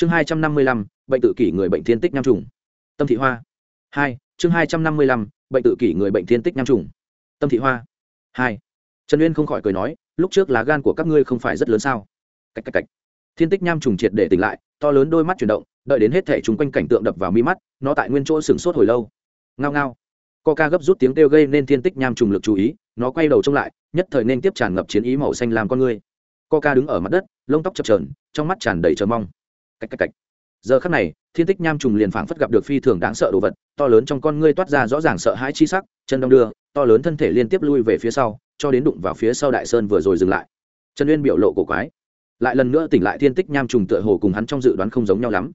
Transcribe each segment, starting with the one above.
chương hai trăm năm mươi lăm, bệnh tự kỷ người bệnh thiên tích nam trùng. Tâm thị hoa. Hai, chương hai trăm năm mươi lăm, bệnh tự kỷ người bệnh thiên tích nam trùng. Tâm thị hoa. Hai. Trần uyên không khỏi cười nói, lúc trước lá gan của các ngươi không phải rất lớn sao? Cách cách cách. Thiên tích nham trùng triệt để tỉnh lại, to lớn đôi mắt chuyển động, đợi đến hết thể chúng quanh cảnh tượng đập vào mi mắt, nó tại nguyên chỗ sửng sốt hồi lâu. Ngao ngao. Co ca gấp rút tiếng kêu gây nên thiên tích nham trùng lực chú ý, nó quay đầu trông lại, nhất thời nên tiếp tràn ngập chiến ý màu xanh làm con ngươi. Co ca đứng ở mặt đất, lông tóc chập trờn trong mắt tràn đầy chờ mong cách cách cách giờ khắc này, thiên tích nham trùng liền phảng phất gặp được phi thường đáng sợ đồ vật, to lớn trong con ngươi toát ra rõ ràng sợ hãi chi sắc, chân đông đưa, to lớn thân thể liên tiếp lui về phía sau, cho đến đụng vào phía sau đại sơn vừa rồi dừng lại. Trần uyên biểu lộ cổ quái. Lại lần nữa tỉnh lại thiên tích nham trùng tựa hồ cùng hắn trong dự đoán không giống nhau lắm.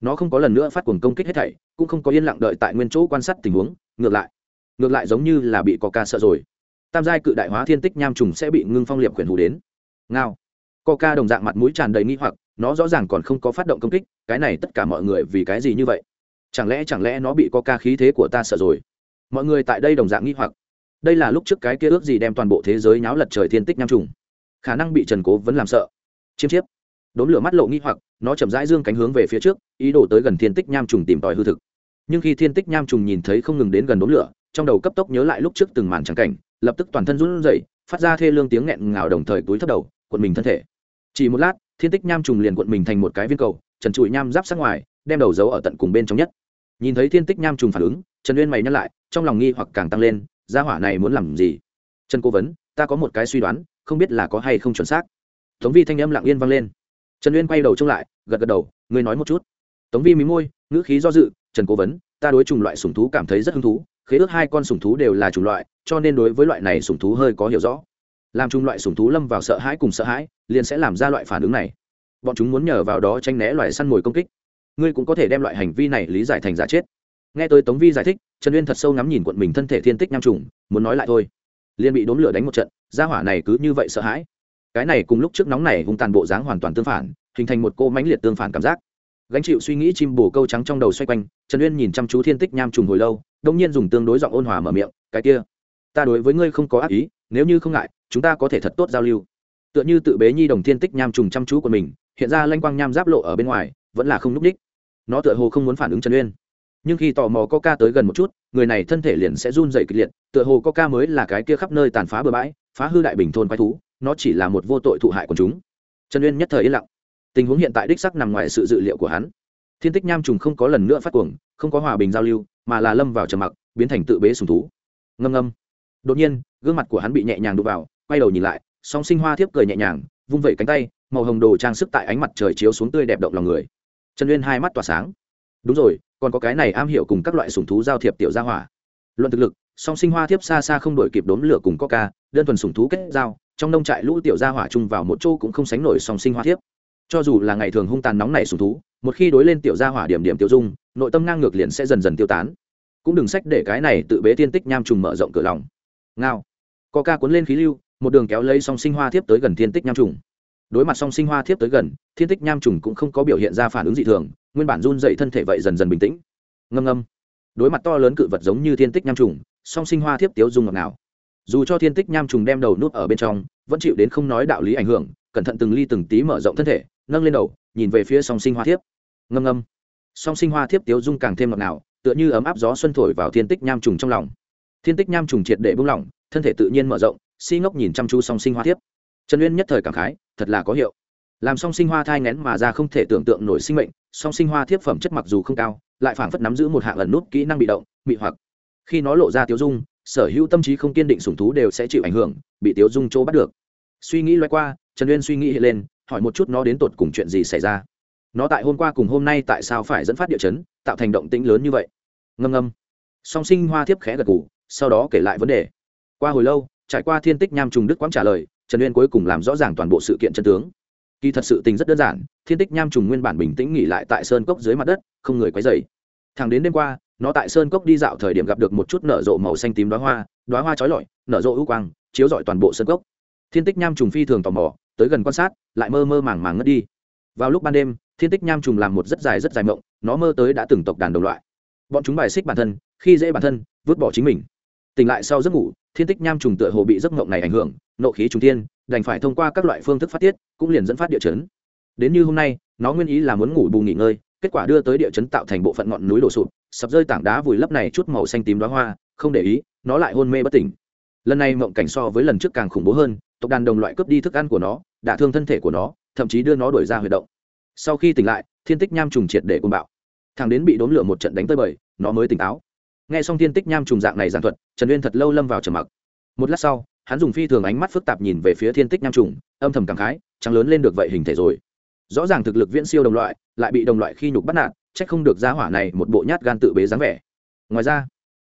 Nó không có lần nữa phát cuồng công kích hết thảy, cũng không có yên lặng đợi tại nguyên chỗ quan sát tình huống, ngược lại. Ngược lại giống như là bị coca sợ rồi. Tam giai cự đại hóa thiên tích nham trùng sẽ bị ngưng phong liệp quyển hủ đến. Ngao. Coca đồng dạng mặt mũi tràn đầy nghi hoặc nó rõ ràng còn không có phát động công kích, cái này tất cả mọi người vì cái gì như vậy? Chẳng lẽ chẳng lẽ nó bị có ca khí thế của ta sợ rồi? Mọi người tại đây đồng dạng nghi hoặc. Đây là lúc trước cái kia ước gì đem toàn bộ thế giới nháo lật trời thiên tích nham trùng. Khả năng bị trần cố vẫn làm sợ. Chiêm chiếp. Đốn lửa mắt lộ nghi hoặc, nó chậm rãi dương cánh hướng về phía trước, ý đồ tới gần thiên tích nham trùng tìm tòi hư thực. Nhưng khi thiên tích nham trùng nhìn thấy không ngừng đến gần đốn lửa, trong đầu cấp tốc nhớ lại lúc trước từng màn trắng cảnh, lập tức toàn thân run rẩy, phát ra thê lương tiếng nghẹn ngào đồng thời túi thấp đầu, cuộn mình thân thể. Chỉ một lát thiên tích nham trùng liền cuộn mình thành một cái viên cầu, trần trụi nham giáp sát ngoài, đem đầu giấu ở tận cùng bên trong nhất. Nhìn thấy thiên tích nham trùng phản ứng, trần uyên mày nhắc lại, trong lòng nghi hoặc càng tăng lên, gia hỏa này muốn làm gì? Trần cố vấn, ta có một cái suy đoán, không biết là có hay không chuẩn xác. Tống vi thanh âm lặng yên vang lên. Trần uyên quay đầu trông lại, gật gật đầu, ngươi nói một chút. Tống vi mí môi, ngữ khí do dự, trần cố vấn, ta đối chủng loại sủng thú cảm thấy rất hứng thú, khế ước hai con sủng thú đều là chủng loại, cho nên đối với loại này sủng thú hơi có hiểu rõ làm chung loại sủng thú lâm vào sợ hãi cùng sợ hãi, liền sẽ làm ra loại phản ứng này. Bọn chúng muốn nhờ vào đó tranh né loại săn mồi công kích. Ngươi cũng có thể đem loại hành vi này lý giải thành giả chết. Nghe tới tống vi giải thích, trần uyên thật sâu ngắm nhìn quận mình thân thể thiên tích nham trùng, muốn nói lại thôi. Liền bị đốn lửa đánh một trận, gia hỏa này cứ như vậy sợ hãi. Cái này cùng lúc trước nóng này hung tàn bộ dáng hoàn toàn tương phản, hình thành một cô mãnh liệt tương phản cảm giác. Gánh chịu suy nghĩ chim bồ câu trắng trong đầu xoay quanh, trần uyên nhìn chăm chú thiên tích nham trùng hồi lâu, đông nhiên dùng tương đối giọng ôn hòa mở miệng, cái kia, ta đối với ngươi không có ác ý, nếu như không ngại chúng ta có thể thật tốt giao lưu. Tựa như tự bế nhi đồng thiên tích nham trùng chăm chú của mình, hiện ra lanh quang nham giáp lộ ở bên ngoài, vẫn là không núp đích. Nó tựa hồ không muốn phản ứng trần uyên. Nhưng khi tò mò coca tới gần một chút, người này thân thể liền sẽ run dày kịch liệt, tựa hồ coca mới là cái kia khắp nơi tàn phá bừa bãi, phá hư đại bình thôn quái thú, nó chỉ là một vô tội thụ hại của chúng. Trần uyên nhất thời yên lặng. Tình huống hiện tại đích sắc nằm ngoài sự dự liệu của hắn. Thiên tích nham trùng không có lần nữa phát cuồng, không có hòa bình giao lưu, mà là lâm vào trầm mặc, biến thành tự bế sùng thú. Ngâm ngâm. Đột nhiên, gương mặt của hắn bị nhẹ nhàng đụng vào quay đầu nhìn lại, song sinh hoa thiếp cười nhẹ nhàng, vung vẩy cánh tay, màu hồng đồ trang sức tại ánh mặt trời chiếu xuống tươi đẹp động lòng người. Trần uyên hai mắt tỏa sáng. Đúng rồi, còn có cái này am hiểu cùng các loại sùng thú giao thiệp tiểu gia hỏa. Luận thực lực, song sinh hoa thiếp xa xa không đổi kịp đốn lửa cùng coca, đơn thuần sùng thú kết giao, trong nông trại lũ tiểu gia hỏa chung vào một chỗ cũng không sánh nổi song sinh hoa thiếp. Cho dù là ngày thường hung tàn nóng này sùng thú, một khi đối lên tiểu gia hỏa điểm điểm tiêu dung, nội tâm ngang ngược liền sẽ dần dần tiêu tán. Cũng đừng sách để cái này tự bế tiên tích nham trùng mở rộng cửa lòng. Ngao. Coca cuốn lên khí lưu một đường kéo lấy song sinh hoa thiếp tới gần thiên tích nham trùng. Đối mặt song sinh hoa thiếp tới gần, thiên tích nham trùng cũng không có biểu hiện ra phản ứng dị thường, nguyên bản run dậy thân thể vậy dần dần bình tĩnh. Ngâm ngâm. Đối mặt to lớn cự vật giống như thiên tích nham trùng, song sinh hoa thiếp tiếu dung ngọt nào dù cho thiên tích nham trùng đem đầu nút ở bên trong, vẫn chịu đến không nói đạo lý ảnh hưởng, cẩn thận từng ly từng tí mở rộng thân thể, nâng lên đầu, nhìn về phía song sinh hoa thiếp. Ngâm ngâm. Song sinh hoa thiếp tiếu dung càng thêm ngọt nào tựa như ấm áp gió xuân thổi vào thiên tích nham trùng trong lòng. Thiên tích nham trùng triệt để bung lỏng, thân thể tự nhiên mở rộng si ngốc nhìn chăm chú song sinh hoa thiếp. Trần uyên nhất thời cảm khái, thật là có hiệu. Làm song sinh hoa thai ngén mà ra không thể tưởng tượng nổi sinh mệnh, song sinh hoa thiếp phẩm chất mặc dù không cao, lại phảng phất nắm giữ một hạng ẩn nút kỹ năng bị động bị hoặc. Khi nó lộ ra tiêu dung, sở hữu tâm trí không kiên định sủng thú đều sẽ chịu ảnh hưởng, bị tiêu dung chỗ bắt được. Suy nghĩ loay qua, trần uyên suy nghĩ hiện lên, hỏi một chút nó đến tột cùng chuyện gì xảy ra. Nó tại hôm qua cùng hôm nay tại sao phải dẫn phát địa chấn, tạo thành động tĩnh lớn như vậy? Ngâm ngâm. Song sinh hoa thiếp khẽ gật ngủ sau đó kể lại vấn đề. Qua hồi lâu trải qua thiên tích nham trùng đức quang trả lời, trần uyên cuối cùng làm rõ ràng toàn bộ sự kiện chân tướng. Kỳ thật sự tình rất đơn giản, thiên tích nham trùng nguyên bản bình tĩnh nghỉ lại tại sơn cốc dưới mặt đất, không người quấy dày thẳng đến đêm qua, nó tại sơn cốc đi dạo thời điểm gặp được một chút nở rộ màu xanh tím đoá hoa đoá hoa trói lọi, nở rộ ưu quang, chiếu rọi toàn bộ sơn cốc. Thiên tích nham trùng phi thường tò mò, tới gần quan sát, lại mơ mơ màng màng ngất đi. Vào lúc ban đêm, thiên tích nham trùng làm một rất dài rất dài mộng, nó mơ tới đã từng tộc đàn đồng loại. Bọn chúng bài xích bản thân, khi dễ bản thân, vứt bỏ chính mình. Tỉnh lại sau giấc ngủ thiên tích nham trùng tựa hồ bị giấc mộng này ảnh hưởng, nộ khí trùng thiên, đành phải thông qua các loại phương thức phát tiết, cũng liền dẫn phát địa chấn. Đến như hôm nay, nó nguyên ý là muốn ngủ bù nghỉ ngơi, kết quả đưa tới địa chấn tạo thành bộ phận ngọn núi đổ sụp, sập rơi tảng đá vùi lấp này chút màu xanh tím đóa hoa, không để ý, nó lại hôn mê bất tỉnh. Lần này mộng cảnh so với lần trước càng khủng bố hơn, tộc đàn đồng loại cướp đi thức ăn của nó, đả thương thân thể của nó, thậm chí đưa nó đuổi ra huy động. Sau khi tỉnh lại, thiên tích nham trùng triệt để côn bạo. Thằng đến bị đốn lửa một trận đánh tới bời nó mới tỉnh táo nghe xong thiên tích nham trùng dạng này giảng thuật, trần uyên thật lâu lâm vào trầm mặc. Một lát sau, hắn dùng phi thường ánh mắt phức tạp nhìn về phía thiên tích nham trùng, âm thầm cảm khái trắng lớn lên được vậy hình thể rồi. Rõ ràng thực lực viễn siêu đồng loại, lại bị đồng loại khi nhục bắt nạt trách không được giá hỏa này một bộ nhát gan tự bế dáng vẻ. Ngoài ra,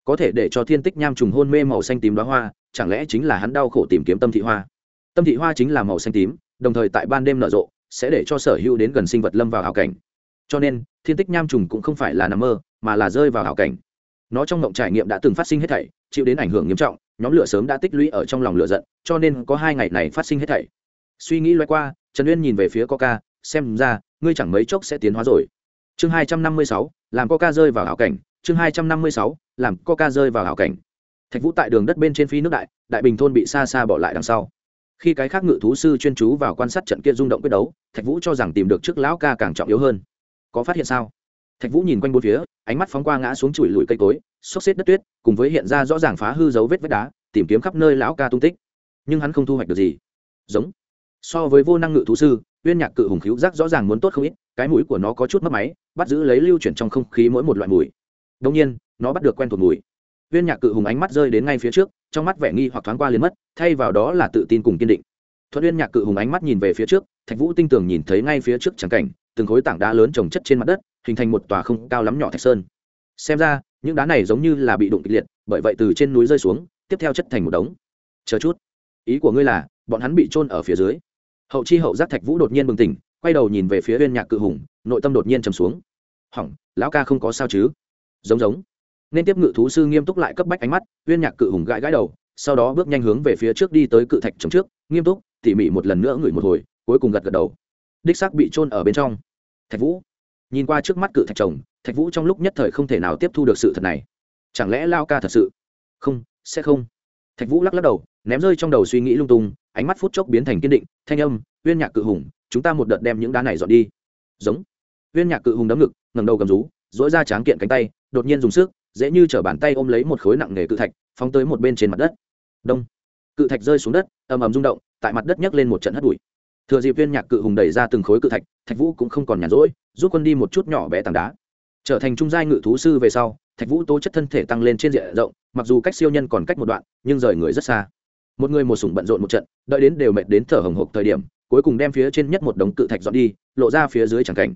có thể để cho thiên tích nham trùng hôn mê màu xanh tím đoá hoa, chẳng lẽ chính là hắn đau khổ tìm kiếm tâm thị hoa? Tâm thị hoa chính là màu xanh tím, đồng thời tại ban đêm nở rộ, sẽ để cho sở hữu đến gần sinh vật lâm vào hảo cảnh. Cho nên, thiên tích nham trùng cũng không phải là nằm mơ, mà là rơi vào hảo cảnh nó trong ngộng trải nghiệm đã từng phát sinh hết thảy, chịu đến ảnh hưởng nghiêm trọng, nhóm lửa sớm đã tích lũy ở trong lòng lửa giận, cho nên có hai ngày này phát sinh hết thảy. Suy nghĩ loay qua, trần uyên nhìn về phía coca, xem ra, ngươi chẳng mấy chốc sẽ tiến hóa rồi. Chương hai trăm năm mươi sáu, làm coca rơi vào hảo cảnh. Chương hai trăm năm mươi sáu, làm coca rơi vào hảo cảnh. Thạch vũ tại đường đất bên trên phi nước đại đại bình thôn bị xa xa bỏ lại đằng sau. Khi cái khác ngự thú sư chuyên chú vào quan sát trận kia rung động quyết đấu, thạch vũ cho rằng tìm được trước lão ca càng trọng yếu hơn. Có phát hiện sao? Thạch vũ nhìn quanh bốn phía, ánh mắt phóng qua ngã xuống chùi lùi cây cối, xốc xếp đất tuyết, cùng với hiện ra rõ ràng phá hư dấu vết vết đá, tìm kiếm khắp nơi lão ca tung tích. Nhưng hắn không thu hoạch được gì. Giống. So với vô năng ngự thú sư, uyên nhạc cự hùng khíu giác rõ ràng muốn tốt không ít, cái mũi của nó có chút mất máy, bắt giữ lấy lưu chuyển trong không khí mỗi một loại mùi. Đông nhiên, nó bắt được quen thuộc mùi. Uyên nhạc cự hùng ánh mắt rơi đến ngay phía trước, trong mắt vẻ nghi hoặc thoáng qua liền mất, thay vào đó là tự tin cùng kiên định. Thuận uyên nhạc cự hùng ánh mắt nhìn về phía trước, thạch vũ tinh tường nhìn thấy ngay phía trước trắng cảnh, từng khối tảng đá lớn trồng chất trên mặt đất hình thành một tòa không cao lắm nhỏ thạch sơn. Xem ra, những đá này giống như là bị đụng kịch liệt, bởi vậy từ trên núi rơi xuống, tiếp theo chất thành một đống. Chờ chút. Ý của ngươi là, bọn hắn bị trôn ở phía dưới. Hậu chi hậu giác thạch vũ đột nhiên bừng tỉnh, quay đầu nhìn về phía viên nhạc cự hùng, nội tâm đột nhiên trầm xuống. Hỏng, lão ca không có sao chứ? Giống giống. Nên tiếp ngự thú sư nghiêm túc lại cấp bách ánh mắt, uyên nhạc cự hùng gãi gãi đầu, sau đó bước nhanh hướng về phía trước đi tới cự thạch chống trước, nghiêm túc, tỉ mỉ một lần nữa ngửi một hồi, cuối cùng gật gật đầu. Đích xác bị trôn ở bên trong. Thạch vũ nhìn qua trước mắt cự thạch chồng thạch vũ trong lúc nhất thời không thể nào tiếp thu được sự thật này. Chẳng lẽ lao ca thật sự? Không, sẽ không. Thạch vũ lắc lắc đầu, ném rơi trong đầu suy nghĩ lung tung, ánh mắt phút chốc biến thành kiên định, thanh âm, uyên nhạc cự hùng, chúng ta một đợt đem những đá này dọn đi. Giống. Uyên nhạc cự hùng đấm ngực ngầm đầu cầm rú dỗi ra tráng kiện cánh tay, đột nhiên dùng sức, dễ như chở bàn tay ôm lấy một khối nặng nề cự thạch, phóng tới một bên trên mặt đất. Đông. Cự thạch rơi xuống đất, ầm ầm rung động, tại mặt đất nhấc lên một trận hất bụi thừa dịp viên nhạc cự hùng đẩy ra từng khối cự thạch thạch vũ cũng không còn nhàn rỗi giúp quân đi một chút nhỏ bé tảng đá. Trở thành trung giai ngự thú sư về sau, thạch vũ tố chất thân thể tăng lên trên diện rộng, mặc dù cách siêu nhân còn cách một đoạn, nhưng rời người rất xa. Một người một sủng bận rộn một trận, đợi đến đều mệt đến thở hồng hộc thời điểm, cuối cùng đem phía trên nhất một đống cự thạch dọn đi, lộ ra phía dưới chẳng cảnh.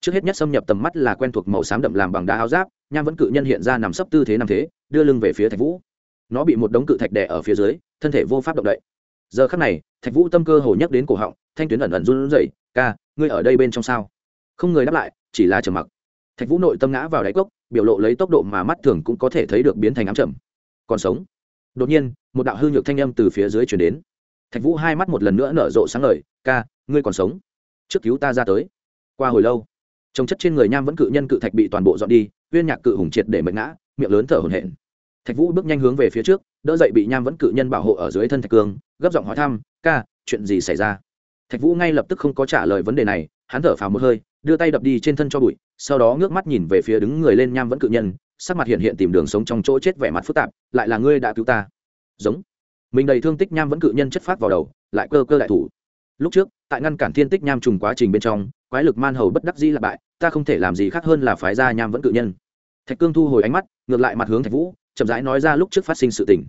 Trước hết nhất xâm nhập tầm mắt là quen thuộc màu xám đậm làm bằng đá áo giáp, nham vẫn cự nhân hiện ra nằm sấp tư thế nằm thế, đưa lưng về phía thạch vũ. Nó bị một đống cự thạch đè ở phía dưới, thân thể vô pháp động đậy giờ khắc này, thạch vũ tâm cơ hồ nhắc đến cổ họng, thanh tuyến ẩn ẩn run rẩy, ca, ngươi ở đây bên trong sao? Không người đáp lại, chỉ là trầm mặc. Thạch vũ nội tâm ngã vào đáy cốc, biểu lộ lấy tốc độ mà mắt thường cũng có thể thấy được biến thành ám trầm. Còn sống? Đột nhiên, một đạo hư nhược thanh âm từ phía dưới chuyển đến. Thạch vũ hai mắt một lần nữa nở rộ sáng ngời, ca, ngươi còn sống? Trước cứu ta ra tới. Qua hồi lâu trồng chất trên người nham vẫn cự nhân cự thạch bị toàn bộ dọn đi uyên nhạc cự hùng triệt để mệt ngã, miệng lớn thở hổn hển. Thạch vũ bước nhanh hướng về phía trước, đỡ dậy bị nham vẫn cự nhân bảo hộ ở dưới thân thạch cương gấp giọng hỏi thăm, ca, chuyện gì xảy ra? Thạch vũ ngay lập tức không có trả lời vấn đề này, hắn thở phào một hơi, đưa tay đập đi trên thân cho bụi, sau đó ngước mắt nhìn về phía đứng người lên nham vẫn cự nhân, sắc mặt hiện hiện tìm đường sống trong chỗ chết vẻ mặt phức tạp, lại là ngươi đã cứu ta. Giống. Mình đầy thương tích nham vẫn cự nhân chất phát vào đầu, lại cơ cơ đại thủ. Lúc trước, tại ngăn cản thiên tích nham trùng quá trình bên trong, quái lực man hầu bất đắc dĩ là bại, ta không thể làm gì khác hơn là phái ra nham vẫn cự nhân. Thạch cương thu hồi ánh mắt, ngược lại mặt hướng thạch vũ, chậm rãi nói ra lúc trước phát sinh sự tình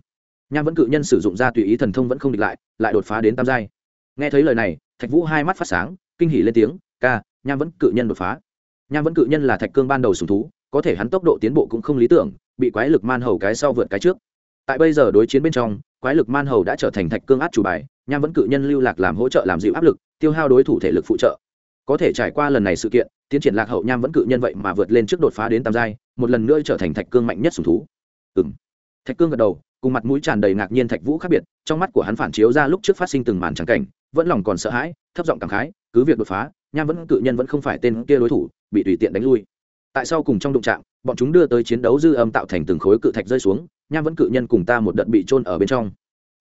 nham vẫn cự nhân sử dụng ra tùy ý thần thông vẫn không địch lại lại đột phá đến tam giai. Nghe thấy lời này, thạch vũ hai mắt phát sáng, kinh hỉ lên tiếng, ca, nham vẫn cự nhân đột phá. Nham vẫn cự nhân là thạch cương ban đầu sùng thú, có thể hắn tốc độ tiến bộ cũng không lý tưởng, bị quái lực man hầu cái sau vượt cái trước. Tại bây giờ đối chiến bên trong, quái lực man hầu đã trở thành thạch cương át chủ bài, nham vẫn cự nhân lưu lạc làm hỗ trợ làm dịu áp lực, tiêu hao đối thủ thể lực phụ trợ. Có thể trải qua lần này sự kiện, tiến triển lạc hậu nham vẫn cự nhân vậy mà vượt lên trước đột phá đến tam giai, một lần nữa trở thành thạch cương mạnh nhất sùng thú. Ừ m thạch cương gật đầu cùng mặt mũi tràn đầy ngạc nhiên thạch vũ khác biệt, trong mắt của hắn phản chiếu ra lúc trước phát sinh từng màn trắng cảnh, vẫn lòng còn sợ hãi, thấp giọng cảm khái, cứ việc đột phá, nham vẫn cự nhân vẫn không phải tên kia đối thủ, bị tùy tiện đánh lui. Tại sao cùng trong đụng trạm bọn chúng đưa tới chiến đấu dư âm tạo thành từng khối cự thạch rơi xuống, nham vẫn cự nhân cùng ta một đợt bị trôn ở bên trong.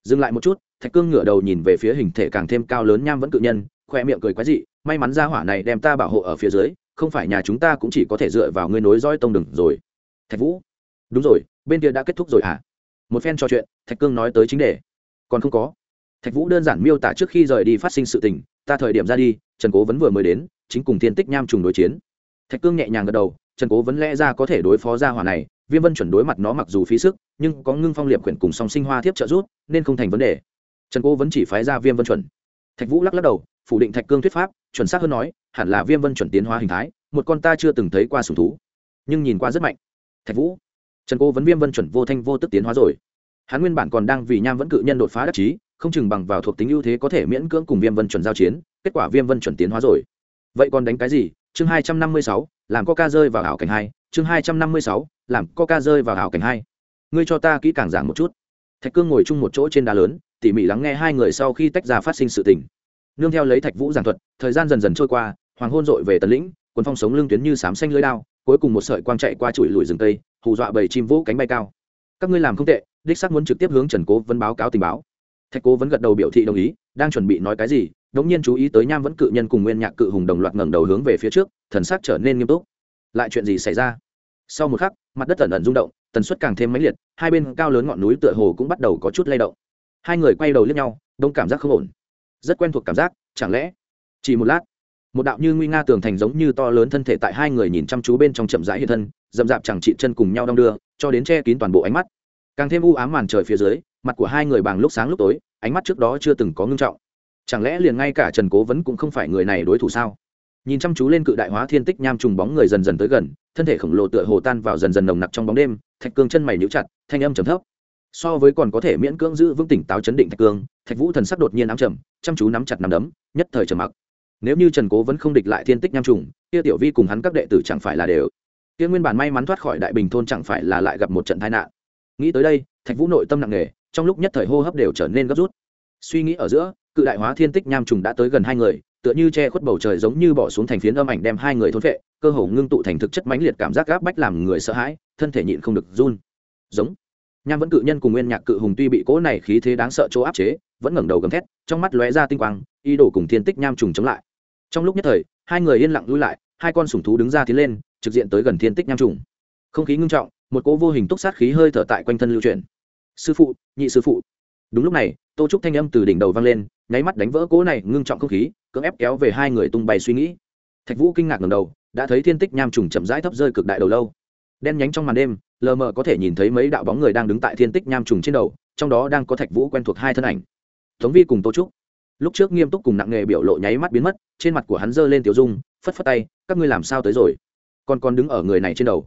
Dừng lại một chút, thạch cương ngửa đầu nhìn về phía hình thể càng thêm cao lớn nham vẫn cự nhân, khoe miệng cười quái dị, may mắn ra hỏa này đem ta bảo hộ ở phía dưới, không phải nhà chúng ta cũng chỉ có thể dựa vào ngươi nối dõi tông đừng rồi. Thạch vũ, đúng rồi, bên kia đã kết thúc rồi hả? Một phen trò chuyện, thạch cương nói tới chính đề. Còn không có. Thạch vũ đơn giản miêu tả trước khi rời đi phát sinh sự tình, ta thời điểm ra đi, trần cố vẫn vừa mới đến, chính cùng thiên tích nham trùng đối chiến. Thạch cương nhẹ nhàng gật đầu, trần cố vẫn lẽ ra có thể đối phó ra hỏa này, viêm vân chuẩn đối mặt nó mặc dù phí sức, nhưng có ngưng phong liệp quyển cùng song sinh hoa thiếp trợ rút nên không thành vấn đề. Trần cố vẫn chỉ phái ra viêm vân chuẩn. Thạch vũ lắc lắc đầu, phủ định thạch cương thuyết pháp, chuẩn xác hơn nói, hẳn là viêm vân chuẩn tiến hóa hình thái, một con ta chưa từng thấy qua sùng thú, nhưng nhìn qua rất mạnh. Thạch vũ trần cố vấn viêm vân chuẩn vô thanh vô tức tiến hóa rồi. Hắn nguyên bản còn đang vì nham vẫn cự nhân đột phá đắc chí, không chừng bằng vào thuộc tính ưu thế có thể miễn cưỡng cùng viêm vân chuẩn giao chiến, kết quả viêm vân chuẩn tiến hóa rồi. Vậy còn đánh cái gì? Chương hai trăm năm mươi sáu, làm coca rơi vào ảo cảnh hai. Chương hai trăm năm mươi sáu, làm coca rơi vào ảo cảnh hai. Ngươi cho ta kỹ càng giảng một chút. Thạch cương ngồi chung một chỗ trên đá lớn, tỉ mỉ lắng nghe hai người sau khi tách ra phát sinh sự tình. Nương theo lấy thạch vũ giảng thuật, thời gian dần dần trôi qua, hoàng hôn dội về tần lĩnh, quần phong sống lưng tuyến như sám xanh lưới đao cuối cùng một sợi quang chạy qua chuỗi lùi rừng tây, hù dọa bầy chim vũ cánh bay cao. Các ngươi làm không tệ, đích sắc muốn trực tiếp hướng trần cố vấn báo cáo tình báo. Thạch cố vẫn gật đầu biểu thị đồng ý, đang chuẩn bị nói cái gì, đống nhiên chú ý tới nham vẫn cự nhân cùng nguyên nhạc cự hùng đồng loạt ngẩng đầu hướng về phía trước, thần sắc trở nên nghiêm túc. Lại chuyện gì xảy ra? Sau một khắc, mặt đất ẩn ẩn rung động, tần suất càng thêm mãnh liệt, hai bên cao lớn ngọn núi tựa hồ cũng bắt đầu có chút lay động. Hai người quay đầu liếc nhau, đông cảm giác không ổn. Rất quen thuộc cảm giác, chẳng lẽ chỉ một lát? Một đạo như nguy nga tường thành giống như to lớn thân thể tại hai người nhìn chăm chú bên trong chậm rãi hiện thân dầm dạp chẳng trị chân cùng nhau đong đưa, cho đến che kín toàn bộ ánh mắt. Càng thêm u ám màn trời phía dưới, mặt của hai người bằng lúc sáng lúc tối, ánh mắt trước đó chưa từng có ngưng trọng. Chẳng lẽ liền ngay cả trần cố vấn cũng không phải người này đối thủ sao? Nhìn chăm chú lên cự đại hóa thiên tích nham trùng bóng người dần dần tới gần, thân thể khổng lồ tựa hồ tan vào dần dần nồng nặc trong bóng đêm, thạch cương chân mày níu chặt, thanh âm trầm thấp. So với còn có thể miễn cưỡng giữ vững tỉnh táo chấn định thạch cương, thạch vũ thần sắc đột nhiên ám trầm, chăm chú nắm chặt nắm đấm, nhất thời trầm mặc nếu như trần cố vẫn không địch lại thiên tích nham trùng, kia tiểu vi cùng hắn các đệ tử chẳng phải là đều. Kia nguyên bản may mắn thoát khỏi đại bình thôn chẳng phải là lại gặp một trận tai nạn. Nghĩ tới đây, thạch vũ nội tâm nặng nề, trong lúc nhất thời hô hấp đều trở nên gấp rút. Suy nghĩ ở giữa, cự đại hóa thiên tích nham trùng đã tới gần hai người, tựa như che khuất bầu trời giống như bỏ xuống thành phiến âm ảnh đem hai người thôn vệ, cơ hồ ngưng tụ thành thực chất mãnh liệt cảm giác gáp bách làm người sợ hãi, thân thể nhịn không được run. Giống. Nham vẫn cự nhân cùng nguyên nhạc cự hùng tuy bị cỗ này khí thế đáng sợ chỗ áp chế, vẫn ngẩng đầu gầm thét, trong mắt lóe ra tinh quang, ý đồ cùng thiên tích nham trùng chống lại trong lúc nhất thời, hai người yên lặng lui lại, hai con sủng thú đứng ra tiến lên, trực diện tới gần thiên tích nham trùng. Không khí ngưng trọng, một cỗ vô hình túc sát khí hơi thở tại quanh thân lưu truyền sư phụ, nhị sư phụ. Đúng lúc này, tô trúc thanh âm từ đỉnh đầu vang lên, nháy mắt đánh vỡ cỗ này ngưng trọng không khí, cưỡng ép kéo về hai người tung bay suy nghĩ. Thạch vũ kinh ngạc ngầm đầu, đã thấy thiên tích nham trùng chậm rãi thấp rơi cực đại đầu lâu. Đen nhánh trong màn đêm, lờ mờ có thể nhìn thấy mấy đạo bóng người đang đứng tại thiên tích nham trùng trên đầu, trong đó đang có thạch vũ quen thuộc hai thân ảnh. Tống vi cùng tô trúc. Lúc trước nghiêm túc cùng nặng nghề biểu lộ nháy mắt biến mất trên mặt của hắn giơ lên tiểu dung, phất phất tay, các ngươi làm sao tới rồi? Còn còn đứng ở người này trên đầu.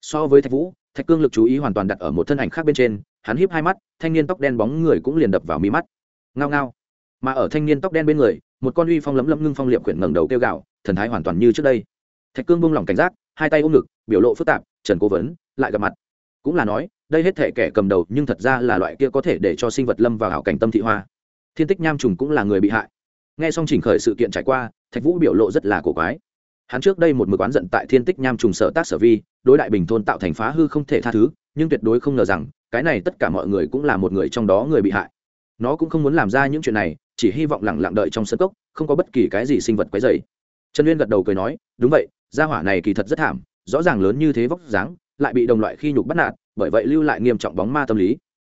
So với thạch vũ, thạch cương lực chú ý hoàn toàn đặt ở một thân ảnh khác bên trên, hắn híp hai mắt, thanh niên tóc đen bóng người cũng liền đập vào mí mắt. Ngao ngao. Mà ở thanh niên tóc đen bên người, một con uy phong lấm lấm ngưng phong liệm quyển ngẩng đầu kêu gạo thần thái hoàn toàn như trước đây. Thạch cương buông lỏng cảnh giác, hai tay ôm ngực, biểu lộ phức tạp, trần cố vấn, lại gặp mặt. Cũng là nói, đây hết thể kẻ cầm đầu, nhưng thật ra là loại kia có thể để cho sinh vật lâm vào hảo cảnh tâm thị hoa. Thiên tích nham trùng cũng là người bị hại nghe xong chỉnh khởi sự kiện trải qua, thạch vũ biểu lộ rất là cổ quái. Hắn trước đây một mực oán giận tại thiên tích nham trùng sở tác sở vi, đối đại bình thôn tạo thành phá hư không thể tha thứ, nhưng tuyệt đối không ngờ rằng, cái này tất cả mọi người cũng là một người trong đó người bị hại. Nó cũng không muốn làm ra những chuyện này, chỉ hy vọng lẳng lặng đợi trong sân cốc, không có bất kỳ cái gì sinh vật quấy dày trần uyên gật đầu cười nói, đúng vậy, gia hỏa này kỳ thật rất thảm, rõ ràng lớn như thế vóc dáng, lại bị đồng loại khi nhục bắt nạt, bởi vậy lưu lại nghiêm trọng bóng ma tâm lý.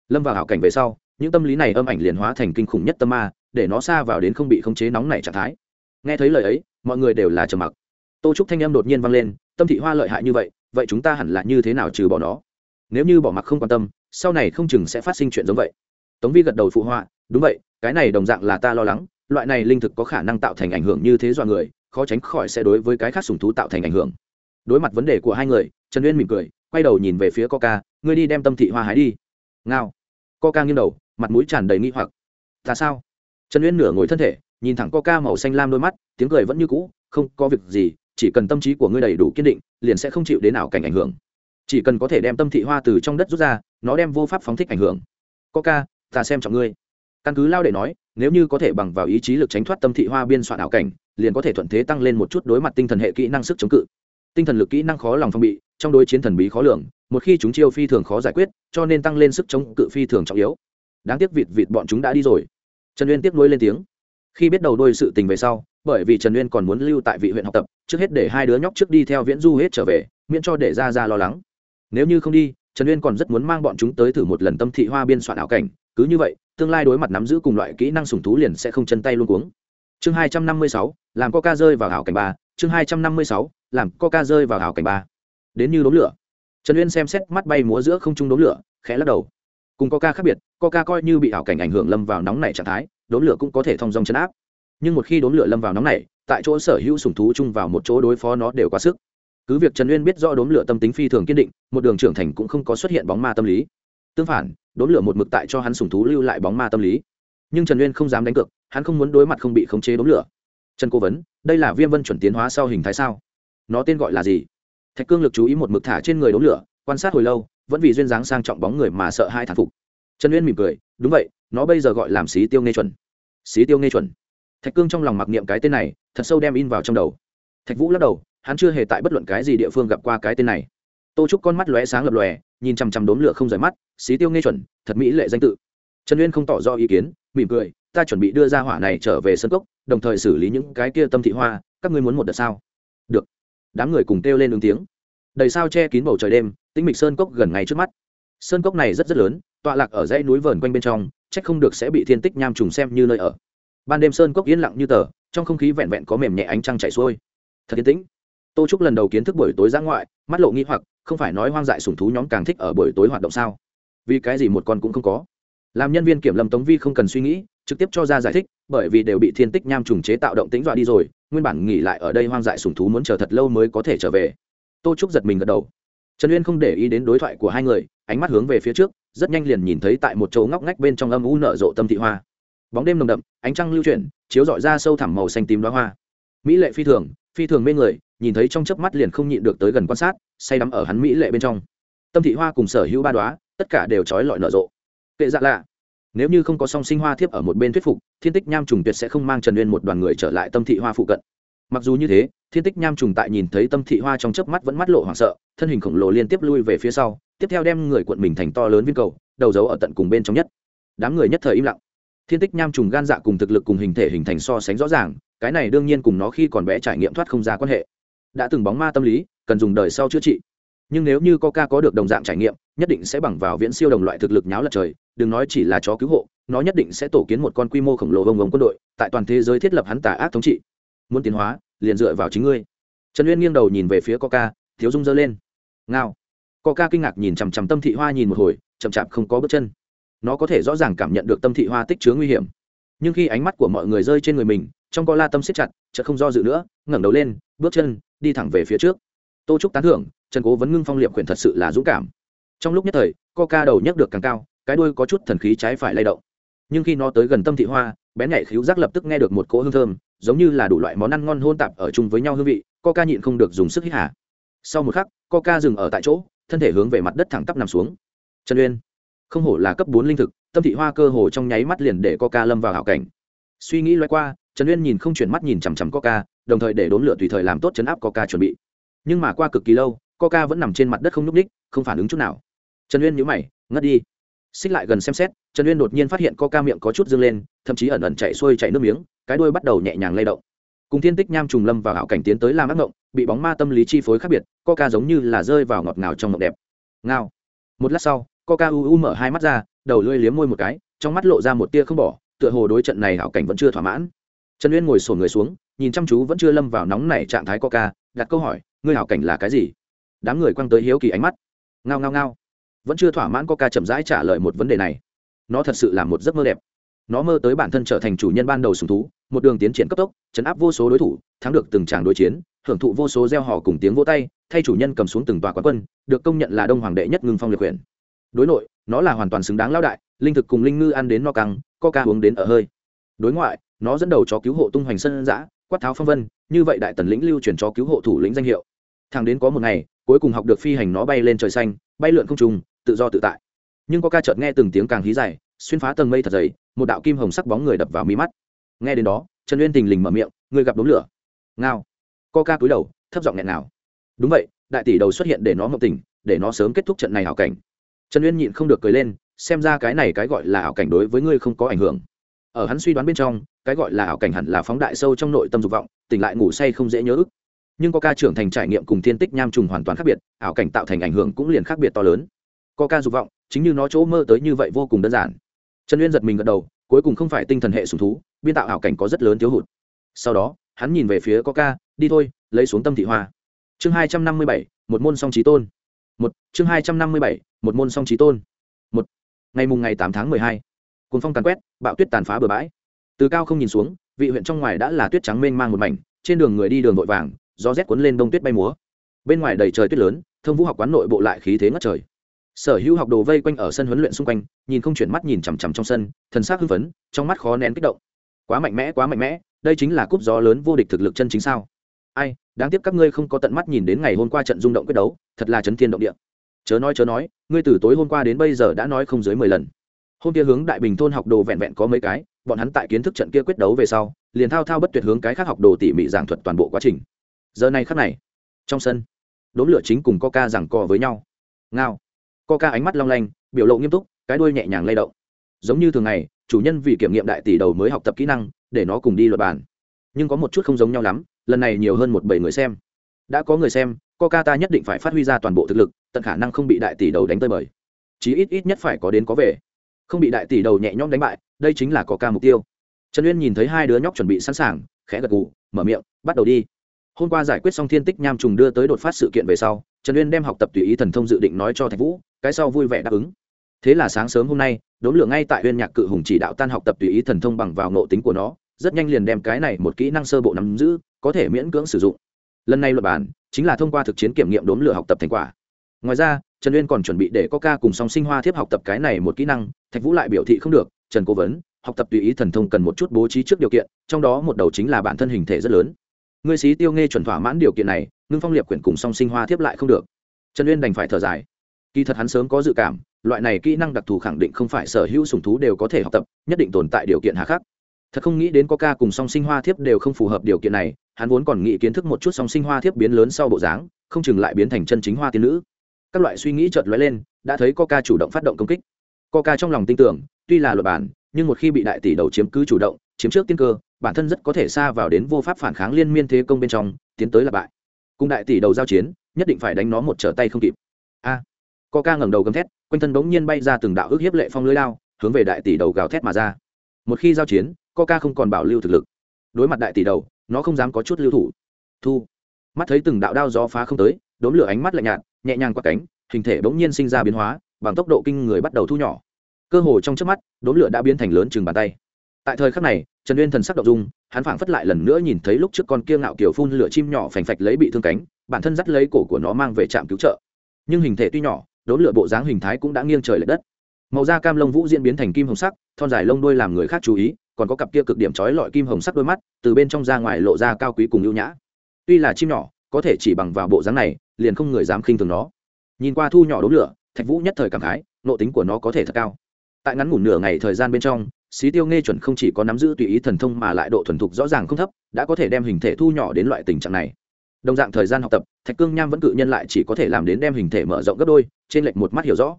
Lâm vào hảo cảnh về sau, những tâm lý này âm ảnh liền hóa thành kinh khủng nhất tâm ma để nó xa vào đến không bị khống chế nóng nảy trạng thái. Nghe thấy lời ấy, mọi người đều là trầm mặc. Tô trúc thanh âm đột nhiên vang lên, tâm thị hoa lợi hại như vậy vậy chúng ta hẳn là như thế nào trừ bỏ nó? Nếu như bỏ mặc không quan tâm, sau này không chừng sẽ phát sinh chuyện giống vậy. Tống vi gật đầu phụ họa, đúng vậy, cái này đồng dạng là ta lo lắng, loại này linh thực có khả năng tạo thành ảnh hưởng như thế dọa người, khó tránh khỏi sẽ đối với cái khác sùng thú tạo thành ảnh hưởng. Đối mặt vấn đề của hai người, trần uyên mỉm cười, quay đầu nhìn về phía coca, ngươi đi đem tâm thị hoa hái đi. Ngao. Coca nghiêng đầu, mặt mũi tràn đầy nghi hoặc. Ta sao? Trần uyên nửa ngồi thân thể, nhìn thẳng coca màu xanh lam đôi mắt, tiếng cười vẫn như cũ, không có việc gì, chỉ cần tâm trí của ngươi đầy đủ kiên định, liền sẽ không chịu đến nào cảnh ảnh hưởng. Chỉ cần có thể đem tâm thị hoa từ trong đất rút ra, nó đem vô pháp phóng thích ảnh hưởng. Coca, ta xem trọng ngươi. Căn cứ lao để nói, nếu như có thể bằng vào ý chí lực tránh thoát tâm thị hoa biên soạn ảo cảnh, liền có thể thuận thế tăng lên một chút đối mặt tinh thần hệ kỹ năng sức chống cự. Tinh thần lực kỹ năng khó lòng phong bị, trong đối chiến thần bí khó lường, một khi chúng chiêu phi thường khó giải quyết, cho nên tăng lên sức chống cự phi thường trọng yếu. Đáng tiếc vịt vịt bọn chúng đã đi rồi trần uyên tiếp nối lên tiếng. Khi biết đầu đôi sự tình về sau, bởi vì trần uyên còn muốn lưu tại vị huyện học tập, trước hết để hai đứa nhóc trước đi theo viễn du hết trở về, miễn cho để ra ra lo lắng. Nếu như không đi, trần uyên còn rất muốn mang bọn chúng tới thử một lần tâm thị hoa biên soạn ảo cảnh. Cứ như vậy, tương lai đối mặt nắm giữ cùng loại kỹ năng sùng thú liền sẽ không chân tay luôn cuống. Chương hai trăm năm mươi sáu, làm coca rơi vào ảo cảnh ba. Chương hai trăm năm mươi sáu, làm coca rơi vào ảo cảnh ba. Đến như đốm lửa. Trần uyên xem xét mắt bay múa giữa không trung đốm lửa, khẽ lắc đầu cùng coca khác biệt coca coi như bị ảo cảnh ảnh hưởng lâm vào nóng nảy trạng thái, đốn lửa cũng có thể thông dong chấn áp. Nhưng một khi đốn lửa lâm vào nóng nảy, tại chỗ sở hữu sùng thú chung vào một chỗ đối phó nó đều quá sức. Cứ việc trần uyên biết rõ đốn lửa tâm tính phi thường kiên định, một đường trưởng thành cũng không có xuất hiện bóng ma tâm lý. Tương phản, đốn lửa một mực tại cho hắn sùng thú lưu lại bóng ma tâm lý. Nhưng trần uyên không dám đánh cược, hắn không muốn đối mặt không bị khống chế đốn lửa. Trần cố vấn, đây là viêm vân chuẩn tiến hóa sau hình thái sao? Nó tên gọi là gì? Thạch cương lực chú ý một mực thả trên người đốn lửa, quan sát hồi lâu vẫn vì duyên dáng sang trọng bóng người mà sợ hai thản phục. Trần uyên mỉm cười, đúng vậy, nó bây giờ gọi làm xí tiêu nghe chuẩn. Xí tiêu nghe chuẩn? Thạch cương trong lòng mặc niệm cái tên này, thật sâu đem in vào trong đầu. Thạch vũ lắc đầu, hắn chưa hề tại bất luận cái gì địa phương gặp qua cái tên này. Tô trúc con mắt lóe sáng lập lòe, nhìn chằm chằm đốm lửa không rời mắt, xí tiêu nghe chuẩn, thật mỹ lệ danh tự. Trần uyên không tỏ rõ ý kiến, mỉm cười, ta chuẩn bị đưa ra hỏa này trở về sân cốc, đồng thời xử lý những cái kia tâm thị hoa, các ngươi muốn một đợt sao? Được. Đám người cùng kêu lên ứng tiếng đầy sao che kín bầu trời đêm, tĩnh mịch sơn cốc gần ngay trước mắt. Sơn cốc này rất rất lớn, tọa lạc ở dãy núi vờn quanh bên trong, chắc không được sẽ bị thiên tích nham trùng xem như nơi ở. Ban đêm sơn cốc yên lặng như tờ, trong không khí vẹn vẹn có mềm nhẹ ánh trăng chảy xuôi. Thật yên tĩnh. Tô trúc lần đầu kiến thức buổi tối ra ngoại, mắt lộ nghi hoặc, không phải nói hoang dại sùng thú nhóm càng thích ở buổi tối hoạt động sao? Vì cái gì một con cũng không có? Làm nhân viên kiểm lâm tống vi không cần suy nghĩ, trực tiếp cho ra giải thích, bởi vì đều bị thiên tích nham trùng chế tạo động tính dọa đi rồi, nguyên bản nghỉ lại ở đây hoang dại sùng thú muốn chờ thật lâu mới có thể trở về tô trúc giật mình gật đầu. Trần uyên không để ý đến đối thoại của hai người, ánh mắt hướng về phía trước, rất nhanh liền nhìn thấy tại một chỗ ngóc ngách bên trong âm u nở rộ tâm thị hoa. Bóng đêm nồng đậm, ánh trăng lưu chuyển, chiếu dọi ra sâu thẳm màu xanh tím đoá hoa. Mỹ lệ phi thường phi thường mê người, nhìn thấy trong chớp mắt liền không nhịn được tới gần quan sát, say đắm ở hắn mỹ lệ bên trong. Tâm thị hoa cùng sở hữu ba đoá tất cả đều trói lọi nở rộ. Kệ dạ lạ. Nếu như không có song sinh hoa thiếp ở một bên thuyết phục, thiên tích nham trùng tuyệt sẽ không mang trần uyên một đoàn người trở lại tâm thị hoa phụ cận mặc dù như thế, thiên tích nham trùng tại nhìn thấy tâm thị hoa trong chớp mắt vẫn mắt lộ hoảng sợ, thân hình khổng lồ liên tiếp lui về phía sau, tiếp theo đem người cuộn mình thành to lớn viên cầu, đầu dấu ở tận cùng bên trong nhất. Đám người nhất thời im lặng. Thiên tích nham trùng gan dạ cùng thực lực cùng hình thể hình thành so sánh rõ ràng, cái này đương nhiên cùng nó khi còn bé trải nghiệm thoát không ra quan hệ. Đã từng bóng ma tâm lý, cần dùng đời sau chữa trị. Nhưng nếu như coca có được đồng dạng trải nghiệm, nhất định sẽ bằng vào viễn siêu đồng loại thực lực nháo lật trời, đừng nói chỉ là chó cứu hộ, nó nhất định sẽ tổ kiến một con quy mô khổng lồ vông vông quân đội, tại toàn thế giới thiết lập hắn tà ác thống trị muốn tiến hóa, liền dựa vào chính ngươi. Trần uyên nghiêng đầu nhìn về phía coca, thiếu dung dơ lên. Ngao. Coca kinh ngạc nhìn chằm chằm tâm thị hoa nhìn một hồi, chậm chạp không có bước chân. Nó có thể rõ ràng cảm nhận được tâm thị hoa tích chứa nguy hiểm. Nhưng khi ánh mắt của mọi người rơi trên người mình, trong co la tâm siết chặt, chợt không do dự nữa, ngẩng đầu lên, bước chân, đi thẳng về phía trước. Tô trúc tán thưởng, trần cố vẫn ngưng phong liệm quyển thật sự là dũng cảm. Trong lúc nhất thời, coca đầu nhấc được càng cao, cái đuôi có chút thần khí trái phải lay động. Nhưng khi nó tới gần tâm thị hoa bén nhảy khíu giác lập tức nghe được một cỗ hương thơm, giống như là đủ loại món ăn ngon hôn tạp ở chung với nhau hương vị, coca nhịn không được dùng sức hít hà. Sau một khắc, coca dừng ở tại chỗ, thân thể hướng về mặt đất thẳng tắp nằm xuống. Trần uyên, không hổ là cấp bốn linh thực, tâm thị hoa cơ hồ trong nháy mắt liền để coca lâm vào hảo cảnh. Suy nghĩ loay qua, trần uyên nhìn không chuyển mắt nhìn chằm chằm coca, đồng thời để đốn lửa tùy thời làm tốt chấn áp coca chuẩn bị. Nhưng mà qua cực kỳ lâu, coca vẫn nằm trên mặt đất không nhúc ních không phản ứng chút nào. Trần uyên nhíu mày, ngất đi xích lại gần xem xét, trần uyên đột nhiên phát hiện coca miệng có chút dâng lên, thậm chí ẩn ẩn chạy xuôi chạy nước miếng, cái đuôi bắt đầu nhẹ nhàng lay động. Cùng thiên tích nham trùng lâm vào hảo cảnh tiến tới làm ác ngộng, bị bóng ma tâm lý chi phối khác biệt coca giống như là rơi vào ngọt ngào trong ngộng đẹp. Ngao. Một lát sau coca u u mở hai mắt ra, đầu lưỡi liếm môi một cái, trong mắt lộ ra một tia không bỏ, tựa hồ đối trận này hảo cảnh vẫn chưa thỏa mãn. Trần uyên ngồi sổ người xuống, nhìn chăm chú vẫn chưa lâm vào nóng nảy trạng thái coca đặt câu hỏi, ngươi hảo cảnh là cái gì? Đám người quăng tới hiếu kỳ ánh mắt. Ngao ngao ngao vẫn chưa thỏa mãn coca chậm rãi trả lời một vấn đề này. Nó thật sự là một giấc mơ đẹp. Nó mơ tới bản thân trở thành chủ nhân ban đầu sùng thú, một đường tiến triển cấp tốc, chấn áp vô số đối thủ, thắng được từng tràng đối chiến, hưởng thụ vô số gieo họ cùng tiếng vỗ tay, thay chủ nhân cầm xuống từng tòa quán quân, được công nhận là đông hoàng đệ nhất ngưng phong liệt quyền đối nội, nó là hoàn toàn xứng đáng lão đại, linh thực cùng linh ngư ăn đến no căng coca uống đến ở hơi. Đối ngoại, nó dẫn đầu chó cứu hộ tung hoành sân giã quát tháo phong vân, như vậy đại tần lĩnh lưu chuyển cho cứu hộ thủ lĩnh danh hiệu. Thằng đến có một ngày, cuối cùng học được phi hành nó bay lên trời xanh, bay lượn không trùng tự do tự tại. Nhưng có ca chợt nghe từng tiếng càng hí dài, xuyên phá tầng mây thật dày, một đạo kim hồng sắc bóng người đập vào mi mắt. Nghe đến đó, trần uyên tình lình mở miệng, người gặp đốm lửa. Ngao. Co ca cúi đầu, thấp giọng nghẹn nào. Đúng vậy, đại tỷ đầu xuất hiện để nó mộng tình để nó sớm kết thúc trận này hảo cảnh. Trần uyên nhịn không được cười lên, xem ra cái này cái gọi là hảo cảnh đối với ngươi không có ảnh hưởng. Ở hắn suy đoán bên trong, cái gọi là hảo cảnh hẳn là phóng đại sâu trong nội tâm dục vọng, tỉnh lại ngủ say không dễ nhớ ức. Nhưng ca trưởng thành trải nghiệm cùng thiên tích nham trùng hoàn toàn khác biệt, ảo cảnh tạo thành ảnh hưởng cũng liền khác biệt to lớn ca dục vọng, chính như nó chỗ mơ tới như vậy vô cùng đơn giản. Trần uyên giật mình gật đầu, cuối cùng không phải tinh thần hệ sùng thú, biên tạo ảo cảnh có rất lớn thiếu hụt. Sau đó, hắn nhìn về phía ca, đi thôi, lấy xuống tâm thị hoa. Chương hai trăm năm mươi bảy, một môn song trí tôn. Một, chương hai trăm năm mươi bảy, một môn song trí tôn. Một, ngày mùng ngày tám tháng mười hai cuốn phong tàn quét, bạo tuyết tàn phá bừa bãi. Từ cao không nhìn xuống, vị huyện trong ngoài đã là tuyết trắng mênh mang một mảnh, trên đường người đi đường vội vàng, gió rét cuốn lên đông tuyết bay múa. Bên ngoài đầy trời tuyết lớn, thông vũ học quán nội bộ lại khí thế ngất trời sở hữu học đồ vây quanh ở sân huấn luyện xung quanh, nhìn không chuyển mắt nhìn chằm chằm trong sân, thần s á c hưng phấn, trong mắt khó nén kích động. Quá mạnh mẽ, quá mạnh mẽ, đây chính là cúp gió lớn vô địch thực lực chân chính sao? Ai, đáng tiếc các ngươi không có tận mắt nhìn đến ngày hôm qua trận rung động quyết đấu, thật là chấn thiên động địa. Chớ nói chớ nói, ngươi từ tối hôm qua đến bây giờ đã nói không dưới mười lần. Hôm kia hướng đại bình thôn học đồ vẹn vẹn có mấy cái, bọn hắn tại kiến thức trận kia quyết đấu về sau, liền thao thao bất tuyệt hướng cái khác học đồ tỉ mỉ giảng thuật toàn bộ quá trình. Giờ này khắc này, trong sân đốn lửa chính cùng coca giảng co với nhau. Ngao coca ánh mắt long lanh, biểu lộ nghiêm túc, cái đuôi nhẹ nhàng lay động. Giống như thường ngày, chủ nhân vì kiểm nghiệm đại tỷ đầu mới học tập kỹ năng, để nó cùng đi luật bàn. Nhưng có một chút không giống nhau lắm, lần này nhiều hơn một bảy người xem. Đã có người xem coca ta nhất định phải phát huy ra toàn bộ thực lực, tận khả năng không bị đại tỷ đầu đánh tơi bời. Chí ít ít nhất phải có đến có về. Không bị đại tỷ đầu nhẹ nhõm đánh bại, đây chính là coca mục tiêu. Trần uyên nhìn thấy hai đứa nhóc chuẩn bị sẵn sàng, khẽ gật gù, mở miệng, bắt đầu đi. Hôm qua giải quyết xong thiên tích nham trùng đưa tới đột phát sự kiện về sau trần uyên đem học tập tùy ý thần thông dự định nói cho thạch vũ, cái sau vui vẻ đáp ứng. Thế là sáng sớm hôm nay, đốn lửa ngay tại uyên nhạc cự hùng chỉ đạo tan học tập tùy ý thần thông bằng vào nộ tính của nó, rất nhanh liền đem cái này một kỹ năng sơ bộ nắm giữ, có thể miễn cưỡng sử dụng. Lần này luật bản chính là thông qua thực chiến kiểm nghiệm đốn lửa học tập thành quả. Ngoài ra, trần uyên còn chuẩn bị để có ca cùng song sinh hoa thiếp học tập cái này một kỹ năng, thạch vũ lại biểu thị không được, trần cố vấn, học tập tùy ý thần thông cần một chút bố trí trước điều kiện, trong đó một đầu chính là bản thân hình thể rất lớn. Ngươi sĩ tiêu nghe chuẩn thỏa mãn điều kiện này ngưng phong liệp quyển cùng song sinh hoa thiếp lại không được. Trần uyên đành phải thở dài. Kỳ thật hắn sớm có dự cảm, loại này kỹ năng đặc thù khẳng định không phải sở hữu sùng thú đều có thể học tập, nhất định tồn tại điều kiện hà khắc. Thật không nghĩ đến có ca cùng song sinh hoa thiếp đều không phù hợp điều kiện này, hắn vốn còn nghĩ kiến thức một chút song sinh hoa thiếp biến lớn sau bộ dáng, không chừng lại biến thành chân chính hoa tiên nữ. Các loại suy nghĩ chợt lóe lên, đã thấy coca chủ động phát động công kích. Coca trong lòng tin tưởng, tuy là luật bản, nhưng một khi bị đại tỷ đầu chiếm cứ chủ động, chiếm trước tiên cơ, bản thân rất có thể xa vào đến vô pháp phản kháng liên miên thế công bên trong, tiến tới là bại cùng đại tỷ đầu giao chiến nhất định phải đánh nó một trở tay không kịp. A. À, coca ngẩng đầu gầm thét quanh thân bỗng nhiên bay ra từng đạo ước hiếp lệ phong lưới lao hướng về đại tỷ đầu gào thét mà ra. Một khi giao chiến coca không còn bảo lưu thực lực. Đối mặt đại tỷ đầu nó không dám có chút lưu thủ. Thu. Mắt thấy từng đạo đao gió phá không tới đốn lửa ánh mắt lạnh nhạt nhẹ nhàng qua cánh hình thể bỗng nhiên sinh ra biến hóa bằng tốc độ kinh người bắt đầu thu nhỏ. Cơ hồ trong trước mắt đốn lửa đã biến thành lớn chừng bàn tay tại thời khắc này, trần uyên thần sắc động dung, hắn phảng phất lại lần nữa nhìn thấy lúc trước con kia ngạo kiểu phun lửa chim nhỏ phành phạch lấy bị thương cánh, bản thân dắt lấy cổ của nó mang về trạm cứu trợ. Nhưng hình thể tuy nhỏ, đốn lửa bộ dáng hình thái cũng đã nghiêng trời l ệ đất. Màu da cam lông vũ diễn biến thành kim hồng sắc, thon dài lông đuôi làm người khác chú ý, còn có cặp kia cực điểm trói lọi kim hồng sắc đôi mắt, từ bên trong ra ngoài lộ ra cao quý cùng ưu nhã. Tuy là chim nhỏ, có thể chỉ bằng vào bộ dáng này, liền không người dám khinh thường nó. Nhìn qua thu nhỏ đốn lửa, thạch vũ nhất thời cảm khái nộ tính của nó có thể thật cao. Tại ngắn ngủ nửa ngày thời gian bên trong xí tiêu nghe chuẩn không chỉ có nắm giữ tùy ý thần thông mà lại độ thuần thục rõ ràng không thấp, đã có thể đem hình thể thu nhỏ đến loại tình trạng này. Đồng dạng thời gian học tập, thạch cương nham vẫn cự nhân lại chỉ có thể làm đến đem hình thể mở rộng gấp đôi, trên lệch một mắt hiểu rõ.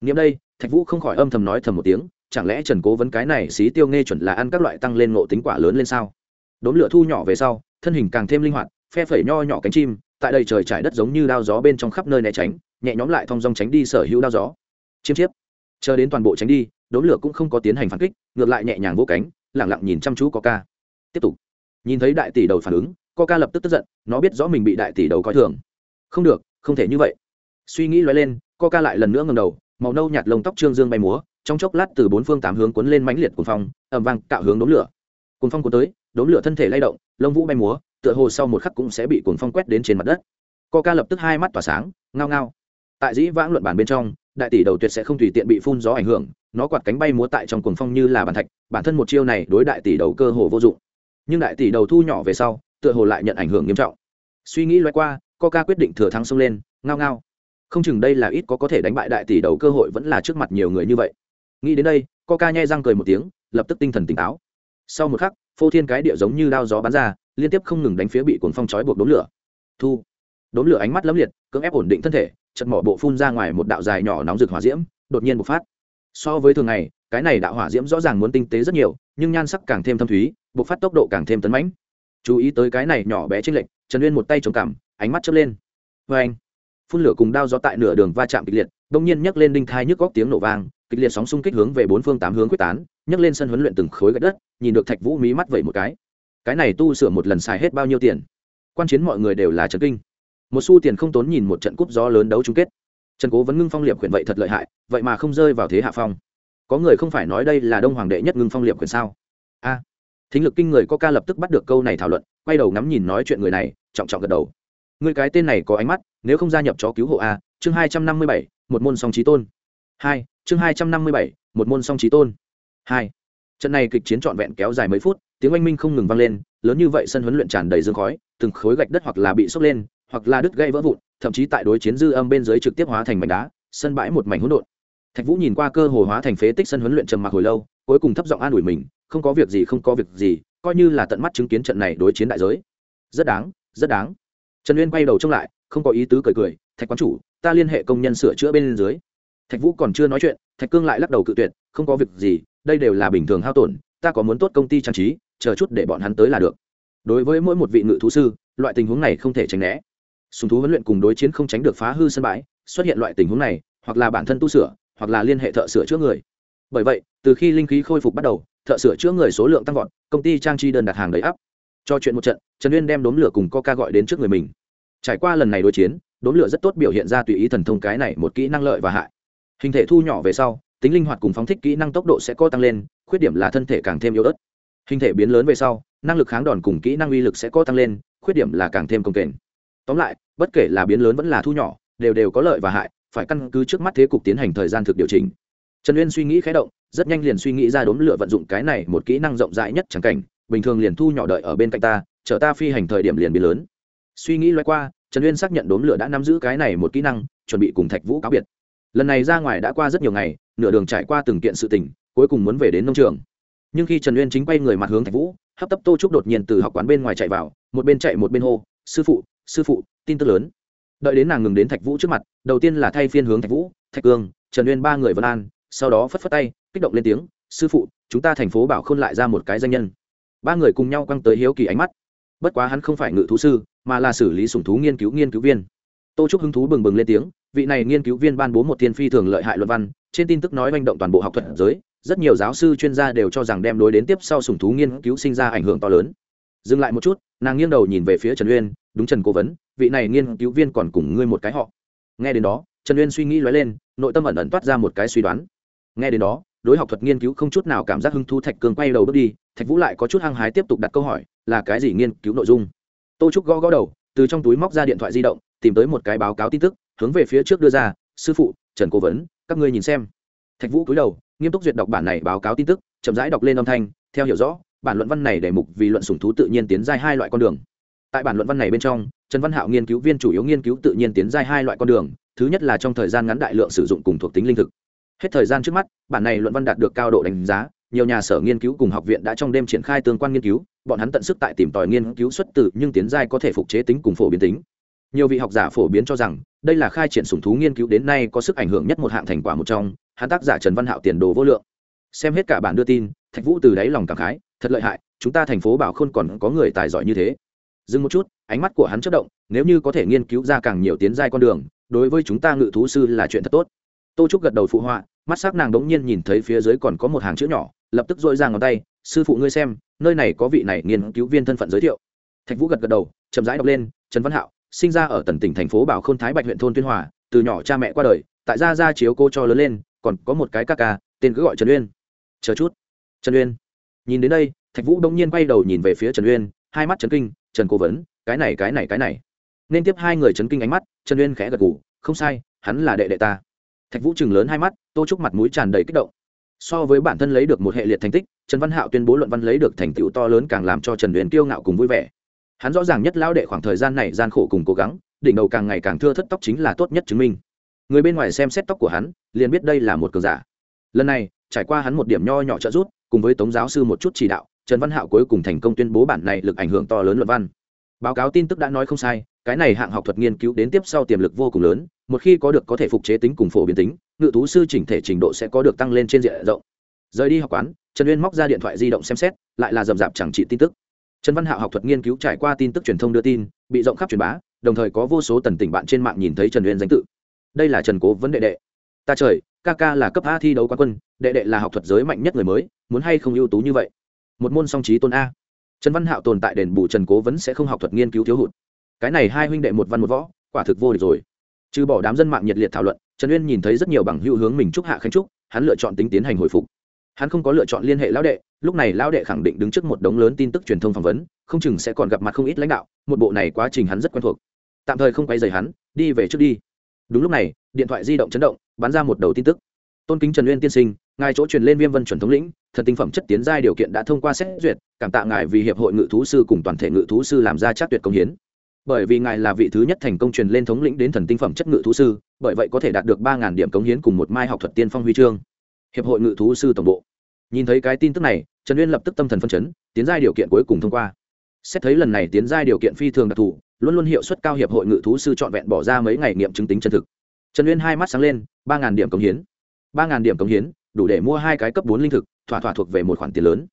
Nghiệm đây, thạch vũ không khỏi âm thầm nói thầm một tiếng, chẳng lẽ trần cố vấn cái này xí tiêu nghe chuẩn là ăn các loại tăng lên ngộ tính quả lớn lên sao? Đốn lửa thu nhỏ về sau, thân hình càng thêm linh hoạt, phe phẩy nho nhỏ cánh chim, tại đây trời trải đất giống như đao gió bên trong khắp nơi né tránh, nhẹ nhóm lại thong dong tránh đi sở hữu đao gió. Chiêm chiếp. Chờ đến toàn bộ tránh đi đốm lửa cũng không có tiến hành phản kích, ngược lại nhẹ nhàng vỗ cánh lẳng lặng nhìn chăm chú coca. Tiếp tục. Nhìn thấy đại tỷ đầu phản ứng, coca lập tức tức giận, nó biết rõ mình bị đại tỷ đầu coi thường. Không được, không thể như vậy. Suy nghĩ loay lên, coca lại lần nữa ngầm đầu, màu nâu nhạt lông tóc trương dương bay múa, trong chốc lát từ bốn phương tám hướng cuốn lên mãnh liệt cuồng phong ẩm vang cạo hướng đốm lửa. Cuồng phong cuốn tới, đốm lửa thân thể lay động, lông vũ bay múa, tựa hồ sau một khắc cũng sẽ bị cuồng phong quét đến trên mặt đất. Coca lập tức hai mắt tỏa sáng, ngao ngao. Tại dĩ vãng luận bản bên trong, đại tỷ đầu tuyệt sẽ không tùy tiện bị phun gió ảnh hưởng nó quạt cánh bay múa tại trong cuồng phong như là bàn thạch, bản thân một chiêu này đối đại tỷ đầu cơ hồ vô dụng. Nhưng đại tỷ đầu thu nhỏ về sau, tựa hồ lại nhận ảnh hưởng nghiêm trọng. Suy nghĩ loay qua, coca quyết định thừa thắng xông lên, ngao ngao. Không chừng đây là ít có có thể đánh bại đại tỷ đầu cơ hội vẫn là trước mặt nhiều người như vậy. Nghĩ đến đây, coca nhai răng cười một tiếng, lập tức tinh thần tỉnh táo. Sau một khắc, phô thiên cái địa giống như đao gió bắn ra, liên tiếp không ngừng đánh phía bị cuồng phong trói buộc đốn lửa. Thu. Đốn lửa ánh mắt lấm liệt, cưỡng ép ổn định thân thể chật mỏ bộ phun ra ngoài một đạo dài nhỏ nóng rực hỏa diễm, đột nhiên bộc phát so với thường ngày, cái này đạo hỏa diễm rõ ràng muốn tinh tế rất nhiều, nhưng nhan sắc càng thêm thâm thúy, bộc phát tốc độ càng thêm tấn mãnh. Chú ý tới cái này nhỏ bé trên lệnh trần uyên một tay chống cằm, ánh mắt chớp lên. Vê anh, phun lửa cùng đao gió tại nửa đường va chạm kịch liệt, đông nhiên nhấc lên đinh thai nhức góc tiếng nổ vang, kịch liệt sóng xung kích hướng về bốn phương tám hướng quyết tán, nhấc lên sân huấn luyện từng khối gạch đất, nhìn được thạch vũ mí mắt vậy một cái. Cái này tu sửa một lần xài hết bao nhiêu tiền? Quan chiến mọi người đều là trần kinh. Một xu tiền không tốn nhìn một trận cúp gió lớn đấu chung kết trần cố vẫn ngưng phong liệp quyền vậy thật lợi hại, vậy mà không rơi vào thế hạ phong. Có người không phải nói đây là đông hoàng đệ nhất ngưng phong liệp quyền sao? A. Thính lực kinh người có ca lập tức bắt được câu này thảo luận, quay đầu ngắm nhìn nói chuyện người này, trọng trọng gật đầu. Người cái tên này có ánh mắt, nếu không gia nhập chó cứu hộ a, chương hai trăm năm mươi bảy, một môn song trí tôn. Hai, chương hai trăm năm mươi bảy, một môn song trí tôn. Hai. Trận này kịch chiến trọn vẹn kéo dài mấy phút, tiếng oanh minh không ngừng vang lên, lớn như vậy sân huấn luyện tràn đầy dương khói, từng khối gạch đất hoặc là bị sốc lên, hoặc là đứt gây vỡ vụn thậm chí tại đối chiến dư âm bên dưới trực tiếp hóa thành mảnh đá, sân bãi một mảnh hỗn độn. Thạch vũ nhìn qua cơ hồ hóa thành phế tích sân huấn luyện trầm mặc hồi lâu, cuối cùng thấp giọng an ủi mình, không có việc gì, không có việc gì, coi như là tận mắt chứng kiến trận này đối chiến đại giới. Rất đáng rất đáng. Trần uyên quay đầu trông lại, không có ý tứ cười cười, thạch quán chủ, ta liên hệ công nhân sửa chữa bên dưới. Thạch vũ còn chưa nói chuyện, thạch cương lại lắc đầu cự tuyệt, không có việc gì, đây đều là bình thường hao tổn, ta có muốn tốt công ty trang trí, chờ chút để bọn hắn tới là được. Đối với mỗi một vị ngự thú sư, loại tình huống này không thể tránh né sùng thú huấn luyện cùng đối chiến không tránh được phá hư sân bãi, xuất hiện loại tình huống này, hoặc là bản thân tu sửa, hoặc là liên hệ thợ sửa chữa người. Bởi vậy, từ khi linh khí khôi phục bắt đầu, thợ sửa chữa người số lượng tăng vọt, công ty trang trí đơn đặt hàng đầy ắp. Cho chuyện một trận, trần uyên đem đốm lửa cùng coca gọi đến trước người mình. Trải qua lần này đối chiến, đốm lửa rất tốt biểu hiện ra tùy ý thần thông cái này một kỹ năng lợi và hại. Hình thể thu nhỏ về sau, tính linh hoạt cùng phóng thích kỹ năng tốc độ sẽ có tăng lên, khuyết điểm là thân thể càng thêm yếu ớt. Hình thể biến lớn về sau, năng lực kháng đòn cùng kỹ năng uy lực sẽ có tăng lên, khuyết điểm là càng thêm công kềnh. Tóm lại bất kể là biến lớn vẫn là thu nhỏ, đều đều có lợi và hại, phải căn cứ trước mắt thế cục tiến hành thời gian thực điều chỉnh. Trần uyên suy nghĩ khé động, rất nhanh liền suy nghĩ ra đốm lửa vận dụng cái này một kỹ năng rộng rãi nhất chẳng cảnh, bình thường liền thu nhỏ đợi ở bên cạnh ta chở ta phi hành thời điểm liền biến lớn. Suy nghĩ loay qua, trần uyên xác nhận đốm lửa đã nắm giữ cái này một kỹ năng, chuẩn bị cùng thạch vũ cáo biệt. Lần này ra ngoài đã qua rất nhiều ngày, nửa đường trải qua từng kiện sự tình, cuối cùng muốn về đến nông trường. Nhưng khi trần uyên chính quay người mặt hướng thạch vũ, hấp tấp tô trúc đột nhiên từ học quán bên ngoài chạy vào, một bên chạy một bên hô, sư phụ sư phụ, tin tức lớn. Đợi đến nàng ngừng đến thạch vũ trước mặt, đầu tiên là thay phiên hướng thạch vũ, thạch cương, trần uyên ba người vân an. Sau đó phất phất tay, kích động lên tiếng, sư phụ, chúng ta thành phố bảo khôn lại ra một cái danh nhân. Ba người cùng nhau căng tới hiếu kỳ ánh mắt. Bất quá hắn không phải ngự thú sư, mà là xử lý sủng thú nghiên cứu nghiên cứu viên. Tô trúc hứng thú bừng bừng lên tiếng, vị này nghiên cứu viên ban bố một thiên phi thường lợi hại luận văn, trên tin tức nói manh động toàn bộ học thuật giới, rất nhiều giáo sư chuyên gia đều cho rằng đem đối đến tiếp sau sủng thú nghiên cứu sinh ra ảnh hưởng to lớn dừng lại một chút, nàng nghiêng đầu nhìn về phía trần uyên, đúng trần cố vấn, vị này nghiên cứu viên còn cùng ngươi một cái họ. Nghe đến đó, trần uyên suy nghĩ lóe lên, nội tâm ẩn ẩn toát ra một cái suy đoán. Nghe đến đó, đối học thuật nghiên cứu không chút nào cảm giác hứng thu thạch cường quay đầu bước đi, thạch vũ lại có chút hăng hái tiếp tục đặt câu hỏi, là cái gì nghiên cứu nội dung? Tô trúc gõ gõ đầu, từ trong túi móc ra điện thoại di động, tìm tới một cái báo cáo tin tức, hướng về phía trước đưa ra, sư phụ, trần cố vấn, các ngươi nhìn xem. Thạch vũ cúi đầu, nghiêm túc duyệt đọc bản này báo cáo tin tức, chậm rãi đọc lên âm thanh, theo hiểu rõ bản luận văn này đề mục vì luận sủng thú tự nhiên tiến giai hai loại con đường. Tại bản luận văn này bên trong, trần văn hạo nghiên cứu viên chủ yếu nghiên cứu tự nhiên tiến giai hai loại con đường, thứ nhất là trong thời gian ngắn đại lượng sử dụng cùng thuộc tính linh thực. Hết thời gian trước mắt, bản này luận văn đạt được cao độ đánh giá, nhiều nhà sở nghiên cứu cùng học viện đã trong đêm triển khai tương quan nghiên cứu, bọn hắn tận sức tại tìm tòi nghiên cứu xuất từ nhưng tiến giai có thể phục chế tính cùng phổ biến tính. Nhiều vị học giả phổ biến cho rằng, đây là khai triển sủng thú nghiên cứu đến nay có sức ảnh hưởng nhất một hạng thành quả một trong, hắn tác giả trần văn hạo tiền đồ vô lượng. Xem hết cả bản đưa tin thạch vũ từ đáy lòng cảm khái, thật lợi hại, chúng ta thành phố bảo khôn còn có người tài giỏi như thế. Dừng một chút, ánh mắt của hắn chất động, nếu như có thể nghiên cứu ra càng nhiều tiến giai con đường, đối với chúng ta ngự thú sư là chuyện thật tốt. Tô trúc gật đầu phụ họa, mắt s ắ c nàng đ ố n g nhiên nhìn thấy phía dưới còn có một hàng chữ nhỏ, lập tức dội ra ngón tay, sư phụ ngươi xem, nơi này có vị này nghiên cứu viên thân phận giới thiệu. Thạch vũ gật gật đầu, chậm rãi đọc lên, trần văn hạo, sinh ra ở tần tỉnh thành phố bảo k h ô n thái bạch huyện thôn tuyên hòa, từ nhỏ cha mẹ qua đời, tại gia gia chiếu cô cho lớn lên, còn có một cái ca ca, tên cứ gọi trần uyên. Chờ chút trần uyên. Nhìn đến đây, thạch vũ đông nhiên quay đầu nhìn về phía trần uyên, hai mắt trần kinh, trần cố vấn, cái này cái này cái này. Nên tiếp hai người trấn kinh ánh mắt, trần uyên khẽ gật g ủ không sai, hắn là đệ đệ ta. Thạch vũ chừng lớn hai mắt, tô trúc mặt mũi tràn đầy kích động. So với bản thân lấy được một hệ liệt thành tích, trần văn hạo tuyên bố luận văn lấy được thành tựu to lớn càng làm cho trần Uyên kiêu ngạo cùng vui vẻ. Hắn rõ ràng nhất lão đệ khoảng thời gian này gian khổ cùng cố gắng, đỉnh đầu càng ngày càng thưa thất tóc chính là tốt nhất chứng minh. Người bên ngoài xem xét tóc của hắn, liền biết đây là một cờ giả. Lần này, trải qua hắn một điểm nho nhỏ trợ rút cùng với tống giáo sư một chút chỉ đạo, trần văn hạo cuối cùng thành công tuyên bố bản này lực ảnh hưởng to lớn luận văn. Báo cáo tin tức đã nói không sai, cái này hạng học thuật nghiên cứu đến tiếp sau tiềm lực vô cùng lớn, một khi có được có thể phục chế tính cùng phổ biến tính, ngự thú sư chỉnh thể trình độ sẽ có được tăng lên trên diện rộng. Rời đi học quán, trần uyên móc ra điện thoại di động xem xét, lại là rầm rạp chẳng trị tin tức. Trần văn hạo học thuật nghiên cứu trải qua tin tức truyền thông đưa tin, bị rộng khắp truyền bá, đồng thời có vô số tần tỉnh bạn trên mạng nhìn thấy trần uyên danh tự. Đây là trần cố vấn đệ đệ. Ta trời ca ca là cấp a thi đấu quán quân, đệ đệ là học thuật giới mạnh nhất người mới, muốn hay không ưu tú như vậy? Một môn song trí tôn a. Trần văn hạo tồn tại đền bù trần cố vấn sẽ không học thuật nghiên cứu thiếu hụt. Cái này hai huynh đệ một văn một võ, quả thực vô địch rồi. Trừ bỏ đám dân mạng nhiệt liệt thảo luận, trần uyên nhìn thấy rất nhiều bằng hữu hướng mình chúc hạ khánh trúc hắn lựa chọn tính tiến hành hồi phục. Hắn không có lựa chọn liên hệ lão đệ, lúc này lão đệ khẳng định đứng trước một đống lớn tin tức truyền thông phỏng vấn, không chừng sẽ còn gặp mặt không ít lãnh đạo, một bộ này quá trình hắn rất quen thuộc. Tạm thời không quay dày hắn, đi về trước đi đúng lúc này, điện thoại di động chấn động, bắn ra một đầu tin tức. Tôn kính trần uyên tiên sinh, ngài chỗ truyền lên viêm vân chuẩn thống lĩnh, thần tinh phẩm chất tiến giai điều kiện đã thông qua xét duyệt, cảm tạ ngài vì hiệp hội ngự thú sư cùng toàn thể ngự thú sư làm ra chắc tuyệt công hiến. Bởi vì ngài là vị thứ nhất thành công truyền lên thống lĩnh đến thần tinh phẩm chất ngự thú sư, bởi vậy có thể đạt được ba ngàn điểm cống hiến cùng một mai học thuật tiên phong huy chương. Hiệp hội ngự thú sư tổng bộ. Nhìn thấy cái tin tức này, trần uyên lập tức tâm thần phân chấn, tiến giai điều kiện cuối cùng thông qua. Xét thấy lần này tiến giai điều kiện phi thường đặc thù luôn luôn hiệu suất cao hiệp hội ngự thú sư trọn vẹn bỏ ra mấy ngày nghiệm chứng tính chân thực. Trần uyên hai mắt sáng lên, ba điểm cống hiến. Ba điểm cống hiến, đủ để mua hai cái cấp bốn linh thực, thỏa thỏa thuộc về một khoản tiền lớn.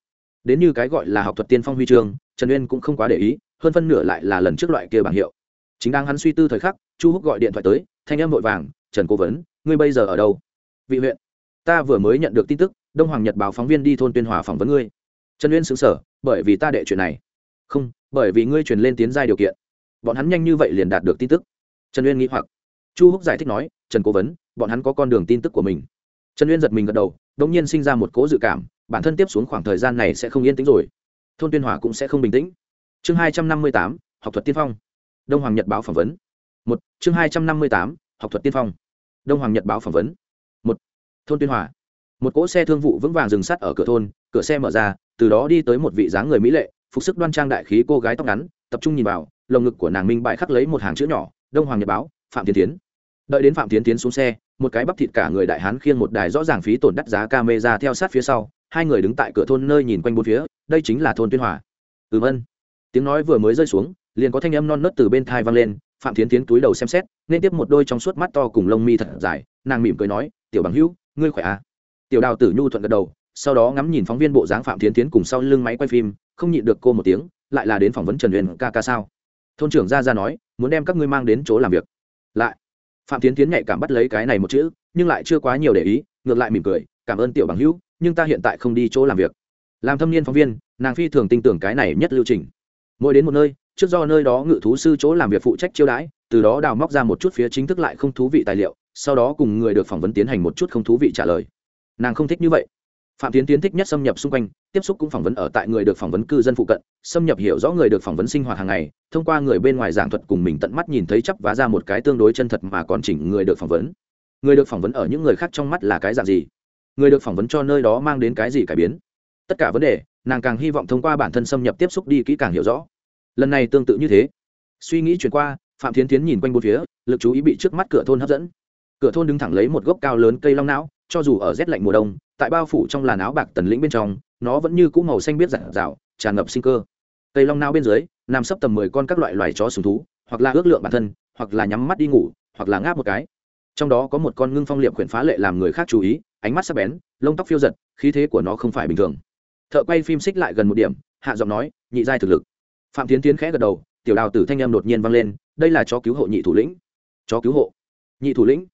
Đến như cái gọi là học thuật tiên phong huy chương, trần uyên cũng không quá để ý, hơn phân nửa lại là lần trước loại kia bảng hiệu. Chính đang hắn suy tư thời khắc, chu húc gọi điện thoại tới, thanh em vội vàng, trần cố vấn, ngươi bây giờ ở đâu? Vị huyện. Ta vừa mới nhận được tin tức, đông hoàng nhật báo phóng viên đi thôn tuyên hòa phỏng vấn ngươi. Trần uyên xứng sở bởi vì ta đệ chuyện này. Không, bởi vì ngươi truyền lên tiến giai điều kiện bọn hắn nhanh như vậy liền đạt được tin tức. Trần uyên nghĩ hoặc. Chu húc giải thích nói, trần cố vấn, bọn hắn có con đường tin tức của mình. Trần uyên giật mình gật đầu đ ỗ n g nhiên sinh ra một cố dự cảm, bản thân tiếp xuống khoảng thời gian này sẽ không yên tĩnh rồi. Thôn tuyên hòa cũng sẽ không bình tĩnh. Chương hai trăm năm mươi tám, học thuật tiên phong. Đông hoàng nhật báo phỏng vấn. Một, chương hai trăm năm mươi tám, học thuật tiên phong. Đông hoàng nhật báo phỏng vấn. Một, thôn tuyên hòa một cỗ xe thương vụ vững vàng dừng sắt ở cửa thôn, cửa xe mở ra, từ đó đi tới một vị dáng người mỹ lệ, phục sức đoan trang đại khí cô gái tóc ngắn, tập trung nhìn vào lồng ngực của nàng minh bài khắc lấy một hàng chữ nhỏ, đông hoàng nhật báo, phạm tiến tiến. Đợi đến phạm tiến tiến xuống xe, một cái bắp thịt cả người đại hán khiêng một đài rõ ràng phí tổn đắt giá ca mê ra theo sát phía sau, hai người đứng tại cửa thôn nơi nhìn quanh bốn phía, đây chính là thôn tuyên hòa. Ừm ân tiếng nói vừa mới rơi xuống, liền có thanh âm non nớt từ bên thai vang lên, phạm tiến tiến túi đầu xem xét, nên tiếp một đôi trong suốt mắt to cùng lông mi thật dài, nàng mỉm cười nói, tiểu bằng hữu, ngươi khỏe à? Tiểu đào tử nhu thuận gật đầu, sau đó ngắm nhìn phóng viên bộ dáng phạm tiến tiến cùng sau lưng máy quay phim, không nhịn được cô một tiếng, lại là đến phỏng vấn trần huyền ca ca sao? Thôn trưởng ra ra nói, muốn đem các ngươi mang đến chỗ làm việc. Lại, phạm tiến tiến nhạy cảm bắt lấy cái này một chữ, nhưng lại chưa quá nhiều để ý, ngược lại mỉm cười, cảm ơn tiểu bằng hữu, nhưng ta hiện tại không đi chỗ làm việc. Làm thâm niên phóng viên, nàng phi thường tin tưởng cái này nhất lưu trình. Mỗi đến một nơi, trước do nơi đó ngự thú sư chỗ làm việc phụ trách chiêu đãi, từ đó đào móc ra một chút phía chính thức lại không thú vị tài liệu, sau đó cùng người được phỏng vấn tiến hành một chút không thú vị trả lời. Nàng không thích như vậy phạm tiến tiến thích nhất xâm nhập xung quanh, tiếp xúc cũng phỏng vấn ở tại người được phỏng vấn cư dân phụ cận, xâm nhập hiểu rõ người được phỏng vấn sinh hoạt hàng ngày, thông qua người bên ngoài giảng thuật cùng mình tận mắt nhìn thấy chấp vá ra một cái tương đối chân thật mà còn chỉnh người được phỏng vấn. Người được phỏng vấn ở những người khác trong mắt là cái dạng gì? Người được phỏng vấn cho nơi đó mang đến cái gì cải biến? Tất cả vấn đề, nàng càng hy vọng thông qua bản thân xâm nhập tiếp xúc đi kỹ càng hiểu rõ. Lần này tương tự như thế. Suy nghĩ chuyển qua, phạm tiến tiến nhìn quanh bốn phía, lực chú ý bị trước mắt cửa thôn hấp dẫn. Cửa thôn đứng thẳng lấy một gốc cao lớn cây long não, cho dù ở rét lạnh mùa đông tại bao phủ trong làn áo bạc tần lĩnh bên trong, nó vẫn như cũ màu xanh biết rạng rào tràn ngập sinh cơ. Cây long nao bên dưới, nằm sấp tầm mười con các loại loài chó sùng thú, hoặc là ước lượng bản thân, hoặc là nhắm mắt đi ngủ, hoặc là ngáp một cái. Trong đó có một con ngưng phong liệm quyển phá lệ làm người khác chú ý, ánh mắt sắc bén, lông tóc phiêu giật, khí thế của nó không phải bình thường. Thợ quay phim xích lại gần một điểm, hạ giọng nói, nhị giai thực lực. Phạm tiến tiến khẽ gật đầu, tiểu đào tử thanh em đột nhiên vang lên, đây là chó cứu hộ nhị thủ lĩnh. Chó cứu hộ? Nhị thủ lĩnh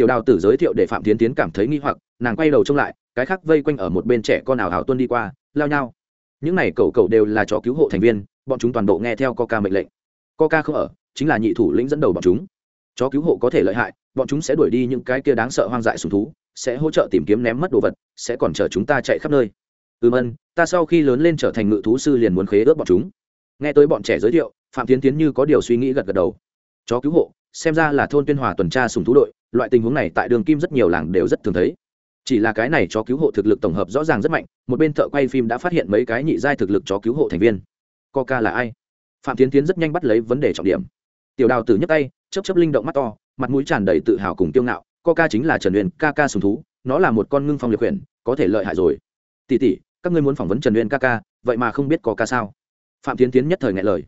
tiểu đào tử giới thiệu để phạm tiến tiến cảm thấy nghi hoặc, nàng quay đầu trông lại, cái khác vây quanh ở một bên trẻ con ảo hảo tuân đi qua, lao nhau. Những này cầu cầu đều là chó cứu hộ thành viên, bọn chúng toàn bộ nghe theo coca mệnh lệnh. Coca không ở, chính là nhị thủ lĩnh dẫn đầu bọn chúng. Chó cứu hộ có thể lợi hại, bọn chúng sẽ đuổi đi những cái kia đáng sợ hoang dại sùng thú, sẽ hỗ trợ tìm kiếm ném mất đồ vật, sẽ còn chở chúng ta chạy khắp nơi. Ừm ân, ta sau khi lớn lên trở thành ngự thú sư liền muốn khế ước bọn chúng. Nghe tới bọn trẻ giới thiệu, phạm tiến tiến như có điều suy nghĩ gật gật đầu. Chó cứu hộ xem ra là thôn tuyên hòa tuần tra sùng thú đội, loại tình huống này tại đường kim rất nhiều làng đều rất thường thấy. Chỉ là cái này chó cứu hộ thực lực tổng hợp rõ ràng rất mạnh, một bên thợ quay phim đã phát hiện mấy cái nhị giai thực lực chó cứu hộ thành viên. Coca là ai? Phạm tiến tiến rất nhanh bắt lấy vấn đề trọng điểm. Tiểu đào tử nhấc tay chấp chấp linh động mắt to, mặt mũi tràn đầy tự hào cùng kiêu ngạo coca chính là trần huyền ca ca sùng thú, nó là một con ngưng phong liệt huyền, có thể lợi hại rồi. Tỉ tỉ các ngươi muốn phỏng vấn trần huyền ca ca, vậy mà không biết coca sao? Phạm tiến tiến nhất thời ngại lời.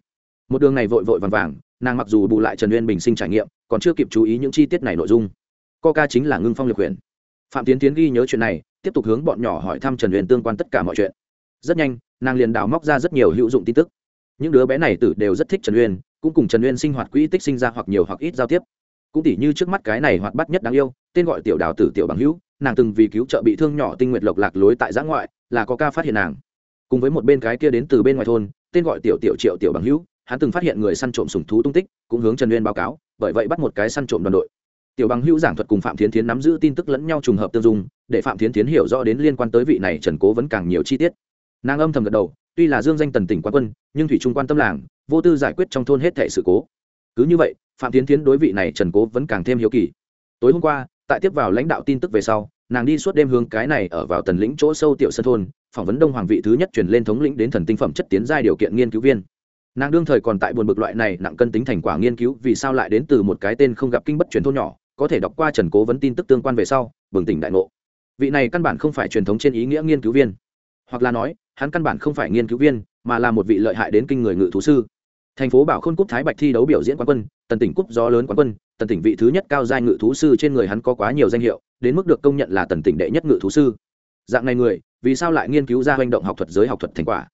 Một đường này vội vội vàng vàng nàng mặc dù bù lại trần uyên bình sinh trải nghiệm còn chưa kịp chú ý những chi tiết này nội dung coca chính là ngưng phong liệt quyển phạm tiến tiến ghi nhớ chuyện này tiếp tục hướng bọn nhỏ hỏi thăm trần uyên tương quan tất cả mọi chuyện rất nhanh nàng liền đào móc ra rất nhiều hữu dụng tin tức những đứa bé này tử đều rất thích trần uyên cũng cùng trần uyên sinh hoạt quỹ tích sinh ra hoặc nhiều hoặc ít giao tiếp cũng tỉ như trước mắt cái này hoạt bắt nhất đáng yêu tên gọi tiểu đào tử tiểu bằng hữu nàng từng vì cứu trợ bị thương nhỏ tinh nguyệt lộc lạc lối tại giã ngoại là có ca phát hiện nàng cùng với một bên cái kia đến từ bên ngoài thôn tên gọi tiểu tiểu triệu tiểu bằng hữu hắn từng phát hiện người săn trộm sùng thú tung tích, cũng hướng trần uyên báo cáo, bởi vậy bắt một cái săn trộm đoàn đội. Tiểu bằng hữu giảng thuật cùng phạm thiến thiến nắm giữ tin tức lẫn nhau trùng hợp tương dung, để phạm thiến thiến hiểu rõ đến liên quan tới vị này trần cố vẫn càng nhiều chi tiết. Nàng âm thầm gật đầu, tuy là dương danh tần tỉnh quan quân, nhưng thủy trung quan tâm làng, vô tư giải quyết trong thôn hết thệ sự cố. Cứ như vậy, phạm tiến tiến đối vị này trần cố vẫn càng thêm hiếu kỳ. Tối hôm qua, tại tiếp vào lãnh đạo tin tức về sau, nàng đi suốt đêm hướng cái này ở vào tần lĩnh chỗ sâu tiểu sân thôn, phỏng vấn đông hoàng vị thứ nhất chuyển lên thống lĩnh đến thần tinh phẩm chất tiến giai điều kiện nghiên cứu viên nàng đương thời còn tại buồn bực loại này nặng cân tính thành quả nghiên cứu, vì sao lại đến từ một cái tên không gặp kinh bất truyền thôn nhỏ, có thể đọc qua trần cố vấn tin tức tương quan về sau, bừng tỉnh đại ngộ. Vị này căn bản không phải truyền thống trên ý nghĩa nghiên cứu viên. Hoặc là nói, hắn căn bản không phải nghiên cứu viên, mà là một vị lợi hại đến kinh người ngự thú sư. Thành phố bảo khôn cúp thái bạch thi đấu biểu diễn quán quân, tần tỉnh cúp gió lớn quán quân, tần tỉnh vị thứ nhất cao giai ngự thú sư trên người hắn có quá nhiều danh hiệu, đến mức được công nhận là tần tỉnh đệ nhất ngự thú sư. Dạng này người, vì sao lại nghiên cứu ra hành động học thuật, giới học thuật thành quả?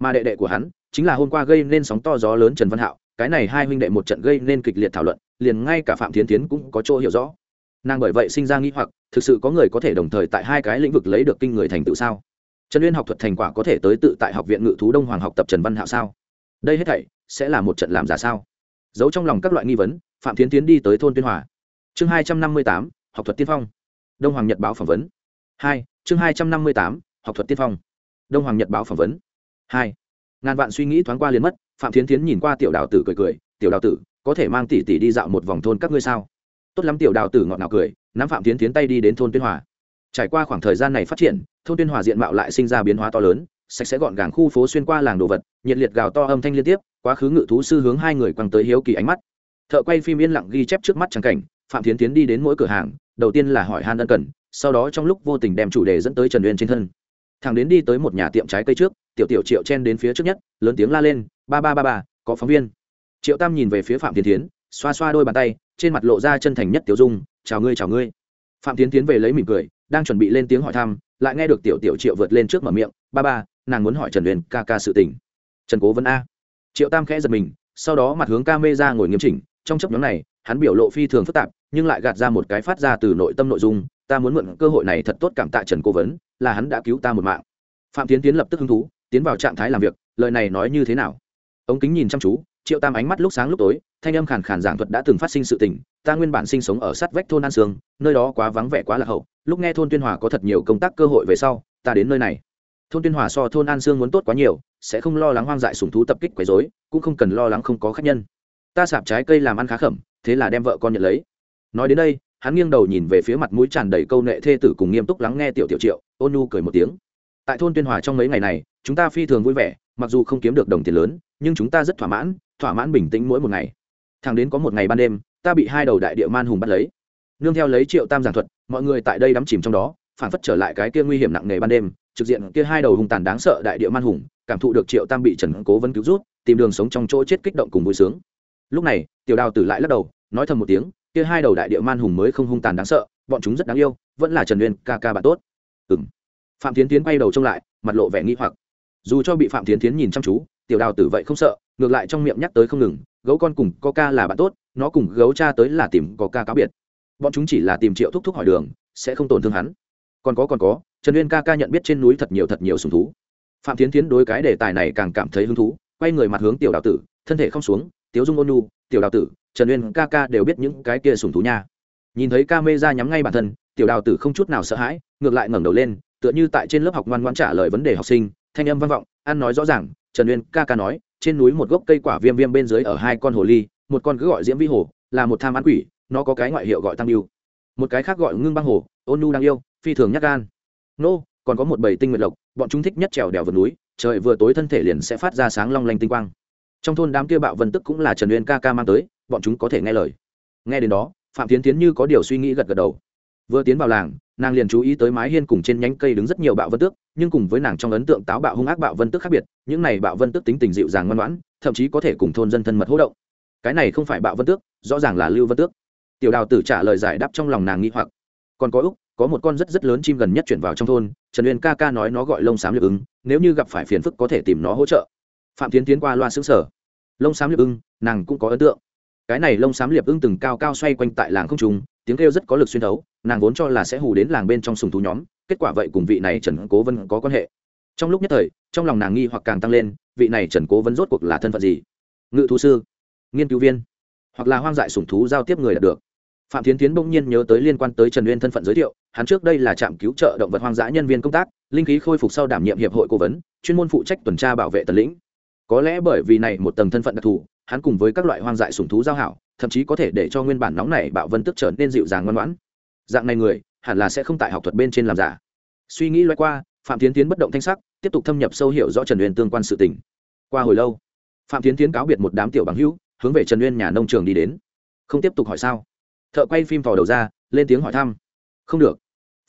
Mà đệ đệ của hắn chính là hôm qua gây nên sóng to gió lớn trần văn hạo, cái này hai huynh đệ một trận gây nên kịch liệt thảo luận, liền ngay cả phạm thiến tiến cũng có chỗ hiểu rõ. Nàng bởi vậy sinh ra nghi hoặc, thực sự có người có thể đồng thời tại hai cái lĩnh vực lấy được kinh người thành tựu sao? Trần uyên học thuật thành quả có thể tới tự tại học viện ngự thú đông hoàng học tập trần văn hạo sao? Đây hết thảy sẽ là một trận làm giả sao? Giấu trong lòng các loại nghi vấn, phạm tiến tiến đi tới thôn tuyên hòa. Chương hai trăm năm mươi tám, học thuật tiên phong. Đông hoàng nhật báo phỏng vấn. Hai, chương hai trăm năm mươi tám, học thuật tiên phong. Đông hoàng nhật báo phỏng vấn. Hai ngàn vạn suy nghĩ thoáng qua liền mất, phạm Thiến tiến nhìn qua tiểu đào tử cười cười, tiểu đào tử, có thể mang tỷ tỷ đi dạo một vòng thôn các ngươi sao? Tốt lắm, tiểu đào tử, ngọt ngào cười, nắm phạm tiến tiến tay đi đến thôn tuyên hòa. Trải qua khoảng thời gian này phát triển, thôn tuyên hòa diện mạo lại sinh ra biến hóa to lớn, sạch sẽ gọn gàng khu phố xuyên qua làng đồ vật, nhiệt liệt gào to âm thanh liên tiếp, quá khứ ngự thú sư hướng hai người quăng tới hiếu kỳ ánh mắt. Thợ quay phim yên lặng ghi chép trước mắt trắng cảnh, phạm tiến tiến đi đến mỗi cửa hàng, đầu tiên là hỏi han ân cần, sau đó trong lúc vô tình đem chủ đề dẫn tới trần uyên trên thân. Thằng đến đi tới một nhà tiệm trái cây trước tiểu tiểu triệu chen đến phía trước nhất, lớn tiếng la lên, ba ba ba ba, có phóng viên. Triệu tam nhìn về phía phạm tiến tiến xoa xoa đôi bàn tay, trên mặt lộ ra chân thành nhất tiểu dung, chào ngươi chào ngươi. Phạm tiến tiến về lấy mỉm cười, đang chuẩn bị lên tiếng hỏi thăm, lại nghe được tiểu tiểu triệu vượt lên trước mở miệng, ba ba, nàng muốn hỏi trần huyền ca ca sự tình. Trần cố vấn a. Triệu tam khẽ giật mình, sau đó mặt hướng ca mê ra ngồi nghiêm chỉnh, trong chấp nhóm này, hắn biểu lộ phi thường phức tạp, nhưng lại gạt ra một cái phát ra từ nội tâm nội dung, ta muốn mượn cơ hội này thật tốt cảm tạ trần cố vấn là hắn đã cứu ta một mạng. Phạm tiến tiến lập tức hứng thú tiến vào trạng thái làm việc, lời này nói như thế nào? Ống kính nhìn chăm chú, triệu tam ánh mắt lúc sáng lúc tối, thanh âm khàn khàn giảng thuật đã từng phát sinh sự tình, ta nguyên bản sinh sống ở sát vách thôn an sương, nơi đó quá vắng vẻ quá lạc hậu, lúc nghe thôn tuyên hòa có thật nhiều công tác cơ hội về sau, ta đến nơi này. Thôn tuyên hòa so thôn an sương muốn tốt quá nhiều, sẽ không lo lắng hoang dại sùng thú tập kích quấy dối cũng không cần lo lắng không có khách nhân. Ta sạp trái cây làm ăn khá khẩm, thế là đem vợ con nhận lấy. Nói đến đây, hắn nghiêng đầu nhìn về phía mặt mũi tràn đầy câu nệ thê tử cùng nghiêm túc lắng nghe tiểu tiểu triệu, ôn nu cười một tiếng. Tại thôn tuyên hòa trong mấy ngày này chúng ta phi thường vui vẻ, mặc dù không kiếm được đồng tiền lớn, nhưng chúng ta rất thỏa mãn thỏa mãn bình tĩnh mỗi một ngày. Thằng đến có một ngày ban đêm, ta bị hai đầu đại địa man hùng bắt lấy. Nương theo lấy triệu tam giảng thuật, mọi người tại đây đắm chìm trong đó, phản phất trở lại cái kia nguy hiểm nặng nề ban đêm, trực diện kia hai đầu hung tàn đáng sợ đại địa man hùng, cảm thụ được triệu tam bị trần cố vấn cứu rút, tìm đường sống trong chỗ chết kích động cùng vui sướng. Lúc này, tiểu đào tử lại lắc đầu, nói thầm một tiếng, kia hai đầu đại địa man hùng mới không hung tàn đáng sợ, bọn chúng rất đáng yêu, vẫn là trần uyên ca ca bạn tốt. Ừ m phạm tiến tiến quay đầu trông lại, mặt lộ vẻ nghi hoặc dù cho bị phạm tiến tiến nhìn chăm chú, tiểu đào tử vậy không sợ, ngược lại trong miệng nhắc tới không ngừng, gấu con cùng coca là bạn tốt, nó cùng gấu cha tới là tìm coca cáo biệt. Bọn chúng chỉ là tìm triệu thúc thúc hỏi đường, sẽ không tổn thương hắn. Còn có còn có, trần uyên ca ca nhận biết trên núi thật nhiều thật nhiều sùng thú. Phạm tiến tiến đối cái đề tài này càng cảm thấy hứng thú, quay người mặt hướng tiểu đào tử, thân thể không xuống, tiếu dung ôn nu tiểu đào tử, trần uyên ca ca đều biết những cái kia sùng thú nha. Nhìn thấy ca mê ra nhắm ngay bản thân, tiểu đào tử không chút nào sợ hãi, ngược lại ngẩng đầu lên, tựa như tại trên lớp học ngoan ngoan trả lời vấn đề học sinh thanh âm vang vọng, ăn nói rõ ràng, trần uyên ca ca nói, trên núi một gốc cây quả viêm viêm bên dưới ở hai con hồ ly, một con cứ gọi diễm vi hồ, là một tham ăn quỷ, nó có cái ngoại hiệu gọi tăng yêu. Một cái khác gọi ngưng băng hồ, ôn nu đang yêu, phi thường nhắc gan. Nô, còn có một bầy tinh nguyệt lộc, bọn chúng thích nhất trèo đèo vượt núi, trời vừa tối thân thể liền sẽ phát ra sáng long lanh tinh quang. Trong thôn đám kia bạo vân tức cũng là trần uyên ca ca mang tới, bọn chúng có thể nghe lời. Nghe đến đó, phạm tiến tiến như có điều suy nghĩ gật gật đầu. Vừa tiến vào làng nàng liền chú ý tới mái hiên cùng trên nhánh cây đứng rất nhiều bạo vân tước, nhưng cùng với nàng trong ấn tượng táo bạo hung ác bạo vân tước khác biệt, những này bạo vân tước tính tình dịu dàng ngoan ngoãn, thậm chí có thể cùng thôn dân thân mật hỗ động. Cái này không phải bạo vân tước, rõ ràng là lưu vân tước. Tiểu đào tử trả lời giải đáp trong lòng nàng nghĩ hoặc. Còn có úc, có một con rất rất lớn chim gần nhất chuyển vào trong thôn, trần uyên ca ca nói nó gọi lông xám liệp ứng nếu như gặp phải phiền phức có thể tìm nó hỗ trợ. Phạm tiến tiến qua loa xứng sở lông xám liệp ưng, nàng cũng có ấn tượng. Cái này lông xám liệp ưng từng cao cao xoay quanh tại làng không trùng tiếng kêu rất có lực xuyên thấu, nàng vốn cho là sẽ hù đến làng bên trong sùng thú nhóm, kết quả vậy cùng vị này trần cố vân có quan hệ. Trong lúc nhất thời, trong lòng nàng nghi hoặc càng tăng lên, vị này trần cố vân rốt cuộc là thân phận gì? Ngự thú sư, nghiên cứu viên, hoặc là hoang dại sùng thú giao tiếp người đạt được. Phạm tiến tiến bỗng nhiên nhớ tới liên quan tới trần uyên thân phận giới thiệu, hắn trước đây là trạm cứu trợ động vật hoang dã nhân viên công tác, linh khí khôi phục sau đảm nhiệm hiệp hội cố vấn, chuyên môn phụ trách tuần tra bảo vệ tần lĩnh. Có lẽ bởi vì này một tầng thân phận đặc thù, hắn cùng với các loại hoang dại sùng thú giao hảo thậm chí có thể để cho nguyên bản nóng này bạo vân tức trở nên dịu dàng ngoan ngoãn. Dạng này người, hẳn là sẽ không tại học thuật bên trên làm giả. Suy nghĩ loay qua, phạm tiến tiến bất động thanh sắc, tiếp tục thâm nhập sâu hiểu rõ trần uyên tương quan sự tình. Qua hồi lâu, phạm tiến tiến cáo biệt một đám tiểu bằng hữu, hướng về trần uyên nhà nông trường đi đến. Không tiếp tục hỏi sao? Thợ quay phim thò đầu ra, lên tiếng hỏi thăm. Không được.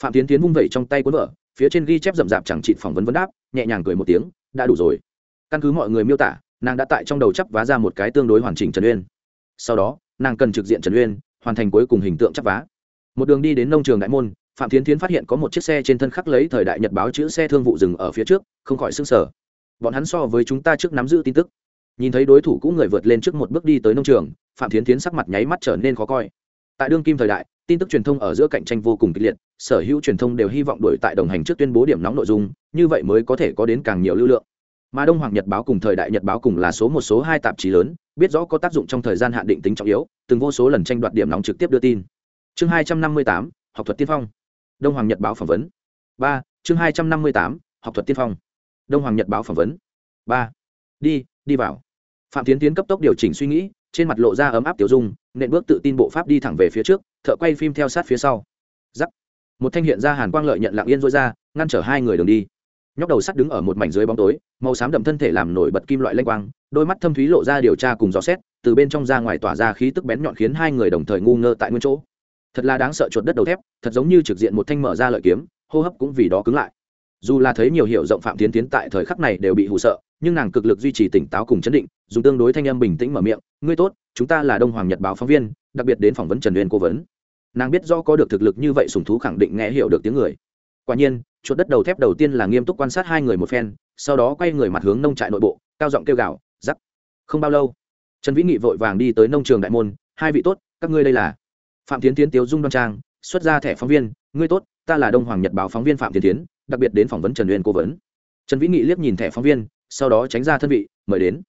Phạm tiến tiến vung vẩy trong tay cuốn vợ phía trên ghi chép rậm rạp chẳng chịt phỏng vấn vấn đáp, nhẹ nhàng cười một tiếng, đã đủ rồi. Căn cứ mọi người miêu tả, nàng đã tại trong đầu chấp vá ra một cái tương đối hoàn chỉnh trần uyên sau đó, nàng cần trực diện trần uyên, hoàn thành cuối cùng hình tượng chắp vá. Một đường đi đến nông trường đại môn, phạm tiến tiến phát hiện có một chiếc xe trên thân khắc lấy thời đại nhật báo chữ xe thương vụ dừng ở phía trước, không khỏi s ư n g sở bọn hắn so với chúng ta trước nắm giữ tin tức. Nhìn thấy đối thủ cũ người vượt lên trước một bước đi tới nông trường, phạm tiến tiến sắc mặt nháy mắt trở nên khó coi. Tại đương kim thời đại, tin tức truyền thông ở giữa cạnh tranh vô cùng kịch liệt, sở hữu truyền thông đều hy vọng đổi tại đồng hành trước tuyên bố điểm nóng nội dung, như vậy mới có thể có đến càng nhiều lưu lượng. Mà đông hoàng nhật báo cùng thời đại nhật báo cùng là số một, số hai tạp chí lớn biết rõ có tác dụng trong thời gian hạn định tính trọng yếu, từng vô số lần tranh đoạt điểm nóng trực tiếp đưa tin. Chương hai trăm năm mươi tám, học thuật tiên phong. Đông hoàng nhật báo phỏng vấn. Ba, chương hai trăm năm mươi tám, học thuật tiên phong. Đông hoàng nhật báo phỏng vấn. Ba, đi đi vào. Phạm tiến tiến cấp tốc điều chỉnh suy nghĩ, trên mặt lộ ra ấm áp tiểu dung, nện bước tự tin bộ pháp đi thẳng về phía trước, thợ quay phim theo sát phía sau. Giắc. Một thanh hiện ra hàn quang lợi nhận lặng yên rối ra, ngăn trở hai người đường đi nhóc đầu sắt đứng ở một mảnh dưới bóng tối, màu xám đậm thân thể làm nổi bật kim loại lênh quang, đôi mắt thâm thúy lộ ra điều tra cùng dò xét, từ bên trong ra ngoài tỏa ra khí tức bén nhọn khiến hai người đồng thời ngu ngơ tại nguyên chỗ. Thật là đáng sợ chuột đất đầu thép, thật giống như trực diện một thanh mở ra lợi kiếm, hô hấp cũng vì đó cứng lại. Dù là thấy nhiều hiệu rộng phạm tiến tiến tại thời khắc này đều bị hụ sợ, nhưng nàng cực lực duy trì tỉnh táo cùng chấn định, dùng tương đối thanh âm bình tĩnh mở miệng, ngươi tốt, chúng ta là đông hoàng nhật báo phóng viên, đặc biệt đến phỏng vấn trần uyên cố vấn. Nàng biết do có được thực lực như vậy sùng thú khẳng định nghe hiểu được tiếng người quả nhiên, chuột đất đầu thép đầu tiên là nghiêm túc quan sát hai người một phen, sau đó quay người mặt hướng nông trại nội bộ, cao giọng kêu gào giắc không bao lâu, trần vĩ nghị vội vàng đi tới nông trường đại môn, hai vị tốt, các ngươi đây là phạm tiến tiến tiếu dung đoan trang, xuất ra thẻ phóng viên, ngươi tốt, ta là đông hoàng nhật báo phóng viên phạm tiến tiến, đặc biệt đến phỏng vấn trần uyên cố vấn. Trần vĩ nghị liếc nhìn thẻ phóng viên, sau đó tránh ra thân vị, mời đến.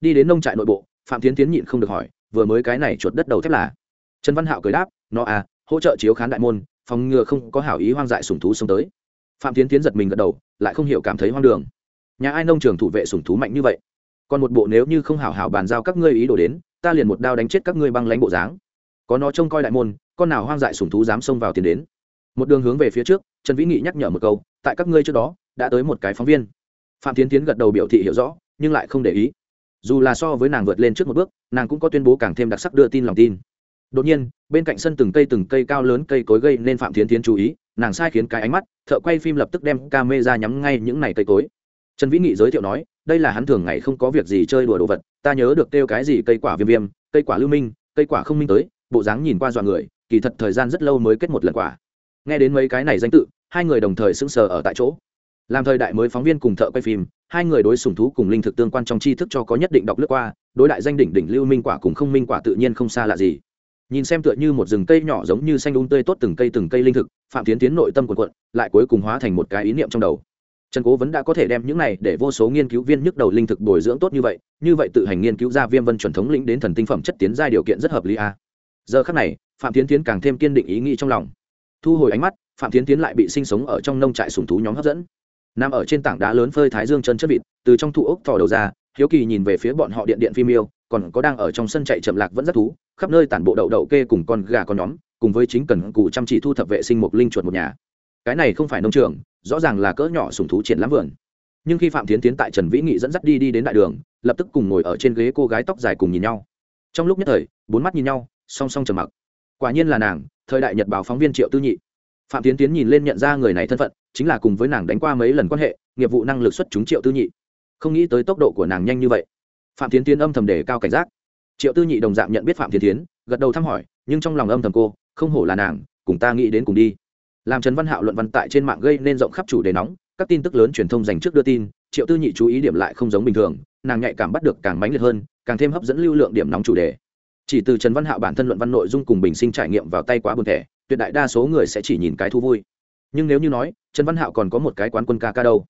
Đi đến nông trại nội bộ, phạm tiến tiến nhịn không được hỏi, vừa mới cái này chuột đất đầu thép là trần văn hạo cười đáp, nó à hỗ trợ chiếu khán đại môn phòng ngừa không có hảo ý hoang dại sùng thú xông tới. Phạm tiến tiến giật mình gật đầu, lại không hiểu cảm thấy hoang đường. Nhà ai nông trường thủ vệ sùng thú mạnh như vậy? Còn một bộ nếu như không hảo hảo bàn giao các ngươi ý đồ đến, ta liền một đao đánh chết các ngươi băng lánh bộ dáng. Có nó trông coi đại môn, con nào hoang dại sùng thú dám xông vào tiền đến? Một đường hướng về phía trước, trần vĩ nghị nhắc nhở một câu, tại các ngươi trước đó, đã tới một cái phóng viên. Phạm tiến tiến gật đầu biểu thị hiểu rõ, nhưng lại không để ý. Dù là so với nàng vượt lên trước một bước, nàng cũng có tuyên bố càng thêm đặc sắc đưa tin lòng tin đột nhiên, bên cạnh sân từng cây từng cây cao lớn cây cối gây nên phạm thiến thiến chú ý, nàng sai khiến cái ánh mắt, thợ quay phim lập tức đem ca mê ra nhắm ngay những này cây cối. Trần vĩ nghị giới thiệu nói, đây là hắn thường ngày không có việc gì chơi đùa đồ vật, ta nhớ được kêu cái gì cây quả viêm viêm, cây quả lưu minh, cây quả không minh tới, bộ dáng nhìn qua dọa người, kỳ thật thời gian rất lâu mới kết một lần quả. Nghe đến mấy cái này danh tự, hai người đồng thời sững sờ ở tại chỗ. Làm thời đại mới phóng viên cùng thợ quay phim, hai người đối sùng thú cùng linh thực tương quan trong tri thức cho có nhất định đọc lướt qua, đối đại danh đỉnh đỉnh lưu minh quả cùng không minh quả tự nhiên không xa lạ gì nhìn xem tựa như một rừng cây nhỏ giống như xanh úng tươi tốt từng cây từng cây linh thực, phạm tiến tiến nội tâm quần quận lại cuối cùng hóa thành một cái ý niệm trong đầu. Trần cố vẫn đã có thể đem những này để vô số nghiên cứu viên nhức đầu linh thực bồi dưỡng tốt như vậy như vậy tự hành nghiên cứu ra viêm vân chuẩn thống lĩnh đến thần tinh phẩm chất tiến ra điều kiện rất hợp lý a. Giờ khác này, phạm tiến tiến càng thêm kiên định ý nghĩ trong lòng. Thu hồi ánh mắt, phạm tiến tiến lại bị sinh sống ở trong nông trại sùng thú nhóm hấp dẫn. Nằm ở trên tảng đá lớn phơi thái dương chân chất vịt, từ trong thụ ốc thò đầu ra, hiếu kỳ nhìn về phía bọn họ điện điện phim yêu còn có đang ở trong sân chạy chậm lạc vẫn rất thú, khắp nơi tản bộ đậu đậu kê cùng con gà con nhóm, cùng với chính cần cụ chăm chỉ thu thập vệ sinh một linh chuột một nhà. Cái này không phải nông trường, rõ ràng là cỡ nhỏ sùng thú triển lãm vườn. Nhưng khi phạm tiến tiến tại trần vĩ nghị dẫn dắt đi đi đến đại đường, lập tức cùng ngồi ở trên ghế cô gái tóc dài cùng nhìn nhau. Trong lúc nhất thời, bốn mắt nhìn nhau, song song trầm mặc. Quả nhiên là nàng, thời đại nhật báo phóng viên triệu tư nhị. Phạm tiến tiến nhìn lên nhận ra người này thân phận, chính là cùng với nàng đánh qua mấy lần quan hệ, nghiệp vụ năng lực xuất chúng triệu tư nhị. Không nghĩ tới tốc độ của nàng nhanh như vậy phạm tiến tiến âm thầm đề cao cảnh giác. Triệu tư nhị đồng dạng nhận biết phạm tiến tiến gật đầu thăm hỏi, nhưng trong lòng âm thầm cô, không hổ là nàng, cùng ta nghĩ đến cùng đi. Làm trần văn hạo luận văn tại trên mạng gây nên rộng khắp chủ đề nóng, các tin tức lớn truyền thông dành trước đưa tin, triệu tư nhị chú ý điểm lại không giống bình thường, nàng nhạy cảm bắt được càng mãnh liệt hơn, càng thêm hấp dẫn lưu lượng điểm nóng chủ đề. Chỉ từ trần văn hạo bản thân luận văn nội dung cùng bình sinh trải nghiệm vào tay quá buồn thẻ, tuyệt đại đa số người sẽ chỉ nhìn cái thú vui. Nhưng nếu như nói, trần văn hạo còn có một cái quán quân ca ca đâu?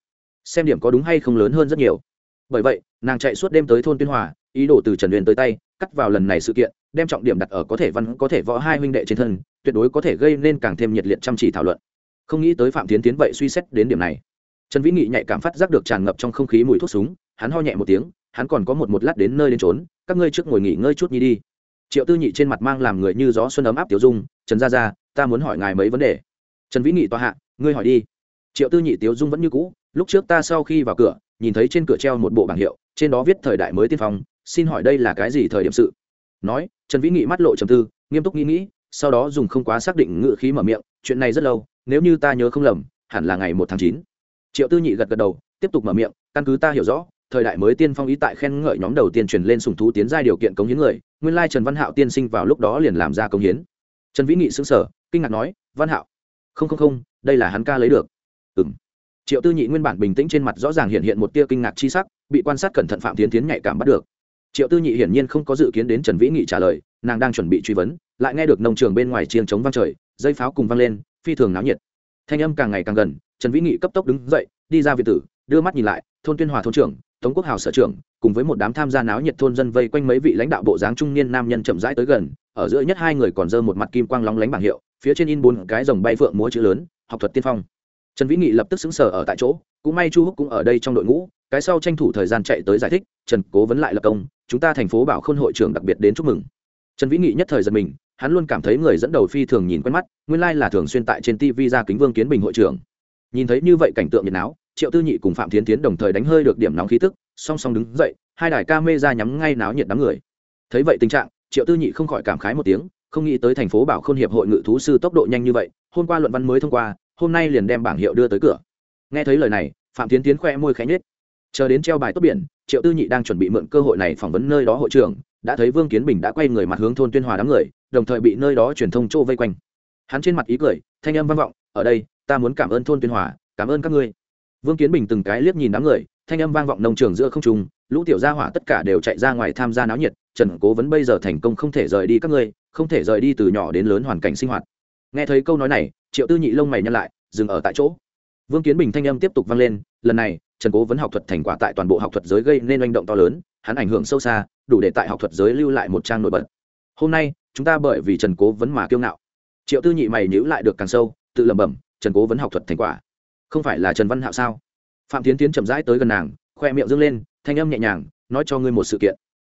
Xem điểm có đúng hay không lớn hơn rất nhiều bởi vậy, nàng chạy suốt đêm tới thôn tuyên hòa, ý đồ từ trần uyên tới tay, cắt vào lần này sự kiện, đem trọng điểm đặt ở có thể văn, có thể võ hai huynh đệ trên thân, tuyệt đối có thể gây nên càng thêm nhiệt liệt chăm chỉ thảo luận. Không nghĩ tới phạm tiến tiến vậy suy xét đến điểm này. Trần vĩ nghị nhạy cảm phát giác được tràn ngập trong không khí mùi thuốc súng, hắn ho nhẹ một tiếng, hắn còn có một một lát đến nơi đến trốn các ngươi trước ngồi nghỉ ngơi chút nhi đi. Triệu tư nhị trên mặt mang làm người như gió xuân ấm áp tiểu dung, trần gia gia, ta muốn hỏi ngài mấy vấn đề. Trần vĩ nghị tòa hạ, ngươi hỏi đi. Triệu tư nhị tiểu dung vẫn như cũ, lúc trước ta sau khi vào cửa nhìn thấy trên cửa treo một bộ bảng hiệu, trên đó viết thời đại mới tiên phong, xin hỏi đây là cái gì thời điểm sự? Nói, trần vĩ nghị mắt lộ trầm tư, nghiêm túc nghĩ nghĩ, sau đó dùng không quá xác định ngự khí mở miệng, chuyện này rất lâu, nếu như ta nhớ không lầm, hẳn là ngày một tháng chín. Triệu tư nhị gật gật đầu, tiếp tục mở miệng, căn cứ ta hiểu rõ, thời đại mới tiên phong ý tại khen ngợi nhóm đầu tiên truyền lên sùng thú tiến giai điều kiện cống hiến người, nguyên lai trần văn hạo tiên sinh vào lúc đó liền làm ra cống hiến. Trần vĩ nghị xứng sở kinh ngạc nói, văn hạo? Không không không, đây là hắn ca lấy được triệu tư nhị nguyên bản bình tĩnh trên mặt rõ ràng hiện hiện một tia kinh ngạc chi sắc, bị quan sát cẩn thận phạm tiến tiến nhạy cảm bắt được. Triệu tư nhị hiển nhiên không có dự kiến đến trần vĩ nghị trả lời, nàng đang chuẩn bị truy vấn, lại nghe được nông trường bên ngoài chiêng chống vang trời, dây pháo cùng vang lên, phi thường náo nhiệt. Thanh âm càng ngày càng gần, trần vĩ nghị cấp tốc đứng dậy, đi ra việt tử, đưa mắt nhìn lại, thôn tuyên hòa thôn trưởng, tống quốc hào sở trưởng, cùng với một đám tham gia náo nhiệt thôn dân vây quanh mấy vị lãnh đạo bộ dáng trung niên nam nhân chậm rãi tới gần, ở giữa nhất hai người còn dơ một mặt kim quang lóng lánh bảng hiệu, phía trên in bốn cái dòng bay phượng múa chữ lớn, học thuật tiên phong trần vĩ nghị lập tức xứng sở ở tại chỗ, cũng may chu húc cũng ở đây trong đội ngũ, cái sau tranh thủ thời gian chạy tới giải thích, trần cố vấn lại lập công, chúng ta thành phố bảo khôn hội trưởng đặc biệt đến chúc mừng. Trần vĩ nghị nhất thời giật mình, hắn luôn cảm thấy người dẫn đầu phi thường nhìn quen mắt, nguyên lai là thường xuyên tại trên tv ra kính vương kiến bình hội trưởng. Nhìn thấy như vậy cảnh tượng nhiệt náo, triệu tư nhị cùng phạm tiến tiến đồng thời đánh hơi được điểm nóng khí tức, song song đứng dậy, hai đài ca mê ra nhắm ngay náo nhiệt đám người. Thấy vậy tình trạng, triệu tư nhị không khỏi cảm khái một tiếng, không nghĩ tới thành phố bảo khôn hiệp hội ngự thú sư tốc độ nhanh như vậy, hôm qua luận văn mới thông qua hôm nay liền đem bảng hiệu đưa tới cửa. Nghe thấy lời này, phạm tiến tiến khoe môi khẽ nhết chờ đến treo bài tốt biển, triệu tư nhị đang chuẩn bị mượn cơ hội này phỏng vấn nơi đó hội trưởng, đã thấy vương kiến bình đã quay người mặt hướng thôn tuyên hòa đám người, đồng thời bị nơi đó truyền thông chỗ vây quanh. Hắn trên mặt ý cười, thanh âm vang vọng, ở đây, ta muốn cảm ơn thôn tuyên hòa, cảm ơn các ngươi. Vương kiến bình từng cái liếc nhìn đám người, thanh âm vang vọng nông trường giữa không trung, lũ tiểu gia hỏa tất cả đều chạy ra ngoài tham gia náo nhiệt, trần cố vấn bây giờ thành công không thể rời đi các ngươi, không thể rời đi từ nhỏ đến lớn hoàn cảnh sinh hoạt. Nghe thấy câu nói này triệu tư nhị lông mày nhăn lại, dừng ở tại chỗ. Vương kiến bình thanh âm tiếp tục vang lên, lần này, trần cố vấn học thuật thành quả tại toàn bộ học thuật giới gây nên oanh động to lớn, hắn ảnh hưởng sâu xa, đủ để tại học thuật giới lưu lại một trang nổi bật. Hôm nay, chúng ta bởi vì trần cố vấn mà kiêu ngạo. Triệu tư nhị mày nhữ lại được càng sâu, tự lẩm bẩm, trần cố vấn học thuật thành quả? Không phải là trần văn hạo sao? Phạm tiến tiến chậm rãi tới gần nàng, khoe miệng dâng lên, thanh âm nhẹ nhàng, nói cho ngươi một sự kiện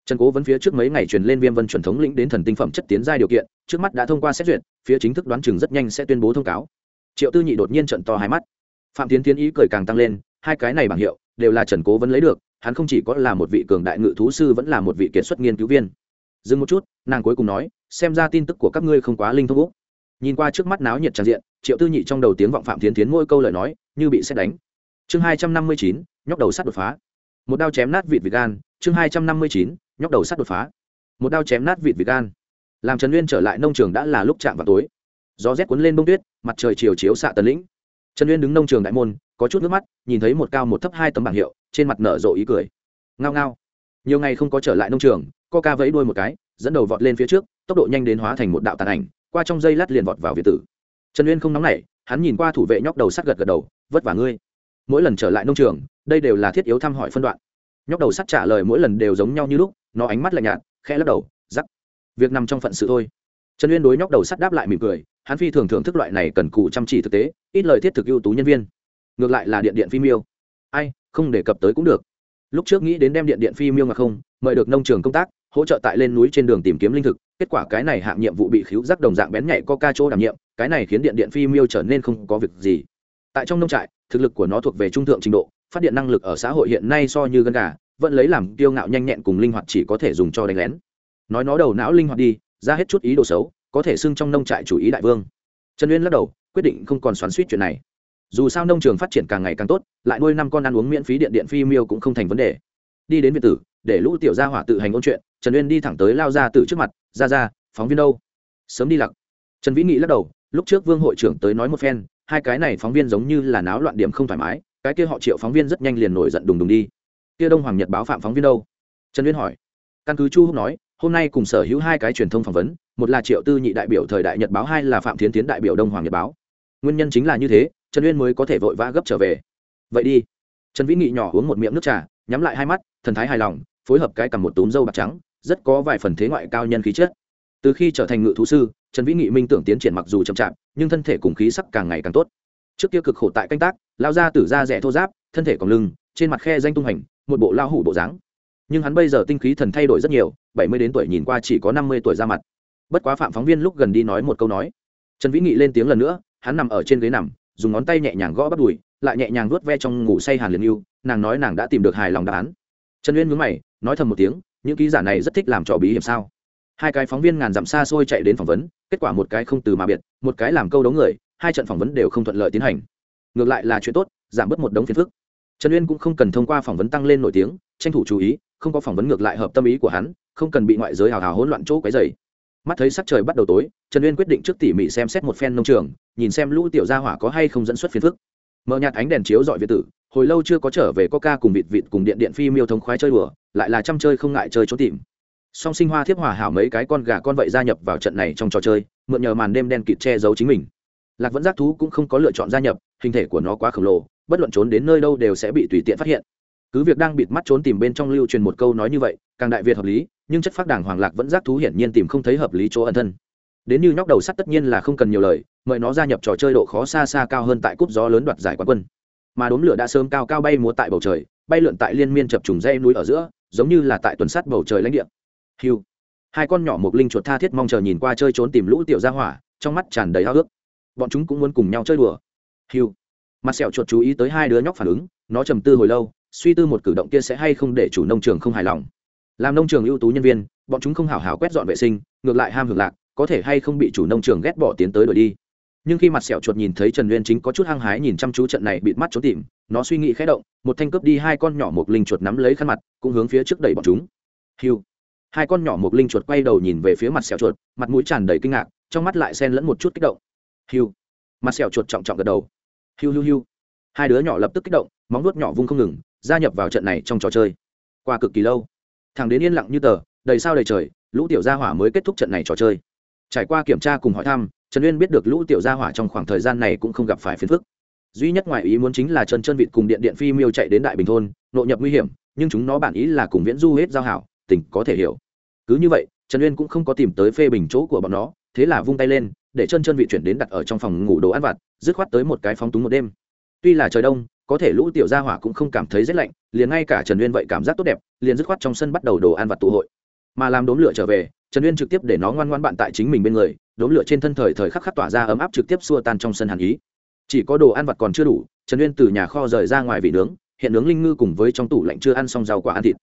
trần cố vấn phía trước mấy ngày truyền lên viêm vân chuẩn thống lĩnh đến thần tinh phẩm chất tiến giai điều kiện, trước mắt đã thông qua xét duyệt, phía chính thức đoán chừng rất nhanh sẽ tuyên bố thông cáo. Triệu tư nhị đột nhiên trận to hai mắt. Phạm tiến tiến ý cười càng tăng lên, hai cái này bảng hiệu, đều là trần cố vấn lấy được, hắn không chỉ có là một vị cường đại ngự thú sư vẫn là một vị kiệt xuất nghiên cứu viên. Dừng một chút, nàng cuối cùng nói, xem ra tin tức của các ngươi không quá linh thông úc. Nhìn qua trước mắt náo nhiệt tràn diện, triệu tư nhị trong đầu tiếng vọng phạm tiến tiến mỗi câu lời nói, như bị xét đánh. Chương hai trăm năm mươi chín, nhóc đầu sắt đột phá. Một đao chém nát vịt vịt gan, chương hai trăm năm mươi chín nhóc đầu sắt đột phá. Một đao chém nát vịt vịt gan. Làm trần uyên trở lại nông trường đã là lúc chạm vào tối. Gió rét cuốn lên bông tuyết, mặt trời chiều chiếu xạ tần lĩnh. Trần uyên đứng nông trường đại môn, có chút nước mắt, nhìn thấy một cao một thấp hai tấm bảng hiệu, trên mặt nở rộ ý cười. Ngao ngao. Nhiều ngày không có trở lại nông trường, co ca vẫy đuôi một cái, dẫn đầu vọt lên phía trước, tốc độ nhanh đến hóa thành một đạo tàn ảnh, qua trong dây lát liền vọt vào việt tử. Trần uyên không nóng nảy, hắn nhìn qua thủ vệ nhóc đầu sắt gật gật đầu, vất vả ngươi. Mỗi lần trở lại nông trường, đây đều là thiết yếu thăm hỏi phân đoạn. Nhóc đầu sắt trả lời mỗi lần đều giống nhau như lúc nó ánh mắt lạnh nhạt, khẽ lắc đầu giắc việc nằm trong phận sự thôi. Trần uyên đối nhóc đầu sắt đáp lại mỉm cười, hắn phi thường thưởng thức loại này cần cù chăm chỉ thực tế, ít lời thiết thực ưu tú nhân viên. Ngược lại là điện điện phi miêu ai, không đề cập tới cũng được. Lúc trước nghĩ đến đem điện điện phi miêu mà không, mời được nông trường công tác, hỗ trợ tại lên núi trên đường tìm kiếm linh thực, kết quả cái này hạng nhiệm vụ bị khiếu rắc đồng dạng bén nhạy co ca chỗ đảm nhiệm, cái này khiến điện điện phi miêu trở nên không có việc gì. Tại trong nông trại, thực lực của nó thuộc về trung thượng trình độ, phát điện năng lực ở xã hội hiện nay so như gân gà vẫn lấy làm kiêu ngạo nhanh nhẹn cùng linh hoạt chỉ có thể dùng cho đánh lén. Nói nó đầu não linh hoạt đi, ra hết chút ý đồ xấu, có thể xưng trong nông trại chủ ý đại vương. Trần uyên lắc đầu, quyết định không còn xoắn suýt chuyện này. Dù sao nông trường phát triển càng ngày càng tốt, lại nuôi năm con ăn uống miễn phí điện điện phi miêu cũng không thành vấn đề. Đi đến việt tử, để lũ tiểu gia hỏa tự hành ôn chuyện, trần uyên đi thẳng tới lao ra từ trước mặt ra ra phóng viên đâu? Sớm đi lặc. Trần vĩ nghị lắc đầu, lúc trước vương hội trưởng tới nói một phen, hai cái này phóng viên giống như là náo loạn điểm không thoải mái, cái kia họ triệu phóng viên rất nhanh liền nổi giận đùng đùng đi kia đông hoàng nhật báo phạm phóng viên đâu? Trần liên hỏi. Căn cứ chu húc nói, hôm nay cùng sở hữu hai cái truyền thông phỏng vấn, một là triệu tư nhị đại biểu thời đại nhật báo, hai là phạm tiến tiến đại biểu đông hoàng nhật báo. Nguyên nhân chính là như thế, trần uyên mới có thể vội vã gấp trở về. Vậy đi. Trần vĩ nghị nhỏ uống một miệng nước trà, nhắm lại hai mắt, thần thái hài lòng, phối hợp cái cầm một túm dâu bạc trắng, rất có vài phần thế ngoại cao nhân khí chất. Từ khi trở thành ngự thú sư, trần vĩ nghị minh tưởng tiến triển mặc dù chậm chạp, nhưng thân thể cùng khí sắc càng ngày càng tốt. Trước kia cực khổ tại canh tác, lao ra tử ra rẻ thô giáp thân thể còn lưng, trên mặt khe danh tung hành một bộ lao hủ bộ dáng. Nhưng hắn bây giờ tinh khí thần thay đổi rất nhiều, bảy mươi đến tuổi nhìn qua chỉ có năm mươi tuổi ra mặt. Bất quá phạm phóng viên lúc gần đi nói một câu nói. Trần vĩ nghị lên tiếng lần nữa, hắn nằm ở trên ghế nằm, dùng ngón tay nhẹ nhàng gõ bắt đùi, lại nhẹ nhàng vuốt ve trong ngủ say hàn liền yêu nàng nói nàng đã tìm được hài lòng đáp án. Trần uyên mướn mày, nói thầm một tiếng, những ký giả này rất thích làm trò bí hiểm sao? Hai cái phóng viên ngàn dặm xa xôi chạy đến phỏng vấn, kết quả một cái không từ mà biệt, một cái làm câu đấu người, hai trận phỏng vấn đều không thuận lợi tiến hành. Ngược lại là chuyện tốt, giảm bớt một đống phiền phức trần uyên cũng không cần thông qua phỏng vấn tăng lên nổi tiếng, tranh thủ chú ý, không có phỏng vấn ngược lại hợp tâm ý của hắn, không cần bị ngoại giới hào hào hỗn loạn chỗ quấy dày mắt thấy sắc trời bắt đầu tối, trần uyên quyết định trước tỉ mỉ xem xét một phen nông trường, nhìn xem lũ tiểu gia hỏa có hay không dẫn xuất phiền phức. Mở nhạt ánh đèn chiếu dọi việt tử, hồi lâu chưa có trở về có ca cùng vịt vịt cùng điện điện phi miêu thống khoái chơi đùa, lại là chăm chơi không ngại chơi trốn tìm. Song sinh hoa thiếp hòa hảo mấy cái con gà con vậy gia nhập vào trận này trong trò chơi, mượn nhờ màn đêm đen kịt che giấu chính mình. Lạc vẫn giác thú cũng không có lựa chọn gia nhập, hình thể của nó quá khổng lồ bất luận trốn đến nơi đâu đều sẽ bị tùy tiện phát hiện. Cứ việc đang bịt mắt trốn tìm bên trong lưu truyền một câu nói như vậy, càng đại việt hợp lý, nhưng chất phác đảng hoàng lạc vẫn giác thú hiển nhiên tìm không thấy hợp lý chỗ ẩn thân. Đến như nhóc đầu sắt tất nhiên là không cần nhiều lời, mời nó gia nhập trò chơi độ khó xa xa cao hơn tại cúp gió lớn đoạt giải quán quân. Mà đốm lửa đã sớm cao cao bay múa tại bầu trời, bay lượn tại liên miên chập trùng dây núi ở giữa, giống như là tại tuần sắt bầu trời lãnh địa. Hiu. Hai con nhỏ một linh chuột tha thiết mong chờ nhìn qua chơi trốn tìm lũ tiểu gia hỏa, trong mắt tràn đầy háo ước bọn chúng cũng muốn cùng nhau chơi đùa. Hiu mặt sẹo chuột chú ý tới hai đứa nhóc phản ứng, nó trầm tư hồi lâu, suy tư một cử động kia sẽ hay không để chủ nông trường không hài lòng. Làm nông trường ưu tú nhân viên, bọn chúng không hào hào quét dọn vệ sinh, ngược lại ham hưởng lạc, có thể hay không bị chủ nông trường ghét bỏ tiến tới đổi đi. Nhưng khi mặt sẹo chuột nhìn thấy trần uyên chính có chút hăng hái nhìn chăm chú trận này bịt mắt trốn tìm, nó suy nghĩ khẽ động, một thanh cướp đi hai con nhỏ một linh chuột nắm lấy khăn mặt, cũng hướng phía trước đẩy bọn chúng. Hiu! Hai con nhỏ một linh chuột quay đầu nhìn về phía mặt sẹo chuột, mặt mũi tràn đầy kinh ngạc, trong mắt lại xen lẫn một chút kích động. Hiu! Mặt sẹo chuột trọng trọng gật đầu hiu hiu hiu. Hai đứa nhỏ lập tức kích động, móng nuốt nhỏ vung không ngừng, gia nhập vào trận này trong trò chơi. Qua cực kỳ lâu, thằng đến yên lặng như tờ, đầy sao đầy trời, lũ tiểu gia hỏa mới kết thúc trận này trò chơi. Trải qua kiểm tra cùng hỏi thăm, trần uyên biết được lũ tiểu gia hỏa trong khoảng thời gian này cũng không gặp phải phiền phức. Duy nhất ngoài ý muốn chính là Trần chân vịt cùng điện điện phi miêu chạy đến đại bình thôn, nội nhập nguy hiểm, nhưng chúng nó bản ý là cùng viễn du hết giao hảo, tình có thể hiểu. Cứ như vậy, trần uyên cũng không có tìm tới phê bình chỗ của bọn nó, thế là vung tay lên để chân chân vị chuyển đến đặt ở trong phòng ngủ đồ ăn vặt, dứt khoát tới một cái phóng túng một đêm. Tuy là trời đông, có thể lũ tiểu gia hỏa cũng không cảm thấy rét lạnh, liền ngay cả trần uyên vậy cảm giác tốt đẹp, liền dứt khoát trong sân bắt đầu đồ ăn vặt tụ hội. Mà làm đốm lửa trở về, trần uyên trực tiếp để nó ngoan ngoan bạn tại chính mình bên người, đốm lửa trên thân thời thời khắc khắc tỏa ra ấm áp trực tiếp xua tan trong sân hàn ý. Chỉ có đồ ăn vặt còn chưa đủ, trần uyên từ nhà kho rời ra ngoài vị nướng, hiện nướng linh ngư cùng với trong tủ lạnh chưa ăn xong rau quả ăn thịt.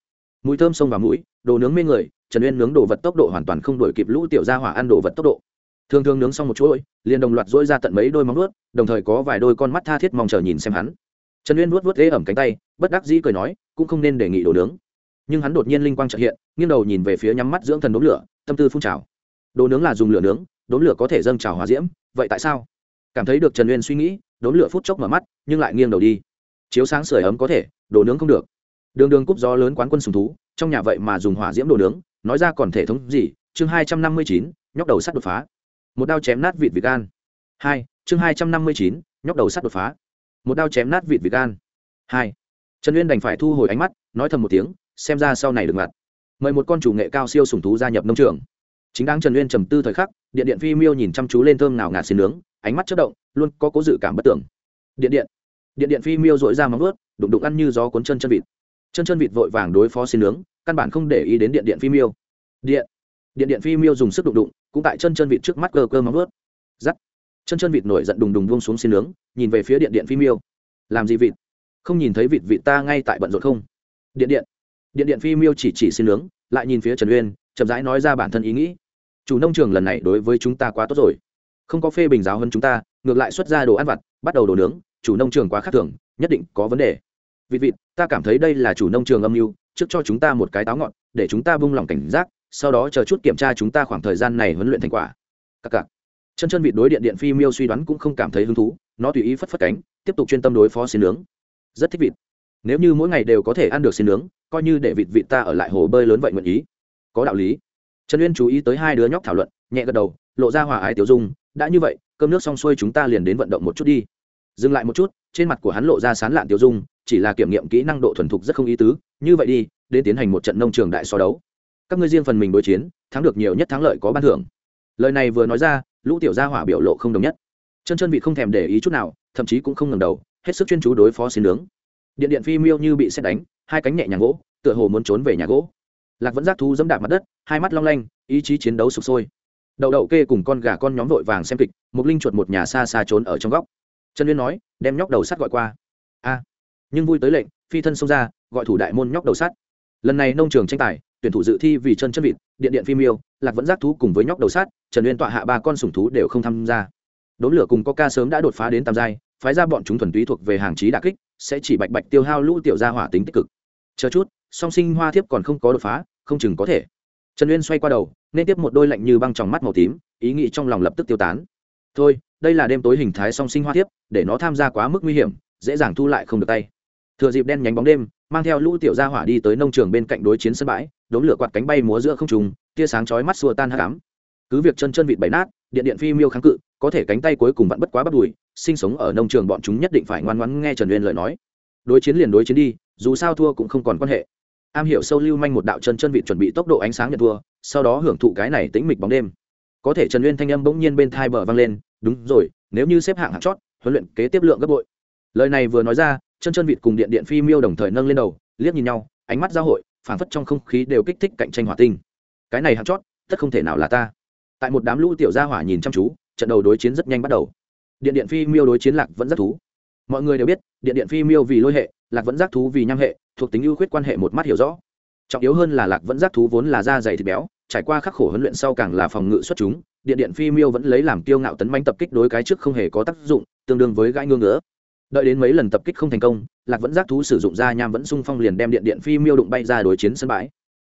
Mùi thơm sông vào mũi, đồ nướng mê người, trần uyên nướng đồ vật tốc độ hoàn toàn không đổi kịp lũ tiểu gia hỏa ăn đồ vật tốc độ thường thường nướng xong một chuỗi, liền đồng loạt dỗi ra tận mấy đôi móng nuốt đồng thời có vài đôi con mắt tha thiết mong chờ nhìn xem hắn. Trần uyên vuốt vuốt ghế ẩm cánh tay, bất đắc dĩ cười nói, cũng không nên đề nghị đồ nướng. Nhưng hắn đột nhiên linh quang trợ hiện, nghiêng đầu nhìn về phía nhắm mắt dưỡng thần đốm lửa, tâm tư phun trào. Đồ nướng là dùng lửa nướng, đốm lửa có thể dâng trào hòa diễm, vậy tại sao? Cảm thấy được trần uyên suy nghĩ, đốm lửa phút chốc mở mắt, nhưng lại nghiêng đầu đi. Chiếu sáng sưởi ấm có thể, đồ nướng không được. Đường đường cúp gió lớn quán quân sùng thú, trong nhà vậy mà dùng hỏa diễm đồ nướng, nói ra còn thể thống gì, chương hai trăm năm mươi chín, nhóc đầu sắt đột phá một đao chém nát vịt vịt gan. Hai, chương hai trăm năm mươi chín, nhóc đầu sắt đột phá. Một đao chém nát vịt vịt gan. Hai, trần uyên đành phải thu hồi ánh mắt, nói thầm một tiếng, xem ra sau này được mặt mời một con chủ nghệ cao siêu sùng thú gia nhập nông trường. Chính đáng trần uyên trầm tư thời khắc, điện điện phi miêu nhìn chăm chú lên thơm nào ngạt xin nướng, ánh mắt chất động, luôn có cố dự cảm bất tưởng. Điện điện điện điện phi miêu dội ra móng ướt đụng đụng ăn như gió cuốn chân chân vịt. Chân chân vịt vội vàng đối phó xin nướng, căn bản không để ý đến điện điện phi miêu. Điện điện điện phi miêu dùng sức đụng đụng, cũng tại chân chân vịt trước mắt cơ cơ móng ướt giắt. Chân chân vịt nổi giận đùng đùng buông xuống xin nướng, nhìn về phía điện điện phi miêu. Làm gì vịt? Không nhìn thấy vịt vịt ta ngay tại bận rộn không? Điện điện. Điện điện phi miêu chỉ chỉ xin nướng, lại nhìn phía trần uyên, chậm rãi nói ra bản thân ý nghĩ. Chủ nông trường lần này đối với chúng ta quá tốt rồi. Không có phê bình giáo hơn chúng ta, ngược lại xuất ra đồ ăn vặt, bắt đầu đồ nướng, chủ nông trường quá khác thường, nhất định có vấn đề. Vịt vịt, ta cảm thấy đây là chủ nông trường âm mưu, trước cho chúng ta một cái táo ngọn để chúng ta bung lòng cảnh giác sau đó chờ chút kiểm tra chúng ta khoảng thời gian này huấn luyện thành quả. Cặc cặc chân chân vịt đối điện điện phi miêu suy đoán cũng không cảm thấy hứng thú, nó tùy ý phất phất cánh, tiếp tục chuyên tâm đối phó xin nướng. Rất thích vịt. Nếu như mỗi ngày đều có thể ăn được xin nướng, coi như để vịt vịt ta ở lại hồ bơi lớn vậy nguyện ý. Có đạo lý. Trần uyên chú ý tới hai đứa nhóc thảo luận, nhẹ gật đầu, lộ ra hòa ái tiểu dung, đã như vậy, cơm nước xong xuôi chúng ta liền đến vận động một chút đi. Dừng lại một chút, trên mặt của hắn lộ ra sán lạn tiểu dung, chỉ là kiểm nghiệm kỹ năng độ thuần thục rất không ý tứ, như vậy đi, đến tiến hành một trận nông trường đại so đấu các ngươi riêng phần mình đối chiến, thắng được nhiều nhất thắng lợi có ban thưởng. Lời này vừa nói ra, lũ tiểu gia hỏa biểu lộ không đồng nhất. Chân chân vị không thèm để ý chút nào, thậm chí cũng không ngẩng đầu, hết sức chuyên chú đối phó xin nướng. Điện điện phi miêu như bị xét đánh, hai cánh nhẹ nhàng gỗ, tựa hồ muốn trốn về nhà gỗ. Lạc vẫn giác thú dẫm đạp mặt đất, hai mắt long lanh, ý chí chiến đấu sụp sôi. Đậu đậu kê cùng con gà con nhóm vội vàng xem kịch một linh chuột một nhà xa xa trốn ở trong góc. Trần liên nói, đem nhóc đầu sắt gọi qua. A. Nhưng vui tới lệnh, phi thân xông ra, gọi thủ đại môn nhóc đầu sắt. Lần này nông trường tranh tài tuyển thủ dự thi vì chân chân vịt, điện điện phim yêu, lạc vẫn giác thú cùng với nhóc đầu sắt trần uyên tọa hạ ba con sủng thú đều không tham gia. Đốn lửa cùng có ca sớm đã đột phá đến tam giai, phái ra bọn chúng thuần túy thuộc về hàng trí đà kích, sẽ chỉ bạch bạch tiêu hao lũ tiểu gia hỏa tính tích cực. Chờ chút, song sinh hoa thiếp còn không có đột phá, không chừng có thể. Trần uyên xoay qua đầu, nên tiếp một đôi lạnh như băng tròng mắt màu tím, ý nghĩ trong lòng lập tức tiêu tán. Thôi, đây là đêm tối hình thái song sinh hoa thiếp, để nó tham gia quá mức nguy hiểm, dễ dàng thu lại không được tay. Thừa dịp đen nhánh bóng đêm, mang theo lũ tiểu gia hỏa đi tới nông trường bên cạnh đối chiến sân bãi đốm lửa quạt cánh bay múa giữa không trùng tia sáng chói mắt xua tan hát cám cứ việc chân chân vịt bày nát, điện điện phi miêu kháng cự, có thể cánh tay cuối cùng vẫn bất quá bắt đùi, sinh sống ở nông trường bọn chúng nhất định phải ngoan ngoãn nghe trần uyên lời nói. Đối chiến liền đối chiến đi, dù sao thua cũng không còn quan hệ. Am hiểu sâu lưu manh một đạo chân chân vịt chuẩn bị tốc độ ánh sáng nhận thua, sau đó hưởng thụ cái này tĩnh mịch bóng đêm. Có thể trần uyên thanh âm bỗng nhiên bên thai bờ vang lên, đúng rồi, nếu như xếp hạng hạng chót, huấn luyện kế tiếp lượng gấp bội. Lời này vừa nói ra, chân chân vịt cùng điện điện phi miêu đồng thời nâng lên đầu, liếc nhìn nhau, ánh mắt giao hội phảng phất trong không khí đều kích thích cạnh tranh hỏa tinh. Cái này hạng chót, tất không thể nào là ta. Tại một đám lũ tiểu gia hỏa nhìn chăm chú, trận đầu đối chiến rất nhanh bắt đầu. Điện điện phi miêu đối chiến lạc vẫn rất thú. Mọi người đều biết, điện điện phi miêu vì lôi hệ, lạc vẫn giác thú vì nham hệ, thuộc tính ưu khuyết quan hệ một mắt hiểu rõ. Trọng yếu hơn là lạc vẫn giác thú vốn là da dày thịt béo, trải qua khắc khổ huấn luyện sau càng là phòng ngự xuất chúng, điện điện phi miêu vẫn lấy làm kiêu ngạo tấn manh tập kích đối cái trước không hề có tác dụng, tương đương với gãi ngưỡng ngỡ đợi đến mấy lần tập kích không thành công, lạc vẫn giác thú sử dụng ra nham vẫn sung phong liền đem điện điện phi miêu đụng bay ra đối chiến sân bãi.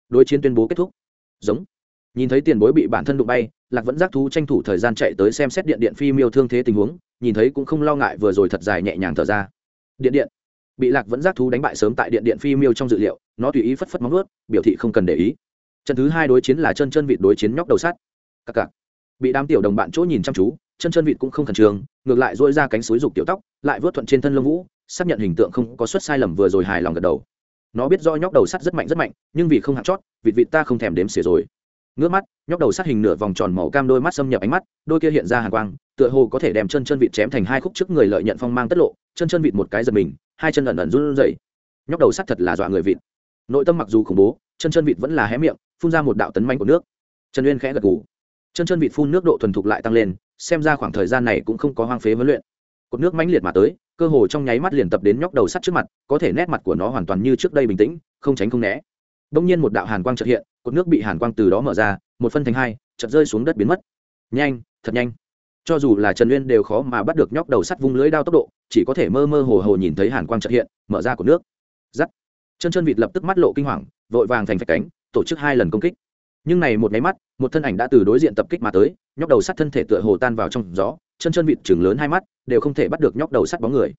Đối chiến tuyên bố kết thúc. Giống. Nhìn thấy tiền bối bị bản thân đụng bay, lạc vẫn giác thú tranh thủ thời gian chạy tới xem xét điện điện phi miêu thương thế tình huống, nhìn thấy cũng không lo ngại vừa rồi thật dài nhẹ nhàng thở ra. Điện điện. Bị lạc vẫn giác thú đánh bại sớm tại điện điện phi miêu trong dự liệu, nó tùy ý phất phất móng ướt biểu thị không cần để ý. Trận thứ hai đối chiến là chân chân vịt đối chiến nhóc đầu sắt. Cặc cặc. Bị đám tiểu đồng bạn chỗ nhìn chăm chú chân chân vịt cũng không khẩn trương, ngược lại dỗi ra cánh suối rục tiểu tóc, lại vớt thuận trên thân lông vũ, xác nhận hình tượng không có suất sai lầm vừa rồi hài lòng gật đầu. Nó biết do nhóc đầu sắt rất mạnh rất mạnh, nhưng vì không hạt chót, vịt vịt ta không thèm đếm xỉa rồi. Ngước mắt, nhóc đầu sắt hình nửa vòng tròn màu cam đôi mắt xâm nhập ánh mắt, đôi kia hiện ra hàn quang, tựa hồ có thể đem chân chân vịt chém thành hai khúc trước người lợi nhận phong mang tất lộ, chân chân vịt một cái giật mình, hai chân ẩn ẩn run rẩy. Nhóc đầu sắt thật là dọa người vịt. Nội tâm mặc dù khủng bố, chân chân vịt vẫn là hé miệng, phun ra một đạo tấn manh của nước. Trần uyên khẽ gật gù. Chân chân vịt phun nước độ thuần thục lại tăng lên xem ra khoảng thời gian này cũng không có hoang phế huấn luyện. Cột nước mãnh liệt mà tới, cơ hồ trong nháy mắt liền tập đến nhóc đầu sắt trước mặt, có thể nét mặt của nó hoàn toàn như trước đây bình tĩnh, không tránh không né. Đông nhiên một đạo hàn quang chợt hiện, cột nước bị hàn quang từ đó mở ra, một phân thành hai, chợt rơi xuống đất biến mất. Nhanh, thật nhanh. Cho dù là trần uyên đều khó mà bắt được nhóc đầu sắt vung lưới đao tốc độ, chỉ có thể mơ mơ hồ hồ nhìn thấy hàn quang chợt hiện, mở ra của nước. Giắt. Chân chân vịt lập tức mắt lộ kinh hoàng, vội vàng thành phạch cánh, tổ chức hai lần công kích nhưng này một nháy mắt, một thân ảnh đã từ đối diện tập kích mà tới, nhóc đầu sắt thân thể tựa hồ tan vào trong gió, chân chân vịt chừng lớn hai mắt, đều không thể bắt được nhóc đầu sắt bóng người.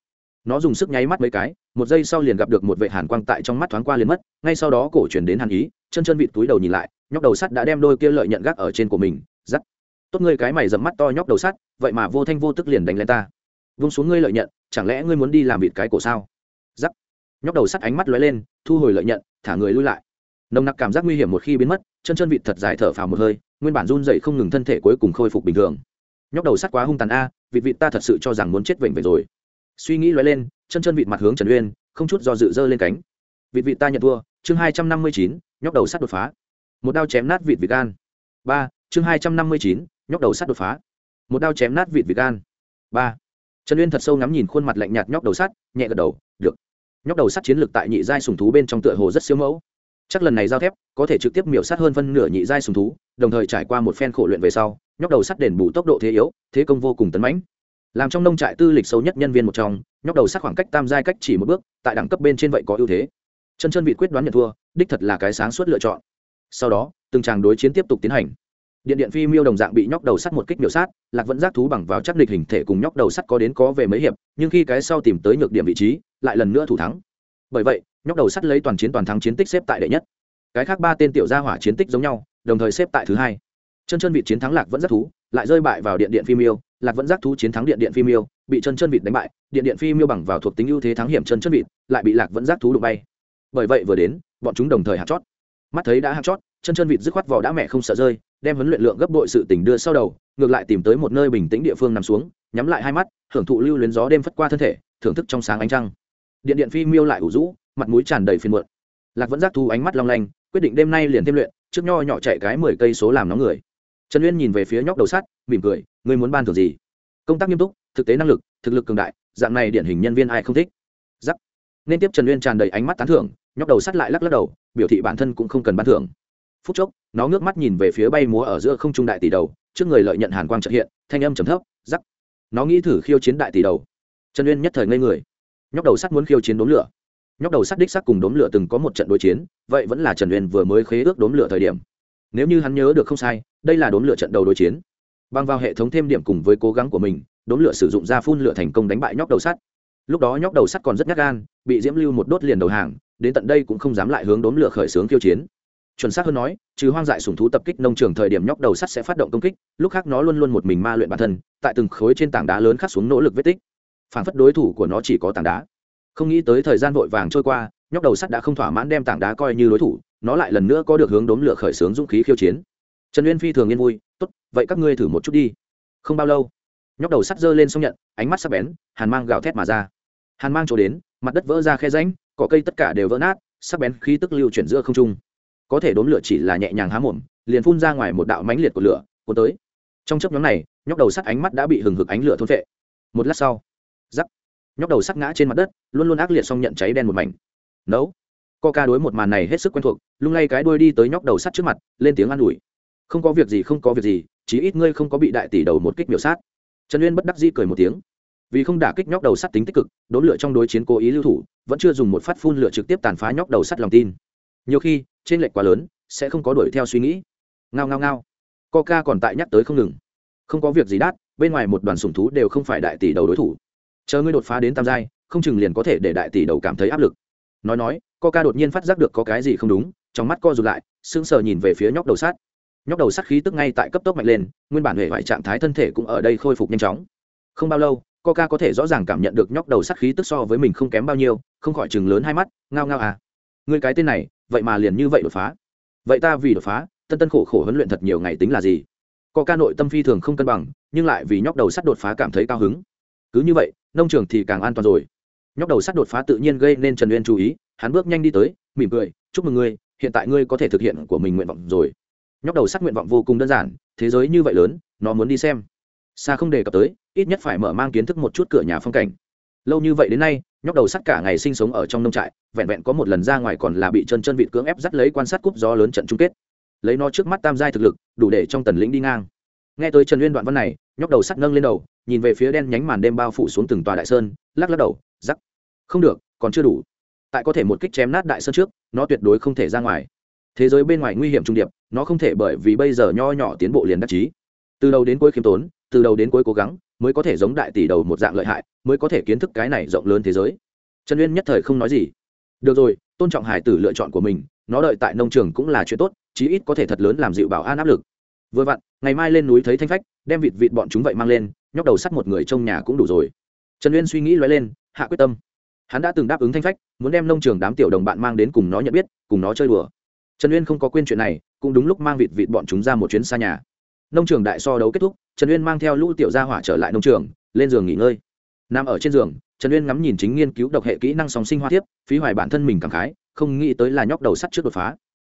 Nó dùng sức nháy mắt mấy cái, một giây sau liền gặp được một vệ hàn quang tại trong mắt thoáng qua liền mất, ngay sau đó cổ chuyển đến hàn ý, chân chân vịt túi đầu nhìn lại, nhóc đầu sắt đã đem đôi kia lợi nhận gác ở trên của mình giắt tốt ngươi cái mày dầm mắt to nhóc đầu sắt, vậy mà vô thanh vô tức liền đánh lên ta. Vung xuống ngươi lợi nhận, chẳng lẽ ngươi muốn đi làm vịt cái cổ sao? Giắt nhóc đầu sắt ánh mắt lóe lên, thu hồi lợi nhận, thả người lui lại nồng nặc cảm giác nguy hiểm một khi biến mất, chân chân vịt thật dài thở phào một hơi, nguyên bản run dậy không ngừng thân thể cuối cùng khôi phục bình thường. Nhóc đầu sắt quá hung tàn a, vịt vịt ta thật sự cho rằng muốn chết vểnh về rồi. Suy nghĩ lóe lên, chân chân vịt mặt hướng trần uyên, không chút do dự dơ lên cánh. Vịt vịt ta nhận thua, chương hai trăm năm mươi chín, nhóc đầu sắt đột phá. Một đao chém nát vịt vịt gan. Ba, chương hai trăm năm mươi chín, nhóc đầu sắt đột phá. Một đao chém nát vịt vịt gan. Ba, trần uyên thật sâu ngắm nhìn khuôn mặt lạnh nhạt nhóc đầu sắt, nhẹ gật đầu, được. Nhóc đầu sắt chiến lược tại nhị giai sùng thú bên trong tựa hồ rất siêu mẫu chắc lần này giao thép, có thể trực tiếp miểu sát hơn phân nửa nhị giai sùng thú, đồng thời trải qua một phen khổ luyện về sau, nhóc đầu sắt đền bù tốc độ thế yếu, thế công vô cùng tấn mãnh. Làm trong nông trại tư lịch sâu nhất nhân viên một trong, nhóc đầu sắt khoảng cách tam giai cách chỉ một bước, tại đẳng cấp bên trên vậy có ưu thế. Chân chân vị quyết đoán nhận thua, đích thật là cái sáng suốt lựa chọn. Sau đó, từng tràng đối chiến tiếp tục tiến hành. Điện điện phi miêu đồng dạng bị nhóc đầu sắt một kích miểu sát, lạc vẫn giác thú bằng vào chắc địch hình thể cùng nhóc đầu sắt có đến có về mấy hiệp, nhưng khi cái sau tìm tới nhược điểm vị trí, lại lần nữa thủ thắng. Bởi vậy nhóc đầu sắt lấy toàn chiến toàn thắng chiến tích xếp tại đệ nhất. Cái khác ba tên tiểu gia hỏa chiến tích giống nhau, đồng thời xếp tại thứ hai. Chân chân vị chiến thắng lạc vẫn rất thú, lại rơi bại vào điện điện phim yêu lạc vẫn giác thú chiến thắng điện điện phim yêu bị chân chân vịt đánh bại. Điện điện phim yêu bằng vào thuộc tính ưu thế thắng hiểm chân chân vịt, lại bị lạc vẫn giác thú đụng bay. Bởi vậy vừa đến, bọn chúng đồng thời hạt chót. Mắt thấy đã hạt chót, chân chân vịt dứt khoát vỏ đã mẹ không sợ rơi, đem huấn luyện lượng gấp đội sự tỉnh đưa sau đầu, ngược lại tìm tới một nơi bình tĩnh địa phương nằm xuống, nhắm lại hai mắt, hưởng thụ lưu luyến gió đêm phất qua thân thể, thưởng thức trong sáng ánh trăng điện điện phi miêu lại ủ rũ, mặt mũi tràn đầy phiền muộn. Lạc vẫn giác thu ánh mắt long lanh, quyết định đêm nay liền thêm luyện, trước nho nhỏ chạy cái mười cây số làm nóng người. Trần uyên nhìn về phía nhóc đầu sắt, mỉm cười, ngươi muốn ban thưởng gì? Công tác nghiêm túc, thực tế năng lực, thực lực cường đại, dạng này điển hình nhân viên ai không thích? Giắc nên tiếp trần uyên tràn đầy ánh mắt tán thưởng, nhóc đầu sắt lại lắc lắc đầu, biểu thị bản thân cũng không cần ban thưởng. Phút chốc, nó ngước mắt nhìn về phía bay múa ở giữa không trung đại tỷ đầu, trước người lợi nhận hàn quang trợ hiện, thanh âm trầm thấp giắc nó nghĩ thử khiêu chiến đại tỷ đầu. Trần uyên nhất thời ngây người nhóc đầu sắt muốn khiêu chiến đốm lửa. Nhóc đầu sắt đích sắc cùng đốm lửa từng có một trận đối chiến, vậy vẫn là trần uyên vừa mới khế ước đốm lửa thời điểm. Nếu như hắn nhớ được không sai, đây là đốm lửa trận đầu đối chiến. Bằng vào hệ thống thêm điểm cùng với cố gắng của mình, đốm lửa sử dụng ra phun lửa thành công đánh bại nhóc đầu sắt. Lúc đó nhóc đầu sắt còn rất nhát gan, bị diễm lưu một đốt liền đầu hàng, đến tận đây cũng không dám lại hướng đốm lửa khởi xướng khiêu chiến. Chuẩn xác hơn nói, trừ hoang dại sùng thú tập kích nông trường thời điểm nhóc đầu sắt sẽ phát động công kích, lúc khác nó luôn luôn một mình ma luyện bản thân, tại từng khối trên tảng đá lớn khắc xuống nỗ lực vết tích phản phất đối thủ của nó chỉ có tảng đá. Không nghĩ tới thời gian vội vàng trôi qua, nhóc đầu sắt đã không thỏa mãn đem tảng đá coi như đối thủ, nó lại lần nữa có được hướng đốm lửa khởi xướng dũng khí khiêu chiến. Trần uyên phi thường yên vui, tốt, vậy các ngươi thử một chút đi. Không bao lâu, nhóc đầu sắt giơ lên xong nhận, ánh mắt sắc bén, hàn mang gào thét mà ra. Hàn mang chỗ đến, mặt đất vỡ ra khe ránh cỏ cây tất cả đều vỡ nát, sắc bén khí tức lưu chuyển giữa không trung. Có thể đốm lửa chỉ là nhẹ nhàng há mồm, liền phun ra ngoài một đạo mãnh liệt của lửa, cuốn tới. Trong chấp nhóm này, nhóc đầu sắt ánh mắt đã bị hừng hực ánh lửa thôn vệ một lát sau giắc. Nhóc đầu sắt ngã trên mặt đất, luôn luôn ác liệt xong nhận cháy đen một mảnh. Nấu. Ca đối một màn này hết sức quen thuộc, lung lay cái đuôi đi tới nhóc đầu sắt trước mặt, lên tiếng an ủi. Không có việc gì, không có việc gì, chí ít ngươi không có bị đại tỷ đầu một kích biểu sát. Trần uyên bất đắc dĩ cười một tiếng. Vì không đả kích nhóc đầu sắt tính tích cực, đốn lửa trong đối chiến cố ý lưu thủ, vẫn chưa dùng một phát phun lửa trực tiếp tàn phá nhóc đầu sắt lòng tin. Nhiều khi, trên lệch quá lớn, sẽ không có đuổi theo suy nghĩ. Ngao ngao ngao. Coca còn tại nhắc tới không ngừng. Không có việc gì đắt bên ngoài một đoàn sùng thú đều không phải đại tỷ đầu đối thủ chờ ngươi đột phá đến tam giai, không chừng liền có thể để đại tỷ đầu cảm thấy áp lực. Nói nói, coca đột nhiên phát giác được có cái gì không đúng, trong mắt co rụt lại, sững sờ nhìn về phía nhóc đầu sắt. Nhóc đầu sắt khí tức ngay tại cấp tốc mạnh lên, nguyên bản hệ vải trạng thái thân thể cũng ở đây khôi phục nhanh chóng. Không bao lâu, coca có thể rõ ràng cảm nhận được nhóc đầu sắt khí tức so với mình không kém bao nhiêu, không khỏi chừng lớn hai mắt, ngao ngao à. Người cái tên này, vậy mà liền như vậy đột phá. Vậy ta vì đột phá, tân tân khổ khổ huấn luyện thật nhiều ngày tính là gì? Coca nội tâm phi thường không cân bằng, nhưng lại vì nhóc đầu sắt đột phá cảm thấy cao hứng cứ như vậy, nông trường thì càng an toàn rồi. Nhóc đầu sắt đột phá tự nhiên gây nên trần uyên chú ý, hắn bước nhanh đi tới, mỉm cười, chúc mừng ngươi, hiện tại ngươi có thể thực hiện của mình nguyện vọng rồi. Nhóc đầu sắt nguyện vọng vô cùng đơn giản, thế giới như vậy lớn, nó muốn đi xem. Xa không đề cập tới, ít nhất phải mở mang kiến thức một chút cửa nhà phong cảnh. Lâu như vậy đến nay, nhóc đầu sắt cả ngày sinh sống ở trong nông trại, vẹn vẹn có một lần ra ngoài còn là bị chân chân vịt cưỡng ép dắt lấy quan sát cúp gió lớn trận chung kết. Lấy nó trước mắt tam giai thực lực, đủ để trong tần lĩnh đi ngang. Nghe tới trần uyên đoạn văn này nhóc đầu sắt nâng lên đầu nhìn về phía đen nhánh màn đêm bao phủ xuống từng tòa đại sơn lắc lắc đầu giắc, không được còn chưa đủ. Tại có thể một kích chém nát đại sơn trước nó tuyệt đối không thể ra ngoài. Thế giới bên ngoài nguy hiểm trung điệp nó không thể bởi vì bây giờ nho nhỏ tiến bộ liền đắc chí. Từ đầu đến cuối khiêm tốn từ đầu đến cuối cố gắng mới có thể giống đại tỷ đầu một dạng lợi hại mới có thể kiến thức cái này rộng lớn thế giới. Trần uyên nhất thời không nói gì. Được rồi tôn trọng hải tử lựa chọn của mình nó đợi tại nông trường cũng là chuyện tốt chí ít có thể thật lớn làm dịu bảo an áp lực vừa vặn, ngày mai lên núi thấy thanh phách, đem vịt vịt bọn chúng vậy mang lên, nhóc đầu sắt một người trong nhà cũng đủ rồi. Trần uyên suy nghĩ loay lên, hạ quyết tâm. Hắn đã từng đáp ứng thanh phách, muốn đem nông trường đám tiểu đồng bạn mang đến cùng nó nhận biết, cùng nó chơi đùa. Trần uyên không có quên chuyện này, cũng đúng lúc mang vịt vịt bọn chúng ra một chuyến xa nhà. Nông trường đại so đấu kết thúc, trần uyên mang theo lũ tiểu gia hỏa trở lại nông trường, lên giường nghỉ ngơi. Nằm ở trên giường, trần uyên ngắm nhìn chính nghiên cứu độc hệ kỹ năng song sinh hoa thiếp, phí hoài bản thân mình cảm khái, không nghĩ tới là nhóc đầu sắt trước đột phá.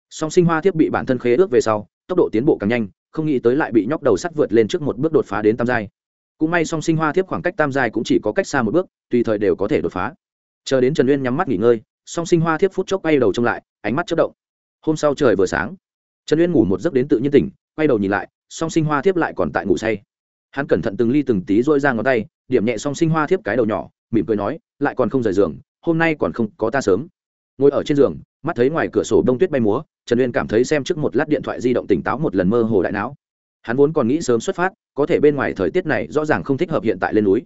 Song sinh hoa thiếp bị bản thân khế ước về sau, tốc độ tiến bộ càng nhanh không nghĩ tới lại bị nhóc đầu sắt vượt lên trước một bước đột phá đến tam giai. Cũng may song sinh hoa thiếp khoảng cách tam giai cũng chỉ có cách xa một bước, tùy thời đều có thể đột phá. Chờ đến trần uyên nhắm mắt nghỉ ngơi, song sinh hoa thiếp phút chốc bay đầu trông lại, ánh mắt chất động. Hôm sau trời vừa sáng, trần uyên ngủ một giấc đến tự nhiên tỉnh, quay đầu nhìn lại, song sinh hoa thiếp lại còn tại ngủ say. Hắn cẩn thận từng ly từng tí dôi ra ngón tay, điểm nhẹ song sinh hoa thiếp cái đầu nhỏ, mỉm cười nói, lại còn không rời giường, hôm nay còn không có ta sớm. Ngồi ở trên giường mắt thấy ngoài cửa sổ đông tuyết bay múa, trần uyên cảm thấy xem trước một lát điện thoại di động tỉnh táo một lần mơ hồ đại não. Hắn vốn còn nghĩ sớm xuất phát, có thể bên ngoài thời tiết này rõ ràng không thích hợp hiện tại lên núi.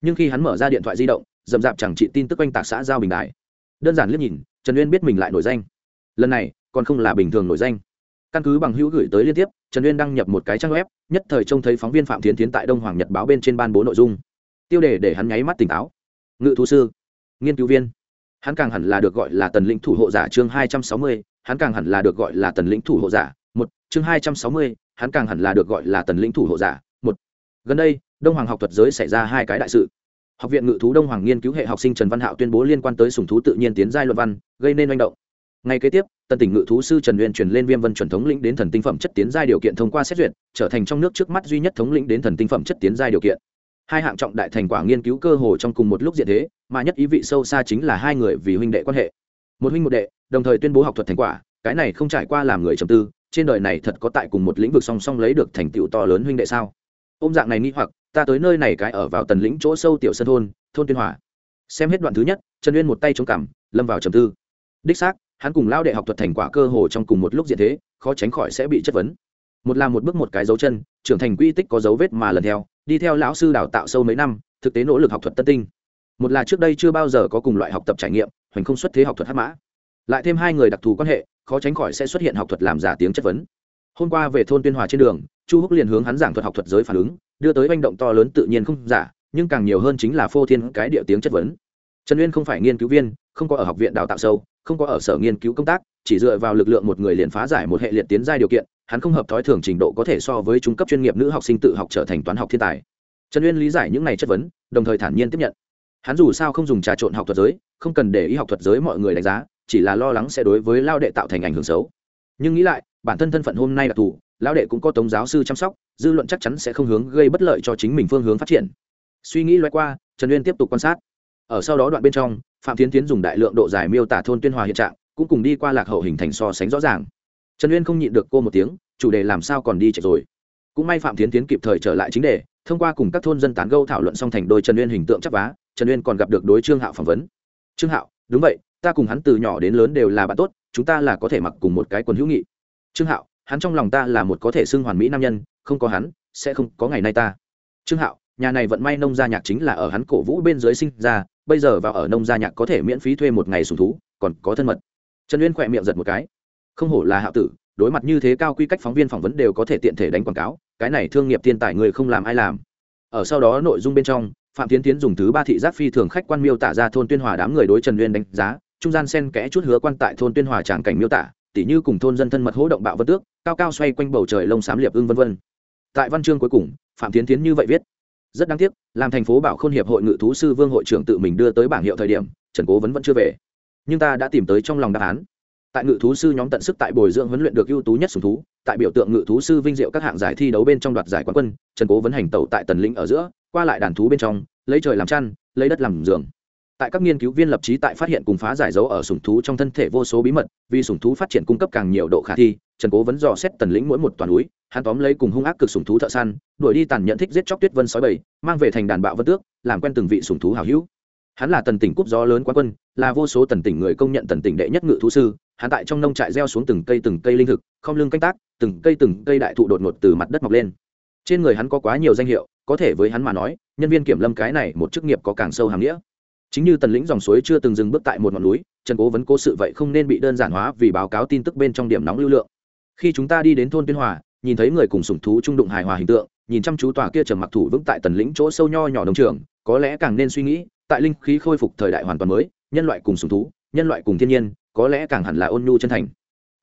Nhưng khi hắn mở ra điện thoại di động d ầ m d chẳng trị tin tức quanh tạc xã giao bình đại đơn giản liếc nhìn, trần uyên biết mình lại nổi danh. Lần này, còn không là bình thường nổi danh. Căn cứ bằng hữu gửi tới liên tiếp, trần uyên đăng nhập một cái trang web, nhất thời trông thấy phóng viên phạm tiến tiến tại đông hoàng nhật báo bên trên ban bố nội dung. Tiêu đề để hắn nháy mắt tỉnh táo. Ngự thú sư, nghiên cứu viên hắn càng hẳn là được gọi là tần lĩnh thủ hộ giả chương hai trăm sáu mươi, hắn càng hẳn là được gọi là tần lĩnh thủ hộ giả, một, chương hai trăm sáu mươi, hắn càng hẳn là được gọi là tần lĩnh thủ hộ giả, một. Gần đây, đông hoàng học thuật giới xảy ra hai cái đại sự. Học viện ngự thú đông hoàng nghiên cứu hệ học sinh trần văn hạo tuyên bố liên quan tới sùng thú tự nhiên tiến giai luận văn, gây nên manh động. Ngay kế tiếp, tần tỉnh ngự thú sư trần uyên truyền lên viêm vân chuẩn thống lĩnh đến thần tinh phẩm chất tiến giai điều kiện thông qua xét duyệt, trở thành trong nước trước mắt duy nhất thống lĩnh đến thần tinh phẩm chất tiến giai điều kiện. Hai hạng trọng đại thành quả nghiên cứu cơ hồ trong cùng một lúc diện thế mà nhất ý vị sâu xa chính là hai người vì huynh đệ quan hệ. Một huynh một đệ, đồng thời tuyên bố học thuật thành quả, cái này không trải qua làm người trầm tư, trên đời này thật có tại cùng một lĩnh vực song song lấy được thành tựu to lớn huynh đệ sao? Ôm dạng này nghĩ hoặc, ta tới nơi này cái ở vào tần lĩnh chỗ sâu tiểu sân thôn thôn tuyên hòa. Xem hết đoạn thứ nhất, trần uyên một tay chống cằm, lâm vào trầm tư. Đích xác, hắn cùng lao đệ học thuật thành quả cơ hồ trong cùng một lúc diện thế, khó tránh khỏi sẽ bị chất vấn. Một là một bước một cái dấu chân, trưởng thành quy tích có dấu vết mà lần theo, đi theo lão sư đào tạo sâu mấy năm, thực tế nỗ lực học thuật tân tinh một là trước đây chưa bao giờ có cùng loại học tập trải nghiệm, hoành không xuất thế học thuật hát mã. Lại thêm hai người đặc thù quan hệ, khó tránh khỏi sẽ xuất hiện học thuật làm giả tiếng chất vấn. Hôm qua về thôn tuyên hòa trên đường, chu húc liền hướng hắn giảng thuật học thuật giới phản ứng, đưa tới manh động to lớn tự nhiên không giả, nhưng càng nhiều hơn chính là phô thiên cái địa tiếng chất vấn. Trần uyên không phải nghiên cứu viên, không có ở học viện đào tạo sâu, không có ở sở nghiên cứu công tác, chỉ dựa vào lực lượng một người liền phá giải một hệ liệt tiến giai điều kiện, hắn không hợp thói thường trình độ có thể so với trung cấp chuyên nghiệp nữ học sinh tự học trở thành toán học thiên tài. Trần uyên lý giải những này chất vấn, đồng thời thản nhiên tiếp nhận hắn dù sao không dùng trà trộn học thuật giới, không cần để ý học thuật giới mọi người đánh giá, chỉ là lo lắng sẽ đối với lao đệ tạo thành ảnh hưởng xấu. Nhưng nghĩ lại, bản thân thân phận hôm nay đặc thù lao đệ cũng có tống giáo sư chăm sóc, dư luận chắc chắn sẽ không hướng gây bất lợi cho chính mình phương hướng phát triển. Suy nghĩ loay qua, trần uyên tiếp tục quan sát. Ở sau đó đoạn bên trong, phạm tiến tiến dùng đại lượng độ dài miêu tả thôn tuyên hòa hiện trạng, cũng cùng đi qua lạc hậu hình thành so sánh rõ ràng. Trần uyên không nhịn được cô một tiếng, chủ đề làm sao còn đi chạy rồi. Cũng may phạm tiến tiến kịp thời trở lại chính đề, thông qua cùng các thôn dân tán gâu thảo luận xong thành đôi trần uyên hình tượng chắc vá trần uyên còn gặp được đối trương hạo phỏng vấn. Trương hạo, đúng vậy, ta cùng hắn từ nhỏ đến lớn đều là bạn tốt, chúng ta là có thể mặc cùng một cái quần hữu nghị. Trương hạo, hắn trong lòng ta là một có thể xưng hoàn mỹ nam nhân, không có hắn, sẽ không có ngày nay ta. Trương hạo, nhà này vận may nông gia nhạc chính là ở hắn cổ vũ bên dưới sinh ra, bây giờ vào ở nông gia nhạc có thể miễn phí thuê một ngày sùng thú, còn có thân mật. Trần uyên khỏe miệng giật một cái. Không hổ là hạo tử, đối mặt như thế cao quy cách phóng viên phỏng vấn đều có thể tiện thể đánh quảng cáo, cái này thương nghiệp thiên tài người không làm ai làm. Ở sau đó nội dung bên trong phạm tiến tiến dùng thứ ba thị giác phi thường khách quan miêu tả ra thôn tuyên hòa đám người đối trần uyên đánh giá, trung gian xen kẽ chút hứa quan tại thôn tuyên hòa tràng cảnh miêu tả, tỉ như cùng thôn dân thân mật hỗ động bạo vân tước, cao cao xoay quanh bầu trời lông xám liệp ưng vân vân. Tại văn chương cuối cùng, phạm tiến tiến như vậy viết, rất đáng tiếc, làm thành phố bảo khôn hiệp hội ngự thú sư vương hội trưởng tự mình đưa tới bảng hiệu thời điểm, trần cố vấn vẫn chưa về. Nhưng ta đã tìm tới trong lòng đáp án. Tại ngự thú sư nhóm tận sức tại bồi dưỡng huấn luyện được ưu tú nhất sùng thú, tại biểu tượng ngự thú sư vinh diệu các hạng giải thi đấu bên trong đoạt giải quán quân, trần cố vấn hành tẩu tại tần lĩnh ở giữa qua lại đàn thú bên trong, lấy trời làm chăn, lấy đất làm giường. Tại các nghiên cứu viên lập trí tại phát hiện cùng phá giải dấu ở sùng thú trong thân thể vô số bí mật, vì sùng thú phát triển cung cấp càng nhiều độ khả thi, trần cố vấn dò xét tần lĩnh mỗi một toàn núi, hắn tóm lấy cùng hung ác cực sùng thú thợ săn, đuổi đi tàn nhận thích giết chóc tuyết vân sói bầy, mang về thành đàn bạo vân tước, làm quen từng vị sùng thú hào hữu. Hắn là tần tỉnh cúp gió lớn quá quân, là vô số tần tỉnh người công nhận tần tỉnh đệ nhất ngự thú sư, hắn tại trong nông trại gieo xuống từng cây từng cây linh thực, không lương canh tác, từng cây từng cây đại thụ đột ngột từ mặt đất mọc lên. Trên người hắn có quá nhiều danh hiệu có thể với hắn mà nói, nhân viên kiểm lâm cái này một chức nghiệp có càng sâu hàm nghĩa. Chính như tần lĩnh dòng suối chưa từng dừng bước tại một ngọn núi, trần cố vấn cố sự vậy không nên bị đơn giản hóa vì báo cáo tin tức bên trong điểm nóng lưu lượng. Khi chúng ta đi đến thôn tuyên hòa, nhìn thấy người cùng sủng thú trung đụng hài hòa hình tượng, nhìn chăm chú tòa kia trầm mặc thủ vững tại tần lĩnh chỗ sâu nho nhỏ đồng trường, có lẽ càng nên suy nghĩ, tại linh khí khôi phục thời đại hoàn toàn mới, nhân loại cùng sủng thú, nhân loại cùng thiên nhiên, có lẽ càng hẳn là ôn nhu chân thành.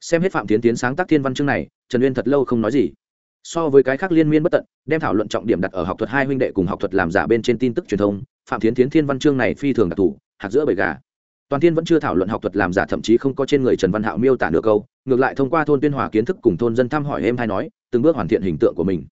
Xem hết phạm tiến tiến sáng tác thiên văn chương này, trần uyên thật lâu không nói gì so với cái khác liên miên bất tận, đem thảo luận trọng điểm đặt ở học thuật hai huynh đệ cùng học thuật làm giả bên trên tin tức truyền thông, phạm tiến tiến thiên văn chương này phi thường đặc thù, hạt giữa bầy gà. Toàn thiên vẫn chưa thảo luận học thuật làm giả, thậm chí không có trên người trần văn hạo miêu tả nửa câu, ngược lại thông qua thôn tuyên hòa kiến thức cùng thôn dân thăm hỏi em hay nói, từng bước hoàn thiện hình tượng của mình.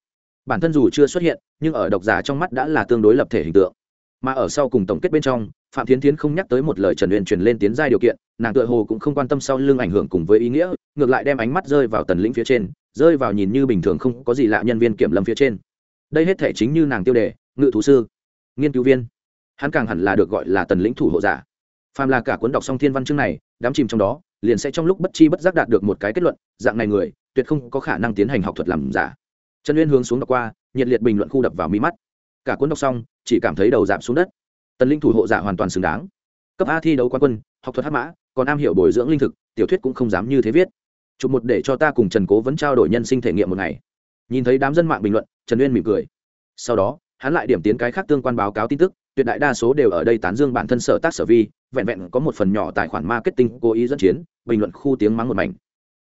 Bản thân dù chưa xuất hiện, nhưng ở độc giả trong mắt đã là tương đối lập thể hình tượng. Mà ở sau cùng tổng kết bên trong phạm Thiến Thiến không nhắc tới một lời trần uyên truyền lên tiến giai điều kiện, nàng tựa hồ cũng không quan tâm sau lưng ảnh hưởng cùng với ý nghĩa, ngược lại đem ánh mắt rơi vào tần lĩnh phía trên, rơi vào nhìn như bình thường không có gì lạ nhân viên kiểm lâm phía trên. Đây hết thể chính như nàng tiêu đề, ngự thú sư, nghiên cứu viên. Hắn càng hẳn là được gọi là tần lĩnh thủ hộ giả. Phàm là cả cuốn đọc xong thiên văn chương này, đám chìm trong đó, liền sẽ trong lúc bất chi bất giác đạt được một cái kết luận, dạng này người, tuyệt không có khả năng tiến hành học thuật làm giả. Trần uyên hướng xuống đọc qua, nhiệt liệt bình luận khu đập vào mí mắt. Cả cuốn đọc xong, chỉ cảm thấy đầu giảm xuống đất tần linh thủ hộ giả hoàn toàn xứng đáng. Cấp a thi đấu quan quân, học thuật hát mã, còn am hiểu bồi dưỡng linh thực, tiểu thuyết cũng không dám như thế viết. Chụp một để cho ta cùng trần cố vẫn trao đổi nhân sinh thể nghiệm một ngày. Nhìn thấy đám dân mạng bình luận, trần uyên mỉm cười. Sau đó, hắn lại điểm tiến cái khác tương quan báo cáo tin tức, tuyệt đại đa số đều ở đây tán dương bản thân sở tác sở vi, vẹn vẹn có một phần nhỏ tài khoản marketing cố ý dẫn chiến, bình luận khu tiếng mắng một mảnh.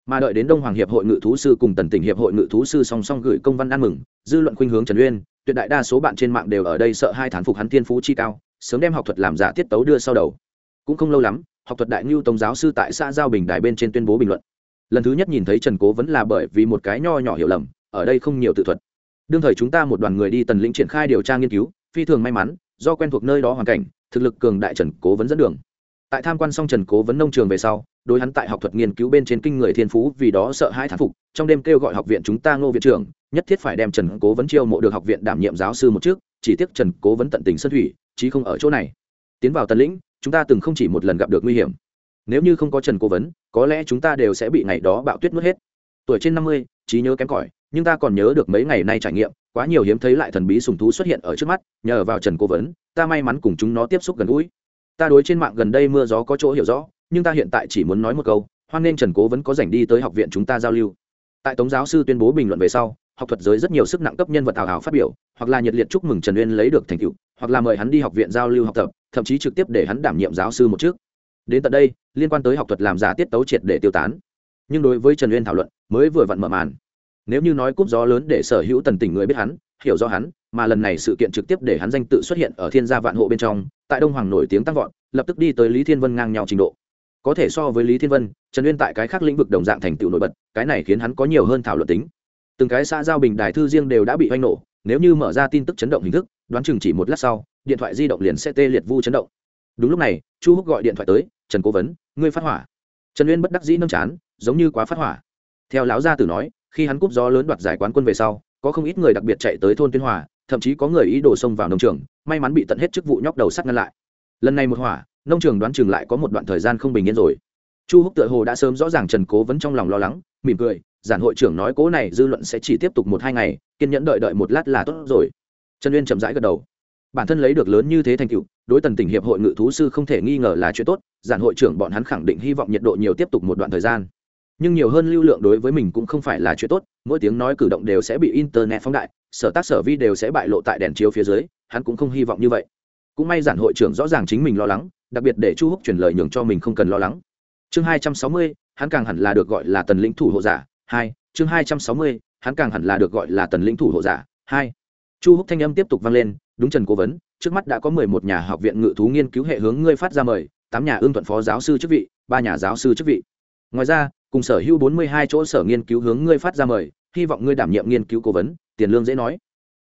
Mà đợi đến đông hoàng hiệp hội ngự thú sư cùng tần tỉnh hiệp hội ngự thú sư song song gửi công văn ăn mừng, dư luận khuynh hướng trần uyên, tuyệt đại đa số bạn trên mạng đều ở đây sợ hai thán phục hắn thiên phú chi cao sớm đem học thuật làm giả tiết tấu đưa sau đầu. Cũng không lâu lắm, học thuật đại ngưu tống giáo sư tại xã giao bình đài bên trên tuyên bố bình luận. Lần thứ nhất nhìn thấy trần cố vẫn là bởi vì một cái nho nhỏ hiểu lầm, ở đây không nhiều tự thuật. Đương thời chúng ta một đoàn người đi tần lĩnh triển khai điều tra nghiên cứu, phi thường may mắn, do quen thuộc nơi đó hoàn cảnh, thực lực cường đại trần cố vấn dẫn đường. Tại tham quan xong trần cố vấn nông trường về sau, đối hắn tại học thuật nghiên cứu bên trên kinh người thiên phú vì đó sợ hãi thán phục, trong đêm kêu gọi học viện chúng ta ngô viện trưởng, nhất thiết phải đem trần cố vấn chiêu mộ được học viện đảm nhiệm giáo sư một trước, chỉ tiếc trần cố vấn tận tình sân thủy chí không ở chỗ này. Tiến vào tần lĩnh, chúng ta từng không chỉ một lần gặp được nguy hiểm. Nếu như không có trần cố vấn, có lẽ chúng ta đều sẽ bị ngày đó bạo tuyết nuốt hết. Tuổi trên năm mươi, trí nhớ kém cỏi, nhưng ta còn nhớ được mấy ngày nay trải nghiệm, quá nhiều hiếm thấy lại thần bí sùng thú xuất hiện ở trước mắt, nhờ vào trần cố vấn, ta may mắn cùng chúng nó tiếp xúc gần gũi. Ta đối trên mạng gần đây mưa gió có chỗ hiểu rõ, nhưng ta hiện tại chỉ muốn nói một câu, hoan nên trần cố vấn có dành đi tới học viện chúng ta giao lưu. Tại tống giáo sư tuyên bố bình luận về sau học thuật giới rất nhiều sức nặng cấp nhân vật hào hào phát biểu, hoặc là nhiệt liệt chúc mừng trần uyên lấy được thành tựu, hoặc là mời hắn đi học viện giao lưu học tập, thậm chí trực tiếp để hắn đảm nhiệm giáo sư một trước đến tận đây, liên quan tới học thuật làm giả tiết tấu triệt để tiêu tán. Nhưng đối với trần uyên thảo luận, mới vừa vặn mở màn. Nếu như nói cúp gió lớn để sở hữu tần tỉnh người biết hắn, hiểu rõ hắn, mà lần này sự kiện trực tiếp để hắn danh tự xuất hiện ở thiên gia vạn hộ bên trong, tại đông hoàng nổi tiếng tăng vọt, lập tức đi tới lý thiên vân ngang nhau trình độ. Có thể so với lý thiên vân, trần uyên tại cái khác lĩnh vực đồng dạng thành tựu nổi bật, cái này khiến hắn có nhiều hơn thảo luận tính từng cái xã giao bình đài thư riêng đều đã bị oanh nổ, nếu như mở ra tin tức chấn động hình thức, đoán chừng chỉ một lát sau, điện thoại di động liền sẽ tê liệt vu chấn động. Đúng lúc này, chu húc gọi điện thoại tới, trần cố vấn, ngươi phát hỏa. Trần uyên bất đắc dĩ nâm chán, giống như quá phát hỏa. Theo lão gia tử nói, khi hắn cúp gió lớn đoạt giải quán quân về sau, có không ít người đặc biệt chạy tới thôn tuyên hòa, thậm chí có người ý đồ xông vào nông trường, may mắn bị tận hết chức vụ nhóc đầu sắt ngăn lại. Lần này một hỏa, nông trường đoán chừng lại có một đoạn thời gian không bình yên rồi chu húc tựa hồ đã sớm rõ ràng trần cố vẫn trong lòng lo lắng, mỉm cười, giản hội trưởng nói cố này dư luận sẽ chỉ tiếp tục một hai ngày, kiên nhẫn đợi đợi một lát là tốt rồi. Trần uyên chậm rãi gật đầu. Bản thân lấy được lớn như thế thành tựu, đối tần tỉnh hiệp hội ngự thú sư không thể nghi ngờ là chuyện tốt, giản hội trưởng bọn hắn khẳng định hy vọng nhiệt độ nhiều tiếp tục một đoạn thời gian. Nhưng nhiều hơn lưu lượng đối với mình cũng không phải là chuyện tốt, mỗi tiếng nói cử động đều sẽ bị internet phóng đại, sở tác sở vi đều sẽ bại lộ tại đèn chiếu phía dưới, hắn cũng không hy vọng như vậy. Cũng may giản hội trưởng rõ ràng chính mình lo lắng, đặc biệt để chu húc truyền lời nhường cho mình không cần lo lắng chương hai trăm sáu mươi, hắn càng hẳn là được gọi là tần lĩnh thủ hộ giả, hai, chương hai trăm sáu mươi, hắn càng hẳn là được gọi là tần lĩnh thủ hộ giả, hai. Chu húc thanh âm tiếp tục vang lên, đúng trần cố vấn, trước mắt đã có mười một nhà học viện ngự thú nghiên cứu hệ hướng ngươi phát ra mời, tám nhà ương thuận phó giáo sư chức vị, ba nhà giáo sư chức vị. Ngoài ra, cùng sở hữu bốn mươi hai chỗ sở nghiên cứu hướng ngươi phát ra mời, hy vọng ngươi đảm nhiệm nghiên cứu cố vấn, tiền lương dễ nói.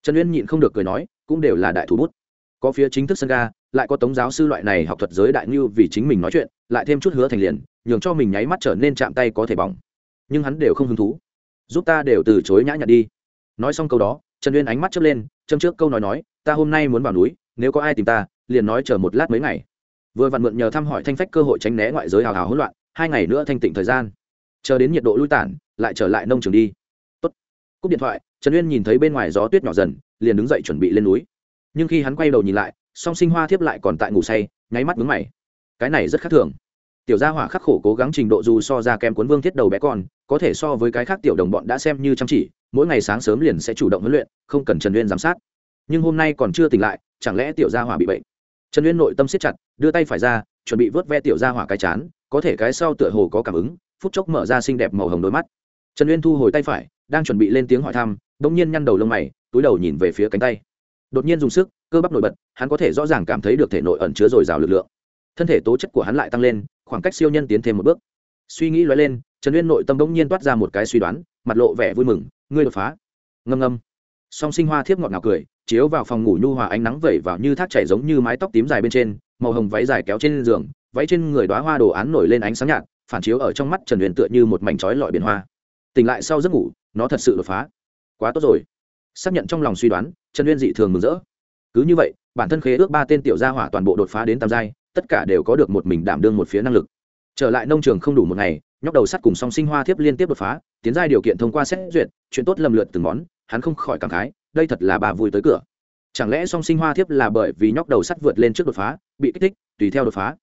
Trần uyên nhịn không được cười nói, cũng đều là đại thủ bút. Có phía chính thức sân ga, lại có tống giáo sư loại này học thuật giới đại ngưu vì chính mình nói chuyện, lại thêm chút hứa thành liền nhường cho mình nháy mắt trở nên chạm tay có thể bỏng. Nhưng hắn đều không hứng thú. Giúp ta đều từ chối nhã nhặn đi. Nói xong câu đó, trần uyên ánh mắt chớp lên, châm trước câu nói nói, ta hôm nay muốn vào núi, nếu có ai tìm ta, liền nói chờ một lát mấy ngày. Vừa vặn mượn nhờ thăm hỏi thanh phách cơ hội tránh né ngoại giới hào hào hỗn loạn, hai ngày nữa thanh tịnh thời gian. Chờ đến nhiệt độ lui tản, lại trở lại nông trường đi. Tốt. cúp điện thoại, trần uyên nhìn thấy bên ngoài gió tuyết nhỏ dần, liền đứng dậy chuẩn bị lên núi. Nhưng khi hắn quay đầu nhìn lại, song sinh hoa thiếp lại còn tại ngủ say, nháy mắt mướn mày. Cái này rất khác thường tiểu gia hỏa khắc khổ cố gắng trình độ dù so ra kém cuốn vương thiết đầu bé con, có thể so với cái khác tiểu đồng bọn đã xem như chăm chỉ, mỗi ngày sáng sớm liền sẽ chủ động huấn luyện, không cần trần uyên giám sát. Nhưng hôm nay còn chưa tỉnh lại, chẳng lẽ tiểu gia hỏa bị bệnh? Trần uyên nội tâm siết chặt, đưa tay phải ra, chuẩn bị vớt ve tiểu gia hỏa cái chán, có thể cái sau tựa hồ có cảm ứng, phút chốc mở ra xinh đẹp màu hồng đôi mắt. Trần uyên thu hồi tay phải, đang chuẩn bị lên tiếng hỏi thăm đ ỗ n g nhiên nhăn đầu lông mày, túi đầu nhìn về phía cánh tay. Đột nhiên dùng sức, cơ bắp nổi bật, hắn có thể rõ ràng cảm thấy được thể nội ẩn chứa dồi dào lực lượng. Thân thể tố chất của hắn lại tăng lên khoảng cách siêu nhân tiến thêm một bước. Suy nghĩ lóe lên, trần uyên nội tâm đ ỗ n g nhiên toát ra một cái suy đoán, mặt lộ vẻ vui mừng, ngươi đột phá. Ngâm ngâm. Song sinh hoa thiếp ngọt ngào cười, chiếu vào phòng ngủ nhu hòa ánh nắng vẩy vào như thác chảy giống như mái tóc tím dài bên trên, màu hồng váy dài kéo trên giường, váy trên người đoá hoa đồ án nổi lên ánh sáng nhạt, phản chiếu ở trong mắt trần huyền tựa như một mảnh trói lọi biển hoa. Tỉnh lại sau giấc ngủ, nó thật sự đột phá. Quá tốt rồi. Xác nhận trong lòng suy đoán, trần Uyên dị thường mừng rỡ. Cứ như vậy, bản thân khế ước ba tên tiểu gia hỏa toàn bộ đột phá đến tam giai tất cả đều có được một mình đảm đương một phía năng lực. Trở lại nông trường không đủ một ngày, nhóc đầu sắt cùng song sinh hoa thiếp liên tiếp đột phá, tiến giai điều kiện thông qua xét duyệt, chuyện tốt lầm lượt từng món, hắn không khỏi cảm khái, đây thật là bà vui tới cửa. Chẳng lẽ song sinh hoa thiếp là bởi vì nhóc đầu sắt vượt lên trước đột phá, bị kích thích, tùy theo đột phá?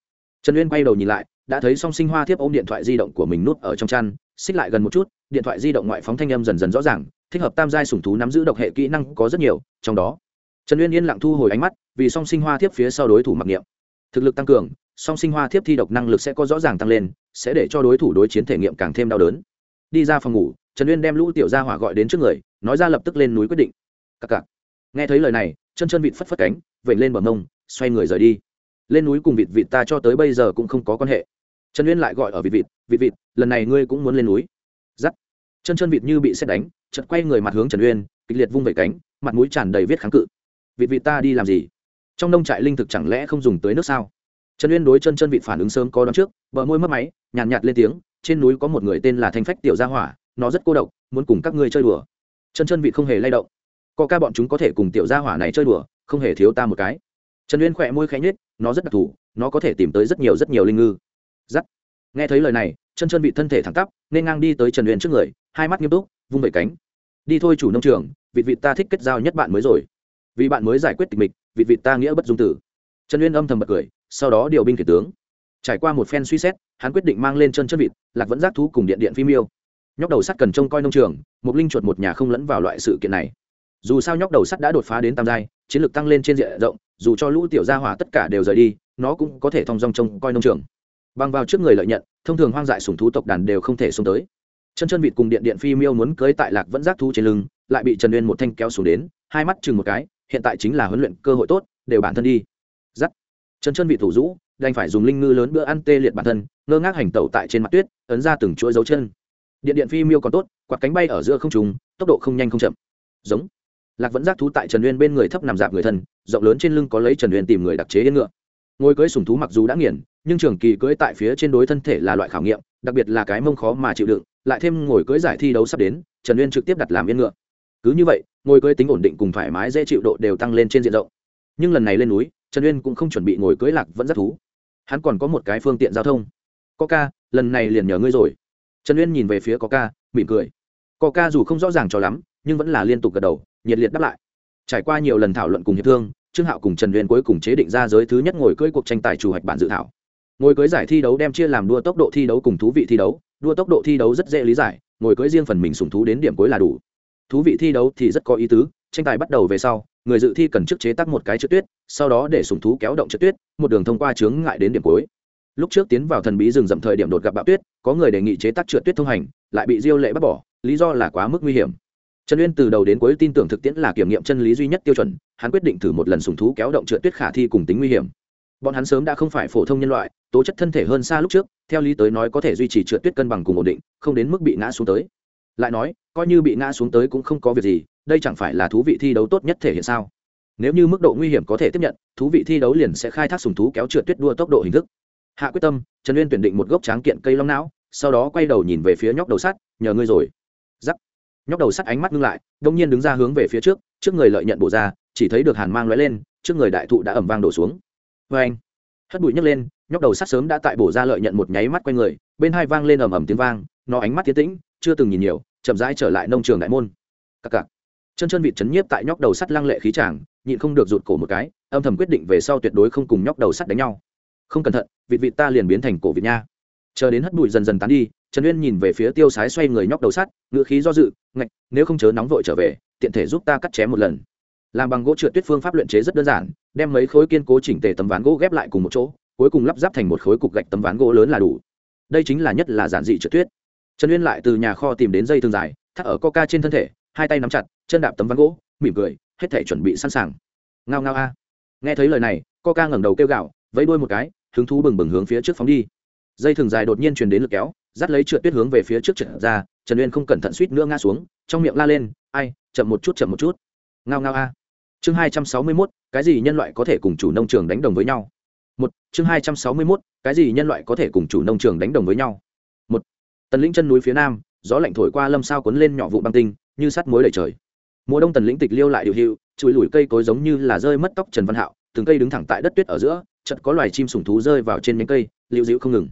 Trần uyên quay đầu nhìn lại, đã thấy song sinh hoa thiếp ôm điện thoại di động của mình nút ở trong chăn, xích lại gần một chút, điện thoại di động ngoại phóng thanh âm dần dần rõ ràng, thích hợp tam giai sủng thú nắm giữ độc hệ kỹ năng có rất nhiều, trong đó. Trần uyên yên lặng thu hồi ánh mắt, vì song sinh hoa thiếp phía sau đối thủ mặc niệm thực lực tăng cường, song sinh hoa thiếp thi độc năng lực sẽ có rõ ràng tăng lên, sẽ để cho đối thủ đối chiến thể nghiệm càng thêm đau đớn. Đi ra phòng ngủ, trần uyên đem lũ tiểu gia hỏa gọi đến trước người, nói ra lập tức lên núi quyết định. Cặc cặc. Nghe thấy lời này, chân chân vịt phất phất cánh vẩy lên bờ mông, xoay người rời đi. Lên núi cùng vịt vịt ta cho tới bây giờ cũng không có quan hệ. Trần uyên lại gọi ở vịt vịt vịt vịt, lần này ngươi cũng muốn lên núi. Giắt. Chân chân vịt như bị xét đánh chật quay người mặt hướng trần uyên, kịch liệt vung vẩy cánh, mặt mũi tràn đầy viết kháng cự. Vịt vịt ta đi làm gì? Trong nông trại linh thực chẳng lẽ không dùng tới nước sao? Trần uyên đối chân chân vịt phản ứng sớm có đón trước bờ môi mất máy nhàn nhạt, nhạt lên tiếng trên núi có một người tên là thanh phách tiểu gia hỏa nó rất cô độc muốn cùng các ngươi chơi đùa. Chân chân vịt không hề lay động. Có ca bọn chúng có thể cùng tiểu gia hỏa này chơi đùa không hề thiếu ta một cái. Trần uyên khỏe môi khẽ nhếch nó rất đặc thù nó có thể tìm tới rất nhiều rất nhiều linh ngư. Giắt nghe thấy lời này chân chân vịt thân thể thẳng tắp nên ngang đi tới trần uyên trước người hai mắt nghiêm túc vung vẩy cánh. Đi thôi chủ nông trường vịt vịt ta thích kết giao nhất bạn mới rồi vì bạn mới giải quyết tịch mịch, vị vịt ta nghĩa bất dung tử. Trần uyên âm thầm bật cười, sau đó điều binh kể tướng. Trải qua một phen suy xét, hắn quyết định mang lên chân chân vịt, lạc vẫn giác thú cùng điện điện phim yêu. Nhóc đầu sắt cần trông coi nông trường một linh chuột một nhà không lẫn vào loại sự kiện này. Dù sao nhóc đầu sắt đã đột phá đến tam giai, chiến lược tăng lên trên diện rộng, dù cho lũ tiểu gia hỏa tất cả đều rời đi, nó cũng có thể thong dong trông coi nông trường. Bằng vào trước người lợi nhận, thông thường hoang dại sùng thú tộc đàn đều không thể xuống tới. Chân chân vịt cùng điện điện phi miêu muốn cưới tại lạc vẫn giác thú trên lưng, lại bị trần uyên một thanh kéo xuống đến, hai mắt chừng một cái hiện tại chính là huấn luyện cơ hội tốt, đều bản thân đi. Giắt. Chân chân vị thủ rũ đành phải dùng linh ngư lớn bữa ăn tê liệt bản thân, ngơ ngác hành tẩu tại trên mặt tuyết, ấn ra từng chuỗi dấu chân. Điện điện phi miêu còn tốt, quạt cánh bay ở giữa không trùng tốc độ không nhanh không chậm. Giống. Lạc vẫn giác thú tại trần uyên bên người thấp nằm dạp người thân, rộng lớn trên lưng có lấy trần uyên tìm người đặc chế yên ngựa. Ngồi cưới sùng thú mặc dù đã nghiền, nhưng trường kỳ cưới tại phía trên đối thân thể là loại khảo nghiệm, đặc biệt là cái mông khó mà chịu đựng, lại thêm ngồi cưới giải thi đấu sắp đến, trần uyên trực tiếp đặt làm yên ngựa cứ như vậy, ngồi cưới tính ổn định cùng thoải mái dễ chịu độ đều tăng lên trên diện rộng. Nhưng lần này lên núi, trần uyên cũng không chuẩn bị ngồi cưới lạc vẫn rất thú. Hắn còn có một cái phương tiện giao thông. Coca lần này liền nhờ ngươi rồi. Trần uyên nhìn về phía coca mỉm cười. Coca dù không rõ ràng cho lắm, nhưng vẫn là liên tục gật đầu, nhiệt liệt đáp lại. Trải qua nhiều lần thảo luận cùng hiệp thương, trương hạo cùng trần uyên cuối cùng chế định ra giới thứ nhất ngồi cưới cuộc tranh tài chủ hoạch bản dự thảo. Ngồi cưới giải thi đấu đem chia làm đua tốc độ thi đấu cùng thú vị thi đấu, đua tốc độ thi đấu rất dễ lý giải, ngồi cưới riêng phần mình sùng thú đến điểm cuối là đủ thú vị thi đấu thì rất có ý tứ, tranh tài bắt đầu về sau, người dự thi cần trước chế tác một cái trượt tuyết, sau đó để sùng thú kéo động trượt tuyết, một đường thông qua chướng ngại đến điểm cuối. Lúc trước tiến vào thần bí rừng rậm thời điểm đột gặp bạo tuyết, có người đề nghị chế tác trượt tuyết thông hành, lại bị diêu lệ bắt bỏ, lý do là quá mức nguy hiểm. Trần uyên từ đầu đến cuối tin tưởng thực tiễn là kiểm nghiệm chân lý duy nhất tiêu chuẩn, hắn quyết định thử một lần sùng thú kéo động trượt tuyết khả thi cùng tính nguy hiểm. Bọn hắn sớm đã không phải phổ thông nhân loại, tố chất thân thể hơn xa lúc trước, theo lý tới nói có thể duy trì trượt tuyết cân bằng cùng ổn định, không đến mức bị ngã xuống tới lại nói, coi như bị ngã xuống tới cũng không có việc gì, đây chẳng phải là thú vị thi đấu tốt nhất thể hiện sao? Nếu như mức độ nguy hiểm có thể tiếp nhận, thú vị thi đấu liền sẽ khai thác sùng thú kéo trượt tuyết đua tốc độ hình thức. Hạ quyết tâm, trần uyên tuyển định một gốc tráng kiện cây long não, sau đó quay đầu nhìn về phía nhóc đầu sắt, nhờ ngươi rồi. Giắc nhóc đầu sắt ánh mắt ngưng lại, đông nhiên đứng ra hướng về phía trước trước người lợi nhận bổ ra, chỉ thấy được hàn mang lóe lên, trước người đại thụ đã ẩm vang đổ xuống. Vê anh, hất bụi nhấc lên, nhóc đầu sắt sớm đã tại bổ ra lợi nhận một nháy mắt quanh người, bên hai vang lên ầm ầm tiếng vang, nó ánh mắt tiến tĩnh chưa từng nhìn nhiều, chậm rãi trở lại nông trường đại môn. Cặc cặc. Chân chân vịt chấn nhiếp tại nhóc đầu sắt lăng lệ khí tràng, nhịn không được rụt cổ một cái, âm thầm quyết định về sau tuyệt đối không cùng nhóc đầu sắt đánh nhau. Không cẩn thận, vịt vịt ta liền biến thành cổ vịt nha. Chờ đến hất bụi dần dần tán đi, trần uyên nhìn về phía tiêu sái xoay người nhóc đầu sắt ngựa khí do dự, ngạch, nếu không chớ nóng vội trở về, tiện thể giúp ta cắt chém một lần. Làm bằng gỗ trượt tuyết phương pháp luyện chế rất đơn giản, đem mấy khối kiên cố chỉnh tề tấm ván gỗ ghép lại cùng một chỗ, cuối cùng lắp ráp thành một khối cục gạch tấm ván gỗ lớn là đủ. Đây chính là nhất là giản dị trượt tuyết trần uyên lại từ nhà kho tìm đến dây thường dài, thắt ở coca trên thân thể, hai tay nắm chặt, chân đạp tấm ván gỗ, mỉm cười, hết thể chuẩn bị sẵn sàng. Ngao ngao a. Nghe thấy lời này, coca ngẩng đầu kêu gạo vẫy đuôi một cái, hứng thú bừng bừng hướng phía trước phóng đi. Dây thường dài đột nhiên truyền đến lực kéo, dắt lấy trượt tuyết hướng về phía trước trượt ra, trần uyên không cẩn thận suýt nữa ngã xuống, trong miệng la lên, ai, chậm một chút, chậm một chút. Ngao ngao a. Chương hai trăm sáu mươi mốt, cái gì nhân loại có thể cùng chủ nông trường đánh đồng với nhau? Một, chương hai trăm sáu mươi mốt, cái gì nhân loại có thể cùng chủ nông trường đánh đồng với nhau? Tần lĩnh chân núi phía nam, gió lạnh thổi qua lâm sao cuốn lên nhỏ vụ băng tinh, như sắt muối đầy trời. Mùa đông tần lĩnh tịch liêu lại điều hiệu, chùi lùi cây cối giống như là rơi mất tóc trần văn hạo, từng cây đứng thẳng tại đất tuyết ở giữa, chợt có loài chim sủng thú rơi vào trên nhánh cây, liễu dịu không ngừng.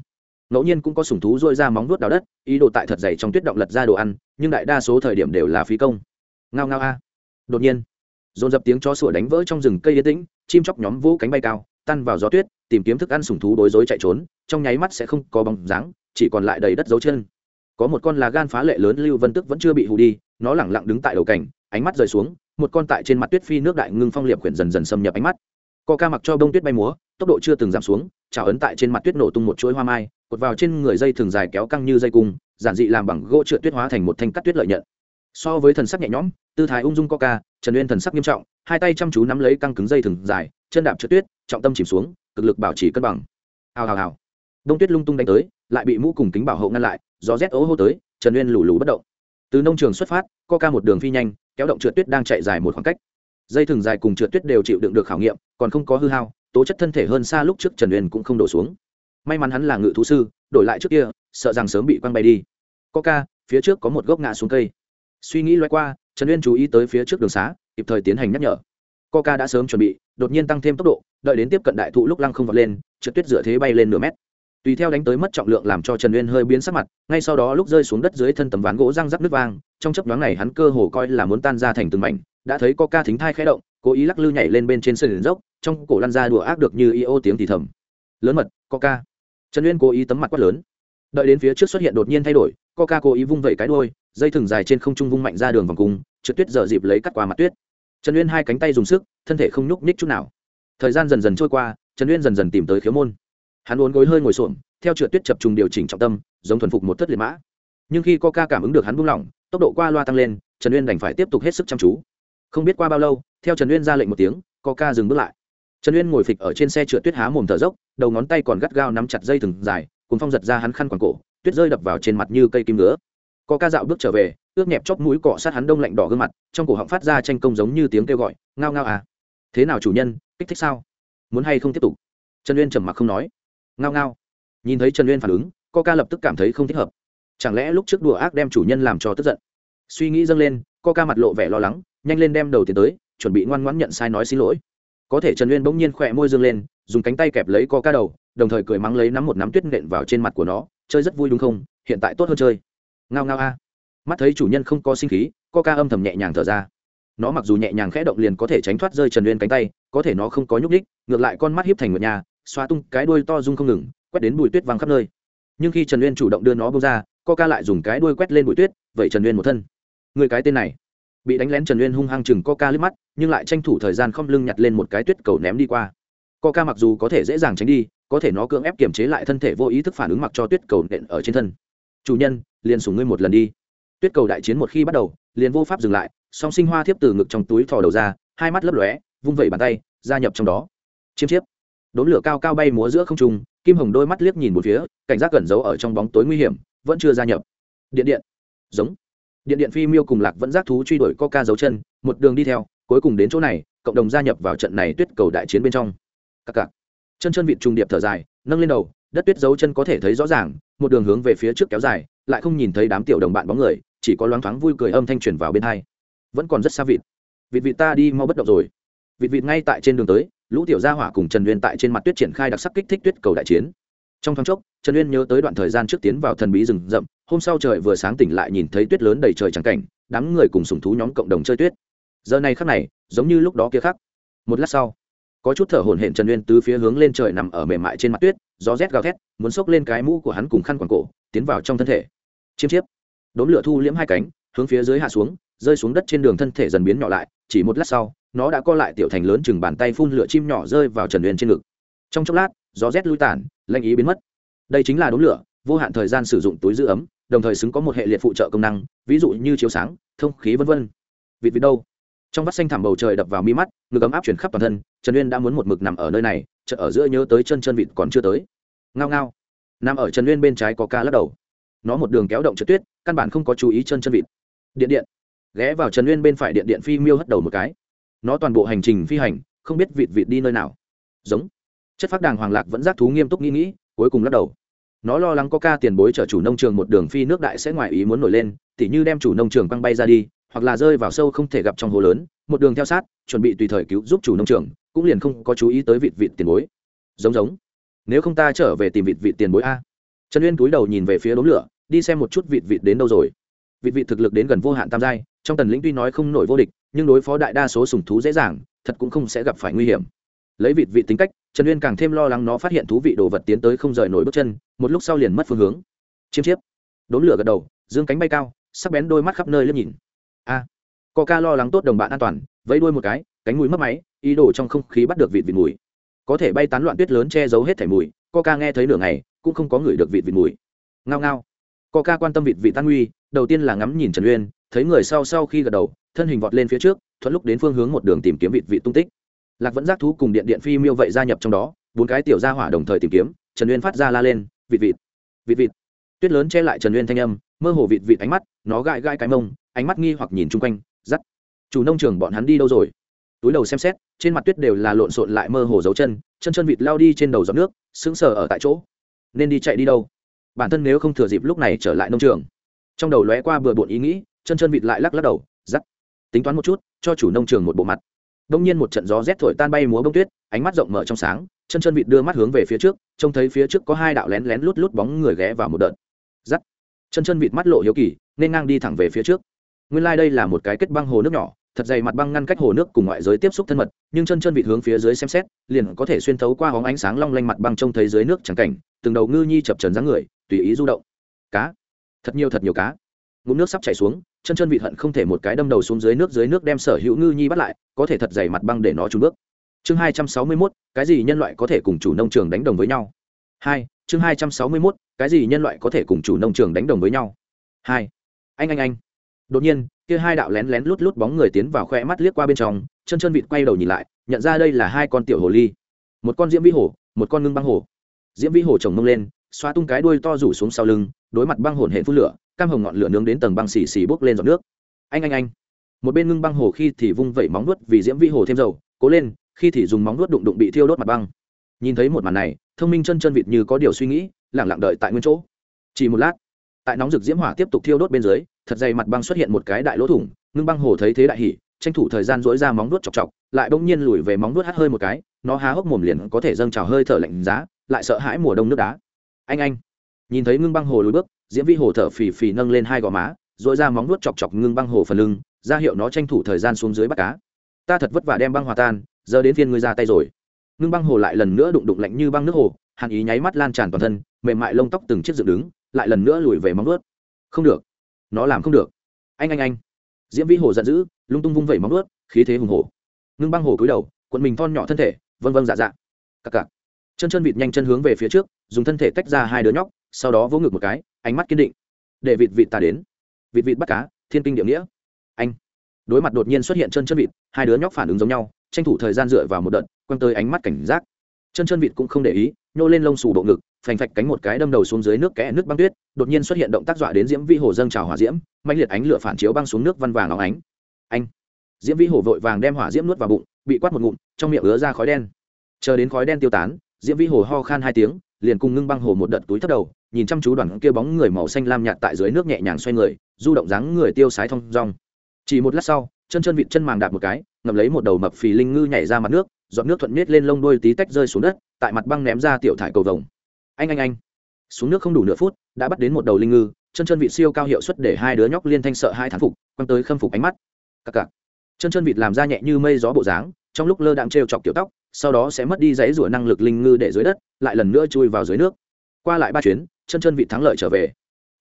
Ngẫu nhiên cũng có sủng thú rôi ra móng vuốt đào đất, ý đồ tại thật dày trong tuyết động lật ra đồ ăn, nhưng đại đa số thời điểm đều là phí công. Ngao ngao a. Đột nhiên, dồn dập tiếng chó sủa đánh vỡ trong rừng cây yên tĩnh, chim chóc nhóm vũ cánh bay cao, tan vào gió tuyết, tìm kiếm thức ăn sủng thú đối rối chạy trốn, trong nháy mắt sẽ không có bóng dáng chỉ còn lại đầy đất dấu chân. Có một con là gan phá lệ lớn lưu vân tức vẫn chưa bị hù đi, nó lẳng lặng đứng tại đầu cảnh, ánh mắt rời xuống, một con tại trên mặt tuyết phi nước đại ngưng phong liệp quyển dần dần xâm nhập ánh mắt. Co ca mặc cho bông tuyết bay múa, tốc độ chưa từng giảm xuống, trào ấn tại trên mặt tuyết nổ tung một chuỗi hoa mai cột vào trên người dây thường dài kéo căng như dây cung, giản dị làm bằng gỗ trượt tuyết hóa thành một thanh cắt tuyết lợi nhận. So với thần sắc nhẹ nhõm, tư thái ung dung coca trần uyên thần sắc nghiêm trọng, hai tay chăm chú nắm lấy căng cứng dây thừng dài, chân đạp trượt tuyết, trọng tâm chìm xuống, cực lực bảo trì cân bằng. Hào hào hào. Đông tuyết lung tung đánh tới lại bị mũ cùng kính bảo hộ ngăn lại, gió rét ố hô tới, trần uyên lù lù bất động. Từ nông trường xuất phát, coca một đường phi nhanh, kéo động trượt tuyết đang chạy dài một khoảng cách. Dây thừng dài cùng trượt tuyết đều chịu đựng được khảo nghiệm, còn không có hư hao, tố chất thân thể hơn xa lúc trước trần uyên cũng không đổ xuống. May mắn hắn là ngự thú sư, đổi lại trước kia, sợ rằng sớm bị quăng bay đi. Coca, phía trước có một gốc ngã xuống cây. Suy nghĩ loay qua, trần uyên chú ý tới phía trước đường xá, kịp thời tiến hành nhắc nhở. Coca đã sớm chuẩn bị, đột nhiên tăng thêm tốc độ, đợi đến tiếp cận đại thụ lúc lăng không vọt lên, trượt tuyết dựa thế bay lên nửa mét tùy theo đánh tới mất trọng lượng làm cho trần uyên hơi biến sắc mặt, ngay sau đó lúc rơi xuống đất dưới thân tấm ván gỗ răng rắc nước vang, trong chấp nhoáng này hắn cơ hồ coi là muốn tan ra thành từng mảnh, đã thấy coca thính thai khẽ động, cố ý lắc lư nhảy lên bên trên sườn dốc, trong cổ lăn ra đùa ác được như y tiếng thì thầm. Lớn mật coca trần uyên cố ý tấm mặt quát lớn. Đợi đến phía trước xuất hiện đột nhiên thay đổi coca cố ý vung vẩy cái đôi dây thừng dài trên không trung vung mạnh ra đường vòng cung, trượt tuyết dở dịp lấy cắt qua mặt tuyết. Trần uyên hai cánh tay dùng sức, thân thể không nhúc nhích chút nào. Thời gian dần dần trôi qua, trần uyên dần dần tìm tới khiếu môn hắn uốn gối hơi ngồi xổm, theo trượt tuyết chập trùng điều chỉnh trọng tâm, giống thuần phục một thất liệt mã. Nhưng khi coca cảm ứng được hắn buông lỏng, tốc độ qua loa tăng lên, trần uyên đành phải tiếp tục hết sức chăm chú. Không biết qua bao lâu, theo trần uyên ra lệnh một tiếng coca dừng bước lại. Trần uyên ngồi phịch ở trên xe trượt tuyết há mồm thở dốc, đầu ngón tay còn gắt gao nắm chặt dây thừng dài cùng phong giật ra hắn khăn quàng cổ, tuyết rơi đập vào trên mặt như cây kim ngứa. Coca dạo bước trở về, ướt nhẹp chóp mũi cọ sát hắn đông lạnh đỏ gương mặt, trong cổ họng phát ra tranh công giống như tiếng kêu gọi, ngao ngao à. Thế nào chủ nhân, kích thích sao? Muốn hay không tiếp tục? Trần uyên trầm mặc không nói ngao ngao. Nhìn thấy trần uyên phản ứng, coca lập tức cảm thấy không thích hợp. Chẳng lẽ lúc trước đùa ác đem chủ nhân làm cho tức giận? Suy nghĩ dâng lên, coca mặt lộ vẻ lo lắng, nhanh lên đem đầu tiền tới, chuẩn bị ngoan ngoãn nhận sai nói xin lỗi. Có thể trần uyên bỗng nhiên khỏe môi dương lên, dùng cánh tay kẹp lấy coca đầu, đồng thời cười mắng lấy nắm một nắm tuyết nện vào trên mặt của nó, chơi rất vui đúng không? Hiện tại tốt hơn chơi. Ngao ngao a. Mắt thấy chủ nhân không có sinh khí, coca âm thầm nhẹ nhàng thở ra. Nó mặc dù nhẹ nhàng khẽ động liền có thể tránh thoát rơi trần uyên cánh tay, có thể nó không có nhúc ních ngược lại con mắt hiếp thành một nhà xoa tung cái đuôi to rung không ngừng, quét đến bụi tuyết văng khắp nơi. Nhưng khi trần uyên chủ động đưa nó bông ra, coca lại dùng cái đuôi quét lên bụi tuyết, vậy trần uyên một thân. Người cái tên này, bị đánh lén trần uyên hung hăng chừng coca liếc mắt, nhưng lại tranh thủ thời gian không lưng nhặt lên một cái tuyết cầu ném đi qua. Coca mặc dù có thể dễ dàng tránh đi, có thể nó cưỡng ép kiềm chế lại thân thể vô ý thức phản ứng mặc cho tuyết cầu nện ở trên thân. Chủ nhân, liền sủng ngươi một lần đi. Tuyết cầu đại chiến một khi bắt đầu, liền vô pháp dừng lại, song sinh hoa thiếp từ ngực trong túi thò đầu ra, hai mắt lấp lóe, vung vẩy bàn tay, gia nhập trong đó. Chiêm chiếp đốn lửa cao cao bay múa giữa không trung, kim hồng đôi mắt liếc nhìn một phía, cảnh giác gần giấu ở trong bóng tối nguy hiểm, vẫn chưa gia nhập. Điện điện. Giống. Điện điện phi miêu cùng lạc vẫn giác thú truy đuổi coca dấu chân, một đường đi theo, cuối cùng đến chỗ này, cộng đồng gia nhập vào trận này tuyết cầu đại chiến bên trong. Cặc cặc. Chân chân vịt trùng điệp thở dài, nâng lên đầu, đất tuyết dấu chân có thể thấy rõ ràng, một đường hướng về phía trước kéo dài, lại không nhìn thấy đám tiểu đồng bạn bóng người, chỉ có loáng thoáng vui cười âm thanh truyền vào bên hai. Vẫn còn rất xa vịt. Vịt vịt ta đi mau bất động rồi vịt vịt ngay tại trên đường tới, lũ tiểu gia hỏa cùng trần uyên tại trên mặt tuyết triển khai đặc sắc kích thích tuyết cầu đại chiến. Trong thoáng chốc, trần uyên nhớ tới đoạn thời gian trước tiến vào thần bí rừng rậm, hôm sau trời vừa sáng tỉnh lại nhìn thấy tuyết lớn đầy trời trắng cảnh, đám người cùng sùng thú nhóm cộng đồng chơi tuyết. Giờ này khắc này, giống như lúc đó kia khắc. Một lát sau, có chút thở hổn hển trần uyên từ phía hướng lên trời nằm ở mềm mại trên mặt tuyết, gió rét gào thét, muốn xốc lên cái mũ của hắn cùng khăn quàng cổ, tiến vào trong thân thể. Chiêm chiếp. Đốn lửa thu liễm hai cánh, hướng phía dưới hạ xuống, rơi xuống đất trên đường thân thể dần biến nhỏ lại, chỉ một lát sau nó đã co lại tiểu thành lớn chừng bàn tay phun lửa chim nhỏ rơi vào trần uyên trên ngực. Trong chốc lát, gió rét lui tản, lanh ý biến mất. Đây chính là đốn lửa, vô hạn thời gian sử dụng túi giữ ấm, đồng thời xứng có một hệ liệt phụ trợ công năng, ví dụ như chiếu sáng, thông khí v v vịt vịt đâu? Trong vắt xanh thảm bầu trời đập vào mi mắt, ngực ấm áp chuyển khắp toàn thân, trần uyên đã muốn một mực nằm ở nơi này chợ ở giữa nhớ tới chân chân vịt còn chưa tới. Ngao ngao. Nằm ở trần uyên bên trái có ca lắc đầu. Nó một đường kéo động trượt tuyết, căn bản không có chú ý chân chân vịt. Điện điện. Ghé vào trần uyên bên phải điện điện phi miêu hất đầu một cái nó toàn bộ hành trình phi hành, không biết vịt vịt đi nơi nào. Giống. Chất phát đàng hoàng lạc vẫn giác thú nghiêm túc nghĩ nghĩ, cuối cùng lắc đầu. Nó lo lắng có ca tiền bối chở chủ nông trường một đường phi nước đại sẽ ngoài ý muốn nổi lên, tỉ như đem chủ nông trường băng bay ra đi, hoặc là rơi vào sâu không thể gặp trong hồ lớn, một đường theo sát, chuẩn bị tùy thời cứu giúp chủ nông trường, cũng liền không có chú ý tới vịt vịt tiền bối. Giống giống. Nếu không ta trở về tìm vịt vịt tiền bối a. Trần uyên túi đầu nhìn về phía đống lửa, đi xem một chút vịt vịt đến đâu rồi. Vịt vịt thực lực đến gần vô hạn tam giai trong tần lĩnh tuy nói không nổi vô địch nhưng đối phó đại đa số sùng thú dễ dàng thật cũng không sẽ gặp phải nguy hiểm. Lấy vịt vị tính cách trần uyên càng thêm lo lắng nó phát hiện thú vị đồ vật tiến tới không rời nổi bước chân một lúc sau liền mất phương hướng. Chiêm chiếp. Đốn lửa gật đầu dương cánh bay cao sắc bén đôi mắt khắp nơi liếc nhìn. A. À, coca lo lắng tốt đồng bạn an toàn vẫy đuôi một cái cánh mũi mất máy ý đồ trong không khí bắt được vịt vịt mùi. Có thể bay tán loạn tuyết lớn che giấu hết thẻ mùi coca nghe thấy nửa ngày cũng không có người được vịt vịt mùi. Ngao ngao. Coca quan tâm vịt vị tan nguy đầu tiên là ngắm nhìn trần uyên thấy người sau sau khi gật đầu, thân hình vọt lên phía trước, thuận lúc đến phương hướng một đường tìm kiếm vịt vị tung tích. Lạc vẫn giác thú cùng điện điện phi miêu vậy gia nhập trong đó, bốn cái tiểu gia hỏa đồng thời tìm kiếm, trần uyên phát ra la lên, vịt vịt vịt vịt. Tuyết lớn che lại trần uyên thanh âm, mơ hồ vịt vịt ánh mắt, nó gãi gãi cái mông, ánh mắt nghi hoặc nhìn chung quanh dắt chủ nông trường bọn hắn đi đâu rồi? Túi đầu xem xét, trên mặt tuyết đều là lộn xộn lại mơ hồ dấu chân chân chân vịt lao đi trên đầu giọt nước, sững sờ ở tại chỗ. Nên đi chạy đi đâu? Bản thân nếu không thừa dịp lúc này trở lại nông trường. Trong đầu lóe qua bừa bộn ý nghĩ chân chân vịt lại lắc lắc đầu, giắt. tính toán một chút, cho chủ nông trường một bộ mặt. Đông nhiên một trận gió rét thổi tan bay múa bông tuyết, ánh mắt rộng mở trong sáng, chân chân vịt đưa mắt hướng về phía trước, trông thấy phía trước có hai đạo lén lén lút lút bóng người ghé vào một đợt. Giắt. chân chân vịt mắt lộ hiếu kỳ, nên ngang đi thẳng về phía trước. Nguyên lai、like、đây là một cái kết băng hồ nước nhỏ, thật dày mặt băng ngăn cách hồ nước cùng ngoại giới tiếp xúc thân mật, nhưng chân chân vịt hướng phía dưới xem xét, liền có thể xuyên thấu qua hóng ánh sáng long lanh mặt băng trông thấy dưới nước chẳng cảnh, từng đầu ngư nhi chập trần dáng người, tùy ý du động. Cá. Thật nhiều thật nhiều cá. Ngụm nước sắp chảy xuống chân chân vịt hận không thể một cái đâm đầu xuống dưới nước dưới nước đem sở hữu ngư nhi bắt lại, có thể thật dày mặt băng để nó trùn bước. Chương hai trăm sáu mươi mốt, cái gì nhân loại có thể cùng chủ nông trường đánh đồng với nhau? Hai, chương hai trăm sáu mươi mốt, cái gì nhân loại có thể cùng chủ nông trường đánh đồng với nhau? Hai, anh anh anh. Đột nhiên, kia hai đạo lén lén lút lút bóng người tiến vào khoe mắt liếc qua bên trong, chân chân vịt quay đầu nhìn lại, nhận ra đây là hai con tiểu hồ ly. Một con diễm vĩ hồ, một con ngưng băng hồ. Diễm vĩ hồ chồng mông lên, xoa tung cái đuôi to rủ xuống sau lưng, đối mặt băng hồn hệ phun lửa cam hồng ngọn lửa nướng đến tầng băng xì xì bốc lên giọt nước. Anh anh anh. Một bên ngưng băng hồ khi thì vung vẩy móng nuốt vì diễm vĩ hồ thêm dầu, cố lên, khi thì dùng móng nuốt đụng đụng bị thiêu đốt mặt băng. Nhìn thấy một màn này, thông minh chân chân vịt như có điều suy nghĩ lẳng lặng đợi tại nguyên chỗ. Chỉ một lát, tại nóng rực diễm hỏa tiếp tục thiêu đốt bên dưới, thật dày mặt băng xuất hiện một cái đại lỗ thủng, ngưng băng hồ thấy thế đại hỉ, tranh thủ thời gian dỗi ra móng nuốt chọc chọc, lại bỗng nhiên lùi về móng nuốt hắt hơi một cái, nó há hốc mồm liền có thể dâng trào hơi thở lạnh giá, lại sợ hãi mùa đông nước đá. Anh anh. Nhìn thấy ngưng băng hồ lùi bước diễm vi hồ thở phì phì nâng lên hai gò má dội ra móng nuốt chọc chọc ngưng băng hồ phần lưng, ra hiệu nó tranh thủ thời gian xuống dưới bắt cá. Ta thật vất vả đem băng hòa tan, giờ đến phiên ngươi ra tay rồi. Ngưng băng hồ lại lần nữa đụng đụng lạnh như băng nước hồ, hàn ý nháy mắt lan tràn toàn thân, mềm mại lông tóc từng chiếc dựng đứng, lại lần nữa lùi về móng nuốt không được. Nó làm không được. Anh anh anh. Diễm vĩ hồ giận dữ, lung tung vung vẩy móng nuốt khí thế hùng hồ ngưng băng hồ cúi đầu quận mình thon nhỏ thân thể, vân vân dạ dạ. Cặc cặc. Chân chân vịt nhanh chân hướng về phía trước, dùng thân thể tách ra hai đứa nhóc sau đó vỗ ngực một cái, ánh mắt kiên định. Để vịt vịt ta đến. Vịt vịt bắt cá, thiên kinh địa nghĩa. Anh. Đối mặt đột nhiên xuất hiện chân chân vịt, hai đứa nhóc phản ứng giống nhau, tranh thủ thời gian dựa vào một đợt, quăng tới ánh mắt cảnh giác. Chân chân vịt cũng không để ý, nhô lên lông xù bộ ngực, phành phạch cánh một cái đâm đầu xuống dưới nước kẽ nước băng tuyết, đột nhiên xuất hiện động tác dọa đến diễm vi hồ dâng trào hỏa diễm mạnh liệt ánh lửa phản chiếu băng xuống nước văn vàng óng ánh. Anh. Diễm vi hồ vội vàng đem hỏa diễm nuốt vào bụng, bị quát một ngụm, trong miệng ứa ra khói đen. Chờ đến khói đen tiêu tán, diễm vi hồ ho khan hai tiếng, liền cùng ngưng băng hồ một đợt túi thấp đầu nhìn chăm chú đoàn kia bóng người màu xanh lam nhạt tại dưới nước nhẹ nhàng xoay người, du động dáng người tiêu sái thong dong. Chỉ một lát sau, chân chân vịt chân màng đạp một cái, ngậm lấy một đầu mập phì linh ngư nhảy ra mặt nước, giọt nước thuận miết lên lông đuôi tí tách rơi xuống đất, tại mặt băng ném ra tiểu thải cầu vồng. Anh anh anh. Xuống nước không đủ nửa phút, đã bắt đến một đầu linh ngư, chân chân vịt siêu cao hiệu suất để hai đứa nhóc liên thanh sợ hai thán phục, quăng tới khâm phục ánh mắt. Cặc cặc. Chân chân vịt làm ra nhẹ như mây gió bộ dáng, trong lúc lơ đạm trêu chọc tiểu tóc, sau đó sẽ mất đi giấy rủa năng lực linh ngư để dưới đất, lại lần nữa chui vào dưới nước qua lại ba chuyến, chân chân Vị thắng lợi trở về.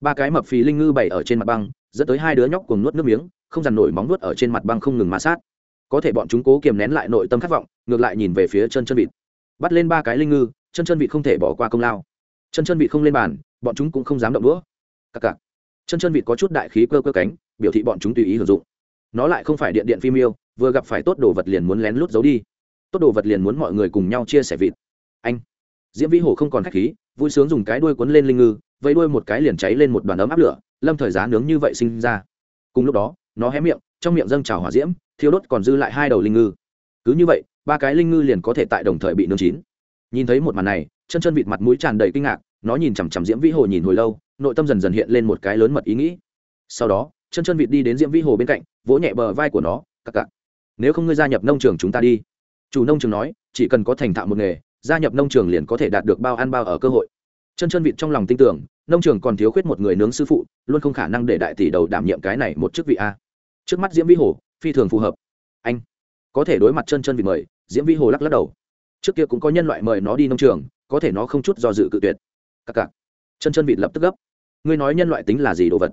Ba cái mập phì linh ngư bày ở trên mặt băng, dẫn tới hai đứa nhóc cùng nuốt nước miếng, không dằn nổi móng nuốt ở trên mặt băng không ngừng ma sát. Có thể bọn chúng cố kiềm nén lại nội tâm khát vọng, ngược lại nhìn về phía chân chân vịt bắt lên ba cái linh ngư, chân chân vịt không thể bỏ qua công lao. Chân chân vịt không lên bàn, bọn chúng cũng không dám động đũa. Cặc cặc. Chân chân vịt có chút đại khí cơ cơ cánh, biểu thị bọn chúng tùy ý sử dụng. Nó lại không phải điện điện phim yêu, vừa gặp phải tốt đồ vật liền muốn lén lút giấu đi. Tốt đồ vật liền muốn mọi người cùng nhau chia sẻ vịt. Anh. Diễm vĩ hồ không còn khách khí vui sướng dùng cái đuôi cuốn lên linh ngư, vẫy đuôi một cái liền cháy lên một đoàn ấm áp lửa, lâm thời giá nướng như vậy sinh ra. Cùng lúc đó, nó hé miệng, trong miệng dâng trào hỏa diễm thiếu đốt còn dư lại hai đầu linh ngư. Cứ như vậy, ba cái linh ngư liền có thể tại đồng thời bị nướng chín. Nhìn thấy một màn này, chân chân vịt mặt mũi tràn đầy kinh ngạc, nó nhìn chằm chằm diễm vĩ hồ nhìn hồi lâu, nội tâm dần dần hiện lên một cái lớn mật ý nghĩ. Sau đó, chân chân vịt đi đến diễm vĩ hồ bên cạnh, vỗ nhẹ bờ vai của nó, cặc cặc. Nếu không ngươi gia nhập nông trường chúng ta đi. Chủ nông trường nói, chỉ cần có thành thạo một nghề gia nhập nông trường liền có thể đạt được bao ăn bao ở cơ hội. Chân chân vịt trong lòng tin tưởng, nông trường còn thiếu khuyết một người nướng sư phụ, luôn không khả năng để đại tỷ đầu đảm nhiệm cái này một chức vị a. Trước mắt diễm vĩ hồ, phi thường phù hợp. Anh, có thể đối mặt chân chân vịt mời, diễm vĩ hồ lắc lắc đầu. Trước kia cũng có nhân loại mời nó đi nông trường, có thể nó không chút do dự cự tuyệt. Cặc cặc. Chân chân vịt lập tức gấp. Ngươi nói nhân loại tính là gì đồ vật?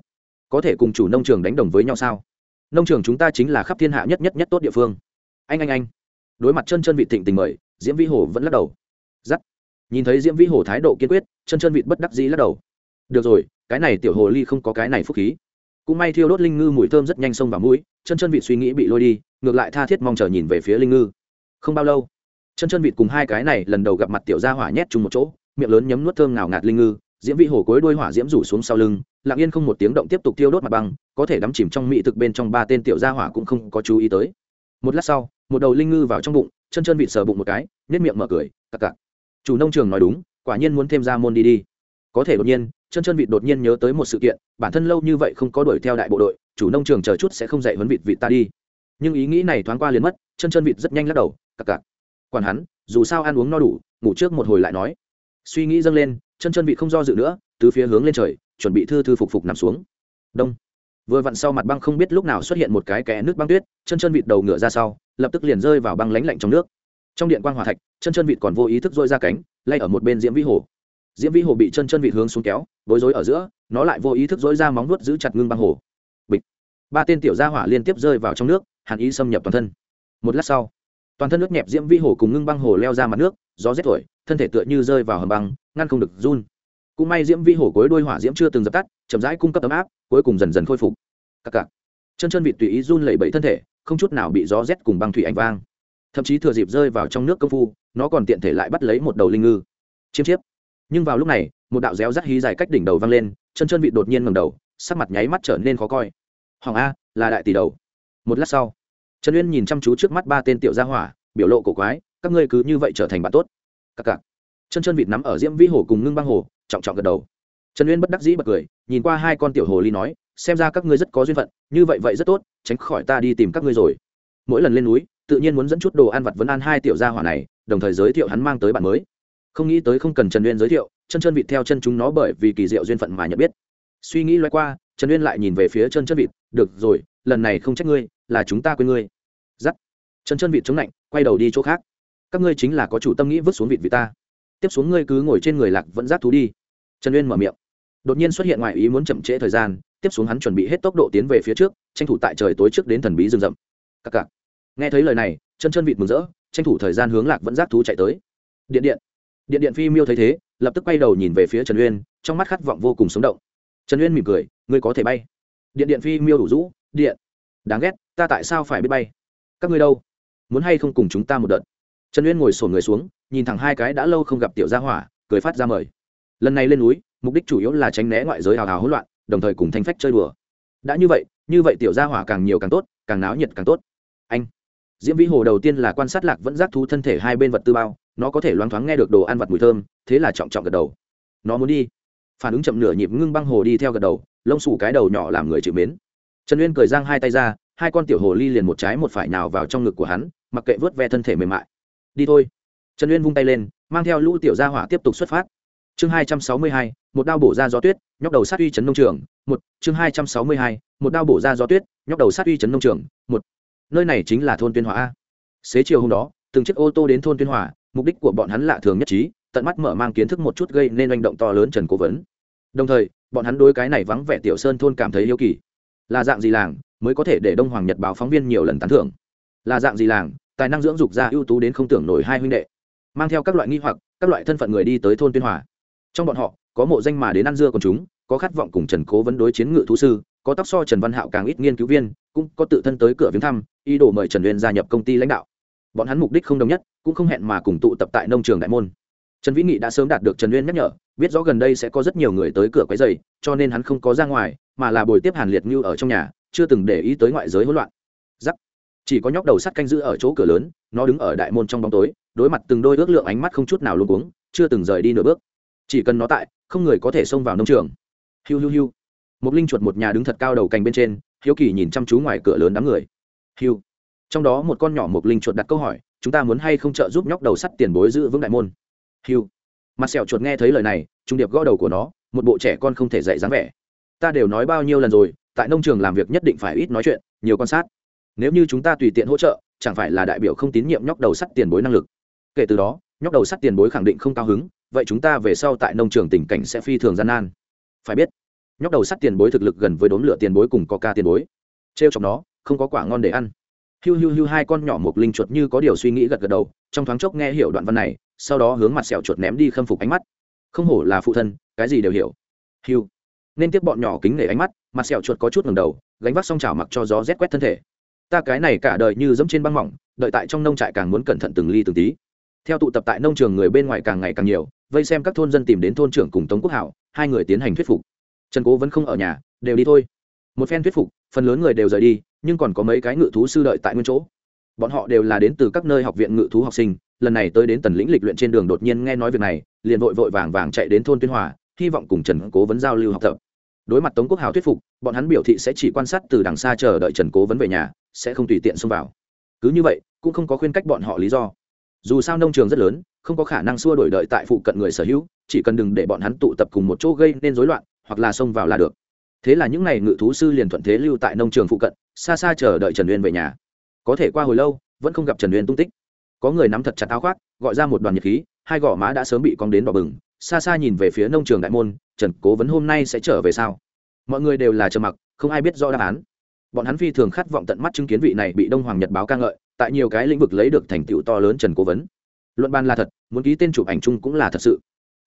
Có thể cùng chủ nông trường đánh đồng với nhau sao? Nông trường chúng ta chính là khắp thiên hạ nhất nhất nhất tốt địa phương. Anh anh anh. Đối mặt chân chân vịt thịnh tình mời diễm vĩ hồ vẫn lắc đầu. Giắt. Nhìn thấy diễm vĩ hồ thái độ kiên quyết, chân chân vịt bất đắc dĩ lắc đầu. Được rồi, cái này tiểu hồ ly không có cái này phúc khí. Cũng may thiêu đốt linh ngư mùi thơm rất nhanh xông vào mũi, chân chân vịt suy nghĩ bị lôi đi, ngược lại tha thiết mong chờ nhìn về phía linh ngư. Không bao lâu, chân chân vịt cùng hai cái này lần đầu gặp mặt tiểu gia hỏa nhét chung một chỗ, miệng lớn nhấm nuốt thơm nào ngạt linh ngư, diễm vĩ hồ cối đuôi hỏa diễm rủ xuống sau lưng, lặng yên không một tiếng động tiếp tục tiêu đốt mặt băng, có thể đắm chìm trong mỹ thực bên trong ba tên tiểu gia hỏa cũng không có chú ý tới. Một lát sau, một đầu linh ngư vào trong bụng chân chân vịt sờ bụng một cái nếp miệng mở cười, cặc cặc. Chủ nông trường nói đúng, quả nhiên muốn thêm ra môn đi đi. Có thể đột nhiên, chân chân vịt đột nhiên nhớ tới một sự kiện, bản thân lâu như vậy không có đuổi theo đại bộ đội, chủ nông trường chờ chút sẽ không dạy huấn vịt vịt ta đi. Nhưng ý nghĩ này thoáng qua liền mất, chân chân vịt rất nhanh lắc đầu, cặc cặc. Còn hắn, dù sao ăn uống no đủ, ngủ trước một hồi lại nói. Suy nghĩ dâng lên, chân chân vịt không do dự nữa, từ phía hướng lên trời, chuẩn bị thư thư phục phục nằm xuống. Đông vừa vặn sau mặt băng không biết lúc nào xuất hiện một cái kẽ nước băng tuyết, chân chân vịt đầu ngựa ra sau, lập tức liền rơi vào băng lánh lạnh trong nước. Trong điện quan hòa thạch, chân chân vịt còn vô ý thức dôi ra cánh, lay ở một bên diễm vĩ hồ. Diễm vĩ hồ bị chân chân vịt hướng xuống kéo, bối rối ở giữa, nó lại vô ý thức dối ra móng nuốt giữ chặt ngưng băng hồ. Bịch. Ba tên tiểu gia hỏa liên tiếp rơi vào trong nước, hàn ý xâm nhập toàn thân. Một lát sau, toàn thân nước nhẹp diễm vĩ hồ cùng ngưng băng hồ leo ra mặt nước, gió rét thổi, thân thể tựa như rơi vào hầm băng, ngăn không được run cũng may diễm vi hồ cối đôi hỏa diễm chưa từng dập tắt, chậm rãi cung cấp ấm áp, cuối cùng dần dần khôi phục. Cặc cặc. Chân chân vịt tùy ý run lẩy bẩy thân thể, không chút nào bị gió rét cùng băng thủy ảnh vang. Thậm chí thừa dịp rơi vào trong nước công phu, nó còn tiện thể lại bắt lấy một đầu linh ngư. Chiêm chiếp. Nhưng vào lúc này, một đạo réo rắt hí dài cách đỉnh đầu vang lên, chân chân vịt đột nhiên ngầm đầu, sắc mặt nháy mắt trở nên khó coi. Hoàng a, là đại tỷ đầu. Một lát sau, trần uyên nhìn chăm chú trước mắt ba tên tiểu gia hỏa, biểu lộ cổ quái, các ngươi cứ như vậy trở thành bạn tốt. Cặc cặc chân chân vịt nắm ở diễm vĩ hồ cùng ngưng băng hồ, trọng trọng gật đầu. Trần uyên bất đắc dĩ bật cười, nhìn qua hai con tiểu hồ ly nói, xem ra các ngươi rất có duyên phận, như vậy vậy rất tốt, tránh khỏi ta đi tìm các ngươi rồi. Mỗi lần lên núi, tự nhiên muốn dẫn chút đồ ăn vặt vấn ăn hai tiểu gia hỏa này, đồng thời giới thiệu hắn mang tới bạn mới. Không nghĩ tới không cần trần uyên giới thiệu, chân chân vịt theo chân chúng nó bởi vì kỳ diệu duyên phận mà nhận biết. Suy nghĩ loay qua, trần uyên lại nhìn về phía chân chân vịt, được rồi, lần này không trách ngươi, là chúng ta quên ngươi. Giắt. Chân chân vịt chống lạnh quay đầu đi chỗ khác. Các ngươi chính là có chủ tâm nghĩ vứt xuống vịt vì ta tiếp xuống ngươi cứ ngồi trên người lạc vẫn giác thú đi. Trần uyên mở miệng. Đột nhiên xuất hiện ngoài ý muốn chậm trễ thời gian, tiếp xuống hắn chuẩn bị hết tốc độ tiến về phía trước, tranh thủ tại trời tối trước đến thần bí rừng rậm. Cặc cặc. Nghe thấy lời này, chân chân vịt mừng rỡ, tranh thủ thời gian hướng lạc vẫn giác thú chạy tới. Điện điện. Điện điện phi miêu thấy thế, lập tức quay đầu nhìn về phía trần uyên, trong mắt khát vọng vô cùng sống động. Trần uyên mỉm cười, ngươi có thể bay. Điện điện phi miêu đủ rũ, điện. Đáng ghét, ta tại sao phải biết bay? Các ngươi đâu? Muốn hay không cùng chúng ta một đợt? Trần uyên ngồi sổn người xuống, nhìn thẳng hai cái đã lâu không gặp tiểu gia hỏa, cười phát ra mời. Lần này lên núi, mục đích chủ yếu là tránh né ngoại giới hào hào hỗn loạn, đồng thời cùng thanh phách chơi đùa. Đã như vậy như vậy tiểu gia hỏa càng nhiều càng tốt, càng náo nhiệt càng tốt. Anh, diễm vĩ hồ đầu tiên là quan sát lạc vẫn giác thú thân thể hai bên vật tư bao, nó có thể loáng thoáng nghe được đồ ăn vặt mùi thơm, thế là trọng trọng gật đầu. Nó muốn đi. Phản ứng chậm nửa nhịp ngưng băng hồ đi theo gật đầu, lông xù cái đầu nhỏ làm người chịu mến. Trần uyên cười giang hai tay ra, hai con tiểu hồ ly liền một trái một phải nào vào trong ngực của hắn, mặc kệ vớt ve thân thể mềm mại đi thôi. Trần uyên vung tay lên, mang theo lũ tiểu gia hỏa tiếp tục xuất phát. Chương hai trăm sáu mươi hai, một đao bổ ra gió tuyết, nhóc đầu sát uy chấn nông trường, một, chương hai trăm sáu mươi hai, một đao bổ ra gió tuyết, nhóc đầu sát uy chấn nông trường, một. Nơi này chính là thôn tuyên hòa a. Xế chiều hôm đó, từng chiếc ô tô đến thôn tuyên hòa mục đích của bọn hắn lạ thường nhất trí, tận mắt mở mang kiến thức một chút gây nên hành động to lớn trần cố vấn. Đồng thời, bọn hắn đối cái này vắng vẻ tiểu sơn thôn cảm thấy yêu kỳ. Là dạng gì làng, mới có thể để đông hoàng nhật báo phóng viên nhiều lần tán thưởng? Là dạng gì làng tài năng dưỡng dục ra ưu tú đến không tưởng nổi hai huynh đệ, mang theo các loại nghi hoặc, các loại thân phận người đi tới thôn tuyên hòa. Trong bọn họ, có mộ danh mà đến ăn dưa còn chúng, có khát vọng cùng trần cố vấn đối chiến ngự thú sư, có tóc so trần văn hạo càng ít nghiên cứu viên, cũng có tự thân tới cửa viếng thăm, ý đồ mời trần uyên gia nhập công ty lãnh đạo. Bọn hắn mục đích không đồng nhất, cũng không hẹn mà cùng tụ tập tại nông trường đại môn. Trần vĩ nghị đã sớm đạt được trần uyên nhắc nhở, biết rõ gần đây sẽ có rất nhiều người tới cửa quấy dày cho nên hắn không có ra ngoài, mà là buổi tiếp hàn liệt như ở trong nhà, chưa từng để ý tới ngoại giới hỗn loạn chỉ có nhóc đầu sắt canh giữ ở chỗ cửa lớn, nó đứng ở đại môn trong bóng tối, đối mặt từng đôi ước lượng ánh mắt không chút nào luôn cuống, chưa từng rời đi nửa bước. Chỉ cần nó tại, không người có thể xông vào nông trường. Hiu hiu hiu. Một linh chuột một nhà đứng thật cao đầu cành bên trên, hiếu kỳ nhìn chăm chú ngoài cửa lớn đám người. Hiu. Trong đó một con nhỏ một linh chuột đặt câu hỏi, chúng ta muốn hay không trợ giúp nhóc đầu sắt tiền bối giữ vững đại môn? Hiu. Mặt sẹo chuột nghe thấy lời này, trung điệp gõ đầu của nó, một bộ trẻ con không thể dạy dáng vẻ. Ta đều nói bao nhiêu lần rồi, tại nông trường làm việc nhất định phải ít nói chuyện, nhiều quan sát nếu như chúng ta tùy tiện hỗ trợ, chẳng phải là đại biểu không tín nhiệm nhóc đầu sắt tiền bối năng lực. Kể từ đó, nhóc đầu sắt tiền bối khẳng định không cao hứng, vậy chúng ta về sau tại nông trường tình cảnh sẽ phi thường gian nan. Phải biết, nhóc đầu sắt tiền bối thực lực gần với đốn lửa tiền bối cùng có ca tiền bối. T r e o chọc nó, không có quả ngon để ăn. Hiu hiu hiu hai con nhỏ mục linh chuột như có điều suy nghĩ gật gật đầu, trong thoáng chốc nghe hiểu đoạn văn này, sau đó hướng mặt sẹo chuột ném đi khâm phục ánh mắt. Không hổ là phụ thân, cái gì đều hiểu. Hiu. Nên tiếp bọn nhỏ kính nể ánh mắt, mặt sẹo chuột có chút ngầm đầu, gánh vác xong chảo mặc cho gió rét quét thân thể ta cái này cả đời như dẫm trên băng mỏng, đợi tại trong nông trại càng muốn cẩn thận từng ly từng tí. Theo tụ tập tại nông trường người bên ngoài càng ngày càng nhiều, vây xem các thôn dân tìm đến thôn trưởng cùng tống quốc hảo, hai người tiến hành thuyết phục. Trần cố vẫn không ở nhà, đều đi thôi. Một phen thuyết phục, phần lớn người đều rời đi, nhưng còn có mấy cái ngự thú sư đợi tại nguyên chỗ. Bọn họ đều là đến từ các nơi học viện ngự thú học sinh, lần này tới đến tần lĩnh lịch luyện trên đường đột nhiên nghe nói việc này, liền vội vội vàng vàng chạy đến thôn tuyên hòa, hy vọng cùng trần cố vấn giao lưu học tập. Đối mặt tống quốc hào thuyết phục, bọn hắn biểu thị sẽ chỉ quan sát từ đằng xa chờ đợi trần cố vấn về nhà sẽ không tùy tiện xông vào. Cứ như vậy, cũng không có khuyên cách bọn họ lý do. Dù sao nông trường rất lớn, không có khả năng xua đổi đợi tại phụ cận người sở hữu, chỉ cần đừng để bọn hắn tụ tập cùng một chỗ gây nên rối loạn, hoặc là xông vào là được. Thế là những n à y ngự thú sư liền thuận thế lưu tại nông trường phụ cận, xa xa chờ đợi trần uyên về nhà. Có thể qua hồi lâu, vẫn không gặp trần uyên tung tích. Có người nắm thật chặt áo khoác, gọi ra một đoàn nhiệt khí, hai gò má đã sớm bị cong đến đỏ bừng, xa xa nhìn về phía nông trường đại môn, trần cố vấn hôm nay sẽ trở về sao? Mọi người đều là trầm mặc, không ai biết rõ đáp án bọn hắn phi thường khát vọng tận mắt chứng kiến vị này bị đông hoàng nhật báo ca ngợi, tại nhiều cái lĩnh vực lấy được thành tựu to lớn trần cố vấn. Luận ban là thật, muốn ký tên chụp ảnh chung cũng là thật sự.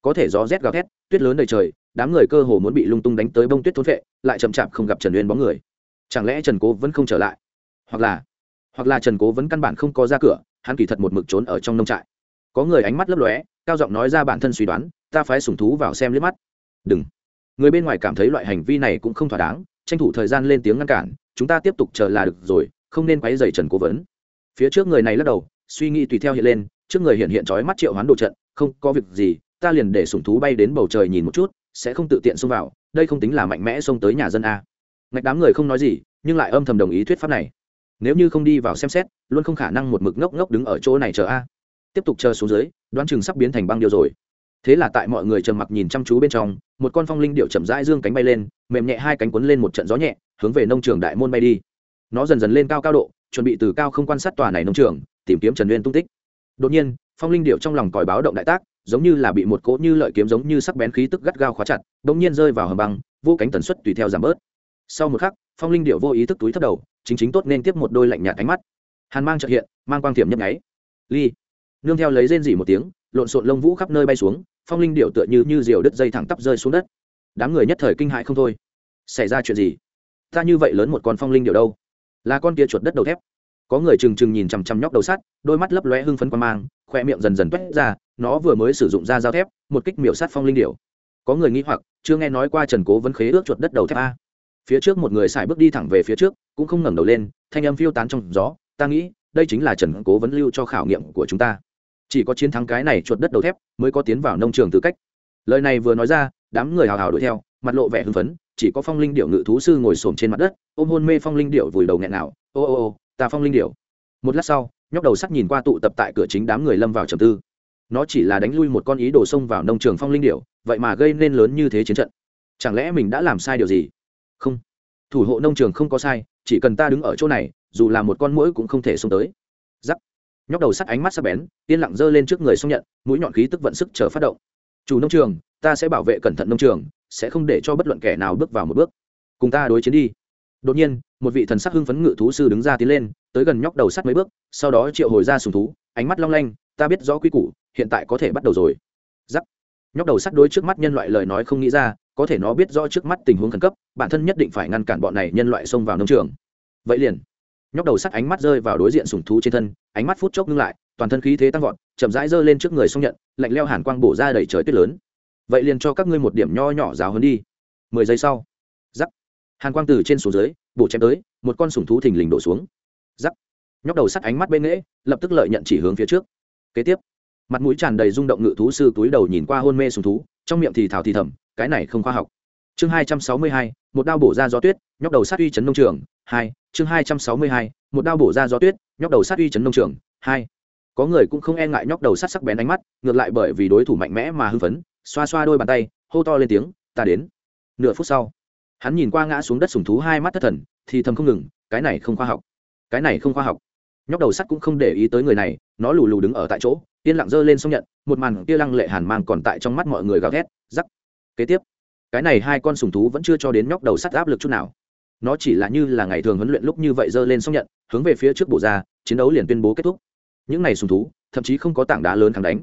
Có thể gió rét gào thét, tuyết lớn đầy trời, đám người cơ hồ muốn bị lung tung đánh tới bông tuyết thốn vệ lại chậm chạp không gặp trần uyên bóng người. Chẳng lẽ trần cố vẫn không trở lại? Hoặc là hoặc là trần cố vẫn căn bản không có ra cửa, hắn kỳ thật một mực trốn ở trong nông trại. Có người ánh mắt lấp lóe, cao giọng nói ra bản thân suy đoán, ta phái sùng thú vào xem liếc mắt. Đừng. Người bên ngoài cảm thấy loại hành vi này cũng không thỏa đáng, tranh thủ thời gian lên tiếng ngăn cản chúng ta tiếp tục chờ là được rồi, không nên quấy dày trần cố vấn. Phía trước người này lắc đầu, suy nghĩ tùy theo hiện lên, trước người hiện hiện trói mắt triệu hoán đồ trận, không có việc gì, ta liền để sùng thú bay đến bầu trời nhìn một chút, sẽ không tự tiện xông vào, đây không tính là mạnh mẽ xông tới nhà dân a. Ngạch đám người không nói gì, nhưng lại âm thầm đồng ý thuyết pháp này. Nếu như không đi vào xem xét, luôn không khả năng một mực ngốc ngốc đứng ở chỗ này chờ a. Tiếp tục chờ xuống dưới, đoán chừng sắp biến thành băng điêu rồi. Thế là tại mọi người trầm mặc nhìn chăm chú bên trong, một con phong linh điệu chậm rãi dương cánh bay lên, mềm nhẹ hai cánh quấn lên một trận gió nhẹ hướng về nông trường đại môn bay đi. Nó dần dần lên cao cao độ, chuẩn bị từ cao không quan sát tòa này nông trường, tìm kiếm trần nguyên tung tích. Đột nhiên, phong linh điệu trong lòng còi báo động đại tác, giống như là bị một cỗ như lợi kiếm giống như sắc bén khí tức gắt gao khóa chặt, bỗng nhiên rơi vào hầm băng, vô cánh tần suất tùy theo giảm bớt. Sau một khắc, phong linh điệu vô ý thức túi thấp đầu, chính chính tốt nên tiếp một đôi lạnh nhạt ánh mắt. Hàn mang trợ hiện, mang quang thiểm nhấp nháy. Ly. Nương theo lấy rên dỉ một tiếng, lộn xộn lông vũ khắp nơi bay xuống, phong linh điệu tựa như như diều đứt dây thẳng tắp rơi xuống đất. Đám người nhất thời kinh hại không thôi. Xảy ra chuyện gì? Ta như vậy lớn một con phong linh điệu đâu? Là con kia chuột đất đầu thép. Có người trừng trừng nhìn chằm chằm nhóc đầu sắt, đôi mắt lấp lóe hưng phấn quan mang, khoe miệng dần dần toét ra, nó vừa mới sử dụng ra dao thép, một kích miểu sát phong linh điệu có người nghĩ hoặc, chưa nghe nói qua trần cố vấn khế ước chuột đất đầu thép a. Phía trước một người xài bước đi thẳng về phía trước, cũng không ngẩng đầu lên, thanh âm phiêu tán trong gió, ta nghĩ, đây chính là trần cố vấn lưu cho khảo nghiệm của chúng ta. Chỉ có chiến thắng cái này chuột đất đầu thép, mới có tiến vào nông trường tư cách. Lời này vừa nói ra, đám người hào hào đuổi theo, mặt lộ vẻ hưng phấn chỉ có phong linh điệu ngự thú sư ngồi xổm trên mặt đất, ôm hôn mê phong linh điệu vùi đầu nghẹn nào, ô ô ô, ta phong linh điệu một lát sau, nhóc đầu sắt nhìn qua tụ tập tại cửa chính đám người lâm vào trầm tư. Nó chỉ là đánh lui một con ý đồ xông vào nông trường phong linh điệu vậy mà gây nên lớn như thế chiến trận. Chẳng lẽ mình đã làm sai điều gì? Không. Thủ hộ nông trường không có sai, chỉ cần ta đứng ở chỗ này, dù là một con mũi cũng không thể xông tới. Giắc nhóc đầu sắt ánh mắt sắc bén, yên lặng giơ lên trước người xong nhận, mũi nhọn khí tức vận sức chờ phát động. Chủ nông trường, ta sẽ bảo vệ cẩn thận nông trường sẽ không để cho bất luận kẻ nào bước vào một bước. Cùng ta đối chiến đi. Đột nhiên, một vị thần sắc hưng phấn ngự thú sư đứng ra tiến lên, tới gần nhóc đầu sắt mấy bước, sau đó triệu hồi ra sùng thú, ánh mắt long lanh, ta biết rõ quy củ, hiện tại có thể bắt đầu rồi. Giắc. Nhóc đầu sắt đối trước mắt nhân loại lời nói không nghĩ ra, có thể nó biết rõ trước mắt tình huống khẩn cấp, bản thân nhất định phải ngăn cản bọn này nhân loại xông vào nông trường. Vậy liền, nhóc đầu sắt ánh mắt rơi vào đối diện sùng thú trên thân, ánh mắt phút chốc ngưng lại, toàn thân khí thế tăng vọt, chậm rãi giơ lên trước người xông nhận, lạnh leo hàn quang bổ ra đầy trời tuyết lớn vậy liền cho các ngươi một điểm nho nhỏ giáo hơn đi. Mười giây sau giắc hàn quang từ trên xuống dưới, bổ chém tới, một con sùng thú thình lình đổ xuống. Giắc nhóc đầu sắt ánh mắt bên nghễ, lập tức lợi nhận chỉ hướng phía trước. Kế tiếp, mặt mũi tràn đầy rung động ngự thú sư túi đầu nhìn qua hôn mê sùng thú, trong miệng thì thào thì thầm, cái này không khoa học. Chương hai trăm sáu mươi hai, một đao bổ ra gió tuyết, nhóc đầu sát uy chấn nông trường, hai, chương hai trăm sáu mươi hai, một đao bổ ra gió tuyết, nhóc đầu sát uy chấn nông trường, hai. Có người cũng không e ngại nhóc đầu sát sắc bén ánh mắt, ngược lại bởi vì đối thủ mạnh mẽ mà hưng phấn xoa xoa đôi bàn tay, hô to lên tiếng, ta đến. Nửa phút sau, hắn nhìn qua ngã xuống đất sùng thú hai mắt thất thần, thì thầm không ngừng, cái này không khoa học. Cái này không khoa học. Nhóc đầu sắt cũng không để ý tới người này, nó lù lù đứng ở tại chỗ, yên lặng giơ lên xong nhận, một màn kia lăng lệ hàn mang còn tại trong mắt mọi người gào thét, rắc. Kế tiếp, cái này hai con sùng thú vẫn chưa cho đến nhóc đầu sắt áp lực chút nào. Nó chỉ là như là ngày thường huấn luyện lúc như vậy giơ lên xong nhận, hướng về phía trước bộ ra, chiến đấu liền tuyên bố kết thúc. Những này sùng thú, thậm chí không có tảng đá lớn thắng đánh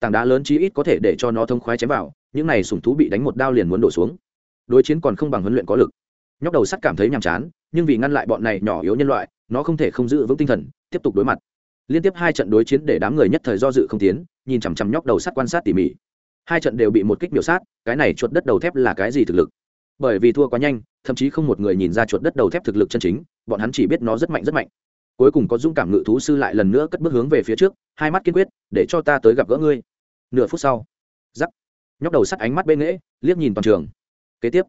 tảng đá lớn chí ít có thể để cho nó thông khoái chém vào, những này sủng thú bị đánh một đao liền muốn đổ xuống. Đối chiến còn không bằng huấn luyện có lực. Nhóc đầu sắt cảm thấy nhàm chán, nhưng vì ngăn lại bọn này nhỏ yếu nhân loại, nó không thể không giữ vững tinh thần, tiếp tục đối mặt. Liên tiếp hai trận đối chiến để đám người nhất thời do dự không tiến, nhìn chằm chằm nhóc đầu sắt quan sát tỉ mỉ. Hai trận đều bị một kích biểu sát, cái này chuột đất đầu thép là cái gì thực lực? Bởi vì thua quá nhanh, thậm chí không một người nhìn ra chuột đất đầu thép thực lực chân chính, bọn hắn chỉ biết nó rất mạnh rất mạnh cuối cùng có dung cảm ngự thú sư lại lần nữa cất bước hướng về phía trước, hai mắt kiên quyết, để cho ta tới gặp gỡ ngươi. Nửa phút sau, giắc, nhóc đầu sắt ánh mắt bê nghễ, liếc nhìn toàn trường. Kế tiếp,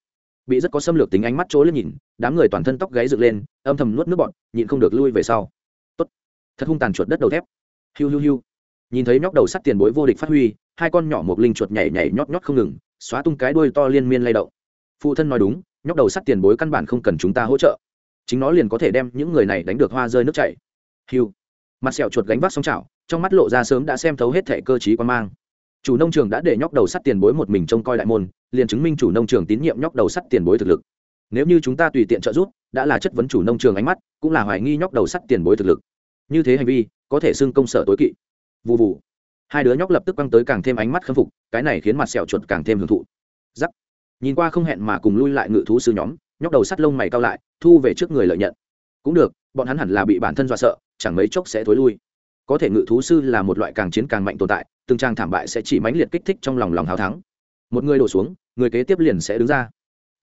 bị rất có xâm lược tính ánh mắt chỗ liếc nhìn, đám người toàn thân tóc gáy dựng lên, âm thầm nuốt nước bọn nhịn không được lui về sau. Tốt, thật hung tàn chuột đất đầu thép. Hiu hiu hiu. Nhìn thấy nhóc đầu sắt tiền bối vô địch phát huy, hai con nhỏ một linh chuột nhảy nhảy nhót nhót không ngừng, xóa tung cái đuôi to liên miên lay động. Phụ thân nói đúng, nhóc đầu sắt tiền bối căn bản không cần chúng ta hỗ trợ chính nó liền có thể đem những người này đánh được hoa rơi nước chảy. Hiu. Mặt sẹo chuột gánh vác song chảo, trong mắt lộ ra sớm đã xem thấu hết thẻ cơ chí quan mang. Chủ nông trường đã để nhóc đầu sắt tiền bối một mình trông coi đại môn, liền chứng minh chủ nông trường tín nhiệm nhóc đầu sắt tiền bối thực lực. Nếu như chúng ta tùy tiện trợ giúp, đã là chất vấn chủ nông trường ánh mắt, cũng là hoài nghi nhóc đầu sắt tiền bối thực lực. Như thế hành vi, có thể xưng công sở tối kỵ. Vụ vụ hai đứa nhóc lập tức quăng tới càng thêm ánh mắt khâm phục, cái này khiến mặt sẹo chuột càng thêm hưởng thụ. Giắc. Nhìn qua không hẹn mà cùng lui lại ngự thú sư nhóm, nhóc đầu sắt lông mày cao lại thu về trước người lợi nhận. Cũng được, bọn hắn hẳn là bị bản thân dọa sợ, chẳng mấy chốc sẽ thối lui. Có thể ngự thú sư là một loại càng chiến càng mạnh tồn tại, từng trang thảm bại sẽ chỉ mãnh liệt kích thích trong lòng lòng hào thắng. Một người đổ xuống, người kế tiếp liền sẽ đứng ra.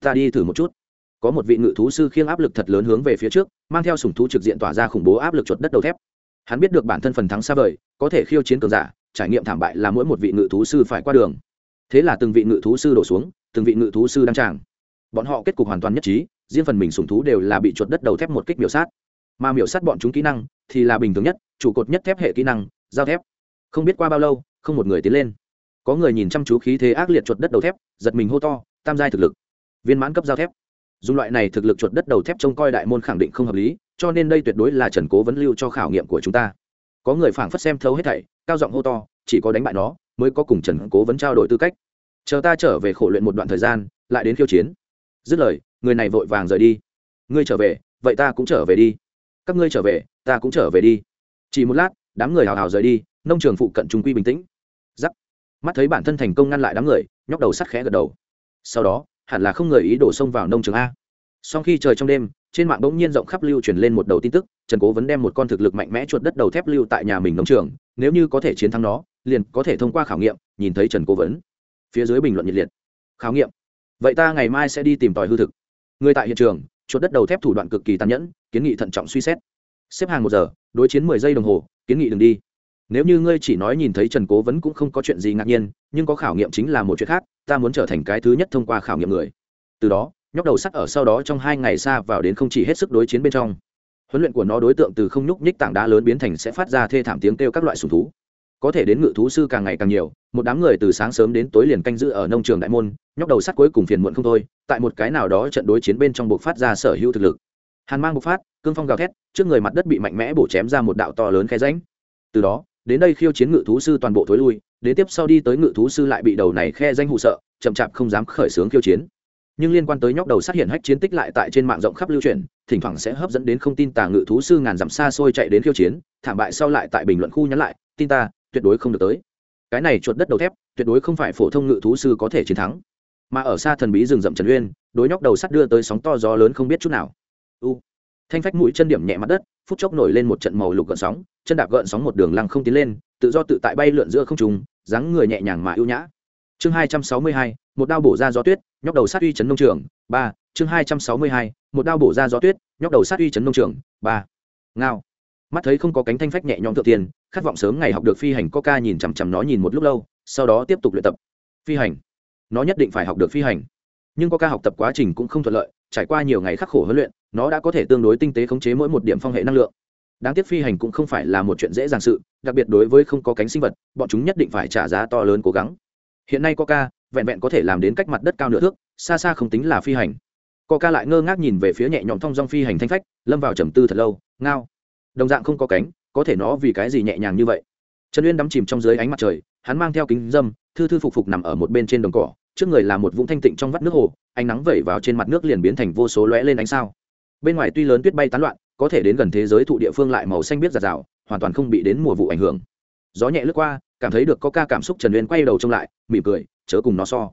Ta đi thử một chút. Có một vị ngự thú sư khiêng áp lực thật lớn hướng về phía trước, mang theo sùng thú trực diện tỏa ra khủng bố áp lực chuột đất đầu thép. Hắn biết được bản thân phần thắng xa vời, có thể khiêu chiến cường giả, trải nghiệm thảm bại là mỗi một vị ngự thú sư phải qua đường. Thế là từng vị ngự thú sư đổ xuống, từng vị ngự thú sư đăng tràng. Bọn họ kết cục hoàn toàn nhất trí riêng phần mình sùng thú đều là bị chuột đất đầu thép một kích biểu sát. Mà miểu sát bọn chúng kỹ năng thì là bình thường nhất, trụ cột nhất thép hệ kỹ năng, giao thép. Không biết qua bao lâu, không một người tiến lên. Có người nhìn chăm chú khí thế ác liệt chuột đất đầu thép, giật mình hô to, tam giai thực lực. Viên mãn cấp giao thép. Dùng loại này thực lực chuột đất đầu thép trông coi đại môn khẳng định không hợp lý, cho nên đây tuyệt đối là trần cố vấn lưu cho khảo nghiệm của chúng ta. Có người phảng phất xem thấu hết thảy, cao giọng hô to, chỉ có đánh bại nó, mới có cùng trần cố vấn trao đổi tư cách. Chờ ta trở về khổ luyện một đoạn thời gian, lại đến khiêu chiến. Dứt lời người này vội vàng rời đi. Ngươi trở về, vậy ta cũng trở về đi. Các ngươi trở về, ta cũng trở về đi. Chỉ một lát, đám người hào hào rời đi, nông trường phụ cận trung quy bình tĩnh. Giắc mắt thấy bản thân thành công ngăn lại đám người, nhóc đầu sắt khẽ gật đầu. Sau đó, hẳn là không người ý đổ xông vào nông trường a. Sau khi trời trong đêm, trên mạng bỗng nhiên rộng khắp lưu truyền lên một đầu tin tức, trần cố vấn đem một con thực lực mạnh mẽ chuột đất đầu thép lưu tại nhà mình nông trường, nếu như có thể chiến thắng nó, liền có thể thông qua khảo nghiệm, nhìn thấy trần cố vấn. Phía dưới bình luận nhiệt liệt. Khảo nghiệm. Vậy ta ngày mai sẽ đi tìm tòi hư thực người tại hiện trường, chuột đất đầu thép thủ đoạn cực kỳ tàn nhẫn, kiến nghị thận trọng suy xét. Xếp hàng một giờ, đối chiến mười giây đồng hồ, kiến nghị đừng đi. Nếu như ngươi chỉ nói nhìn thấy trần cố vấn cũng không có chuyện gì ngạc nhiên, nhưng có khảo nghiệm chính là một chuyện khác, ta muốn trở thành cái thứ nhất thông qua khảo nghiệm người. Từ đó, nhóc đầu sắt ở sau đó trong hai ngày xa vào đến không chỉ hết sức đối chiến bên trong. Huấn luyện của nó đối tượng từ không nhúc nhích tảng đá lớn biến thành sẽ phát ra thê thảm tiếng kêu các loại sùng thú có thể đến ngự thú sư càng ngày càng nhiều, một đám người từ sáng sớm đến tối liền canh giữ ở nông trường đại môn, nhóc đầu sắt cuối cùng phiền muộn không thôi, tại một cái nào đó trận đối chiến bên trong buộc phát ra sở hữu thực lực. Hàn mang bộc phát, cương phong gào thét, trước người mặt đất bị mạnh mẽ bổ chém ra một đạo to lớn khe ránh từ đó, đến đây khiêu chiến ngự thú sư toàn bộ thối lui, đến tiếp sau đi tới ngự thú sư lại bị đầu này khe danh hụ sợ, chậm chạp không dám khởi xướng khiêu chiến. Nhưng liên quan tới nhóc đầu sát hiện hách chiến tích lại tại trên mạng rộng khắp lưu truyền, thỉnh thoảng sẽ hấp dẫn đến không tin tà ngự thú sư ngàn dặm xa xôi chạy đến khiêu chiến, thảm bại sau lại tại bình luận khu nhắn lại, tin ta tuyệt đối không được tới. Cái này chuột đất đầu thép, tuyệt đối không phải phổ thông ngự thú sư có thể chiến thắng. Mà ở xa thần bí rừng rậm trần uyên, đối nhóc đầu sắt đưa tới sóng to gió lớn không biết chút nào. U. Thanh phách mũi chân điểm nhẹ mặt đất, phút chốc nổi lên một trận màu lục gợn sóng, chân đạp gợn sóng một đường lăng không tiến lên, tự do tự tại bay lượn giữa không trùng dáng người nhẹ nhàng mà ưu nhã. Chương hai trăm sáu mươi hai, một đao bổ ra gió tuyết, nhóc đầu sát uy chấn nông trường, ba. Chương hai trăm sáu mươi hai, một đao bổ ra gió tuyết, nhóc đầu sát uy chấn nông trường, ba. Ngao mắt thấy không có cánh thanh phách nhẹ nhõm thượng tiền khát vọng sớm ngày học được phi hành, coca nhìn chằm chằm nó nhìn một lúc lâu, sau đó tiếp tục luyện tập. Phi hành? Nó nhất định phải học được phi hành. Nhưng coca học tập quá trình cũng không thuận lợi, trải qua nhiều ngày khắc khổ huấn luyện, nó đã có thể tương đối tinh tế khống chế mỗi một điểm phong hệ năng lượng. Đáng tiếc phi hành cũng không phải là một chuyện dễ dàng sự, đặc biệt đối với không có cánh sinh vật, bọn chúng nhất định phải trả giá to lớn cố gắng. Hiện nay coca vẹn vẹn có thể làm đến cách mặt đất cao nửa thước, xa xa không tính là phi hành. Coca lại ngơ ngác nhìn về phía nhẹ nhõm thong dong phi hành thanh phách, lâm vào trầm tư thật lâu, ngao đồng dạng không có cánh, có thể nó vì cái gì nhẹ nhàng như vậy? Trần uyên đắm chìm trong dưới ánh mặt trời, hắn mang theo kính dâm, thư thư phục phục nằm ở một bên trên đồng cỏ, trước người là một vũng thanh tịnh trong vắt nước hồ, ánh nắng vẩy vào trên mặt nước liền biến thành vô số lóe lên ánh sao. Bên ngoài tuy lớn tuyết bay tán loạn, có thể đến gần thế giới thụ địa phương lại màu xanh biết giạt rào, hoàn toàn không bị đến mùa vụ ảnh hưởng. Gió nhẹ lướt qua, cảm thấy được có ca cảm xúc trần uyên quay đầu trông lại, mỉm cười, chớ cùng nó so.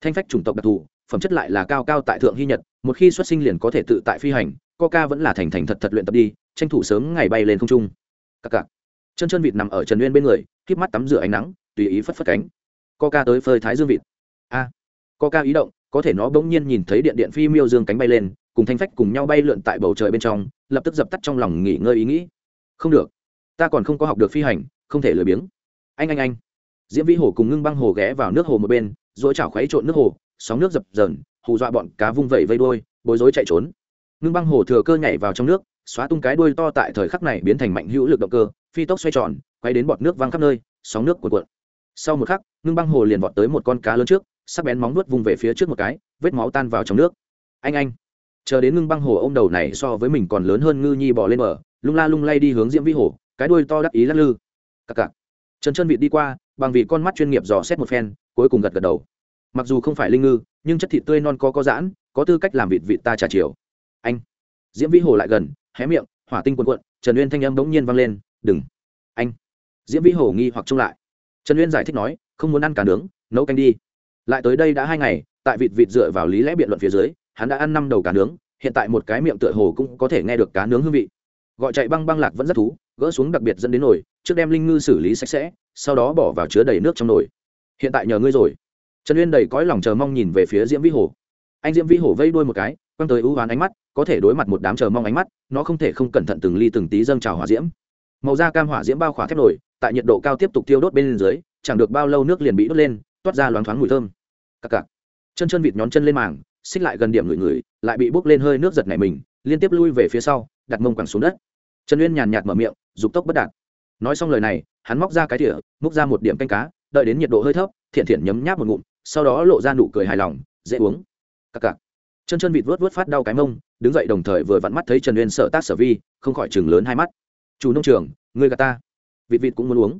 Thanh phách chủng tộc đặc thù, phẩm chất lại là cao cao tại thượng hy nhật, một khi xuất sinh liền có thể tự tại phi hành coca vẫn là thành thành thật thật luyện tập đi tranh thủ sớm ngày bay lên không trung. Cặc cặc. Chân chân vịt nằm ở trần uyên bên người k mắt tắm rửa ánh nắng tùy ý phất phất cánh. Coca tới phơi thái dương vịt. A. À, coca ý động có thể nó bỗng nhiên nhìn thấy điện điện phi miêu dương cánh bay lên cùng thanh phách cùng nhau bay lượn tại bầu trời bên trong lập tức dập tắt trong lòng nghỉ ngơi ý nghĩ. Không được. Ta còn không có học được phi hành không thể lười biếng. Anh anh anh. Diễm vĩ hồ cùng ngưng băng hồ ghé vào nước hồ một bên dỗi chảo khuấy trộn nước hồ sóng nước dập dờn hù dọa bọn cá vung vẩy vây đôi bối rối chạy trốn ngưng băng hồ thừa cơ nhảy vào trong nước, xóa tung cái đuôi to tại thời khắc này biến thành mạnh hữu lực động cơ, phi tốc xoay tròn, quay đến bọt nước văng khắp nơi, sóng nước cuộn cuộn. Sau một khắc, ngưng băng hồ liền vọt tới một con cá lớn trước, sắc bén móng nuốt vung về phía trước một cái, vết máu tan vào trong nước. Anh anh. Chờ đến ngưng băng hồ ô m đầu này so với mình còn lớn hơn ngư nhi bỏ lên bờ, lung la lung lay đi hướng diễm vĩ hồ, cái đuôi to đắc ý lắc lư. Cặc cặc. Chân chân vịt đi qua, bằng vì con mắt chuyên nghiệp dò xét một phen, cuối cùng gật gật đầu. Mặc dù không phải linh ngư, nhưng chất thịt tươi non có có giãn, có tư cách làm vịt vịt ta trả chiều anh. Diễm vĩ hồ lại gần, hé miệng, hỏa tinh quần quận trần uyên thanh âm bỗng nhiên vang lên, đừng, anh. Diễm vĩ hồ nghi hoặc trông lại. Trần uyên giải thích nói, không muốn ăn cá nướng, nấu canh đi. Lại tới đây đã hai ngày, tại vịt vịt dựa vào lý lẽ biện luận phía dưới, hắn đã ăn năm đầu cá nướng, hiện tại một cái miệng tựa hồ cũng có thể nghe được cá nướng hương vị. Gọi chạy băng băng lạc vẫn rất thú, gỡ xuống đặc biệt dẫn đến nồi, trước đem linh ngư xử lý sạch sẽ, sau đó bỏ vào chứa đầy nước trong nồi. Hiện tại nhờ ngươi rồi. Trần uyên đầy cõi lòng chờ mong nhìn về phía diễm vĩ hồ. Anh diễm vĩ hồ vây đuôi một cái quăng tới ưu hoán ánh mắt, có thể đối mặt một đám chờ mong ánh mắt, nó không thể không cẩn thận từng ly từng tí dâng trào hỏa diễm. Màu da cam hỏa diễm bao khỏa thép nổi, tại nhiệt độ cao tiếp tục tiêu đốt bên dưới, chẳng được bao lâu nước liền bị đốt lên, toát ra loáng thoáng mùi thơm. Cặc cặc. Chân chân vịt nhón chân lên màng, xích lại gần điểm ngửi người lại bị bốc lên hơi nước giật này mình, liên tiếp lui về phía sau, đặt mông quẳng xuống đất. Trần uyên nhàn nhạt mở miệng, dục tốc bất đạt. Nói xong lời này, hắn móc ra cái thỉa múc ra một điểm canh cá, đợi đến nhiệt độ hơi thấp, thiện thiện nhấm nháp một ngụm, sau đó lộ ra nụ cười hài lòng, dễ uống. Cặc cặc chân chân vịt vớt vớt phát đau cái mông, đứng dậy đồng thời vừa vặn mắt thấy trần uyên sợ tác sở vi, không khỏi chừng lớn hai mắt. Chủ nông trường người gà ta. Vịt vịt cũng muốn uống.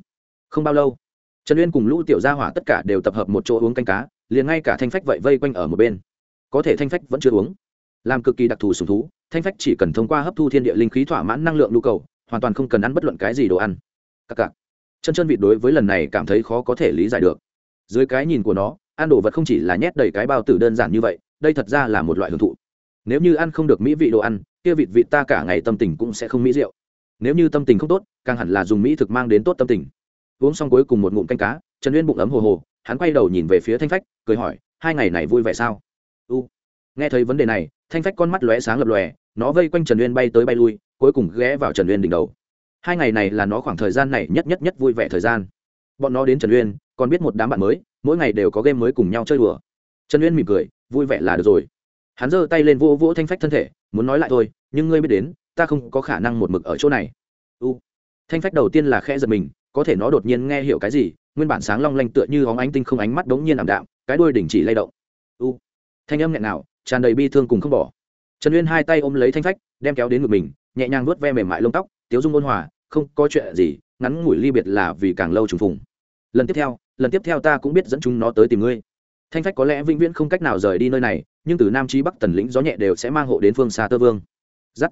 Không bao lâu, trần uyên cùng lũ tiểu gia hỏa tất cả đều tập hợp một chỗ uống canh cá, liền ngay cả thanh phách vậy vây quanh ở một bên. Có thể thanh phách vẫn chưa uống. Làm cực kỳ đặc thù sùng thú, thanh phách chỉ cần thông qua hấp thu thiên địa linh khí thỏa mãn năng lượng nhu cầu, hoàn toàn không cần ăn bất luận cái gì đồ ăn. Cặc cặc. Chân chân vịt đối với lần này cảm thấy khó có thể lý giải được. Dưới cái nhìn của nó, ăn đồ vật không chỉ là nhét đầy cái bao tử đơn giản như vậy đây thật ra là một loại hưởng thụ. Nếu như ăn không được mỹ vị đồ ăn, kia vịt vịt ta cả ngày tâm tình cũng sẽ không mỹ rượu nếu như tâm tình không tốt, càng hẳn là dùng mỹ thực mang đến tốt tâm tình. Uống xong cuối cùng một ngụm canh cá, trần uyên bụng ấm hồ hồ, hắn quay đầu nhìn về phía thanh phách, cười hỏi, hai ngày này vui vẻ sao? U. Nghe thấy vấn đề này, thanh phách con mắt lóe sáng lập lòe, nó vây quanh trần uyên bay tới bay lui, cuối cùng ghé vào trần uyên đỉnh đầu. Hai ngày này là nó khoảng thời gian này nhất nhất nhất vui vẻ thời gian. Bọn nó đến trần uyên, còn biết một đám bạn mới, mỗi ngày đều có game mới cùng nhau chơi đùa. Trần uyên mỉm cười vui vẻ là được rồi. Hắn giơ tay lên vỗ vỗ thanh phách thân thể, muốn nói lại thôi, nhưng ngươi biết đến, ta không có khả năng một mực ở chỗ này. U. Thanh phách đầu tiên là khẽ giật mình, có thể nó đột nhiên nghe hiểu cái gì, nguyên bản sáng long lanh tựa như hóng ánh tinh không ánh mắt đống nhiên ảm đạm, cái đuôi đỉnh chỉ lay động. U. Thanh âm nghẹn nào tràn đầy bi thương cùng không bỏ. Trần uyên hai tay ôm lấy thanh phách, đem kéo đến ngực mình, nhẹ nhàng vuốt ve mềm mại lông tóc, tiếu dung ôn hòa, không có chuyện gì, ngắn ngủi ly biệt là vì càng lâu trùng phùng. Lần tiếp theo, lần tiếp theo ta cũng biết dẫn chúng nó tới tìm ngươi thanh phách có lẽ vĩnh viễn không cách nào rời đi nơi này, nhưng từ nam trí bắc tần lĩnh gió nhẹ đều sẽ mang hộ đến phương xa tơ vương. Giắt.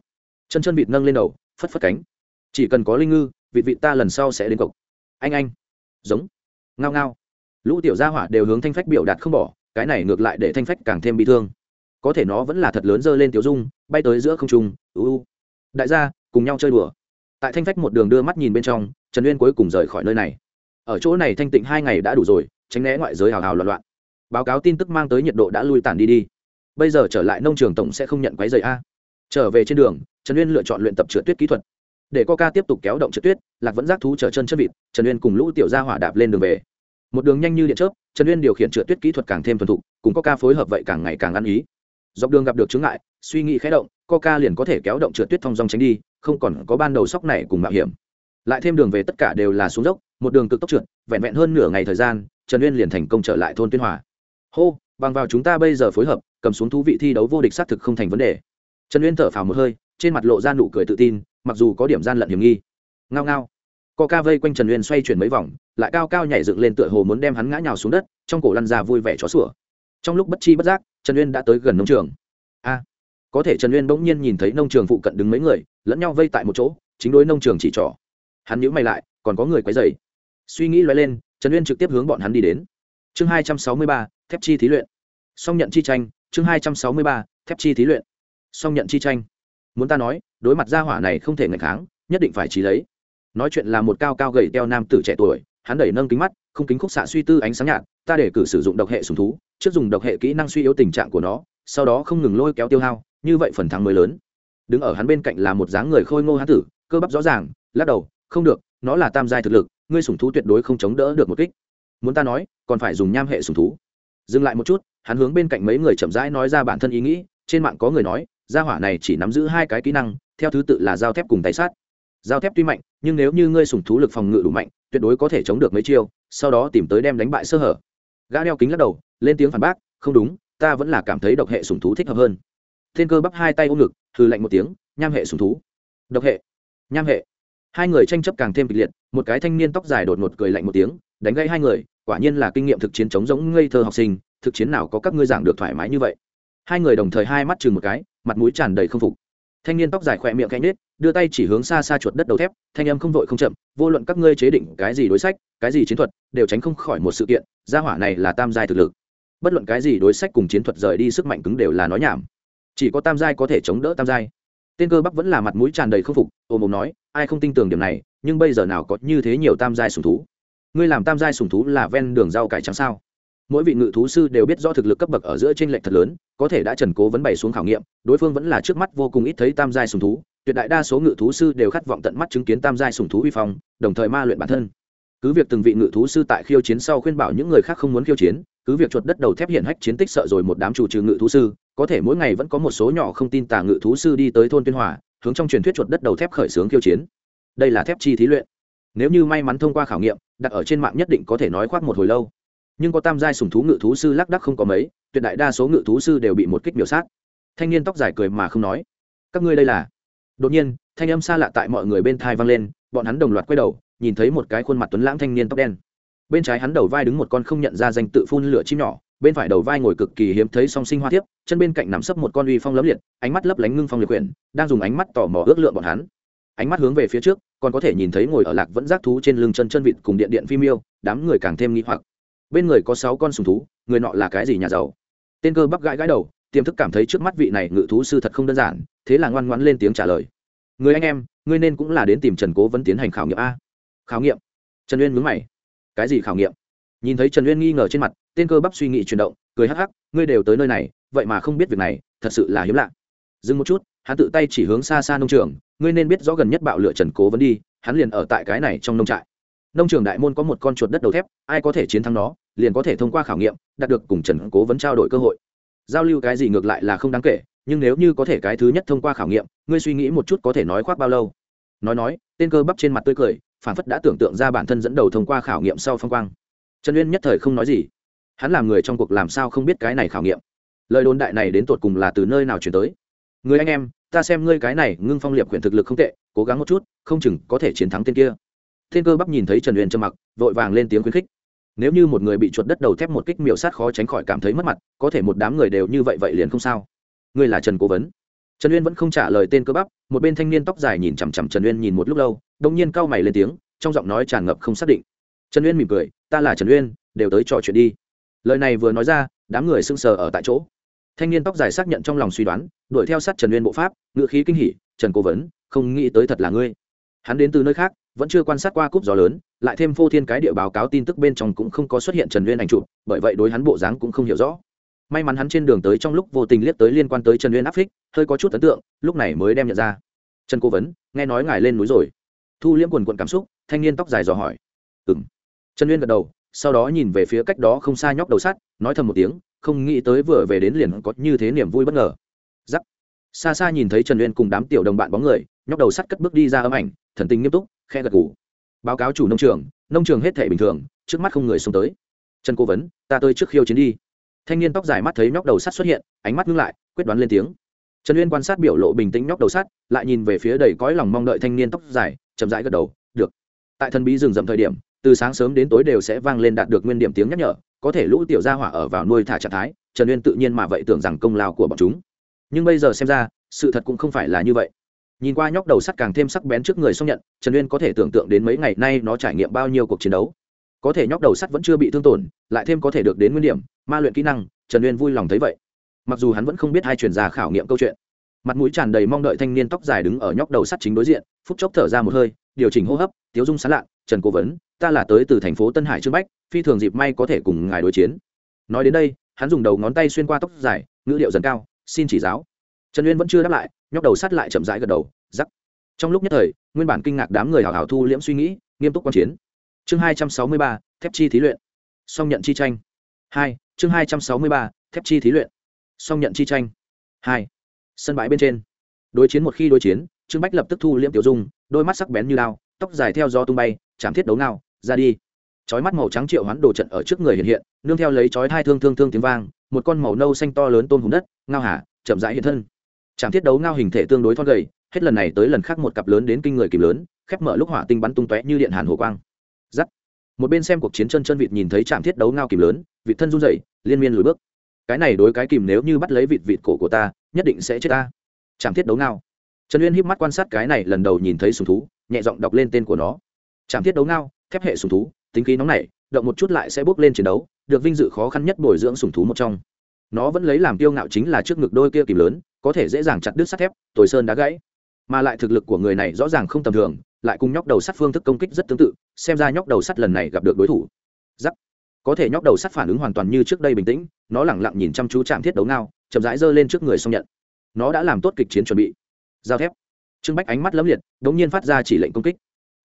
Chân chân vịt nâng lên đầu, phất phất cánh. Chỉ cần có linh ngư, vịt vịt ta lần sau sẽ đến cộc anh anh. Giống. Ngao ngao. Lũ tiểu gia hỏa đều hướng thanh phách biểu đạt không bỏ, cái này ngược lại để thanh phách càng thêm bị thương. Có thể nó vẫn là thật lớn dơ lên tiểu dung, bay tới giữa không trung uu đại gia, cùng nhau chơi đùa. Tại thanh phách một đường đưa mắt nhìn bên trong, trần uyên cuối cùng rời khỏi nơi này. Ở chỗ này thanh tịnh hai ngày đã đủ rồi, tránh né ngoại giới hào hào loạn loạn báo cáo tin tức mang tới nhiệt độ đã lui tàn đi đi. Bây giờ trở lại nông trường tổng sẽ không nhận quái dày a. Trở về trên đường, trần uyên lựa chọn luyện tập trượt tuyết kỹ thuật. Để coca tiếp tục kéo động trượt tuyết, lạc vẫn giác thú chở chân chất vịt, trần uyên cùng lũ tiểu gia hỏa đạp lên đường về. Một đường nhanh như điện chớp, trần uyên điều khiển trượt tuyết kỹ thuật càng thêm thuần thục, cùng coca phối hợp vậy càng ngày càng ăn ý. Dọc đường gặp được chướng ngại, suy nghĩ khé động, coca liền có thể kéo động trượt tuyết thong dong tránh đi, không còn có ban đầu sóc này cùng mạo hiểm. Lại thêm đường về tất cả đều là xuống dốc, một đường cực tốc trượt, vẹn vẹn hơn nửa ngày thời gian, trần uyên liền thành công trở lại thôn tuyên hòa hô, bằng vào chúng ta bây giờ phối hợp, cầm xuống thú vị thi đấu vô địch xác thực không thành vấn đề. Trần uyên thở phào một hơi, trên mặt lộ ra nụ cười tự tin, mặc dù có điểm gian lận hiểm nghi. Ngao ngao. Co ca vây quanh trần uyên xoay chuyển mấy vòng, lại cao cao nhảy dựng lên tựa hồ muốn đem hắn ngã nhào xuống đất, trong cổ lăn ra vui vẻ chó sủa. Trong lúc bất chi bất giác, trần uyên đã tới gần nông trường. A, có thể trần uyên bỗng nhiên nhìn thấy nông trường phụ cận đứng mấy người, lẫn nhau vây tại một chỗ, chính đối nông trường chỉ trỏ. Hắn nhíu mày lại, còn có người quấy dày suy nghĩ loay lên, trần uyên trực tiếp hướng bọn hắn đi đến chương hai trăm sáu mươi ba, thép chi thí luyện. Song nhận chi tranh, chương hai trăm sáu mươi ba, thép chi thí luyện. Song nhận chi tranh. Muốn ta nói, đối mặt gia hỏa này không thể ngày kháng, nhất định phải trí lấy. Nói chuyện là một cao cao gầy teo nam tử trẻ tuổi, hắn đẩy nâng kính mắt, không kính khúc xạ suy tư ánh sáng nhạt, ta để cử sử dụng độc hệ sùng thú, trước dùng độc hệ kỹ năng suy yếu tình trạng của nó, sau đó không ngừng lôi kéo tiêu hao, như vậy phần thắng mới lớn. Đứng ở hắn bên cạnh là một dáng người khôi ngô hán tử, cơ bắp rõ ràng, lắc đầu, không được, nó là tam giai thực lực, ngươi sủng thú tuyệt đối không chống đỡ được một kích muốn ta nói, còn phải dùng nham hệ sùng thú. Dừng lại một chút, hắn hướng bên cạnh mấy người chậm rãi nói ra bản thân ý nghĩ, trên mạng có người nói, gia hỏa này chỉ nắm giữ hai cái kỹ năng, theo thứ tự là giao thép cùng tay sát. Giao thép tuy mạnh, nhưng nếu như ngươi sùng thú lực phòng ngự đủ mạnh, tuyệt đối có thể chống được mấy chiêu, sau đó tìm tới đem đánh bại sơ hở. Gã đeo kính lắc đầu, lên tiếng phản bác, không đúng, ta vẫn là cảm thấy độc hệ sùng thú thích hợp hơn. Thiên cơ bắp hai tay ôm ngực, hừ lạnh một tiếng, nham hệ sùng thú. Độc hệ. Nham hệ. Hai người tranh chấp càng thêm kịch liệt, một cái thanh niên tóc dài đột ngột cười lạnh một tiếng, đánh gây hai người quả nhiên là kinh nghiệm thực chiến chống giống ngây thơ học sinh, thực chiến nào có các ngươi giảng được thoải mái như vậy? Hai người đồng thời hai mắt chừng một cái, mặt mũi tràn đầy không phục. Thanh niên tóc dài khỏe miệng cánh nết đưa tay chỉ hướng xa xa chuột đất đầu thép, thanh âm không vội không chậm, vô luận các ngươi chế định cái gì đối sách, cái gì chiến thuật, đều tránh không khỏi một sự kiện, gia hỏa này là tam giai thực lực. Bất luận cái gì đối sách cùng chiến thuật rời đi sức mạnh cứng đều là nói nhảm. Chỉ có tam giai có thể chống đỡ tam giai. Tên cơ bắc vẫn là mặt mũi tràn đầy k phục ôm ôm nói, ai không tin tưởng điểm này, nhưng bây giờ nào có như thế nhiều tam giai sùng thú ngươi làm tam giai sùng thú là ven đường rau cải trắng sao? Mỗi vị ngự thú sư đều biết rõ thực lực cấp bậc ở giữa t r ê n lệch thật lớn, có thể đã trần cố vấn bày xuống khảo nghiệm, đối phương vẫn là trước mắt vô cùng ít thấy tam giai sùng thú, tuyệt đại đa số ngự thú sư đều khát vọng tận mắt chứng kiến tam giai sùng thú uy phong, đồng thời ma luyện bản thân. Cứ việc từng vị ngự thú sư tại khiêu chiến sau khuyên bảo những người khác không muốn khiêu chiến, cứ việc chuột đất đầu thép hiện hách chiến tích sợ rồi một đám chủ trừ ngự thú sư, có thể mỗi ngày vẫn có một số nhỏ không tin tà ngự thú sư đi tới thôn tuyên hòa, hướng trong truyền thuyết chuột đất đầu thép khởi xướng khiêu chiến. Đây là thép chi thí luyện. Nếu như may mắn thông qua khảo nghiệm đặt ở trên mạng nhất định có thể nói khoác một hồi lâu. Nhưng có tam giai sùng thú ngự thú sư lác đắc không có mấy tuyệt đại đa số ngự thú sư đều bị một kích biểu sát. Thanh niên tóc dài cười mà không nói. Các ngươi đây là? Đột nhiên thanh âm xa lạ tại mọi người bên thai vang lên bọn hắn đồng loạt quay đầu nhìn thấy một cái khuôn mặt tuấn lãng thanh niên tóc đen. Bên trái hắn đầu vai đứng một con không nhận ra danh tự phun lửa chim nhỏ bên phải đầu vai ngồi cực kỳ hiếm thấy song sinh hoa thiếp, chân bên cạnh nằm sấp một con uy phong lấm liệt ánh mắt lấp lánh ngưng phong liệt quyển đang dùng ánh mắt tò mò ước lượng bọn hắn ánh mắt hướng về phía trước, còn có thể nhìn thấy ngồi ở lạc vẫn giác thú trên lưng chân chân vịt cùng điện điện phim yêu đám người càng thêm nghi hoặc. Bên người có sáu con sùng thú, người nọ là cái gì nhà giàu? Tên cơ bắp gãi gãi đầu, tiềm thức cảm thấy trước mắt vị này ngự thú sư thật không đơn giản, thế là ngoan ngoãn lên tiếng trả lời. Người anh em, ngươi nên cũng là đến tìm trần cố vấn tiến hành khảo nghiệm a. Khảo nghiệm? Trần uyên mướn mày. Cái gì khảo nghiệm? Nhìn thấy trần uyên nghi ngờ trên mặt, tên cơ bắp suy nghĩ chuyển động, cười hắc hắc, ngươi đều tới nơi này, vậy mà không biết việc này, thật sự là hiếm lạ. Dừng một chút, hắn tự tay chỉ hướng xa xa nông trường ngươi nên biết rõ gần nhất bạo lựa trần cố vấn đi, hắn liền ở tại cái này trong nông trại. Nông trường đại môn có một con chuột đất đầu thép, ai có thể chiến thắng nó, liền có thể thông qua khảo nghiệm, đạt được cùng trần cố vấn trao đổi cơ hội. Giao lưu cái gì ngược lại là không đáng kể, nhưng nếu như có thể cái thứ nhất thông qua khảo nghiệm, ngươi suy nghĩ một chút có thể nói khoác bao lâu. Nói nói, tên cơ bắp trên mặt tươi cười, phản phất đã tưởng tượng ra bản thân dẫn đầu thông qua khảo nghiệm sau phong quang. Trần uyên nhất thời không nói gì. Hắn làm người trong cuộc làm sao không biết cái này khảo nghiệm. Lời đồn đại này đến tột cùng là từ nơi nào chuyển tới? Người anh em ta xem ngươi cái này ngưng phong liệp quyển thực lực không tệ, cố gắng một chút, không chừng có thể chiến thắng tên kia. Thiên cơ bắp nhìn thấy trần huyền trầm mặc, vội vàng lên tiếng khuyến khích. Nếu như một người bị chuột đất đầu thép một kích miểu sát khó tránh khỏi cảm thấy mất mặt, có thể một đám người đều như vậy vậy liền không sao. Ngươi là trần cố vấn. Trần uyên vẫn không trả lời tên cơ bắp, một bên thanh niên tóc dài nhìn chằm chằm trần uyên nhìn một lúc lâu đông nhiên cau mày lên tiếng, trong giọng nói tràn ngập không xác định. Trần uyên mỉm cười, ta là trần uyên, đều tới trò chuyện đi. Lời này vừa nói ra, đám người sưng sờ ở tại chỗ thanh niên tóc dài xác nhận trong lòng suy đoán, đuổi theo sát trần uyên bộ pháp ngựa khí kinh hỉ, trần cố vấn, không nghĩ tới thật là ngươi. Hắn đến từ nơi khác, vẫn chưa quan sát qua cúp gió lớn, lại thêm phô thiên cái địa báo cáo tin tức bên trong cũng không có xuất hiện trần uyên ảnh chụp, bởi vậy đối hắn bộ dáng cũng không hiểu rõ. May mắn hắn trên đường tới trong lúc vô tình liếc tới liên quan tới trần uyên áp phích, hơi có chút ấn tượng, lúc này mới đem nhận ra. Trần cố vấn, nghe nói ngài lên núi rồi. Thu liễm quần quận cảm xúc, thanh niên tóc dài dò hỏi. Ừ m trần uyên gật đầu, sau đó nhìn về phía cách đó không xa nhóc đầu sắt, nói thầm một tiếng không nghĩ tới vừa về đến liền có như thế niềm vui bất ngờ. Giắc. Xa xa nhìn thấy trần uyên cùng đám tiểu đồng bạn bóng người, nhóc đầu sắt cất bước đi ra âm ảnh, thần tình nghiêm túc khe gật gù. Báo cáo chủ nông trường nông trường hết thể bình thường, trước mắt không người xuống tới. Trần cố vấn, ta tới trước khiêu chiến đi. Thanh niên tóc dài mắt thấy nhóc đầu sắt xuất hiện, ánh mắt ngưng lại, quyết đoán lên tiếng. Trần uyên quan sát biểu lộ bình tĩnh nhóc đầu sắt, lại nhìn về phía đầy cõi lòng mong đợi thanh niên tóc dài, chậm rãi gật đầu, được. Tại thần bí rừng rậm thời điểm, từ sáng sớm đến tối đều sẽ vang lên đạt được nguyên điểm tiếng nhắc nhở có thể lũ tiểu gia hỏa ở vào nuôi thả trạng thái, trần uyên tự nhiên mà vậy tưởng rằng công lao của bọn chúng. Nhưng bây giờ xem ra, sự thật cũng không phải là như vậy. Nhìn qua nhóc đầu sắt càng thêm sắc bén trước người xông nhận, trần uyên có thể tưởng tượng đến mấy ngày nay nó trải nghiệm bao nhiêu cuộc chiến đấu. Có thể nhóc đầu sắt vẫn chưa bị thương tổn, lại thêm có thể được đến nguyên điểm, ma luyện kỹ năng, trần uyên vui lòng thấy vậy. Mặc dù hắn vẫn không biết hai truyền gia khảo nghiệm câu chuyện. Mặt mũi tràn đầy mong đợi thanh niên tóc dài đứng ở nhóc đầu sắt chính đối diện, phút chốc thở ra một hơi, điều chỉnh hô hấp, tiếu dung sán lạn trần cố vấn, ta là tới từ thành phố tân hải trương bách, phi thường dịp may có thể cùng ngài đối chiến. Nói đến đây, hắn dùng đầu ngón tay xuyên qua tóc dài, ngữ liệu dần cao, xin chỉ giáo. Trần uyên vẫn chưa đáp lại, nhóc đầu sát lại chậm rãi gật đầu giắc trong lúc nhất thời, nguyên bản kinh ngạc đám người hào hào thu liễm suy nghĩ, nghiêm túc quan chiến. Chương hai trăm sáu mươi ba, thép chi thí luyện. Song nhận chi tranh. Hai, chương hai trăm sáu mươi ba, thép chi thí luyện. Song nhận chi tranh. Hai, sân bãi bên trên. Đối chiến một khi đối chiến, trương bách lập tức thu liễm tiểu dung, đôi mắt sắc bén như lao tóc dài theo gió tung bay chạm thiết đấu ngao ra đi. Chói mắt màu trắng triệu hoán đồ trận ở trước người hiện hiện nương theo lấy chói thai thương thương thương tiếng vang một con màu nâu xanh to lớn tôn hùng đất ngao hà, chậm rãi hiện thân. Chạm thiết đấu ngao hình thể tương đối thon gầy hết lần này tới lần khác một cặp lớn đến kinh người kìm lớn khép mở lúc hỏa tinh bắn tung tóe như điện hàn hồ quang. Giắt. Một bên xem cuộc chiến chân chân vịt nhìn thấy trạm thiết đấu ngao kìm lớn vịt thân run rẩy liên miên lùi bước. Cái này đối cái kìm nếu như bắt lấy vịt vịt cổ của ta nhất định sẽ chết ta. Trạm thiết đấu ngao. Trần uyên híp mắt quan sát cái này lần đầu nhìn thấy sùng thú nhẹ giọng đọc lên tên của nó trạm thiết đấu ngao, thép hệ sùng thú, tính khí nóng nảy, động một chút lại sẽ bước lên chiến đấu, được vinh dự khó khăn nhất bồi dưỡng sùng thú một trong. Nó vẫn lấy làm kiêu ngạo chính là trước ngực đôi kia kìm lớn, có thể dễ dàng chặt đứt sắt thép, tồi sơn đá gãy. Mà lại thực lực của người này rõ ràng không tầm thường, lại cùng nhóc đầu sắt phương thức công kích rất tương tự, xem ra nhóc đầu sắt lần này gặp được đối thủ. Giắc. Có thể nhóc đầu sắt phản ứng hoàn toàn như trước đây bình tĩnh, nó lẳng lặng nhìn chăm chú chạm thiết đấu ngao, chậm rãi giơ lên trước người xong nhận. Nó đã làm tốt kịch chiến chuẩn bị. Giao thép. Trương bách ánh mắt lấm liệt đ ỗ n g nhiên phát ra chỉ lệnh công kích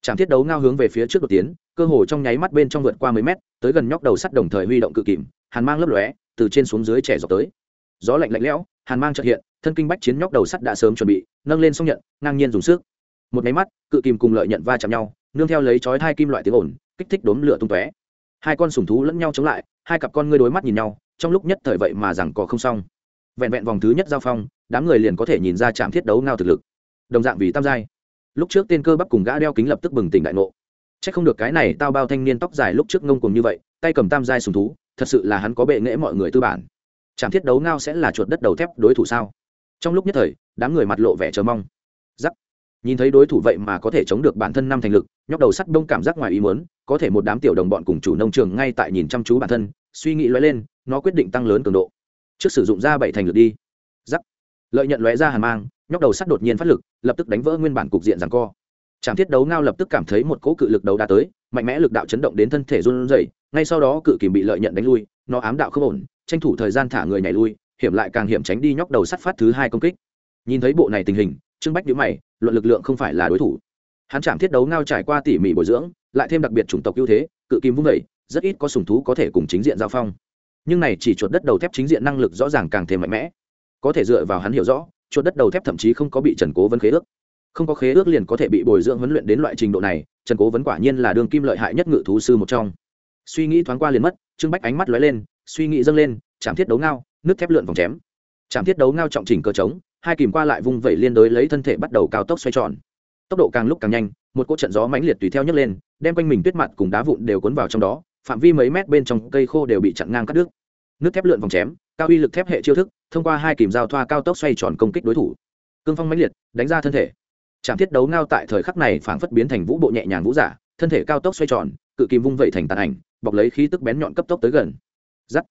trạm thiết đấu ngao hướng về phía trước đột tiến, cơ hồ trong nháy mắt bên trong vượt qua mấy mét, tới gần nhóc đầu sắt đồng thời huy động cự kìm, hàn mang lấp lóe, từ trên xuống dưới trẻ dọc tới. Gió lạnh lạnh lẽo, hàn mang trợ hiện, thân kinh bách chiến nhóc đầu sắt đã sớm chuẩn bị, nâng lên xong nhận, ngang nhiên dùng sức. Một máy mắt, cự kìm cùng lợi nhận va chạm nhau, nương theo lấy chói hai kim loại tiếng ồn, kích thích đốm lửa tung tóe. Hai con sủng thú lẫn nhau chống lại, hai cặp con ngươi đối mắt nhìn nhau, trong lúc nhất thời vậy mà rằng có không xong. Vẹn vẹn vòng thứ nhất giao phong, đám người liền có thể nhìn ra trạm thiết đấu ngao thực lực. Đồng dạng vì tam giai lúc trước tên cơ bắp cùng gã đeo kính lập tức bừng tỉnh đại ngộ. C không được cái này tao bao thanh niên tóc dài lúc trước ngông cùng như vậy, tay cầm tam giai sùng thú, thật sự là hắn có bệ nghễ mọi người tư bản. Chẳng thiết đấu ngao sẽ là chuột đất đầu thép đối thủ sao? Trong lúc nhất thời, đám người mặt lộ vẻ chờ mong. Giắc nhìn thấy đối thủ vậy mà có thể chống được bản thân năm thành lực, nhóc đầu sắt đông cảm giác ngoài ý muốn, có thể một đám tiểu đồng bọn cùng chủ nông trường ngay tại nhìn chăm chú bản thân, suy nghĩ lóe lên, nó quyết định tăng lớn cường độ. Trước sử dụng ra bảy thành lực đi. Giắc lợi nhận lóe ra hàn mang nhóc đầu sắt đột nhiên phát lực, lập tức đánh vỡ nguyên bản cục diện rằng co. Trạm thiết đấu ngao lập tức cảm thấy một cỗ cự lực đấu đã tới, mạnh mẽ lực đạo chấn động đến thân thể run rẩy, ngay sau đó cự kìm bị lợi nhận đánh lui, nó ám đạo không ổn, tranh thủ thời gian thả người nhảy lui, hiểm lại càng hiểm tránh đi nhóc đầu sắt phát thứ hai công kích. Nhìn thấy bộ này tình hình, trương bách nhíu mày, luận lực lượng không phải là đối thủ. Hắn chạm thiết đấu ngao trải qua tỉ mỉ bồi dưỡng, lại thêm đặc biệt chủng tộc ưu thế, cự kim vung vẩy rất ít có sùng thú có thể cùng chính diện giao phong. Nhưng này chỉ chuột đất đầu thép chính diện năng lực rõ ràng càng thêm mạnh mẽ. Có thể dựa vào hắn hiểu rõ chuột đất đầu thép thậm chí không có bị trần cố vấn khế ước. Không có khế ước liền có thể bị bồi dưỡng huấn luyện đến loại trình độ này, trần cố vấn quả nhiên là đường kim lợi hại nhất ngự thú sư một trong. Suy nghĩ thoáng qua liền mất, trương bách ánh mắt lóe lên, suy nghĩ dâng lên, chạm thiết đấu ngao, nước thép lượn vòng chém. Chạm thiết đấu ngao trọng chỉnh cơ trống, hai kìm qua lại vung vẩy liên đối lấy thân thể bắt đầu cao tốc xoay tròn. Tốc độ càng lúc càng nhanh, một cỗ trận gió mãnh liệt tùy theo nhấc lên, đem quanh mình tuyết mặt cùng đá vụn đều cuốn vào trong đó, phạm vi mấy mét bên trong cây khô đều bị chặn ngang cắt đứt. Nước thép lượn vòng chém, cao uy lực thép hệ chiêu thức thông qua hai kìm giao thoa cao tốc xoay tròn công kích đối thủ. Cương phong mãnh liệt, đánh ra thân thể. Trạm thiết đấu ngao tại thời khắc này phảng phất biến thành vũ bộ nhẹ nhàng vũ giả, thân thể cao tốc xoay tròn, cự kìm vung vẩy thành tàn ảnh, bọc lấy khí tức bén nhọn cấp tốc tới gần. Giắt.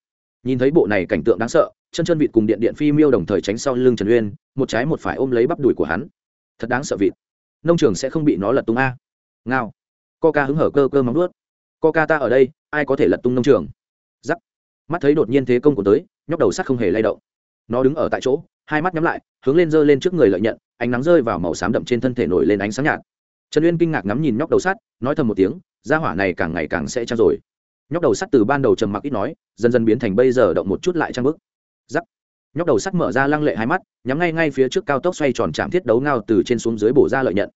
Nhìn thấy bộ này cảnh tượng đáng sợ, chân chân vịt cùng điện điện phi miêu đồng thời tránh sau lưng trần uyên, một trái một phải ôm lấy bắp đùi của hắn. Thật đáng sợ vịt. Nông trường sẽ không bị nó lật tung a. Ngao. Coca hứng hở cơ cơ móng nuốt Coca ta ở đây, ai có thể lật tung nông trường? Giắc mắt thấy đột nhiên thế công của tới, nhóc đầu sắt không hề lay động nó đứng ở tại chỗ, hai mắt nhắm lại, hướng lên giơ lên trước người lợi nhận, ánh nắng rơi vào màu xám đậm trên thân thể nổi lên ánh sáng nhạt. Trần uyên kinh ngạc ngắm nhìn nhóc đầu sắt, nói thầm một tiếng, gia hỏa này càng ngày càng sẽ trăng rồi. Nhóc đầu sắt từ ban đầu trầm mặc ít nói, dần dần biến thành bây giờ động một chút lại trang bức. Giắc nhóc đầu sắt mở ra lăng lệ hai mắt, nhắm ngay ngay phía trước cao tốc xoay tròn chạm thiết đấu ngao từ trên xuống dưới bổ ra lợi nhận.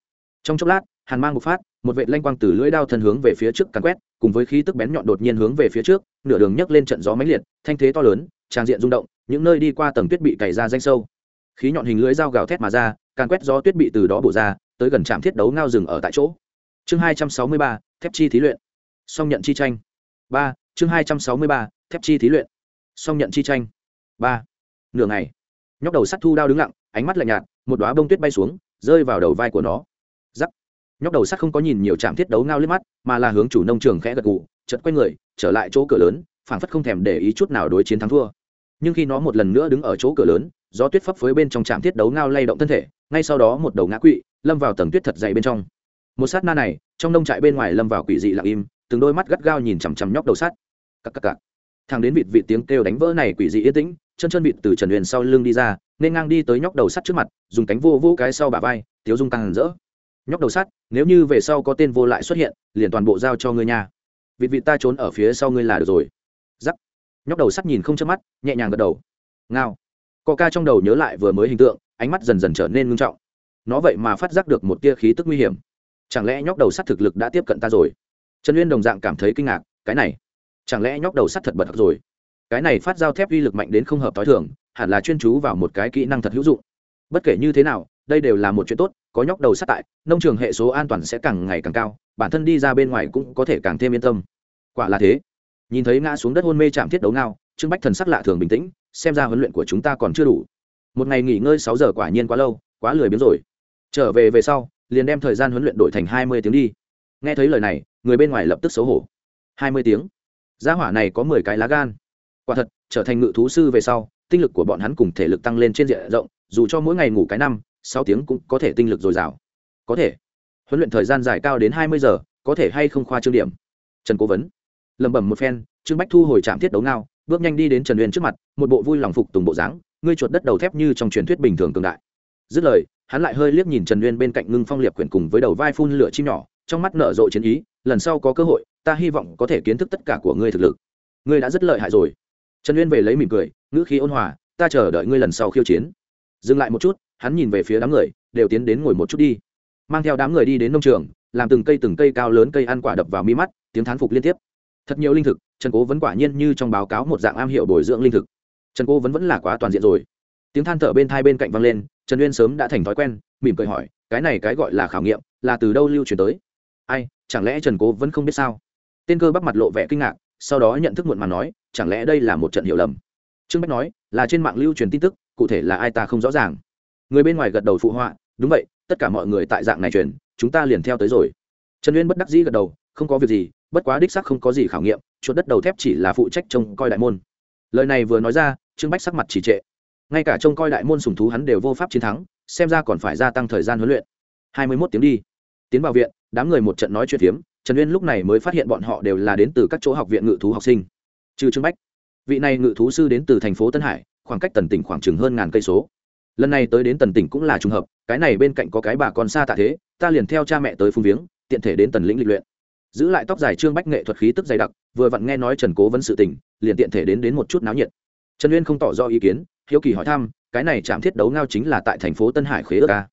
Trong chốc lát, hàn mang một phát, một vệ lanh quang từ lưỡi đao thân hướng về phía trước càn quét, cùng với khí tức bén nhọn đột nhiên hướng về phía trước, nửa đường nhấc lên trận gió mãnh liệt, thanh thế to lớn, trang diện rung động những nơi đi qua tầng tuyết bị cày ra danh sâu. Khí nhọn hình lưỡi dao gào thét mà ra, càn quét gió tuyết bị từ đó bổ ra, tới gần trạm thiết đấu ngao rừng ở tại chỗ. Chương hai trăm sáu mươi ba, thép chi thí luyện. Song nhận chi tranh. Ba, chương hai trăm sáu mươi ba, thép chi thí luyện. Song nhận chi tranh. Ba, nửa ngày. Nhóc đầu sắt thu đao đứng lặng, ánh mắt lạnh nhạt, một đoá bông tuyết bay xuống, rơi vào đầu vai của nó. Giắc nhóc đầu sắt không có nhìn nhiều trạm thiết đấu ngao liếc mắt, mà là hướng chủ nông trường khẽ gật gù chật quay người, trở lại chỗ cửa lớn, phảng phất không thèm để ý chút nào đối chiến thắng thua nhưng khi nó một lần nữa đứng ở chỗ cửa lớn, gió tuyết phấp phới bên trong trạm thiết đấu ngao lay động thân thể, ngay sau đó một đầu ngã quỵ, lâm vào tầng tuyết thật dày bên trong. Một sát na này, trong nông trại bên ngoài lâm vào quỷ dị lặng im, từng đôi mắt gắt gao nhìn chằm chằm nhóc đầu sắt cắc cắc cắc thằng đến vịt vịt tiếng kêu đánh vỡ này quỷ dị yên tĩnh, chân chân vịt từ trần huyền sau lưng đi ra, nên ngang đi tới nhóc đầu sắt trước mặt, dùng cánh vô vô cái sau bả vai, tiếu dung càng rỡ. Nhóc đầu sắt nếu như về sau có tên vô lại xuất hiện, liền toàn bộ giao cho ngươi nha. Vịt vịt ta trốn ở phía sau ngươi là được rồi nhóc đầu sắt nhìn không chớp mắt, nhẹ nhàng gật đầu. Ngao. Co ca trong đầu nhớ lại vừa mới hình tượng, ánh mắt dần dần trở nên ngưng trọng. Nó vậy mà phát giác được một tia khí tức nguy hiểm. Chẳng lẽ nhóc đầu sắt thực lực đã tiếp cận ta rồi? Trần uyên đồng dạng cảm thấy kinh ngạc, cái này, chẳng lẽ nhóc đầu sắt thật bật thật rồi? Cái này phát giao thép uy lực mạnh đến không hợp t h o i thường, hẳn là chuyên chú vào một cái kỹ năng thật hữu dụng. Bất kể như thế nào, đây đều là một chuyện tốt, có nhóc đầu sắt tại, nông trường hệ số an toàn sẽ càng ngày càng cao, bản thân đi ra bên ngoài cũng có thể càng thêm yên tâm. Quả là thế nhìn thấy ngã xuống đất hôn mê chạm thiết đấu ngao, trương bách thần sắc lạ thường bình tĩnh, xem ra huấn luyện của chúng ta còn chưa đủ. Một ngày nghỉ ngơi sáu giờ quả nhiên quá lâu, quá lười biếng rồi. Trở về về sau, liền đem thời gian huấn luyện đổi thành hai mươi tiếng đi. Nghe thấy lời này, người bên ngoài lập tức xấu hổ. Hai mươi tiếng? Gia hỏa này có mười cái lá gan. Quả thật, trở thành ngự thú sư về sau, tinh lực của bọn hắn cùng thể lực tăng lên trên diện rộng, dù cho mỗi ngày ngủ cái năm, sáu tiếng cũng có thể tinh lực dồi dào. Có thể. Huấn luyện thời gian dài cao đến hai mươi giờ, có thể hay không khoa trương điểm? Trần cố vấn lẩm bẩm một phen, trương bách thu hồi trạm thiết đấu ngao, bước nhanh đi đến trần uyên trước mặt, một bộ vui lòng phục tùng bộ dáng, ngươi chuột đất đầu thép như trong truyền thuyết bình thường cường đại. Dứt lời, hắn lại hơi liếc nhìn trần uyên bên cạnh ngưng phong liệp quyển cùng với đầu vai phun lửa chim nhỏ, trong mắt nở rộ chiến ý, lần sau có cơ hội, ta hy vọng có thể kiến thức tất cả của ngươi thực lực. Ngươi đã rất lợi hại rồi. Trần uyên về lấy mỉm cười, ngữ khí ôn hòa, ta chờ đợi ngươi lần sau khiêu chiến. Dừng lại một chút, hắn nhìn về phía đám người, đều tiến đến ngồi một chút đi. Mang theo đám người đi đến nông trường, làm từng cây từng cây cao lớn cây ăn quả đập vào mi mắt, tiếng thán phục liên tiếp thật nhiều linh thực, trần cố vẫn quả nhiên như trong báo cáo một dạng am hiệu bồi dưỡng linh thực. Trần cố vẫn vẫn là quá toàn diện rồi. Tiếng than thở bên thai bên cạnh vang lên, trần uyên sớm đã thành thói quen, mỉm cười hỏi, cái này cái gọi là khảo nghiệm, là từ đâu lưu truyền tới? Ai, chẳng lẽ trần cố vẫn không biết sao? Tên cơ bắp mặt lộ vẻ kinh ngạc, sau đó nhận thức muộn mà nói, chẳng lẽ đây là một trận hiểu lầm? Trương bách nói, là trên mạng lưu truyền tin tức, cụ thể là ai ta không rõ ràng. Người bên ngoài gật đầu phụ họa, đúng vậy, tất cả mọi người tại dạng này truyền, chúng ta liền theo tới rồi. Trần uyên bất đắc dĩ gật đầu không có việc gì, bất quá đích sắc không có gì khảo nghiệm, chuột đất đầu thép chỉ là phụ trách trông coi đại môn. Lời này vừa nói ra, trương bách sắc mặt chỉ trệ. Ngay cả trông coi đại môn sùng thú hắn đều vô pháp chiến thắng, xem ra còn phải gia tăng thời gian huấn luyện. Hai mươi mốt tiếng đi. Tiến vào viện, đám người một trận nói chuyện phiếm, trần uyên lúc này mới phát hiện bọn họ đều là đến từ các chỗ học viện ngự thú học sinh. Trừ trương bách, vị này ngự thú sư đến từ thành phố tân hải, khoảng cách tần tỉnh khoảng chừng hơn ngàn cây số. Lần này tới đến tần tỉnh cũng là trùng hợp, cái này bên cạnh có cái bà con xa tạ thế, ta liền theo cha mẹ tới phung viếng, tiện thể đến tần lĩnh lịch luyện giữ lại tóc dài trương bách nghệ thuật khí tức dày đặc, vừa vặn nghe nói trần cố vấn sự tình, liền tiện thể đến đến một chút náo nhiệt. Trần uyên không tỏ ra ý kiến, hiếu kỳ hỏi thăm, cái này chạm thiết đấu ngao chính là tại thành phố tân hải khế ước ca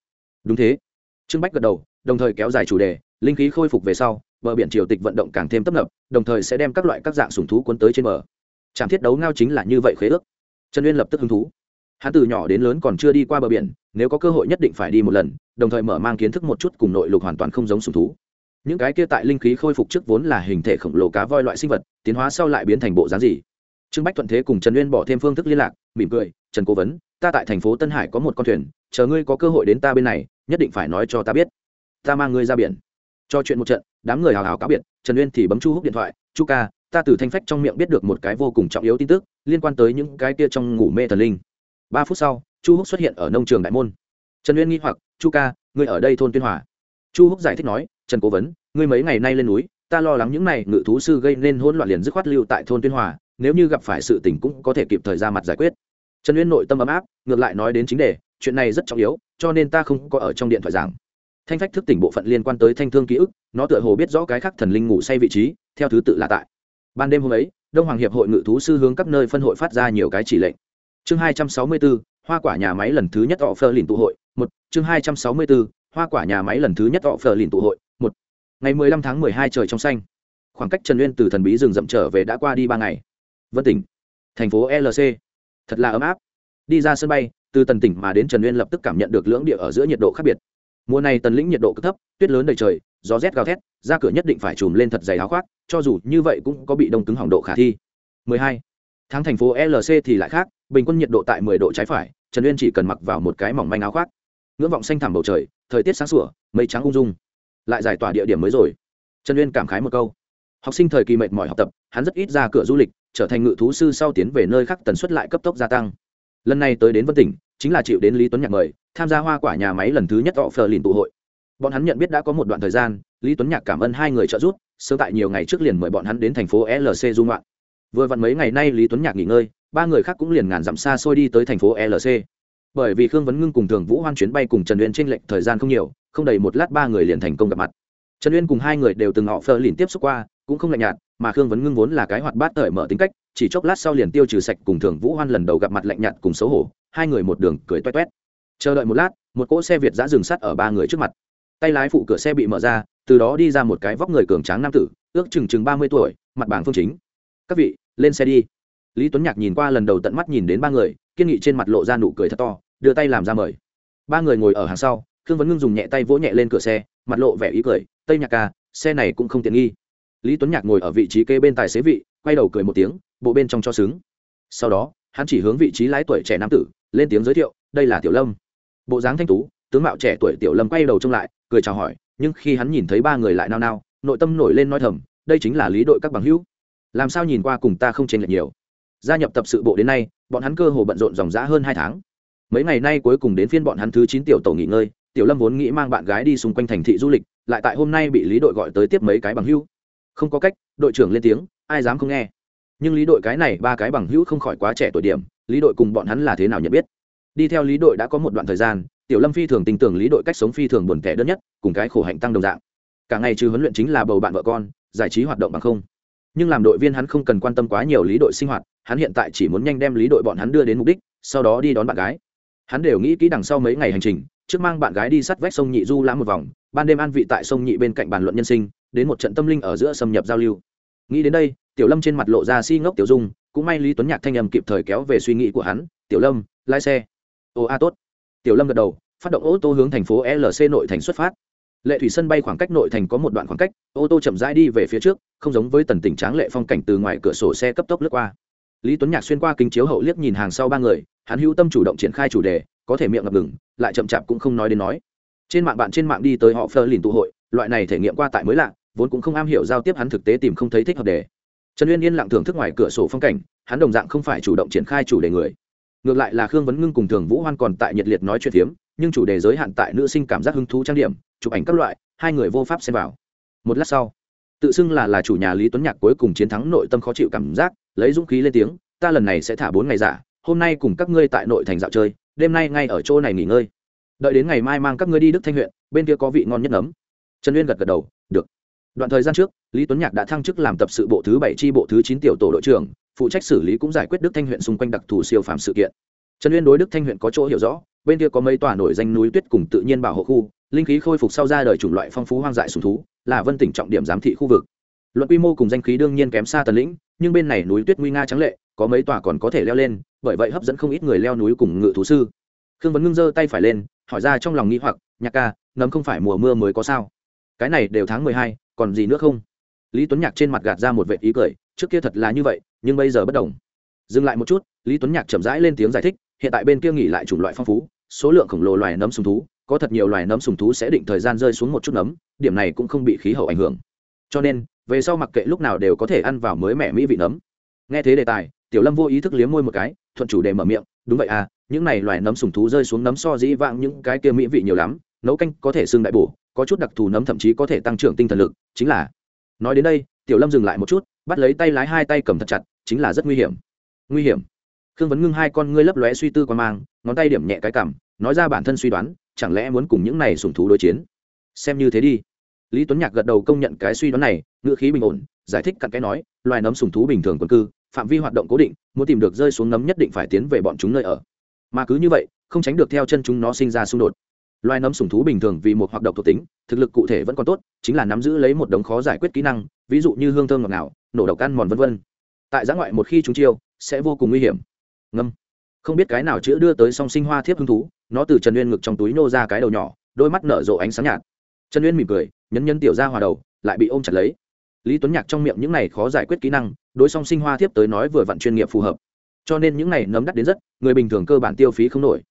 đúng thế. Trương bách gật đầu, đồng thời kéo dài chủ đề, linh khí khôi phục về sau, bờ biển triều tịch vận động càng thêm tấp nập, đồng thời sẽ đem các loại các dạng sùng thú cuốn tới trên bờ. Chạm thiết đấu ngao chính là như vậy khế ước. Trần uyên lập tức hứng thú. Hắn từ nhỏ đến lớn còn chưa đi qua bờ biển, nếu có cơ hội nhất định phải đi một lần, đồng thời mở mang kiến thức một chút cùng nội lục hoàn toàn không giống sùng thú những cái kia tại linh khí khôi phục trước vốn là hình thể khổng lồ cá voi loại sinh vật, tiến hóa sau lại biến thành bộ dáng gì? Trương bách thuận thế cùng trần uyên bỏ thêm phương thức liên lạc, mỉm cười, trần cố vấn, ta tại thành phố tân hải có một con thuyền, chờ ngươi có cơ hội đến ta bên này, nhất định phải nói cho ta biết. Ta mang ngươi ra biển. Cho chuyện một trận, đám người hào hào cáo biệt, trần uyên thì bấm chu húc điện thoại, chu ca, ta từ thanh phách trong miệng biết được một cái vô cùng trọng yếu tin tức, liên quan tới những cái kia trong ngủ mê thần linh. Ba phút sau, chu húc xuất hiện ở nông trường đại môn. Trần uyên nghi hoặc, chu ca, ngươi ở đây thôn tuyên hòa. Chu húc giải thích nói trần cố vấn, ngươi mấy ngày nay lên núi, ta lo lắng những này ngự thú sư gây nên hỗn loạn liền dứt khoát lưu tại thôn tuyên hòa, nếu như gặp phải sự tình cũng có thể kịp thời ra mặt giải quyết. Trần uyên nội tâm ấm áp, ngược lại nói đến chính đề, chuyện này rất trọng yếu, cho nên ta không có ở trong điện thoại giảng. Thanh phách thức tỉnh bộ phận liên quan tới thanh thương ký ức, nó tựa hồ biết rõ cái khác thần linh ngủ say vị trí, theo thứ tự là tại. Ban đêm hôm ấy, đông hoàng hiệp hội ngự thú sư hướng các nơi phân hội phát ra nhiều cái chỉ lệnh. Chương hai trăm sáu mươi bốn hoa quả nhà máy lần thứ nhất họ phơ lìn tụ hội, một, chương hai trăm sáu mươi bốn hoa quả nhà máy lần thứ nhất họ phờ lìn tụ hội ngày mười lăm tháng mười hai trời trong xanh. Khoảng cách trần uyên từ thần bí rừng rậm trở về đã qua đi ba ngày. Vân tỉnh, thành phố lc thật là ấm áp. Đi ra sân bay, từ tần tỉnh mà đến trần uyên lập tức cảm nhận được lưỡng địa ở giữa nhiệt độ khác biệt. Mùa này tần lĩnh nhiệt độ cực thấp, tuyết lớn đầy trời, gió rét gào thét, ra cửa nhất định phải chùm lên thật dày áo khoác, cho dù như vậy cũng có bị đông cứng hỏng độ khả thi. 12. tháng thành phố lc thì lại khác, bình quân nhiệt độ tại 10 độ trái phải, trần uyên chỉ cần mặc vào một cái mỏng manh áo khoác. Ngưỡng vọng xanh thẳm bầu trời, thời tiết sáng sủa, mây trắng ung dung lại giải tỏa địa điểm mới rồi. Trần uyên cảm khái một câu. Học sinh thời kỳ mệt mỏi học tập, hắn rất ít ra cửa du lịch, trở thành ngự thú sư sau tiến về nơi khác tần suất lại cấp tốc gia tăng. Lần này tới đến vân tỉnh, chính là chịu đến lý tuấn nhạc mời, tham gia hoa quả nhà máy lần thứ nhất họ phờ lìn tụ hội. Bọn hắn nhận biết đã có một đoạn thời gian, lý tuấn nhạc cảm ơn hai người trợ giúp, sớm tại nhiều ngày trước liền mời bọn hắn đến thành phố lc dung loạn vừa vặn mấy ngày nay lý tuấn nhạc nghỉ ngơi, ba người khác cũng liền ngàn dặm xa xôi đi tới thành phố lc bởi vì khương vấn ngưng cùng thường vũ hoan chuyến bay cùng trần uyên n lệch thời gian không nhiều không đầy một lát ba người liền thành công gặp mặt. Trần uyên cùng hai người đều từng họ phơ lìn tiếp xúc qua, cũng không lạnh nhạt, mà khương vấn ngưng vốn là cái hoạt bát cởi mở tính cách, chỉ chốc lát sau liền tiêu trừ sạch cùng thường vũ hoan lần đầu gặp mặt lạnh nhạt cùng xấu hổ, hai người một đường cười toét toét. Chờ đợi một lát, một cỗ xe việt giã dừng sắt ở ba người trước mặt. Tay lái phụ cửa xe bị mở ra, từ đó đi ra một cái vóc người cường tráng nam tử, ước chừng chừng ba mươi tuổi, mặt bảng phương chính. Các vị, lên xe đi. Lý tuấn nhạc nhìn qua lần đầu tận mắt nhìn đến ba người, kiên nghị trên mặt lộ ra nụ cười thật to, đưa tay làm ra mời. Ba người ngồi ở hàng sau khương vấn ngưng dùng nhẹ tay vỗ nhẹ lên cửa xe, mặt lộ vẻ ý cười, tây nhạc ca, xe này cũng không tiện nghi. Lý tuấn nhạc ngồi ở vị trí kê bên tài xế vị, quay đầu cười một tiếng, bộ bên trong cho xứng. Sau đó, hắn chỉ hướng vị trí lái tuổi trẻ nam tử, lên tiếng giới thiệu, đây là tiểu lâm. Bộ dáng thanh tú, tướng mạo trẻ tuổi tiểu lâm quay đầu trông lại, cười chào hỏi, nhưng khi hắn nhìn thấy ba người lại nao nao, nội tâm nổi lên nói thầm, đây chính là lý đội các bằng hữu. Làm sao nhìn qua cùng ta không chênh lệch nhiều. Gia nhập tập sự bộ đến nay, bọn hắn cơ hồ bận rộn dòng dã hơn hai tháng. Mấy ngày nay cuối cùng đến phiên bọn hắn thứ chín tiểu tổ nghỉ ngơi tiểu lâm vốn nghĩ mang bạn gái đi xung quanh thành thị du lịch, lại tại hôm nay bị lý đội gọi tới tiếp mấy cái bằng hữu. Không có cách, đội trưởng lên tiếng, ai dám không nghe. Nhưng lý đội cái này, ba cái bằng hữu không khỏi quá trẻ tuổi điểm, lý đội cùng bọn hắn là thế nào nhận biết? Đi theo lý đội đã có một đoạn thời gian, tiểu lâm phi thường tin tưởng lý đội cách sống phi thường buồn tẻ đơn nhất, cùng cái khổ hạnh tăng đồng dạng. Cả ngày trừ huấn luyện chính là bầu bạn vợ con, giải trí hoạt động bằng không. Nhưng làm đội viên hắn không cần quan tâm quá nhiều lý đội sinh hoạt, hắn hiện tại chỉ muốn nhanh đem lý đội bọn hắn đưa đến mục đích, sau đó đi đón bạn gái. Hắn đều nghĩ kỹ đằng sau mấy ngày hành trình trước mang bạn gái đi sắt vách sông nhị du lãm một vòng, ban đêm an vị tại sông nhị bên cạnh bàn luận nhân sinh, đến một trận tâm linh ở giữa xâm nhập giao lưu. Nghĩ đến đây, tiểu lâm trên mặt lộ ra si ngốc tiểu dung, cũng may lý tuấn nhạc thanh âm kịp thời kéo về suy nghĩ của hắn, tiểu lâm, lái xe. Ô, a, tốt. Tiểu lâm gật đầu, phát động ô tô hướng thành phố lc nội thành xuất phát. Lệ thủy sân bay khoảng cách nội thành có một đoạn khoảng cách, ô tô chậm rãi đi về phía trước, không giống với tần tỉnh tráng lệ phong cảnh từ ngoài cửa sổ xe cấp tốc lướt qua. Lý tuấn nhạc xuyên qua kính chiếu hậu liếc nhìn hàng sau ba người, hắn hữu tâm chủ động triển khai chủ đề có thể miệng ngập ngừng, lại chậm chạp cũng không nói đến nói. Trên mạng bạn trên mạng đi tới họ phơ lìn tụ hội, loại này thể nghiệm qua tại mới lạ, vốn cũng không am hiểu giao tiếp hắn thực tế tìm không thấy thích hợp đề. Trần uyên yên lặng thưởng thức ngoài cửa sổ phong cảnh, hắn đồng dạng không phải chủ động triển khai chủ đề người. Ngược lại là khương vấn ngưng cùng thường vũ hoan còn tại nhiệt liệt nói chuyện phiếm, nhưng chủ đề giới hạn tại nữ sinh cảm giác hứng thú trang điểm, chụp ảnh các loại, hai người vô pháp xem vào. Một lát sau, tự xưng là là chủ nhà lý tuấn nhạc cuối cùng chiến thắng nội tâm khó chịu cảm giác, lấy dũng khí lên tiếng, ta lần này sẽ thả bốn ngày giả, hôm nay cùng các ngươi tại nội thành dạo chơi đêm nay ngay ở chỗ này nghỉ ngơi. Đợi đến ngày mai mang các ngươi đi đức thanh huyện, bên kia có vị ngon nhất nấm. Trần uyên gật gật đầu, được. Đoạn thời gian trước, lý tuấn nhạc đã thăng chức làm tập sự bộ thứ bảy tri bộ thứ chín tiểu tổ đội trưởng, phụ trách xử lý cũng giải quyết đức thanh huyện xung quanh đặc thù siêu phạm sự kiện. Trần uyên đối đức thanh huyện có chỗ hiểu rõ, bên kia có mấy tòa nổi danh núi tuyết cùng tự nhiên bảo hộ khu, linh khí khôi phục sau ra đời chủng loại phong phú hoang dại sùng thú, là vân tỉnh trọng điểm giám thị khu vực. Luận quy mô cùng danh khí đương nhiên kém xa tần lĩnh, nhưng bên này núi tuyết nguy nga trắng lệ, có mấy tòa còn có thể leo lên bởi vậy hấp dẫn không ít người leo núi cùng ngự thú sư. Khương vấn ngưng giơ tay phải lên, hỏi ra trong lòng nghĩ hoặc, nhạc ca, nấm không phải mùa mưa mới có sao? Cái này đều tháng mười hai, còn gì nữa không? Lý tuấn nhạc trên mặt gạt ra một vệ ý cười, trước kia thật là như vậy, nhưng bây giờ bất đồng. Dừng lại một chút, lý tuấn nhạc chậm rãi lên tiếng giải thích, hiện tại bên kia nghỉ lại chủng loại phong phú, số lượng khổng lồ loài nấm sùng thú, có thật nhiều loài nấm sùng thú sẽ định thời gian rơi xuống một chút nấm, điểm này cũng không bị khí hậu ảnh hưởng. Cho nên, về sau mặc kệ lúc nào đều có thể ăn vào mới mẻ mỹ vị nấm. Nghe thế đề tài, tiểu lâm vô ý thức liếm môi một cái thuận chủ đề mở miệng, đúng vậy à những này loài nấm sùng thú rơi xuống nấm so dĩ vãng những cái kia mỹ vị nhiều lắm, nấu canh có thể xương đại bổ, có chút đặc thù nấm thậm chí có thể tăng trưởng tinh thần lực, chính là nói đến đây, tiểu lâm dừng lại một chút, bắt lấy tay lái hai tay cầm thật chặt, chính là rất nguy hiểm. Nguy hiểm? Khương vấn ngưng hai con ngươi lấp lóe suy tư quan mang, ngón tay điểm nhẹ cái cảm nói ra bản thân suy đoán, chẳng lẽ muốn cùng những này sùng thú đối chiến? Xem như thế đi. Lý tuấn nhạc gật đầu công nhận cái suy đoán này, ngữ khí bình ổn, giải thích cặn cái nói, loài nấm sùng thú bình thường quân cư phạm vi hoạt động cố định, muốn tìm được rơi xuống nấm nhất định phải tiến về bọn chúng nơi ở. Mà cứ như vậy, không tránh được theo chân chúng nó sinh ra xung đột. Loài nấm sủng thú bình thường vì một hoạt động thuộc tính, thực lực cụ thể vẫn còn tốt, chính là nắm giữ lấy một đống khó giải quyết kỹ năng, ví dụ như hương thơm ngọt ngào, nổ độc ăn mòn vân vân. Tại giã ngoại một khi chúng chiêu, sẽ vô cùng nguy hiểm. Ngâm. Không biết cái nào chữ đưa tới song sinh hoa thiếp hứng thú, nó từ trần uyên ngực trong túi nô ra cái đầu nhỏ, đôi mắt nở rộ ánh sáng nhạt. Trần uyên mỉm cười, nhấn nhấn tiểu ra hòa đầu, lại bị ôm chặt lấy lý tuấn nhạc trong miệng những này khó giải quyết kỹ năng, đối song sinh hoa thiếp tới nói vừa vặn chuyên nghiệp phù hợp. Cho nên những này nấm đắt đến rất, người bình thường cơ bản tiêu phí không nổi.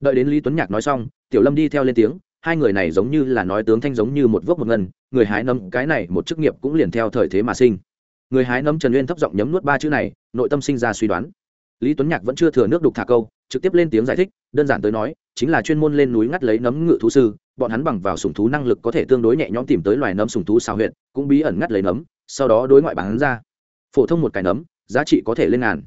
Đợi đến lý tuấn nhạc nói xong, tiểu lâm đi theo lên tiếng, hai người này giống như là nói tướng thanh giống như một vốc một ngân, người hái nấm, cái này một chức nghiệp cũng liền theo thời thế mà sinh. Người hái nấm trần uyên thấp giọng nhấm nuốt ba chữ này, nội tâm sinh ra suy đoán. Lý tuấn nhạc vẫn chưa thừa nước đục thả câu trực tiếp lên tiếng giải thích, đơn giản tới nói, chính là chuyên môn lên núi ngắt lấy nấm ngự thú sư, bọn hắn bằng vào sùng thú năng lực có thể tương đối nhẹ nhõm tìm tới loài nấm sùng thú xào huyện cũng bí ẩn ngắt lấy nấm, sau đó đối ngoại bán ra. Phổ thông một cái nấm, giá trị có thể lên ngàn.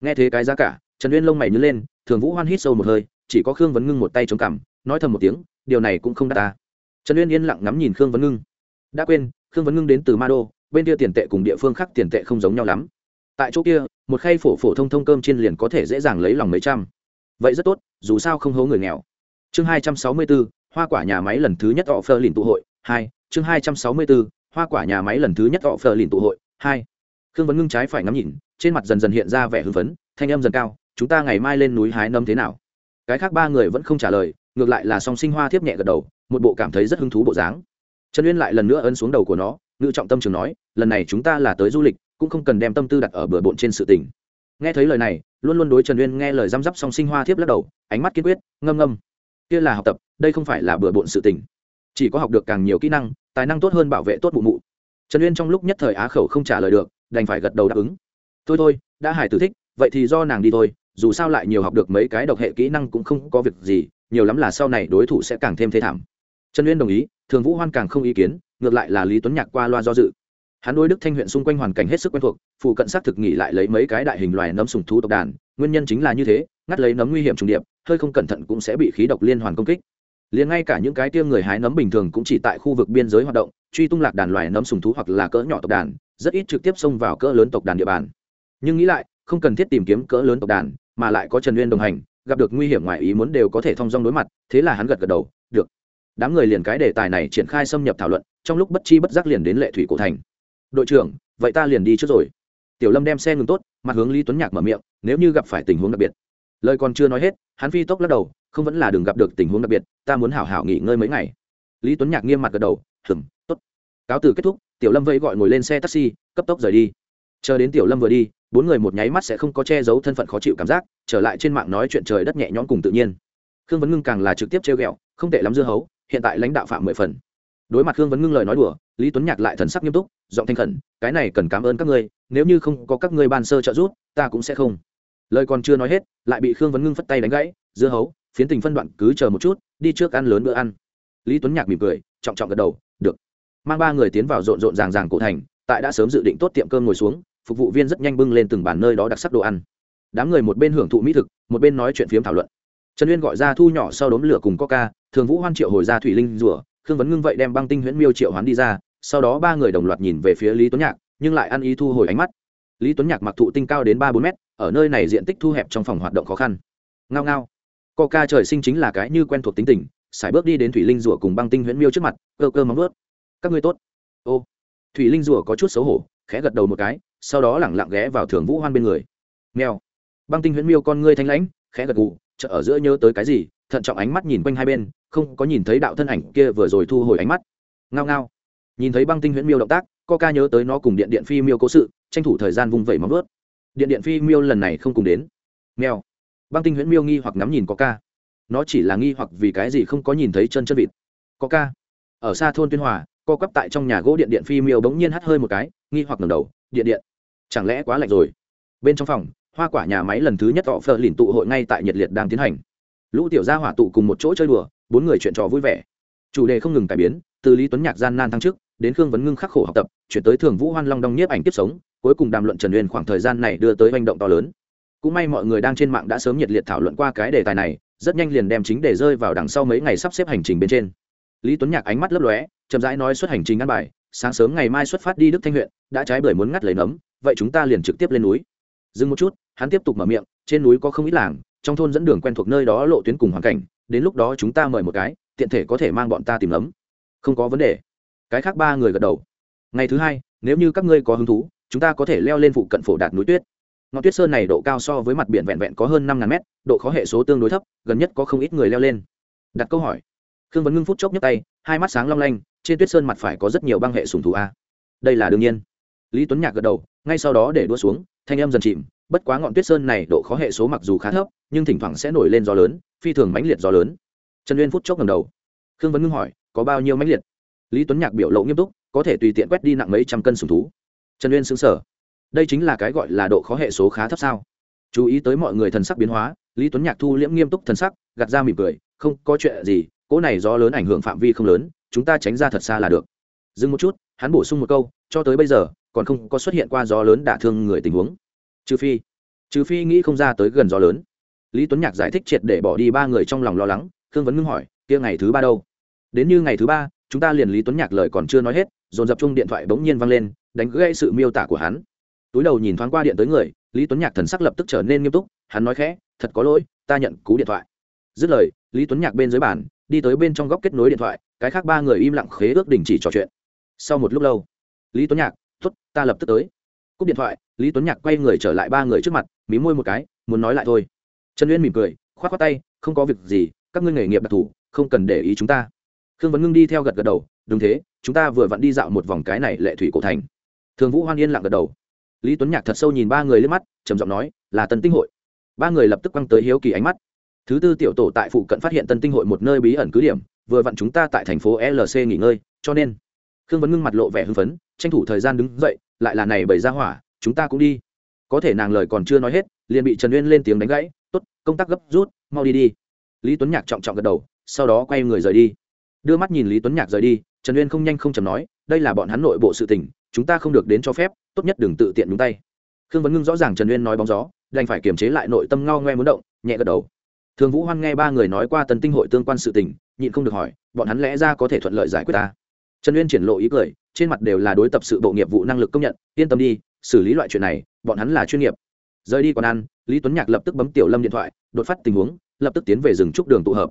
Nghe thế cái giá cả, trần uyên lông mày nhớ lên, thường vũ hoan hít sâu một hơi, chỉ có khương vấn ngưng một tay chống cằm, nói thầm một tiếng, điều này cũng không đắt ta. Trần uyên yên lặng ngắm nhìn khương vấn ngưng. Đã quên, khương vấn ngưng đến từ ma đô, bên kia tiền tệ cùng địa phương khác tiền tệ không giống nhau lắm. Tại chỗ kia, một khay phổ phổ thông thông cơm trên liền có thể dễ dàng lấy lòng mấy trăm vậy rất tốt, dù sao không hố người nghèo. Chương hai trăm sáu mươi bốn hoa quả nhà máy lần thứ nhất họ phờ lìn tụ hội, hai. Chương hai trăm sáu mươi bốn hoa quả nhà máy lần thứ nhất họ phờ lìn tụ hội, hai. Khương vấn ngưng trái phải ngắm nhìn, trên mặt dần dần hiện ra vẻ hưng phấn, thanh âm dần cao, chúng ta ngày mai lên núi hái nấm thế nào? Cái khác ba người vẫn không trả lời, ngược lại là song sinh hoa thiếp nhẹ gật đầu, một bộ cảm thấy rất hứng thú bộ dáng. Trần uyên lại lần nữa ấn xuống đầu của nó, ngự trọng tâm trường nói, lần này chúng ta là tới du lịch, cũng không cần đem tâm tư đặt ở bờ bộn trên sự tình. Nghe thấy lời này luôn luôn đối trần uyên nghe lời răm rắp song sinh hoa thiếp lắc đầu, ánh mắt kiên quyết, ngâm ngâm. Kia là học tập, đây không phải là bừa bộn sự tình. Chỉ có học được càng nhiều kỹ năng, tài năng tốt hơn bảo vệ tốt mụ mụ. Trần uyên trong lúc nhất thời á khẩu không trả lời được, đành phải gật đầu đáp ứng. Thôi thôi, đã hải tử thích, vậy thì do nàng đi thôi, dù sao lại nhiều học được mấy cái độc hệ kỹ năng cũng không có việc gì, nhiều lắm là sau này đối thủ sẽ càng thêm thê thảm. Trần uyên đồng ý, thường vũ hoan càng không ý kiến, ngược lại là lý tuấn nhạc qua loa do dự hắn đối đức thanh huyện xung quanh hoàn cảnh hết sức quen thuộc phụ cận xác thực nghỉ lại lấy mấy cái đại hình loài nấm sùng thú tộc đàn, nguyên nhân chính là như thế, ngắt lấy nấm nguy hiểm trùng điệp, hơi không cẩn thận cũng sẽ bị khí độc liên hoàn công kích. Liền ngay cả những cái tiêm người hái nấm bình thường cũng chỉ tại khu vực biên giới hoạt động, truy tung lạc đàn loài nấm sùng thú hoặc là cỡ nhỏ tộc đàn, rất ít trực tiếp xông vào cỡ lớn tộc đàn địa bàn. Nhưng nghĩ lại, không cần thiết tìm kiếm cỡ lớn tộc đàn, mà lại có trần uyên đồng hành, gặp được nguy hiểm ngoài ý muốn đều có thể thông dong đối mặt, thế là hắn gật gật đầu, được. Đám người liền cái đề tài này triển khai xâm nhập thảo luận, trong lúc bất chi bất giác liền đến lệ thủy cổ thành đội trưởng, vậy ta liền đi trước rồi. Tiểu lâm đem xe ngừng tốt, mặt hướng lý tuấn nhạc mở miệng, nếu như gặp phải tình huống đặc biệt. Lời còn chưa nói hết, hắn phi tốc lắc đầu, không vẫn là đừng gặp được tình huống đặc biệt, ta muốn hảo hảo nghỉ ngơi mấy ngày. Lý tuấn nhạc nghiêm mặt gật đầu hừm tốt. Cáo từ kết thúc, tiểu lâm vẫy gọi ngồi lên xe taxi, cấp tốc rời đi. Chờ đến tiểu lâm vừa đi, bốn người một nháy mắt sẽ không có che giấu thân phận khó chịu cảm giác, trở lại trên mạng nói chuyện trời đất nhẹ nhõm cùng tự nhiên. Khương vấn ngưng càng là trực tiếp trêu ghẹo, không tệ lắm dưa hấu, hiện tại lãnh đạo phạm mười phần. Đối mặt khương vấn ngưng lời nói đùa lý tuấn nhạc lại thần sắc nghiêm túc, giọng thanh khẩn, cái này cần cảm ơn các ngươi, nếu như không có các ngươi ban sơ trợ giúp, ta cũng sẽ không. Lời còn chưa nói hết, lại bị khương vấn ngưng phất tay đánh gãy, dưa hấu, phiến tình phân đoạn cứ chờ một chút, đi trước ăn lớn bữa ăn. Lý tuấn nhạc mỉm cười, trọng trọng gật đầu, được. Mang ba người tiến vào rộn rộn ràng ràng cổ thành, tại đã sớm dự định tốt tiệm cơm ngồi xuống, phục vụ viên rất nhanh bưng lên từng bàn nơi đó đặc sắc đồ ăn. Đám người một bên hưởng thụ mỹ thực, một bên nói chuyện phiếm thảo luận. Trần uyên gọi ra thu nhỏ sau đốm lửa cùng coca, thường vũ hoan triệu hồi ra thủy linh rùa khương vấn ngưng vậy đem băng tinh huyễn miêu triệu hoán đi ra, sau đó ba người đồng loạt nhìn về phía lý tuấn nhạc, nhưng lại ăn ý thu hồi ánh mắt. Lý tuấn nhạc mặc thụ tinh cao đến ba bốn mét, ở nơi này diện tích thu hẹp trong phòng hoạt động khó khăn. Ngao ngao. Coca trời sinh chính là cái như quen thuộc tính tình, sải bước đi đến thủy linh rủa cùng băng tinh huyễn miêu trước mặt, cơ cơ móng ướt các ngươi tốt. Ô. Thủy linh rủa có chút xấu hổ, khẽ gật đầu một cái, sau đó lẳng lặng ghé vào thường vũ hoan bên người. Nghèo băng tinh huyễn miêu con ngươi thanh lãnh, khẽ gật gù chợ ở giữa nhớ tới cái gì thận trọng ánh mắt nhìn quanh hai bên, không có nhìn thấy đạo thân ảnh kia vừa rồi thu hồi ánh mắt. Ngao ngao. Nhìn thấy băng tinh huyễn miêu động tác co ca nhớ tới nó cùng điện điện phi miêu cố sự, tranh thủ thời gian vung vẩy móng ướt điện điện phi miêu lần này không cùng đến. Mèo. Băng tinh huyễn miêu nghi hoặc ngắm nhìn có ca nó chỉ là nghi hoặc vì cái gì không có nhìn thấy chân chân vịt. Có ca ở xa thôn tuyên hòa, co quắp tại trong nhà gỗ điện điện phi miêu bỗng nhiên hắt hơi một cái, nghi hoặc ngầm đầu, điện điện, chẳng lẽ quá lạnh rồi? Bên trong phòng, hoa quả nhà máy lần thứ nhất họ phờ lìn tụ hội ngay tại nhiệt liệt đang tiến hành lũ tiểu gia hỏa tụ cùng một chỗ chơi đùa, bốn người chuyện trò vui vẻ. Chủ đề không ngừng cải biến, từ lý tuấn nhạc gian nan thăng chức, đến khương vấn ngưng khắc khổ học tập, chuyển tới thường vũ hoan long đong nhiếp ảnh tiếp sống, cuối cùng đàm luận trần uyên khoảng thời gian này đưa tới hành động to lớn. Cũng may mọi người đang trên mạng đã sớm nhiệt liệt thảo luận qua cái đề tài này, rất nhanh liền đem chính để rơi vào đằng sau mấy ngày sắp xếp hành trình bên trên. Lý tuấn nhạc ánh mắt lấp lóe, chậm rãi nói xuất hành trình ngăn bài, sáng sớm ngày mai xuất phát đi đức thanh huyện, đã trái bưởi muốn ngắt lấy nấm, vậy chúng ta liền trực tiếp lên núi. Dừng một chút, hắn tiếp tục mở miệng, trên núi có không ít làng trong thôn dẫn đường quen thuộc nơi đó lộ tuyến cùng hoàn cảnh, đến lúc đó chúng ta mời một cái, tiện thể có thể mang bọn ta tìm lấm không có vấn đề. Cái khác ba người gật đầu. Ngày thứ hai, nếu như các ngươi có hứng thú, chúng ta có thể leo lên phụ cận phổ đạt núi tuyết. Ngọn tuyết sơn này độ cao so với mặt biển vẹn vẹn có hơn năm ngàn mét, độ khó hệ số tương đối thấp, gần nhất có không ít người leo lên. Đặt câu hỏi. Khương vấn ngưng phút chốc nhấc tay, hai mắt sáng long lanh, trên tuyết sơn mặt phải có rất nhiều băng hệ sùng thủ a. Đây là đương nhiên. Lý tuấn nhạc gật đầu, ngay sau đó để đua xuống, thanh âm dần chìm, bất quá ngọn tuyết sơn này độ khó hệ số mặc dù khá thấp nhưng thỉnh thoảng sẽ nổi lên gió lớn, phi thường mãnh liệt gió lớn. Trần uyên phút chốc ngầm đầu. Khương vấn ngưng hỏi, có bao nhiêu mãnh liệt? Lý tuấn nhạc biểu lộ nghiêm túc, có thể tùy tiện quét đi nặng mấy trăm cân sùng thú. Trần uyên xứng sở đây chính là cái gọi là độ khó hệ số khá thấp sao? Chú ý tới mọi người thần sắc biến hóa, lý tuấn nhạc thu liễm nghiêm túc thần sắc, gạt ra mỉm cười, không, có chuyện gì, cỗ này do lớn ảnh hưởng phạm vi không lớn, chúng ta tránh ra thật xa là được. Dừng một chút, hắn bổ sung một câu, cho tới bây giờ, còn không có xuất hiện qua gió lớn đả thương người tình huống. Trừ phi trừ phi nghĩ không ra tới gần gió lớn lý tuấn nhạc giải thích triệt để bỏ đi ba người trong lòng lo lắng, khương vấn ngưng hỏi, kia ngày thứ ba đâu? Đến như ngày thứ ba, chúng ta liền lý tuấn nhạc lời còn chưa nói hết, dồn dập chung điện thoại bỗng nhiên văng lên, đánh gãy sự miêu tả của hắn. Túi đầu nhìn thoáng qua điện tới người, lý tuấn nhạc thần sắc lập tức trở nên nghiêm túc, hắn nói khẽ, thật có lỗi, ta nhận cú điện thoại. Dứt lời, lý tuấn nhạc bên dưới bàn, đi tới bên trong góc kết nối điện thoại, cái khác ba người im lặng khế ước đình chỉ trò chuyện. Sau một lúc lâu, lý tuấn nhạc t ố t ta lập tức tới. Cúp điện thoại, lý tuấn nhạc quay người trở lại ba người trước mặt, mí môi một cái, muốn nói lại thôi trần uyên mỉm cười k h o á t k tay, không có việc gì, các ngươi nghề nghiệp đặc thù, không cần để ý chúng ta. Khương vấn ngưng đi theo gật gật đầu, đúng thế, chúng ta vừa vặn đi dạo một vòng cái này lệ thủy cổ thành. Thường vũ hoan yên lặng gật đầu. Lý tuấn nhạc thật sâu nhìn ba người lên mắt, trầm giọng nói, là tân tinh hội. Ba người lập tức quăng tới hiếu kỳ ánh mắt. Thứ tư tiểu tổ tại phụ cận phát hiện tân tinh hội một nơi bí ẩn cứ điểm, vừa vặn chúng ta tại thành phố lc nghỉ ngơi, cho nên khương vấn ngưng mặt lộ vẻ hưng phấn, tranh thủ thời gian đứng dậy, lại là này bày ra hỏa, chúng ta cũng đi có thể nàng lời còn chưa nói hết, liền bị trần uyên lên tiếng đánh gãy t ố t công tác gấp rút, mau đi đi. Lý tuấn nhạc trọng trọng gật đầu, sau đó quay người rời đi. Đưa mắt nhìn lý tuấn nhạc rời đi, trần uyên không nhanh không chầm nói, đây là bọn hắn nội bộ sự tình, chúng ta không được đến cho phép, tốt nhất đừng tự tiện đúng tay. Khương vấn ngưng rõ ràng trần uyên nói bóng gió, đành phải kiềm chế lại nội tâm ngao ngoe muốn động, nhẹ gật đầu. Thường vũ hoan nghe ba người nói qua tần tinh hội tương quan sự tình, nhịn không được hỏi, bọn hắn lẽ ra có thể thuận lợi giải quyết ta? Trần uyên triển lộ ý cười, trên mặt đều là đối tập sự bộ nghiệp vụ năng lực công nhận, yên tâm đi xử lý loại chuyện này, bọn hắn là chuyên nghiệp. Rời đi còn ăn, lý tuấn nhạc lập tức bấm tiểu lâm điện thoại, đột phát tình huống, lập tức tiến về rừng trúc đường tụ hợp.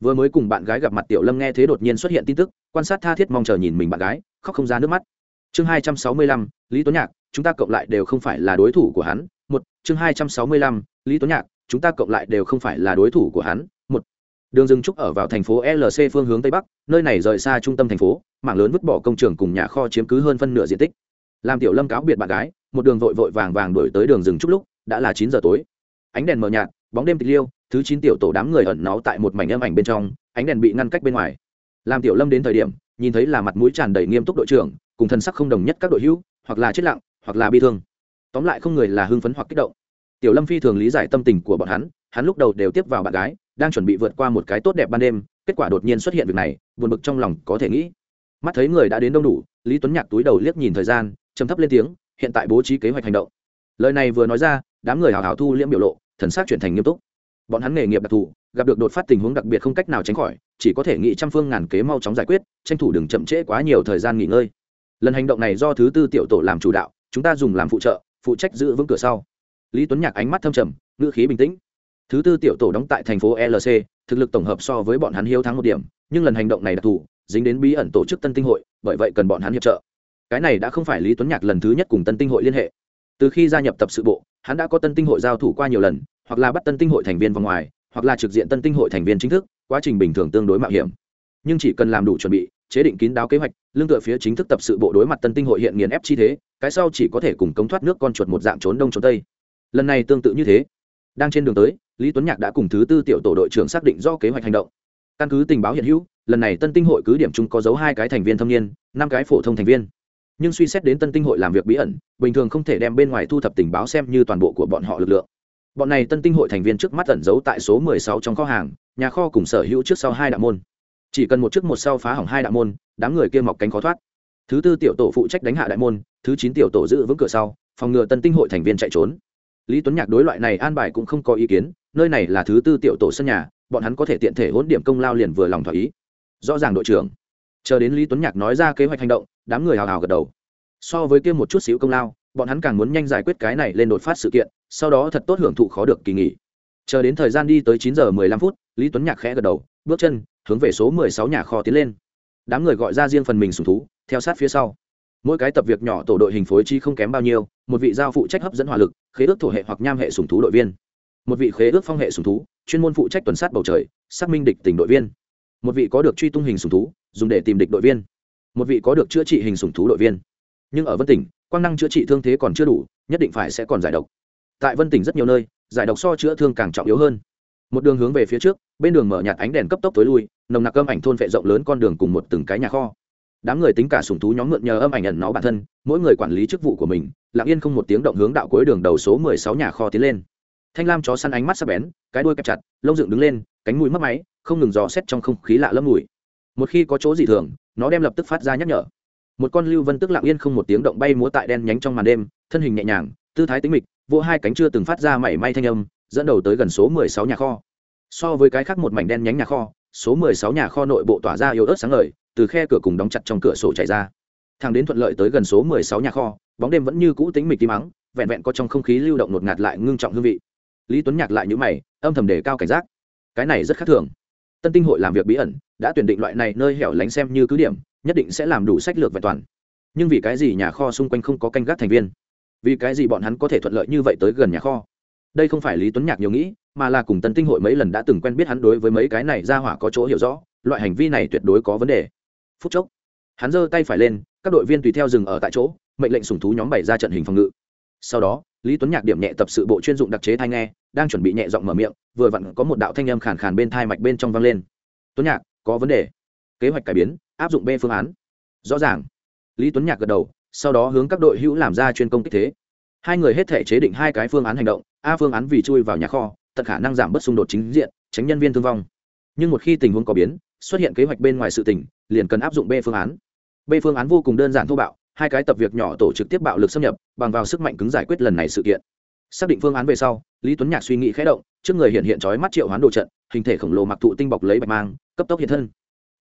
Vừa mới cùng bạn gái gặp mặt tiểu lâm nghe thế đột nhiên xuất hiện tin tức, quan sát tha thiết mong chờ nhìn mình bạn gái, khóc không ra nước mắt. Chương hai trăm sáu mươi lăm, lý tuấn nhạc, chúng ta cộng lại đều không phải là đối thủ của hắn. Một, chương hai trăm sáu mươi lăm, lý tuấn nhạc, chúng ta cộng lại đều không phải là đối thủ của hắn. Một, đường rừng trúc ở vào thành phố lc phương hướng tây bắc, nơi này rời xa trung tâm thành phố, mảng lớn vứt bỏ công trường cùng nhà kho chiếm cứ hơn phân nửa diện tích làm tiểu lâm cáo biệt bạn gái, một đường vội vội vàng vàng đổi tới đường rừng chút lúc, đã là chín giờ tối. Ánh đèn mờ nhạt, bóng đêm tịch liêu, thứ chín tiểu tổ đám người ẩn náu tại một mảnh âm ảnh bên trong, ánh đèn bị ngăn cách bên ngoài. Làm tiểu lâm đến thời điểm, nhìn thấy là mặt mũi tràn đầy nghiêm túc đội trưởng, cùng thân sắc không đồng nhất các đội hữu, hoặc là chết lặng, hoặc là bi thương. Tóm lại không người là hưng phấn hoặc kích động. Tiểu lâm phi thường lý giải tâm tình của bọn hắn hắn lúc đầu đều tiếp vào bạn gái, đang chuẩn bị vượt qua một cái tốt đẹp ban đêm, kết quả đột nhiên xuất hiện việc này, buồn bực trong lòng có thể nghĩ. Mắt thấy người đã đến đông đủ, lý tuấn nhạc túi đầu liếc nhìn thời gian trầm thấp lên tiếng, hiện tại bố trí kế hoạch hành động. Lời này vừa nói ra, đám người hào hào thu liễm biểu lộ, thần s á c chuyển thành nghiêm túc. Bọn hắn nghề nghiệp đặc thù, gặp được đột phát tình huống đặc biệt không cách nào tránh khỏi, chỉ có thể nghĩ trăm phương ngàn kế mau chóng giải quyết, tranh thủ đừng chậm trễ quá nhiều thời gian nghỉ ngơi. Lần hành động này do thứ tư tiểu tổ làm chủ đạo, chúng ta dùng làm phụ trợ, phụ trách giữ vững cửa sau. Lý tuấn nhạc ánh mắt thâm trầm, ngữ khí bình tĩnh. Thứ tư tiểu tổ đóng tại thành phố lc thực lực tổng hợp so với bọn hắn hiếu thắng một điểm, nhưng lần hành động này đặc thù, dính đến bí ẩn tổ chức tân tinh hội, bởi vậy cần bọn hắn hiệp trợ cái này đã không phải lý tuấn nhạc lần thứ nhất cùng tân tinh hội liên hệ. Từ khi gia nhập tập sự bộ, hắn đã có tân tinh hội giao thủ qua nhiều lần, hoặc là bắt tân tinh hội thành viên vào ngoài, hoặc là trực diện tân tinh hội thành viên chính thức, quá trình bình thường tương đối mạo hiểm. Nhưng chỉ cần làm đủ chuẩn bị, chế định kín đáo kế hoạch lương tựa phía chính thức tập sự bộ đối mặt tân tinh hội hiện nghiền ép chi thế, cái sau chỉ có thể cùng cống thoát nước con chuột một dạng trốn đông trốn tây. Lần này tương tự như thế. Đang trên đường tới, lý tuấn nhạc đã cùng thứ tư tiểu tổ đội trưởng xác định do kế hoạch hành động. Căn cứ tình báo hiện hữu, lần này tân tinh hội cứ điểm chung có dấu hai cái thành viên thâm niên, năm cái phổ thông thành viên nhưng suy xét đến tân tinh hội làm việc bí ẩn, bình thường không thể đem bên ngoài thu thập tình báo xem như toàn bộ của bọn họ lực lượng. Bọn này tân tinh hội thành viên trước mắt ẩn giấu tại số 16 trong kho hàng, nhà kho cùng sở hữu trước sau hai đạo môn. Chỉ cần một trước một sau phá hỏng hai đạo môn, đám người kia mọc cánh khó thoát. Thứ tư tiểu tổ phụ trách đánh hạ đại môn, thứ chín tiểu tổ giữ vững cửa sau, phòng ngừa tân tinh hội thành viên chạy trốn. Lý tuấn nhạc đối loại này an bài cũng không có ý kiến, nơi này là thứ tư tiểu tổ sân nhà, bọn hắn có thể tiện thể hỗn điểm công lao liền vừa lòng thỏa ý. Rõ ràng đội trưởng chờ đến lý tuấn nhạc nói ra kế hoạch hành động, đám người hào hào gật đầu. So với kia một chút xíu công lao, bọn hắn càng muốn nhanh giải quyết cái này lên đột phát sự kiện, sau đó thật tốt hưởng thụ khó được kỳ nghỉ. Chờ đến thời gian đi tới chín giờ mười lăm phút, lý tuấn nhạc khẽ gật đầu, bước chân, hướng về số mười sáu nhà kho tiến lên. Đám người gọi ra riêng phần mình sùng thú, theo sát phía sau. Mỗi cái tập việc nhỏ tổ đội hình phối chi không kém bao nhiêu, một vị giao phụ trách hấp dẫn hỏa lực, khế ước thổ hệ hoặc nham hệ sùng thú đội viên. Một vị khế ước phong hệ sùng thú, chuyên môn phụ trách tuần sát bầu trời, xác minh địch tỉnh đội viên. Một vị có được truy tung hình sùng thú dùng để tìm địch đội viên. Một vị có được chữa trị hình sùng thú đội viên. Nhưng ở vân tỉnh, quang năng chữa trị thương thế còn chưa đủ, nhất định phải sẽ còn giải độc. Tại vân tỉnh rất nhiều nơi, giải độc so chữa thương càng trọng yếu hơn. Một đường hướng về phía trước, bên đường mở nhạt ánh đèn cấp tốc tối lui, nồng nặc âm ảnh thôn vệ rộng lớn con đường cùng một từng cái nhà kho. Đám người tính cả sùng thú nhóm mượn nhờ âm ảnh ẩn nó bản thân, mỗi người quản lý chức vụ của mình, lặng yên không một tiếng động hướng đạo cuối đường đầu số mười sáu nhà kho tiến lên. Thanh lam chó săn ánh mắt sắc bén, cái đuôi kẹp chặt, lông dựng đứng lên, cánh mũi mất máy, không ngừng dò xét trong không khí lạ lẫm mùi một khi có chỗ gì thường, nó đem lập tức phát ra nhắc nhở. Một con lưu vân tức lặng yên không một tiếng động bay múa tại đen nhánh trong màn đêm, thân hình nhẹ nhàng, tư thái tính mịch, vỗ hai cánh chưa từng phát ra mảy may thanh âm, dẫn đầu tới gần số mười sáu nhà kho. So với cái khác một mảnh đen nhánh nhà kho, số mười sáu nhà kho nội bộ tỏa ra yếu ớt sáng ngời, từ khe cửa cùng đóng chặt trong cửa sổ chạy ra. Thang đến thuận lợi tới gần số mười sáu nhà kho, bóng đêm vẫn như cũ tính mịch tí mắng vẹn vẹn có trong không khí lưu động ngột ngạt lại ngưng trọng hương vị. Lý tuấn nhạc lại nhữ mày, âm thầm đề cao cảnh giác. Cái này rất khác thường tân tinh hội làm việc bí ẩn, đã tuyển định loại này nơi hẻo lánh xem như cứ điểm, nhất định sẽ làm đủ sách lược vẹn toàn. Nhưng vì cái gì nhà kho xung quanh không có canh gác thành viên? Vì cái gì bọn hắn có thể thuận lợi như vậy tới gần nhà kho? Đây không phải lý tuấn nhạc nhiều nghĩ, mà là cùng tân tinh hội mấy lần đã từng quen biết hắn đối với mấy cái này ra hỏa có chỗ hiểu rõ, loại hành vi này tuyệt đối có vấn đề. Phút chốc, hắn giơ tay phải lên, các đội viên tùy theo dừng ở tại chỗ, mệnh lệnh sùng thú nhóm bày ra trận hình phòng ngự. Sau đó lý tuấn nhạc điểm nhẹ tập sự bộ chuyên dụng đặc chế thai nghe, đang chuẩn bị nhẹ giọng mở miệng, vừa vặn có một đạo thanh âm khàn khàn bên thai mạch bên trong vang lên. Tuấn nhạc, có vấn đề. Kế hoạch cải biến, áp dụng b phương án. Rõ ràng. Lý tuấn nhạc gật đầu, sau đó hướng các đội hữu làm ra chuyên công kích thế. Hai người hết thể chế định hai cái phương án hành động, a phương án vì chui vào nhà kho, tận khả năng giảm bớt xung đột chính diện, tránh nhân viên thương vong. Nhưng một khi tình huống có biến, xuất hiện kế hoạch bên ngoài sự tình, liền cần áp dụng b phương án. B phương án vô cùng đơn giản thô bạo hai cái tập việc nhỏ tổ trực tiếp bạo lực xâm nhập, bằng vào sức mạnh cứng giải quyết lần này sự kiện. Xác định phương án về sau, lý tuấn nhạc suy nghĩ khẽ động, trước người hiện hiện trói mắt triệu hoán đồ trận, hình thể khổng lồ mặc thụ tinh bọc lấy bạch mang, cấp tốc hiện thân.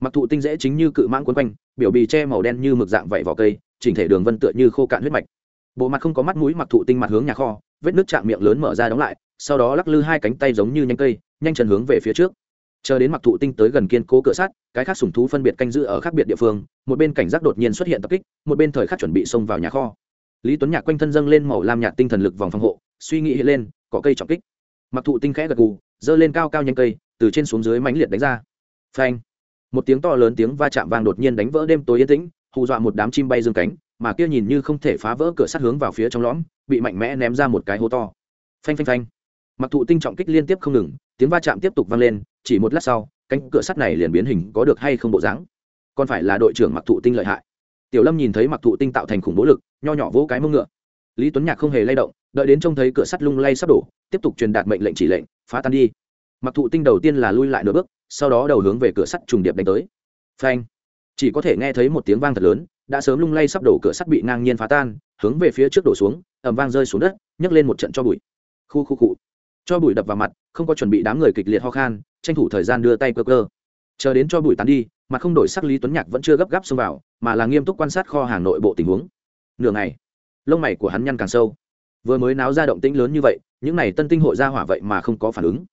Mặc thụ tinh dễ chính như cự mãng quấn quanh, biểu bì che màu đen như mực dạng vảy vỏ cây, chỉnh thể đường vân tựa như khô cạn huyết mạch. Bộ mặt không có mắt mũi mặc thụ tinh mặt hướng nhà kho, vết nước chạm miệng lớn mở ra đóng lại, sau đó lắc lư hai cánh tay giống như nhanh cây, nhanh chân hướng về phía trước chờ đến mặc thụ tinh tới gần kiên cố cửa sắt, cái khác sùng thú phân biệt canh giữ ở khác biệt địa phương, một bên cảnh giác đột nhiên xuất hiện tập kích, một bên thời khắc chuẩn bị xông vào nhà kho. Lý tuấn nhạc quanh thân dâng lên màu lam nhạt tinh thần lực vòng phòng hộ, suy nghĩ hiện lên, có cây trọng kích. Mặc thụ tinh khẽ gật gù, giơ lên cao cao nhanh cây, từ trên xuống dưới mãnh liệt đánh ra. Phanh! Một tiếng to lớn tiếng va chạm vang đột nhiên đánh vỡ đêm tối yên tĩnh, hù dọa một đám chim bay dương cánh, mà kia nhìn như không thể phá vỡ cửa sắt hướng vào phía trong lõm, bị mạnh mẽ ném ra một cái hố to. Phanh phanh phanh! Mặc thụ tinh trọng kích liên tiếp không ngừng tiếng va chạm tiếp tục vang lên, chỉ một lát sau, cánh cửa sắt này liền biến hình có được hay không bộ dáng. Còn phải là đội trưởng mặc thụ tinh lợi hại. Tiểu lâm nhìn thấy mặc thụ tinh tạo thành khủng bố lực, nho nhỏ vỗ cái mông ngựa. Lý tuấn nhạc không hề lay động, đợi đến trông thấy cửa sắt lung lay sắp đổ, tiếp tục truyền đạt mệnh lệnh chỉ lệnh, phá tan đi. Mặc thụ tinh đầu tiên là lui lại nửa bước, sau đó đầu hướng về cửa sắt trùng điệp đánh tới. Phanh! Chỉ có thể nghe thấy một tiếng vang thật lớn, đã sớm lung lay sắp đổ cửa sắt bị ngang nhiên phá tan, hướng về phía trước đổ xuống ẩm vang rơi xuống đất, nhấc lên một trận cho bụi. Khu khu cụ cho bụi đập vào mặt, không có chuẩn bị đám người kịch liệt ho khan, tranh thủ thời gian đưa tay cơ cơ. Chờ đến cho bụi tán đi, mà không đổi sắc lý tuấn nhạc vẫn chưa gấp gáp xông vào, mà là nghiêm túc quan sát kho hàng nội bộ tình huống. Nửa ngày, lông mày của hắn nhăn càng sâu. Vừa mới náo ra động tĩnh lớn như vậy, những này tân tinh hội ra hỏa vậy mà không có phản ứng.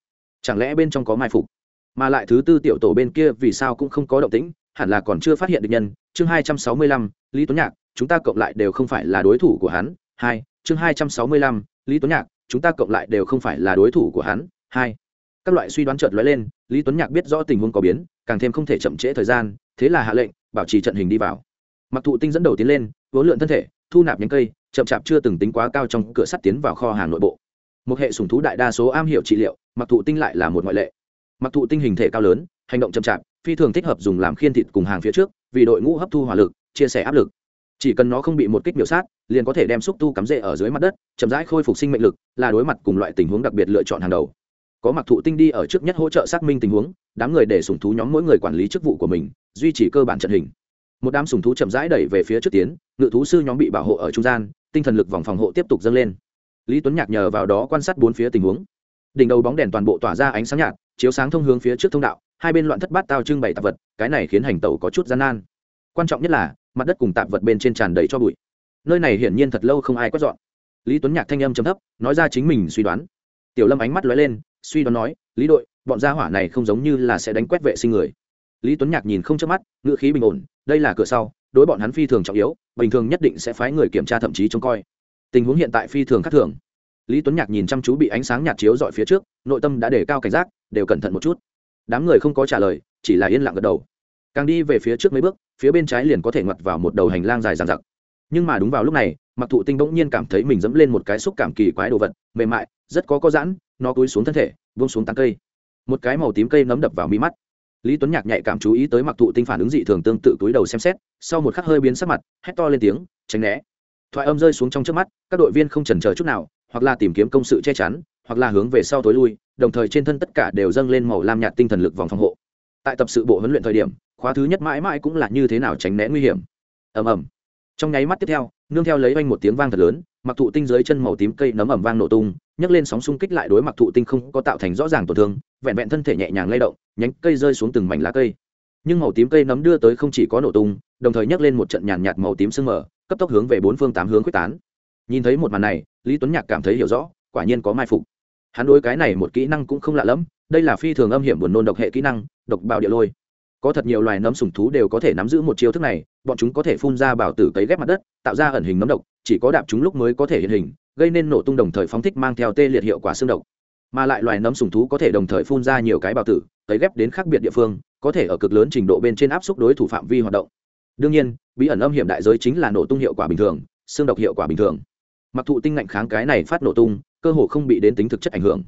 Chẳng lẽ bên trong có mai phục? Mà lại thứ tư tiểu tổ bên kia vì sao cũng không có động tĩnh, hẳn là còn chưa phát hiện được nhân. Chương hai trăm sáu mươi lăm, lý tuấn nhạc, chúng ta cộng lại đều không phải là đối thủ của hắn. Hai, chương hai trăm sáu mươi lăm, lý tuấn nhạc chúng ta cộng lại đều không phải là đối thủ của hắn. Hai, các loại suy đoán chợt lóe lên, lý tuấn nhạc biết rõ tình huống có biến, càng thêm không thể chậm trễ thời gian, thế là hạ lệnh, bảo trì trận hình đi vào. Mặc thụ tinh dẫn đầu tiến lên vốn lượn thân thể, thu nạp nhánh cây, chậm chạp chưa từng tính quá cao trong cửa sắt tiến vào kho hàng nội bộ. Một hệ sùng thú đại đa số am hiểu trị liệu, mặc thụ tinh lại là một ngoại lệ. Mặc thụ tinh hình thể cao lớn, hành động chậm chạp, phi thường thích hợp dùng làm khiên thịt cùng hàng phía trước, vì đội ngũ hấp thu hỏa lực, chia sẻ áp lực chỉ cần nó không bị một kích miểu sát, liền có thể đem xúc tu cắm rễ ở dưới mặt đất, chậm rãi khôi phục sinh mệnh lực, là đối mặt cùng loại tình huống đặc biệt lựa chọn hàng đầu. Có mặc thụ tinh đi ở trước nhất hỗ trợ xác minh tình huống, đám người để sùng thú nhóm mỗi người quản lý chức vụ của mình, duy trì cơ bản trận hình. Một đám sùng thú chậm rãi đẩy về phía trước tiến, ngự thú sư nhóm bị bảo hộ ở trung gian, tinh thần lực vòng phòng hộ tiếp tục dâng lên. Lý tuấn nhạc nhờ vào đó quan sát bốn phía tình huống. Đỉnh đầu bóng đèn toàn bộ tỏa ra ánh sáng nhạt, chiếu sáng thông hướng phía trước thông đạo, hai bên loạn thất bát tao trưng bày tạp vật, cái này khiến hành tẩu có chút gian nan. Quan trọng nhất là mặt đất cùng tạp vật bên trên tràn đầy cho bụi. Nơi này hiển nhiên thật lâu không ai quét dọn. Lý tuấn nhạc thanh âm chấm thấp, nói ra chính mình suy đoán. Tiểu lâm ánh mắt lóe lên, suy đoán nói, lý đội, bọn gia hỏa này không giống như là sẽ đánh quét vệ sinh người. Lý tuấn nhạc nhìn không chớp mắt ngựa khí bình ổn, đây là cửa sau, đối bọn hắn phi thường trọng yếu, bình thường nhất định sẽ phái người kiểm tra thậm chí trông coi. Tình huống hiện tại phi thường khác thường. Lý tuấn nhạc nhìn chăm chú bị ánh sáng nhạt chiếu dọi phía trước, nội tâm đã để cao cảnh giác, đều cẩn thận một chút. Đám người không có trả lời, chỉ là yên lặng gật đầu càng đi về phía trước mấy bước, phía bên trái liền có thể ngoặt vào một đầu hành lang dài dàn dặc. Nhưng mà đúng vào lúc này mặc thụ tinh bỗng nhiên cảm thấy mình dẫm lên một cái xúc cảm kỳ quái đồ vật, mềm mại, rất có có giãn, nó cúi xuống thân thể, buông xuống tán cây. Một cái màu tím cây nấm đập vào mi mắt. Lý tuấn nhạc nhạy cảm chú ý tới mặc thụ tinh phản ứng dị thường tương tự túi đầu xem xét, sau một khắc hơi biến sắc mặt, hét to lên tiếng, tránh né. Thoại âm rơi xuống trong trước mắt, các đội viên không chần chờ chút nào, hoặc là tìm kiếm công sự che chắn, hoặc là hướng về sau tối lui, đồng thời trên thân tất cả đều dâng lên màu lam nhạt tinh thần lực vòng phòng hộ tại tập sự bộ huấn luyện thời điểm, khóa thứ nhất mãi mãi cũng là như thế nào tránh né nguy hiểm. Ầm ầm. Trong nháy mắt tiếp theo, nương theo lấy oanh một tiếng vang thật lớn, mặc thụ tinh dưới chân màu tím cây nấm ẩm vang nổ tung, nhấc lên sóng xung kích lại đối mặc thụ tinh không có tạo thành rõ ràng tổn thương, vẹn vẹn thân thể nhẹ nhàng lay động, nhánh cây rơi xuống từng mảnh lá cây. Nhưng màu tím cây nấm đưa tới không chỉ có nổ tung, đồng thời nhấc lên một trận nhàn nhạt màu tím sương mờ, cấp tốc hướng về bốn phương tám hướng quyết tán. Nhìn thấy một màn này, lý tuấn nhạc cảm thấy hiểu rõ, quả nhiên có mai phục. Hắn đối cái này một kỹ năng cũng không lạ lẫm đây là phi thường âm hiểm buồn nôn độc hệ kỹ năng, độc bào địa lôi. Có thật nhiều loài nấm sùng thú đều có thể nắm giữ một chiêu thức này, bọn chúng có thể phun ra bảo tử cấy ghép mặt đất, tạo ra ẩn hình nấm độc, chỉ có đạp chúng lúc mới có thể hiện hình, gây nên nổ tung đồng thời phóng thích mang theo tê liệt hiệu quả xương độc. Mà lại loài nấm sùng thú có thể đồng thời phun ra nhiều cái bảo tử, cấy ghép đến khác biệt địa phương, có thể ở cực lớn trình độ bên trên áp suất đối thủ phạm vi hoạt động. Đương nhiên, bí ẩn âm hiểm đại giới chính là nổ tung hiệu quả bình thường, xương độc hiệu quả bình thường. Mặc thụ tinh ngạnh kháng cái này phát nổ tung, cơ hồ không bị đến tính thực chất ảnh hưởng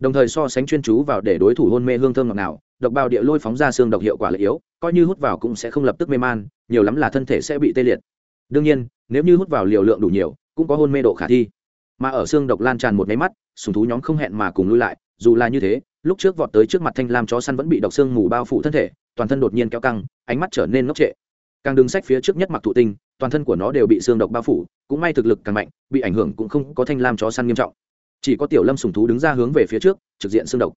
đồng thời so sánh chuyên chú vào để đối thủ hôn mê hương thơm ngọt nào, độc bào địa lôi phóng ra xương độc hiệu quả lợi yếu, coi như hút vào cũng sẽ không lập tức mê man, nhiều lắm là thân thể sẽ bị tê liệt. Đương nhiên, nếu như hút vào liều lượng đủ nhiều, cũng có hôn mê độ khả thi. Mà ở xương độc lan tràn một máy mắt, sùng thú nhóm không hẹn mà cùng lui lại, dù là như thế, lúc trước vọt tới trước mặt thanh lam chó săn vẫn bị độc xương mù bao phủ thân thể, toàn thân đột nhiên kéo căng, ánh mắt trở nên ngốc trệ. Càng đứng sách phía trước nhất mặc thụ tinh, toàn thân của nó đều bị xương độc bao phủ, cũng may thực lực càng mạnh, bị ảnh hưởng cũng không có thanh lam chó săn nghiêm trọng chỉ có tiểu lâm sùng thú đứng ra hướng về phía trước, trực diện xương độc.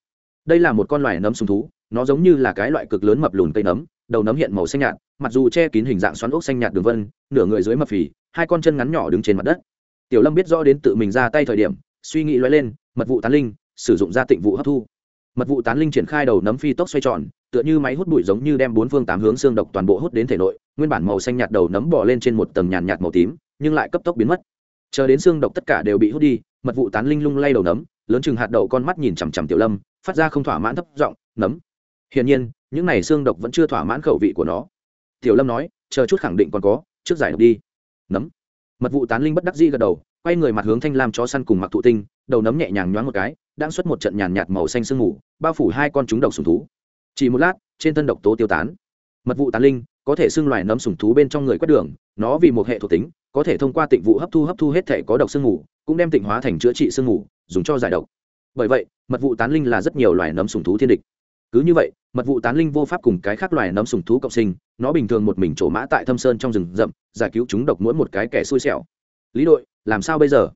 Đây là một con loài nấm sùng thú, nó giống như là cái loại cực lớn mập lùn cây nấm, đầu nấm hiện màu xanh nhạt, mặc dù che kín hình dạng xoắn ốc xanh nhạt đường vân, nửa người dưới mập phì, hai con chân ngắn nhỏ đứng trên mặt đất. Tiểu lâm biết rõ đến tự mình ra tay thời điểm, suy nghĩ loay lên, mật vụ tán linh, sử dụng ra tịnh vụ hấp thu. Mật vụ tán linh triển khai đầu nấm phi tốc xoay tròn, tựa như máy hút bụi giống như đem bốn phương tám hướng xương độc toàn bộ hút đến thể nội, nguyên bản màu xanh nhạt đầu nấm bỏ lên trên một tầng nhàn nhạt màu tím, nhưng lại cấp tốc biến mất. Chờ đến xương độc tất cả đều bị hút đi mật vụ tán linh lung lay đầu nấm, lớn chừng hạt đậu con mắt nhìn chằm chằm tiểu lâm, phát ra không thỏa mãn thấp giọng, nấm. Hiển nhiên, những này xương độc vẫn chưa thỏa mãn khẩu vị của nó. Tiểu lâm nói, chờ chút khẳng định còn có, trước giải độc đi. Nấm. Mật vụ tán linh bất đắc dĩ gật đầu, quay người mặt hướng thanh lam chó săn cùng mặc thụ tinh, đầu nấm nhẹ nhàng nhoáng một cái, đang xuất một trận nhàn nhạt màu xanh sương mù, bao phủ hai con chúng độc sùng thú. Chỉ một lát, trên thân độc tố tiêu tán. Mật vụ tán linh có thể xưng loài nấm sùng thú bên trong người quét đường, nó vì một hệ thuộc tính có thể thông qua tịnh vụ hấp thu hấp thu hết thể có độc sương ngủ, cũng đem tịnh hóa thành chữa trị sương ngủ, dùng cho giải độc. Bởi vậy, mật vụ tán linh là rất nhiều loài nấm sùng thú thiên địch. Cứ như vậy, mật vụ tán linh vô pháp cùng cái khác loài nấm sùng thú cộng sinh, nó bình thường một mình trổ mã tại thâm sơn trong rừng rậm, giải cứu chúng độc mỗi một cái kẻ xui xẻo. Lý đội, làm sao bây giờ?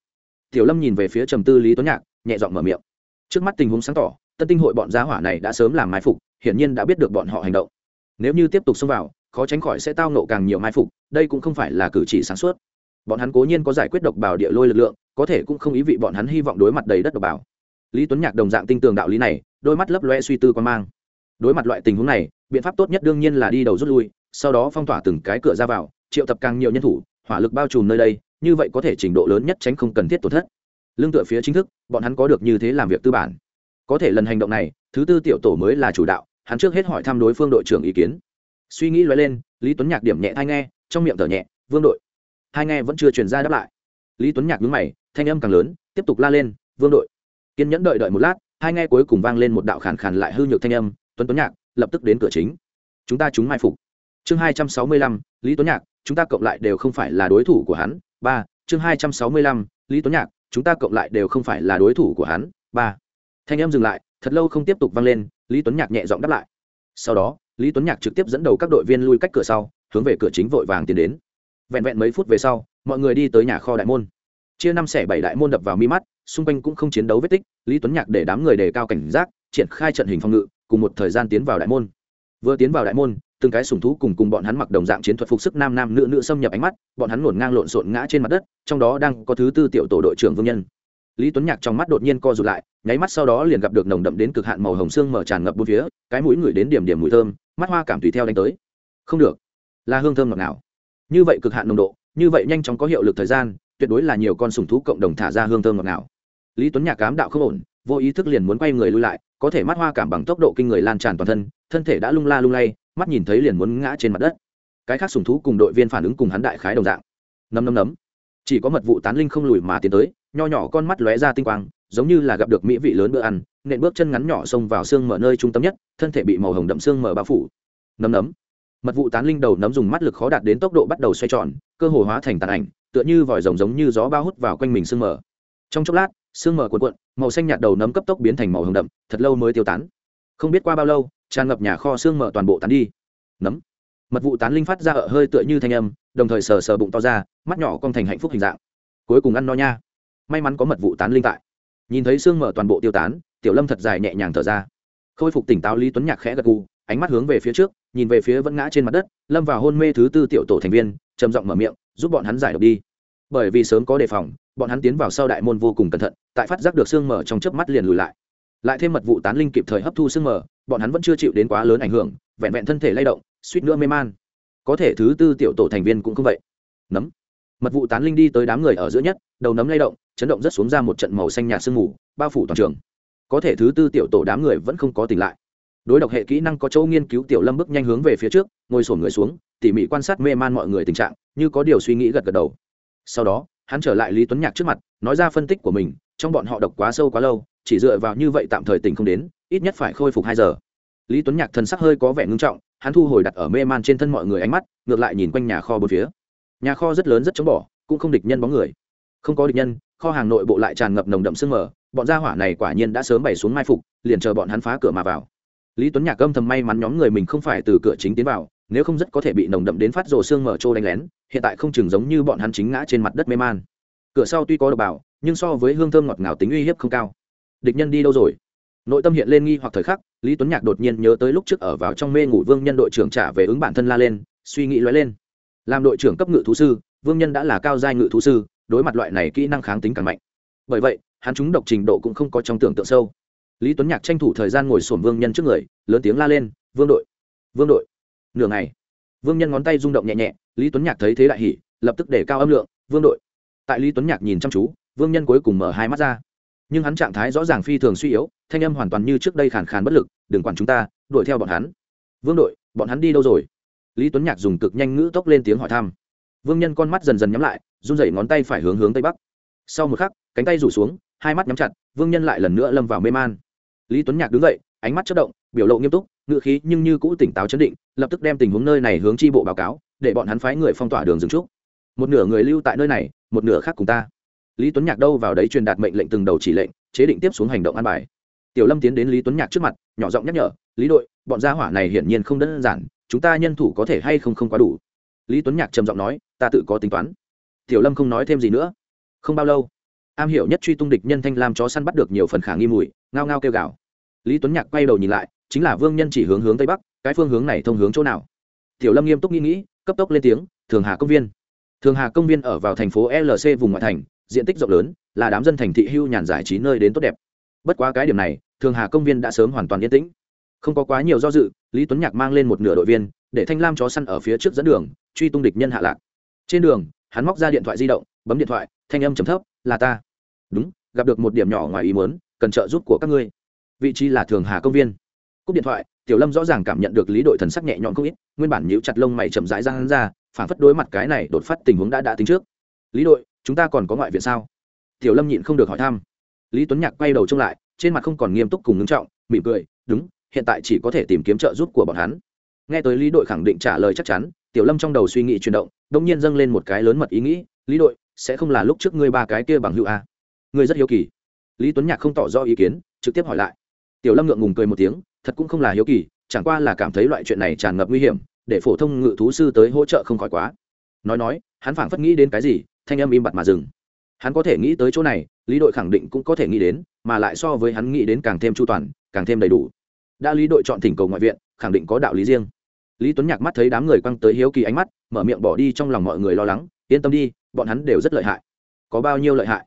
Tiểu lâm nhìn về phía trầm tư lý tuấn nhạc, nhẹ giọng mở miệng. Trước mắt tình huống sáng tỏ, tân tinh hội bọn gia hỏa này đã sớm làm mai phục, hiển nhiên đã biết được bọn họ hành động. Nếu như tiếp tục xông vào, khó tránh khỏi sẽ tao nộ càng nhiều mai phục, đây cũng không phải là cử chỉ sáng suốt bọn hắn cố nhiên có giải quyết độc bảo địa lôi lực lượng, có thể cũng không ý vị bọn hắn hy vọng đối mặt đầy đất độc bảo lý tuấn nhạc đồng dạng tinh tường đạo lý này, đôi mắt lấp loe suy tư quan mang. Đối mặt loại tình huống này, biện pháp tốt nhất đương nhiên là đi đầu rút lui, sau đó phong tỏa từng cái cửa ra vào, triệu tập càng nhiều nhân thủ, hỏa lực bao trùm nơi đây, như vậy có thể trình độ lớn nhất tránh không cần thiết tổn thất. Lương tựa phía chính thức, bọn hắn có được như thế làm việc tư bản. Có thể lần hành động này, thứ tư tiểu tổ mới là chủ đạo, hắn trước hết hỏi thăm đối phương đội trưởng ý kiến. Suy nghĩ loay lên, lý tuấn nhạc điểm nhẹ thai nghe, trong miệng thở nhẹ, vương đội hai nghe vẫn chưa truyền ra đáp lại. Lý tuấn nhạc nhướng mày, thanh âm càng lớn, tiếp tục la lên, vương đội. Kiên nhẫn đợi đợi một lát, hai nghe cuối cùng vang lên một đạo khàn khàn lại hư nhược thanh âm, tuấn tuấn nhạc, lập tức đến cửa chính. Chúng ta chúng mai phục. Chương hai trăm sáu mươi lăm, lý tuấn nhạc, chúng ta cộng lại đều không phải là đối thủ của hắn. Ba, chương hai trăm sáu mươi lăm, lý tuấn nhạc, chúng ta cộng lại đều không phải là đối thủ của hắn. Ba. Thanh âm dừng lại, thật lâu không tiếp tục vang lên, lý tuấn nhạc nhẹ giọng đáp lại. Sau đó, lý tuấn nhạc trực tiếp dẫn đầu các đội viên lui cách cửa sau, hướng về cửa chính vội vàng tiến đến vẹn vẹn mấy phút về sau, mọi người đi tới nhà kho đại môn. Chia năm xẻ bảy đại môn đập vào mi mắt, xung quanh cũng không chiến đấu vết tích, lý tuấn nhạc để đám người đề cao cảnh giác, triển khai trận hình phòng ngự, cùng một thời gian tiến vào đại môn. Vừa tiến vào đại môn, từng cái sùng thú cùng cùng bọn hắn mặc đồng dạng chiến thuật phục sức nam nam nữ nữ xâm nhập ánh mắt, bọn hắn ngổn ngang lộn xộn ngã trên mặt đất, trong đó đang có thứ tư tiểu tổ đội trưởng vương nhân. Lý tuấn nhạc trong mắt đột nhiên co rụt lại, nháy mắt sau đó liền gặp được nồng đậm đến cực hạn màu hồng xương mở tràn ngập bốn phía, cái mũi ngửi đến điểm điểm mùi thơm, mắt hoa cảm tùy theo đánh tới. Không được. Là hương thơm ngọt nào như vậy cực hạn nồng độ, như vậy nhanh chóng có hiệu lực thời gian, tuyệt đối là nhiều con sùng thú cộng đồng thả ra hương thơm ngọt ngào. lý tuấn nhạc cám đạo không ổn, vô ý thức liền muốn quay người lui lại, có thể mắt hoa cảm bằng tốc độ kinh người lan tràn toàn thân thân thể đã lung la lung lay, mắt nhìn thấy liền muốn ngã trên mặt đất. Cái khác sùng thú cùng đội viên phản ứng cùng hắn đại khái đồng dạng. Nấm nấm nấm. Chỉ có mật vụ tán linh không lùi mà tiến tới, nho nhỏ con mắt lóe ra tinh quang, giống như là gặp được mỹ vị lớn bữa ăn, nện bước chân ngắn nhỏ xông vào xương mở nơi trung tâm nhất, thân thể bị màu hồng đậm xương mở bao phủ. Nấm nấm mật vụ tán linh đầu nấm dùng mắt lực khó đạt đến tốc độ bắt đầu xoay tròn, cơ hồ hóa thành tàn ảnh, tựa như vòi rồng giống như gió bao hút vào quanh mình xương mở trong chốc lát xương mở cuộn cuộn, màu xanh nhạt đầu nấm cấp tốc biến thành màu hồng đậm, thật lâu mới tiêu tán. Không biết qua bao lâu, tràn ngập nhà kho xương mở toàn bộ tán đi. Nấm. Mật vụ tán linh phát ra ở hơi tựa như thanh âm, đồng thời sờ sờ bụng to ra, mắt nhỏ cong thành hạnh phúc hình dạng. Cuối cùng ăn no nha. May mắn có mật vụ tán linh tại. Nhìn thấy xương mở toàn bộ tiêu tán, tiểu lâm thật dài nhẹ nhàng thở ra. Khôi phục tỉnh táo lý tuấn nhạc khẽ gật gù ánh mắt hướng về phía trước, nhìn về phía vẫn ngã trên mặt đất, lâm vào hôn mê thứ tư tiểu tổ thành viên, trầm giọng mở miệng, giúp bọn hắn giải độc đi. Bởi vì sớm có đề phòng, bọn hắn tiến vào sau đại môn vô cùng cẩn thận, tại phát giác được xương mở trong chớp mắt liền lùi lại. Lại thêm mật vụ tán linh kịp thời hấp thu xương mở bọn hắn vẫn chưa chịu đến quá lớn ảnh hưởng, vẹn vẹn thân thể lay động, suýt nữa mê man. Có thể thứ tư tiểu tổ thành viên cũng không vậy. Nấm. Mật vụ tán linh đi tới đám người ở giữa nhất, đầu nấm lay động, chấn động rất xuống ra một trận màu xanh nhạt sương mù, bao phủ toàn trường. Có thể thứ tư tiểu tổ đám người vẫn không có tỉnh lại đối độc hệ kỹ năng có chỗ nghiên cứu, tiểu lâm bước nhanh hướng về phía trước, ngồi sổn người xuống, tỉ mỉ quan sát mê man mọi người tình trạng, như có điều suy nghĩ gật gật đầu. Sau đó, hắn trở lại lý tuấn nhạc trước mặt, nói ra phân tích của mình, trong bọn họ độc quá sâu quá lâu, chỉ dựa vào như vậy tạm thời tình không đến, ít nhất phải khôi phục hai giờ. Lý tuấn nhạc thần sắc hơi có vẻ ngưng trọng, hắn thu hồi đặt ở mê man trên thân mọi người ánh mắt, ngược lại nhìn quanh nhà kho bốn phía. Nhà kho rất lớn rất chống bỏ, cũng không địch nhân bóng người. Không có địch nhân, kho hàng nội bộ lại tràn ngập nồng đậm sương mờ, bọn gia hỏa này quả nhiên đã sớm bày xuống mai phục, liền chờ bọn hắn phá cửa mà vào lý tuấn nhạc âm thầm may mắn nhóm người mình không phải từ cửa chính tiến vào, nếu không rất có thể bị nồng đậm đến phát rồ xương mở trô đánh lén, hiện tại không chừng giống như bọn hắn chính ngã trên mặt đất mê man. Cửa sau tuy có độc bảo, nhưng so với hương thơm ngọt ngào tính uy hiếp không cao. Địch nhân đi đâu rồi? Nội tâm hiện lên nghi hoặc thời khắc, lý tuấn nhạc đột nhiên nhớ tới lúc trước ở vào trong mê ngủ vương nhân đội trưởng trả về ứng bản thân la lên, suy nghĩ lóe lên. Làm đội trưởng cấp ngự thú sư, vương nhân đã là cao giai ngự thú sư, đối mặt loại này kỹ năng kháng tính càng mạnh. Bởi vậy, hắn chúng độc trình độ cũng không có trong tưởng tượng sâu lý tuấn nhạc tranh thủ thời gian ngồi sổm vương nhân trước người, lớn tiếng la lên, vương đội vương đội. Nửa ngày, vương nhân ngón tay rung động nhẹ nhẹ, lý tuấn nhạc thấy thế đại hỉ, lập tức để cao âm lượng, vương đội. Tại lý tuấn nhạc nhìn chăm chú, vương nhân cuối cùng mở hai mắt ra. Nhưng hắn trạng thái rõ ràng phi thường suy yếu, thanh âm hoàn toàn như trước đây khàn khàn bất lực, đừng quản chúng ta, đuổi theo bọn hắn. Vương đội, bọn hắn đi đâu rồi? Lý tuấn nhạc dùng cực nhanh ngữ tốc lên tiếng hỏi thăm. Vương nhân con mắt dần dần nhắm lại, run rẩy ngón tay phải hướng hướng tây bắc. Sau một khắc, cánh tay rủ xuống, hai mắt nhắm chặt, vương nhân lại lần nữa lâm vào mê man lý tuấn nhạc đứng dậy, ánh mắt chất động, biểu lộ nghiêm túc ngự khí nhưng như cũ tỉnh táo chấn định, lập tức đem tình huống nơi này hướng tri bộ báo cáo, để bọn hắn phái người phong tỏa đường dừng trúc. Một nửa người lưu tại nơi này, một nửa khác cùng ta. Lý tuấn nhạc đâu vào đấy truyền đạt mệnh lệnh từng đầu chỉ lệnh, chế định tiếp xuống hành động an bài. Tiểu lâm tiến đến lý tuấn nhạc trước mặt, nhỏ giọng nhắc nhở, lý đội, bọn gia hỏa này hiển nhiên không đơn giản, chúng ta nhân thủ có thể hay không không quá đủ. Lý tuấn nhạc trầm giọng nói, ta tự có tính toán. Tiểu lâm không nói thêm gì nữa. Không bao lâu, am hiểu nhất truy tung địch nhân thanh lam chó săn bắt được nhiều phần khả nghi mùi ngao ngao kêu gào. Lý tuấn nhạc quay đầu nhìn lại, chính là vương nhân chỉ hướng hướng tây bắc, cái phương hướng này thông hướng chỗ nào? Tiểu lâm nghiêm túc nghĩ nghĩ, cấp tốc lên tiếng, thường hà công viên. Thường hà công viên ở vào thành phố lc vùng ngoại thành, diện tích rộng lớn, là đám dân thành thị hưu nhàn giải trí nơi đến tốt đẹp. Bất quá cái điểm này, thường hà công viên đã sớm hoàn toàn yên tĩnh. Không có quá nhiều do dự, lý tuấn nhạc mang lên một nửa đội viên, để thanh lam chó săn ở phía trước dẫn đường, truy tung địch nhân hạ lạc. Trên đường, hắn móc ra điện thoại di động, bấm điện thoại, thanh âm trầm thấp, là ta. Đúng, gặp được một điểm nhỏ ngoài ý muốn cần trợ giúp của các ngươi. Vị trí là thường hà công viên. Cúp điện thoại, tiểu lâm rõ ràng cảm nhận được lý đội thần sắc nhẹ nhõm không ít, nguyên bản nhíu chặt lông mày chậm rãi ra hắn ra phản phất đối mặt cái này đột phát tình huống đã đã tính trước. Lý đội, chúng ta còn có ngoại viện sao? Tiểu lâm nhịn không được hỏi thăm. Lý tuấn nhạc quay đầu trông lại, trên mặt không còn nghiêm túc cùng ngưng trọng, mỉm cười, đúng, hiện tại chỉ có thể tìm kiếm trợ giúp của bọn hắn. Nghe tới lý đội khẳng định trả lời chắc chắn, tiểu lâm trong đầu suy nghĩ chuyển động đông nhiên dâng lên một cái lớn mật ý nghĩ, lý đội, sẽ không là lúc trước ngươi ba cái kia bằng hữu a ngươi rất hiếu kỳ lý tuấn nhạc không tỏ rõ ý kiến, trực tiếp hỏi lại. Tiểu lâm ngượng ngùng cười một tiếng, thật cũng không là hiếu kỳ, chẳng qua là cảm thấy loại chuyện này tràn ngập nguy hiểm, để phổ thông ngự thú sư tới hỗ trợ không khỏi quá. Nói nói, hắn phảng phất nghĩ đến cái gì, thanh âm im bặt mà dừng. Hắn có thể nghĩ tới chỗ này, lý đội khẳng định cũng có thể nghĩ đến, mà lại so với hắn nghĩ đến càng thêm chu toàn, càng thêm đầy đủ. Đã lý đội chọn thỉnh cầu ngoại viện, khẳng định có đạo lý riêng. Lý tuấn nhạc mắt thấy đám người quăng tới hiếu kỳ ánh mắt, mở miệng bỏ đi trong lòng mọi người lo lắng, yên tâm đi, bọn hắn đều rất lợi hại. Có bao nhiêu lợi hại?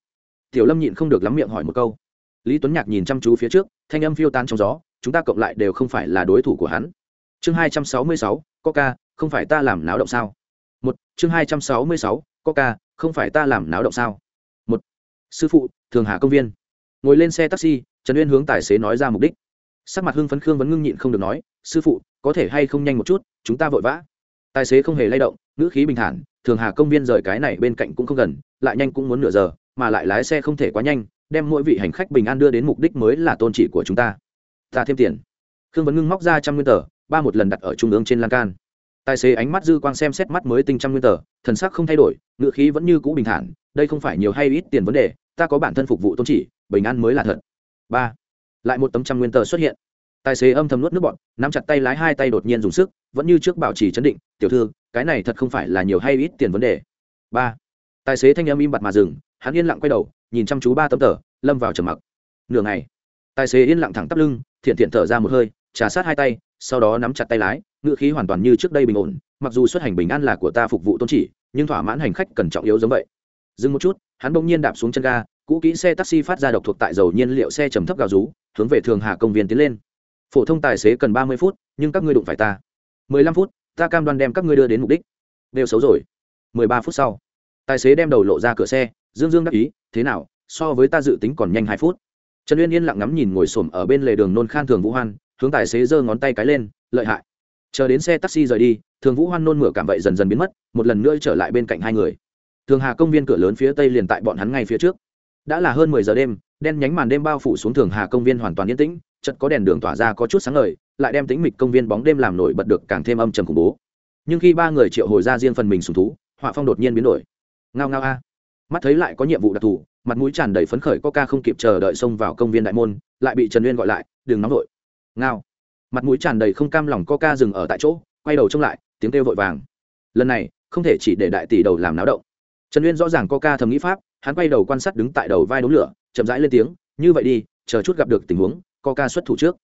Tiểu lâm nhịn không được lắm miệng hỏi một câu. Lý tuấn nhạc nhìn chăm chú phía trước, thanh âm phiêu tan trong gió, chúng ta cộng lại đều không phải là đối thủ của hắn. Chương hai trăm sáu mươi sáu, coca, không phải ta làm náo động sao? Một, chương hai trăm sáu mươi sáu, coca, không phải ta làm náo động sao? Một, sư phụ, thường hà công viên. Ngồi lên xe taxi, trần uyên hướng tài xế nói ra mục đích. Sắc mặt hưng phấn khương vẫn ngưng nhịn không được nói, sư phụ, có thể hay không nhanh một chút, chúng ta vội vã. Tài xế không hề lay động, ngữ khí bình thản, thường hà công viên rời cái này bên cạnh cũng không gần, lại nhanh cũng muốn nửa giờ mà lại lái xe không thể quá nhanh, đem mỗi vị hành khách bình an đưa đến mục đích mới là tôn trị của chúng ta. Ta thêm tiền. Khương vấn ngưng móc ra trăm nguyên tờ, ba một lần đặt ở trung ương trên lan can. Tài xế ánh mắt dư quang xem xét mắt mới tinh trăm nguyên tờ, thần sắc không thay đổi, ngữ khí vẫn như cũ bình thản, đây không phải nhiều hay ít tiền vấn đề, ta có bản thân phục vụ tôn chỉ, bình an mới là thật. Ba. Lại một tấm trăm nguyên tờ xuất hiện. Tài xế âm thầm nuốt nước bọn nắm chặt tay lái hai tay đột nhiên dùng sức, vẫn như trước bảo trì chấn định, tiểu thư, cái này thật không phải là nhiều hay ít tiền vấn đề. Ba. Tài xế thanh âm im bặt mà dừng hắn yên lặng quay đầu, nhìn chăm chú ba tấm tờ, lâm vào trầm mặc. Nửa ngày, tài xế yên lặng thẳng tắp lưng, thiện thiện thở ra một hơi, trà sát hai tay, sau đó nắm chặt tay lái, ngựa khí hoàn toàn như trước đây bình ổn, mặc dù xuất hành bình an là của ta phục vụ tôn chỉ, nhưng thỏa mãn hành khách cần trọng yếu giống vậy. Dừng một chút, hắn bỗng nhiên đạp xuống chân ga, cũ kỹ xe taxi phát ra độc thuộc tại dầu nhiên liệu xe trầm thấp gào rú, hướng về thường hà công viên tiến lên. Phổ thông tài xế cần ba mươi phút, nhưng các ngươi đụng phải ta. Mười lăm phút, ta cam đoan đem các ngươi đưa đến mục đích. Đều xấu rồi. Mười ba phút sau, tài xế đem đầu lộ ra cửa xe dương dương đắc ý, thế nào, so với ta dự tính còn nhanh hai phút. Trần uyên yên lặng ngắm nhìn ngồi xổm ở bên lề đường nôn khan thường vũ hoan, hướng tài xế giơ ngón tay cái lên, lợi hại. Chờ đến xe taxi rời đi, thường vũ hoan nôn mửa cảm vậy dần dần biến mất, một lần nữa trở lại bên cạnh hai người. Thường hà công viên cửa lớn phía tây liền tại bọn hắn ngay phía trước. Đã là hơn mười giờ đêm, đen nhánh màn đêm bao phủ xuống thường hà công viên hoàn toàn yên tĩnh chật có đèn đường tỏa ra có chút sáng ngời, lại đem tính mịch công viên bóng đêm làm nổi bật được càng thêm âm trầm khủng bố. Nhưng khi ba người triệu hồi ra riêng phần mình sùng thú, họa phong đột nhiên biến đổi. Ngao ngao a mắt thấy lại có nhiệm vụ đặc thù, mặt mũi tràn đầy phấn khởi coca không kịp chờ đợi xông vào công viên đại môn, lại bị trần uyên gọi lại, đừng nóng vội. Ngao. Mặt mũi tràn đầy không cam lòng coca dừng ở tại chỗ, quay đầu trông lại, tiếng kêu vội vàng. Lần này, không thể chỉ để đại tỷ đầu làm náo động. Trần uyên rõ ràng coca thầm nghĩ pháp, hắn quay đầu quan sát đứng tại đầu vai đống lửa, chậm rãi lên tiếng, như vậy đi, chờ chút gặp được tình huống coca xuất thủ trước.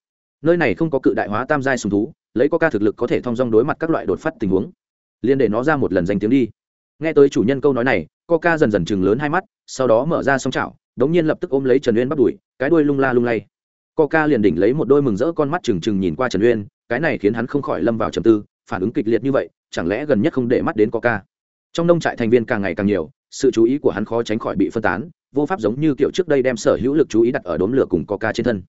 Nơi này không có cự đại hóa tam giai sùng thú, lấy coca thực lực có thể thông dong đối mặt các loại đột phát tình huống. Liên để nó ra một lần danh tiếng đi. Nghe tới chủ nhân câu nói này coca dần dần chừng lớn hai mắt, sau đó mở ra song chảo, đống nhiên lập tức ôm lấy trần uyên bắt đuổi, cái đuôi lung la lung lay. Coca liền đỉnh lấy một đôi mừng rỡ con mắt trừng trừng nhìn qua trần uyên, cái này khiến hắn không khỏi lâm vào trầm tư, phản ứng kịch liệt như vậy, chẳng lẽ gần nhất không để mắt đến coca? Trong nông trại thành viên càng ngày càng nhiều, sự chú ý của hắn khó tránh khỏi bị phân tán, vô pháp giống như kiểu trước đây đem sở hữu lực chú ý đặt ở đốm lửa cùng coca trên thân.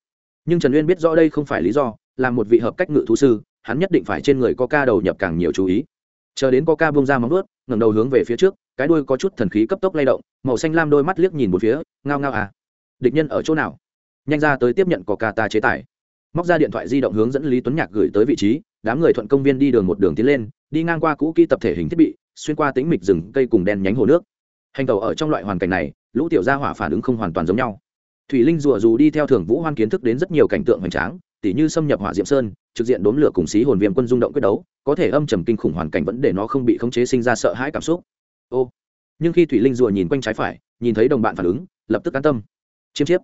Nhưng trần uyên biết rõ đây không phải lý do, là một vị hợp cách ngự thú sư, hắn nhất định phải trên người coca đầu nhập càng nhiều chú ý. Chờ đến coca bông ra móng ướt ngẩng đầu hướng về phía trước cái đuôi có chút thần khí cấp tốc lay động, màu xanh lam đôi mắt liếc nhìn một phía, ngao ngao à. Địch nhân ở chỗ nào? Nhanh ra tới tiếp nhận coca ta chế tài móc ra điện thoại di động hướng dẫn lý tuấn nhạc gửi tới vị trí, đám người thuận công viên đi đường một đường tiến lên, đi ngang qua cũ kỹ tập thể hình thiết bị, xuyên qua tính mịch rừng, cây cùng đen nhánh hồ nước. Hành tàu ở trong loại hoàn cảnh này, lũ tiểu gia hỏa phản ứng không hoàn toàn giống nhau. Thủy linh rùa dù đi theo thường vũ hoan kiến thức đến rất nhiều cảnh tượng hoành tráng, tỉ như xâm nhập hỏa diệm sơn, trực diện đốn lửa cùng xí hồn viêm quân dung động quyết đấu, có thể âm trầm kinh khủng hoàn cảnh vẫn để nó không bị khống chế sinh ra sợ hãi cảm xúc ô. Nhưng khi thủy linh rùa nhìn quanh trái phải, nhìn thấy đồng bạn phản ứng, lập tức an tâm. Chiêm chiếp.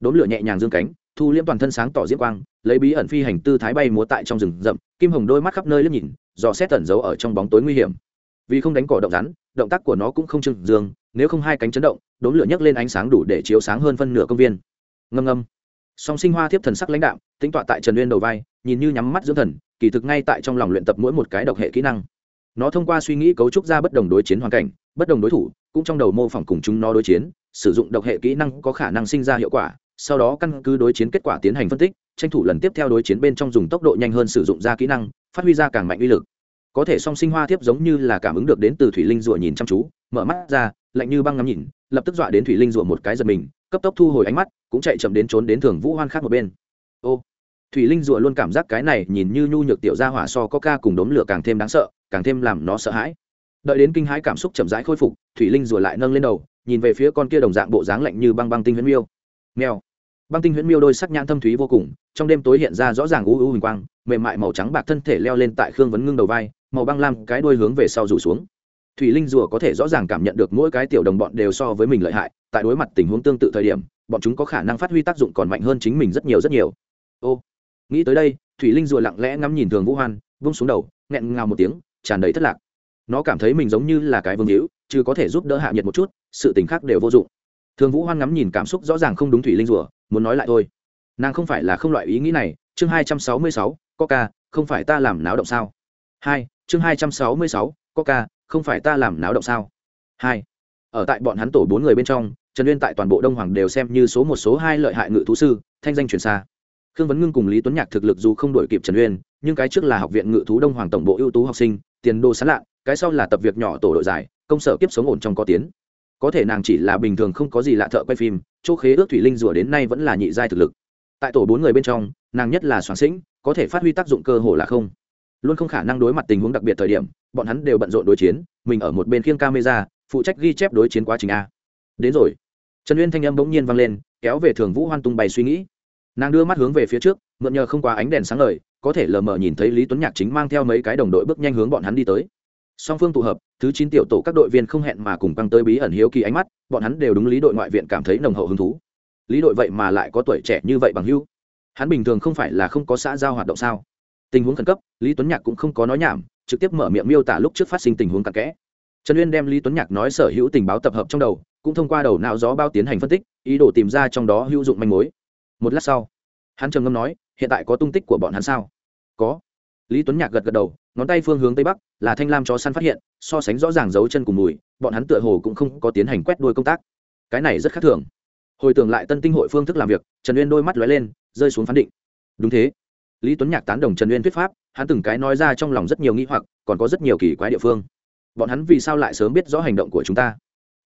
Đốn lửa nhẹ nhàng dương cánh, thu liễm toàn thân sáng tỏ diễm quang, lấy bí ẩn phi hành tư thái bay múa tại trong rừng rậm, kim hồng đôi mắt khắp nơi liếc nhìn, dò xét tẩn giấu ở trong bóng tối nguy hiểm. Vì không đánh cỏ động rắn, động tác của nó cũng không trừng dương, nếu không hai cánh chấn động đốn lửa nhấc lên ánh sáng đủ để chiếu sáng hơn phân nửa công viên. Ngâm ngâm. Song sinh hoa thiếp thần sắc lãnh đạo tính tọa tại trần uyên đầu vai, nhìn như nhắm mắt dưỡng thần, kỳ thực ngay tại trong lòng luyện tập mỗi một cái độc hệ kỹ năng nó thông qua suy nghĩ cấu trúc ra bất đồng đối chiến hoàn cảnh, bất đồng đối thủ, cũng trong đầu mô phỏng cùng chúng nó đối chiến, sử dụng độc hệ kỹ năng có khả năng sinh ra hiệu quả, sau đó căn cứ đối chiến kết quả tiến hành phân tích, tranh thủ lần tiếp theo đối chiến bên trong dùng tốc độ nhanh hơn sử dụng ra kỹ năng, phát huy ra càng mạnh uy lực. Có thể song sinh hoa thiếp giống như là cảm ứng được đến từ thủy linh rùa nhìn chăm chú, mở mắt ra, lạnh như băng ngắm nhìn, lập tức dọa đến thủy linh rùa một cái giật mình, cấp tốc thu hồi ánh mắt, cũng chạy chậm đến trốn đến thường vũ hoan khác một bên. Ô, thủy linh rùa luôn cảm giác cái này nhìn như nhu nhược tiểu gia hỏa so có ca cùng đốm lửa càng thêm đáng sợ càng thêm làm nó sợ hãi. Đợi đến kinh hãi cảm xúc chậm rãi khôi phục, thủy linh rùa lại nâng lên đầu, nhìn về phía con kia đồng dạng bộ dáng lạnh như băng băng tinh huyễn miêu. Mèo. Băng tinh huyễn miêu đôi sắc nhãn thâm thúy vô cùng, trong đêm tối hiện ra rõ ràng u u hình quang, mềm mại màu trắng bạc thân thể leo lên tại khương vấn ngưng đầu vai, màu băng lam cái đuôi hướng về sau rủ xuống. Thủy linh rùa có thể rõ ràng cảm nhận được mỗi cái tiểu đồng bọn đều so với mình lợi hại, tại đối mặt tình huống tương tự thời điểm, bọn chúng có khả năng phát huy tác dụng còn mạnh hơn chính mình rất nhiều rất nhiều. Ô. Nghĩ tới đây, thủy linh rùa lặng lẽ ngắm nhìn thường vũ hoan vung xuống đầu, nghẹn ngào một tiếng tràn đầy thất lạc. Nó cảm thấy mình giống như là cái vương hữu, chứ có thể giúp đỡ hạ nhiệt một chút, sự tình khác đều vô dụng. Thường vũ hoan ngắm nhìn cảm xúc rõ ràng không đúng thủy linh rủa muốn nói lại thôi. Nàng không phải là không loại ý nghĩ này, chương hai trăm sáu mươi sáu, coca, không phải ta làm náo động sao? Hai, chương hai trăm sáu mươi sáu, coca, không phải ta làm náo động sao? Hai, ở tại bọn hắn tổ bốn người bên trong, trần uyên tại toàn bộ đông hoàng đều xem như số một số hai lợi hại ngự thú sư, thanh danh truyền xa. Khương vấn ngưng cùng lý tuấn nhạc thực lực dù không đổi kịp trần uyên, nhưng cái trước là học viện ngự thú đông hoàng tổng bộ ưu tú học sinh tiền đô sán lạ cái sau là tập việc nhỏ tổ đội dài, công sở kiếp sống ổn trong có tiến. Có thể nàng chỉ là bình thường không có gì lạ thợ quay phim chỗ khế ước thủy linh rùa đến nay vẫn là nhị giai thực lực. Tại tổ bốn người bên trong nàng nhất là soạn sĩnh có thể phát huy tác dụng cơ hồ là không. Luôn không khả năng đối mặt tình huống đặc biệt thời điểm bọn hắn đều bận rộn đối chiến mình ở một bên khiêng camera phụ trách ghi chép đối chiến quá trình a. Đến rồi. Trần uyên thanh âm bỗng nhiên vang lên kéo về thường vũ hoan tung bày suy nghĩ. Nàng đưa mắt hướng về phía trước mượn nhờ không qua ánh đèn sáng lời có thể lờ mờ nhìn thấy lý tuấn nhạc chính mang theo mấy cái đồng đội bước nhanh hướng bọn hắn đi tới. Song phương tụ hợp, thứ chín tiểu tổ các đội viên không hẹn mà cùng băng tới bí ẩn hiếu kỳ ánh mắt, bọn hắn đều đúng lý đội ngoại viện cảm thấy nồng hậu hứng thú. Lý đội vậy mà lại có tuổi trẻ như vậy bằng hưu. Hắn bình thường không phải là không có xã giao hoạt động sao? Tình huống khẩn cấp, lý tuấn nhạc cũng không có nói nhảm, trực tiếp mở miệng miêu tả lúc trước phát sinh tình huống cặn kẽ. Trần uyên đem lý tuấn nhạc nói sở hữu tình báo tập hợp trong đầu, cũng thông qua đầu não gió bao tiến hành phân tích, ý đồ tìm ra trong đó hữu dụng manh mối. Một lát sau, hắn trầm ngâm nói, hiện tại có tung tích của bọn hắn sao? Có. Lý tuấn nhạc gật gật đầu, ngón tay phương hướng tây bắc, là thanh lam chó săn phát hiện, so sánh rõ ràng dấu chân cùng mùi, bọn hắn tựa hồ cũng không có tiến hành quét đuôi công tác. Cái này rất khác thường. Hồi tưởng lại tân tinh hội phương thức làm việc, trần uyên đôi mắt lóe lên, rơi xuống phán định. Đúng thế. Lý tuấn nhạc tán đồng trần uyên thuyết pháp, hắn từng cái nói ra trong lòng rất nhiều nghĩ hoặc, còn có rất nhiều kỳ quái địa phương. Bọn hắn vì sao lại sớm biết rõ hành động của chúng ta?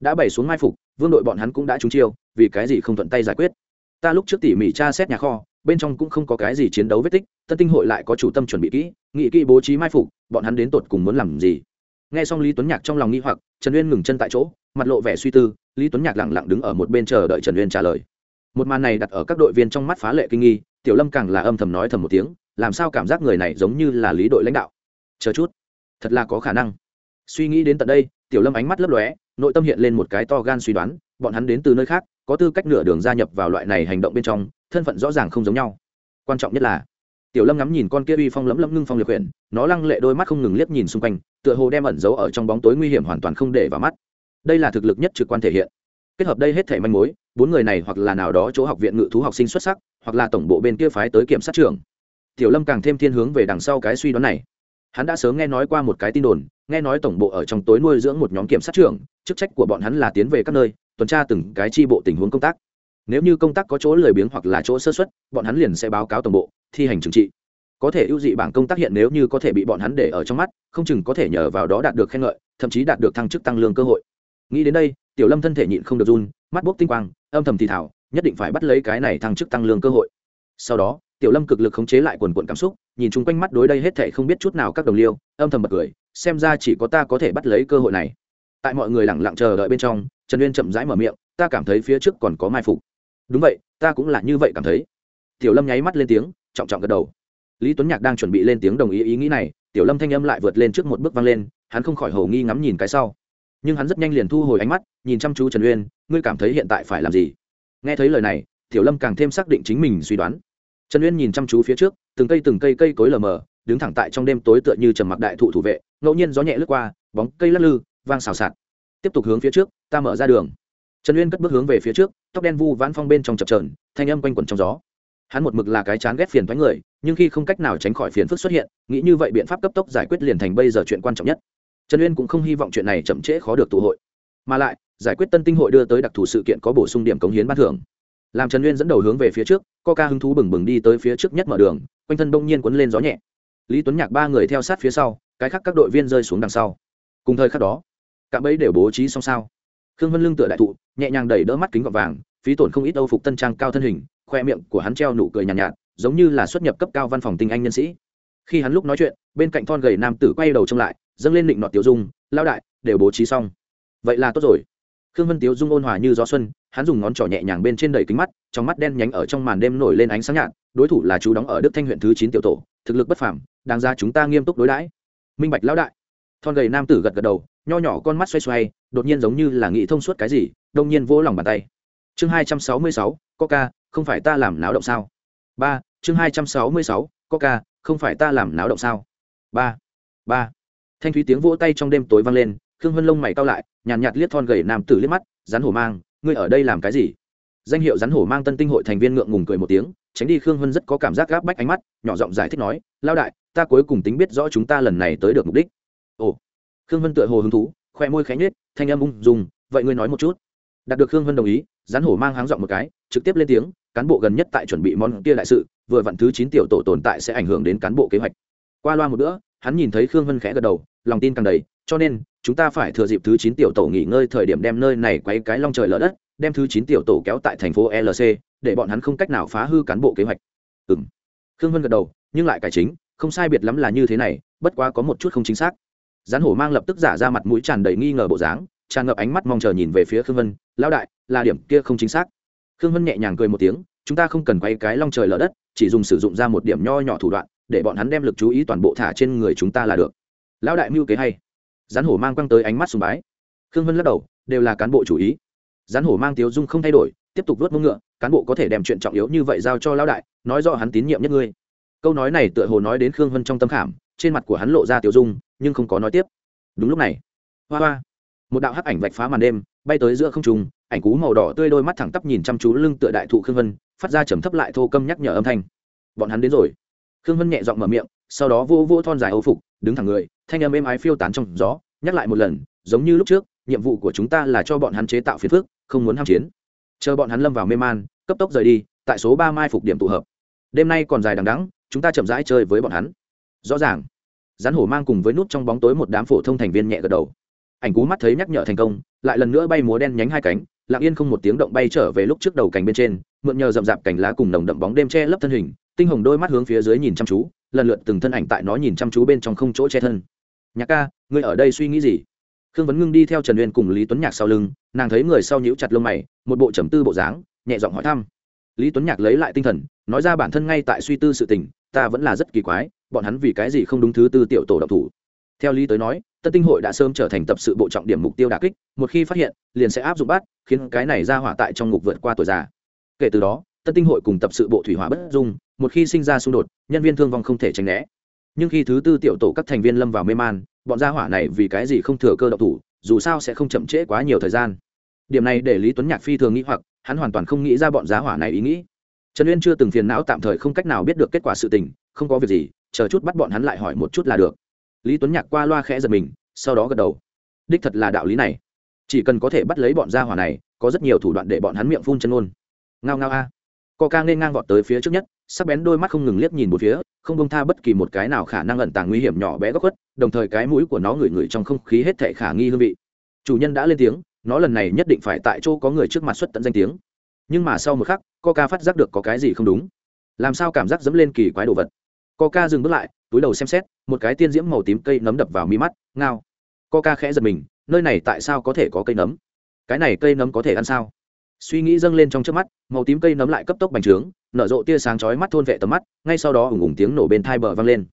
Đã bày xuống mai phục, vương đội bọn hắn cũng đã trúng chiêu, vì cái gì không thuận tay giải quyết? Ta lúc trước tỉ mỉ tra xét nhà kho bên trong cũng không có cái gì chiến đấu vết tích, tân tinh hội lại có chủ tâm chuẩn bị kỹ, nghị kỹ bố trí mai phục, bọn hắn đến tột cùng muốn làm gì? Nghe xong lý tuấn nhạc trong lòng nghi hoặc, trần uyên ngừng chân tại chỗ, mặt lộ vẻ suy tư, lý tuấn nhạc lẳng lặng đứng ở một bên chờ đợi trần uyên trả lời. Một màn này đặt ở các đội viên trong mắt phá lệ kinh nghi, tiểu lâm càng là âm thầm nói thầm một tiếng, làm sao cảm giác người này giống như là lý đội lãnh đạo? Chờ chút, thật là có khả năng. Suy nghĩ đến tận đây, tiểu lâm ánh mắt lấp lóe, nội tâm hiện lên một cái to gan suy đoán, bọn hắn đến từ nơi khác, có tư cách nửa đường gia nhập vào loại này hành động bên trong thân phận rõ ràng không giống nhau. Quan trọng nhất là, tiểu lâm ngắm nhìn con kia uy phong lấm lấm ngưng phong liệt quyển nó lăng lệ đôi mắt không ngừng liếc nhìn xung quanh, tựa hồ đem ẩn giấu ở trong bóng tối nguy hiểm hoàn toàn không để vào mắt. Đây là thực lực nhất trực quan thể hiện. Kết hợp đây hết thể manh mối, bốn người này hoặc là nào đó chỗ học viện ngự thú học sinh xuất sắc, hoặc là tổng bộ bên kia phái tới kiểm sát trưởng. Tiểu lâm càng thêm thiên hướng về đằng sau cái suy đoán này. Hắn đã sớm nghe nói qua một cái tin đồn, nghe nói tổng bộ ở trong tối nuôi dưỡng một nhóm kiểm sát trưởng, chức trách của bọn hắn là tiến về các nơi, tuần tra từng cái tri bộ tình huống công tác nếu như công tác có chỗ lười biếng hoặc là chỗ sơ xuất bọn hắn liền sẽ báo cáo tổng bộ, thi hành trừng trị. Có thể ưu dị bảng công tác hiện nếu như có thể bị bọn hắn để ở trong mắt, không chừng có thể nhờ vào đó đạt được khen ngợi, thậm chí đạt được thăng chức tăng lương cơ hội. Nghĩ đến đây, tiểu lâm thân thể nhịn không được run, mắt bốc tinh quang, âm thầm thì thảo nhất định phải bắt lấy cái này thăng chức tăng lương cơ hội. Sau đó, tiểu lâm cực lực khống chế lại quần quận cảm xúc, nhìn chung quanh mắt đối đây hết thể không biết chút nào các đồng liêu, âm thầm bật cười, xem ra chỉ có ta có thể bắt lấy cơ hội này. Tại mọi người lẳng lặng chờ đợi bên trong, trần uyên chậm rãi mở miệng, ta cảm thấy phía trước còn có mai phục đúng vậy, ta cũng là như vậy cảm thấy. Tiểu lâm nháy mắt lên tiếng, trọng trọng gật đầu. Lý tuấn nhạc đang chuẩn bị lên tiếng đồng ý ý nghĩ này, tiểu lâm thanh âm lại vượt lên trước một bước vang lên, hắn không khỏi hầu nghi ngắm nhìn cái sau. Nhưng hắn rất nhanh liền thu hồi ánh mắt, nhìn chăm chú trần uyên, ngươi cảm thấy hiện tại phải làm gì? Nghe thấy lời này, tiểu lâm càng thêm xác định chính mình suy đoán. Trần uyên nhìn chăm chú phía trước, từng cây từng cây cây cối lờ mờ, đứng thẳng tại trong đêm tối tựa như trầm mặc đại thụ thủ vệ, ngẫu nhiên gió nhẹ lướt qua, bóng cây lắc lư, vang xào xạc. Tiếp tục hướng phía trước, ta mở ra đường trần uyên cất bước hướng về phía trước, tóc đen vu vãn phong bên trong chập trờn thanh âm quanh quẩn trong gió. Hắn một mực là cái chán ghét phiền thoái người, nhưng khi không cách nào tránh khỏi phiền phức xuất hiện, nghĩ như vậy biện pháp cấp tốc giải quyết liền thành bây giờ chuyện quan trọng nhất. Trần uyên cũng không hy vọng chuyện này chậm trễ khó được tụ hội. Mà lại, giải quyết tân tinh hội đưa tới đặc thù sự kiện có bổ sung điểm cống hiến ban thưởng. Làm trần uyên dẫn đầu hướng về phía trước ca hứng thú bừng bừng đi tới phía trước nhất mở đường, quanh thân đông nhiên quấn lên gió nhẹ. Lý tuấn nhạc ba người theo sát phía sau, cái khác các đội viên rơi xuống đằng sau. Cùng thời khắc đó cả bấy đều bố trí xong sao. Khương vân Lương tựa đại thụ nhẹ nhàng đẩy đỡ mắt kính gọt vàng phí tổn không ít âu phục tân trang cao thân hình khoe miệng của hắn treo nụ cười nhàn nhạt, nhạt giống như là xuất nhập cấp cao văn phòng tinh anh nhân sĩ. Khi hắn lúc nói chuyện bên cạnh thon gầy nam tử quay đầu trông lại dâng lên định nọt tiểu dung lao đại đều bố trí xong. Vậy là tốt rồi. Khương vân tiếu dung ôn hòa như gió xuân hắn dùng ngón trỏ nhẹ nhàng bên trên đầy kính mắt trong mắt đen nhánh ở trong màn đêm nổi lên ánh sáng nhạt đối thủ là chú đóng ở đức thanh huyện thứ chín tiểu tổ thực lực bất phàm đáng ra chúng ta nghiêm túc đối đãi. Minh bạch lão đại. Thon gầy nam tử gật gật đầu nho nhỏ con mắt xoay xoay đột nhiên giống như là nghĩ thông suốt cái gì đông nhiên vỗ lòng bàn tay. Chương hai trăm sáu mươi sáu coca không phải ta làm náo động sao? Ba chương hai trăm sáu mươi sáu coca không phải ta làm náo động sao? Ba ba. Thanh thúy tiếng vỗ tay trong đêm tối vang lên khương vân lông mày cao lại nhàn nhạt, nhạt liếc thon gầy nam tử liếc mắt rắn hổ mang ngươi ở đây làm cái gì? Danh hiệu rắn hổ mang tân tinh hội thành viên ngượng ngùng cười một tiếng tránh đi khương vân rất có cảm giác gáp bách ánh mắt nhỏ giọng giải thích nói lao đại ta cuối cùng tính biết rõ chúng ta lần này tới được mục đích. Ồ. Khương vân tựa hồ hứng thú khoe môi khẽ nhết thanh âm ung dùng vậy ngươi nói một chút đạt được khương vân đồng ý rắn hổ mang háng giọng một cái, trực tiếp lên tiếng, cán bộ gần nhất tại chuẩn bị món kia đại sự, vừa vặn thứ chín tiểu tổ tồn tại sẽ ảnh hưởng đến cán bộ kế hoạch. Qua loa một bữa, hắn nhìn thấy khương vân khẽ gật đầu, lòng tin càng đầy, cho nên, chúng ta phải thừa dịp thứ chín tiểu tổ nghỉ ngơi thời điểm đem nơi này quấy cái long trời lở đất, đem thứ chín tiểu tổ kéo tại thành phố lc để bọn hắn không cách nào phá hư cán bộ kế hoạch. Ừ m khương vân gật đầu, nhưng lại cải chính, không sai biệt lắm là như thế này, bất quá có một chút không chính xác. Gián hổ mang lập tức giả ra mặt mũi tràn đầy nghi ngờ bộ dáng tràn ngập ánh mắt mong chờ nhìn về phía khương vân, lão đại, là điểm kia không chính xác. Khương vân nhẹ nhàng cười một tiếng, chúng ta không cần quay cái long trời lở đất, chỉ dùng sử dụng ra một điểm nho nhỏ thủ đoạn, để bọn hắn đem lực chú ý toàn bộ thả trên người chúng ta là được. Lão đại mưu kế hay. Gián hổ mang quăng tới ánh mắt sùng bái. Khương vân lắc đầu, đều là cán bộ chủ ý. Gián hổ mang tiếu dung không thay đổi, tiếp tục vớt mông ngựa, cán bộ có thể đem chuyện trọng yếu như vậy giao cho lão đại, nói rõ hắn tín nhiệm nhất ngươi. Câu nói này tựa hồ nói đến khương vân trong tâm khảm, trên mặt của hắn lộ ra Tiểu dung, nhưng không có nói tiếp. Đúng lúc này, hoa hoa một đạo hắc ảnh vạch phá màn đêm, bay tới giữa không trung, ảnh cú màu đỏ tươi đôi mắt thẳng tắp nhìn chăm chú lưng tựa đại thụ khương vân, phát ra trầm thấp lại thô câm nhắc nhở âm thanh. Bọn hắn đến rồi. Khương vân nhẹ giọng mở miệng, sau đó vô vô thon dài âu phục, đứng thẳng người, thanh âm êm ái phiêu tán trong gió, nhắc lại một lần, giống như lúc trước, nhiệm vụ của chúng ta là cho bọn hắn chế tạo phiền phước không muốn ham chiến. Chờ bọn hắn lâm vào mê man, cấp tốc rời đi, tại số ba mai phục điểm tụ hợp. Đêm nay còn dài đằng đắng chúng ta chậm rãi chơi với bọn hắn. Rõ ràng, rắn hổ mang cùng với nút trong bóng tối một đám phổ thông thành viên nhẹ gật đầu ảnh cú mắt thấy nhắc nhở thành công, lại lần nữa bay múa đen nhánh hai cánh, lặng yên không một tiếng động bay trở về lúc trước đầu cành bên trên, mượn nhờ rậm rạp cành lá cùng nồng đậm bóng đêm che lấp thân hình, tinh hồng đôi mắt hướng phía dưới nhìn chăm chú, lần lượt từng thân ảnh tại nó nhìn chăm chú bên trong không chỗ che thân. Nhạc ca, ngươi ở đây suy nghĩ gì? Khương vấn ngưng đi theo trần uyên cùng lý tuấn nhạc sau lưng, nàng thấy người sau nhíu chặt lông mày, một bộ trầm tư bộ dáng, nhẹ giọng hỏi thăm. Lý tuấn nhạc lấy lại tinh thần, nói ra bản thân ngay tại suy tư sự tình, ta vẫn là rất kỳ quái, bọn hắn vì cái gì không đúng thứ tư tiểu tổ độc thủ? Theo lý tới nói tân tinh hội đã sớm trở thành tập sự bộ trọng điểm mục tiêu đà kích, một khi phát hiện, liền sẽ áp dụng bắt, khiến cái này ra hỏa tại trong ngục vượt qua tuổi già. Kể từ đó, tân tinh hội cùng tập sự bộ thủy hỏa bất dung, một khi sinh ra xung đột, nhân viên thương vong không thể tránh né. Nhưng khi thứ tư tiểu tổ các thành viên lâm vào mê man, bọn gia hỏa này vì cái gì không thừa cơ độc thủ, dù sao sẽ không chậm trễ quá nhiều thời gian. Điểm này để lý tuấn nhạc phi thường nghĩ hoặc, hắn hoàn toàn không nghĩ ra bọn giá hỏa này ý nghĩ. Trần uyên chưa từng phiền não tạm thời không cách nào biết được kết quả sự tình, không có việc gì, chờ chút bắt bọn hắn lại hỏi một chút là được lý tuấn nhạc qua loa khẽ giật mình, sau đó gật đầu. Đích thật là đạo lý này. Chỉ cần có thể bắt lấy bọn gia hỏa này, có rất nhiều thủ đoạn để bọn hắn miệng phun chân ngôn. Ngao ngao a. Co ca nên ngang vọt tới phía trước nhất, sắc bén đôi mắt không ngừng liếc nhìn một phía, không bông tha bất kỳ một cái nào khả năng ẩn tàng nguy hiểm nhỏ bé góc khuất, đồng thời cái mũi của nó ngửi ngửi trong không khí hết thệ khả nghi hương vị. Chủ nhân đã lên tiếng, nó lần này nhất định phải tại chỗ có người trước mặt xuất tận danh tiếng. Nhưng mà sau một khắc Co ca phát giác được có cái gì không đúng. Làm sao cảm giác dẫm lên kỳ quái đồ vật? Coca dừng bước lại, túi đầu xem xét, một cái tiên diễm màu tím cây nấm đập vào mi mắt, ngao. Coca khẽ giật mình, nơi này tại sao có thể có cây nấm? Cái này cây nấm có thể ăn sao? Suy nghĩ dâng lên trong trước mắt, màu tím cây nấm lại cấp tốc bành trướng, nở rộ tia sáng chói mắt thôn vệ tầm mắt, ngay sau đó ùng ùng tiếng nổ bên thai bờ vang lên.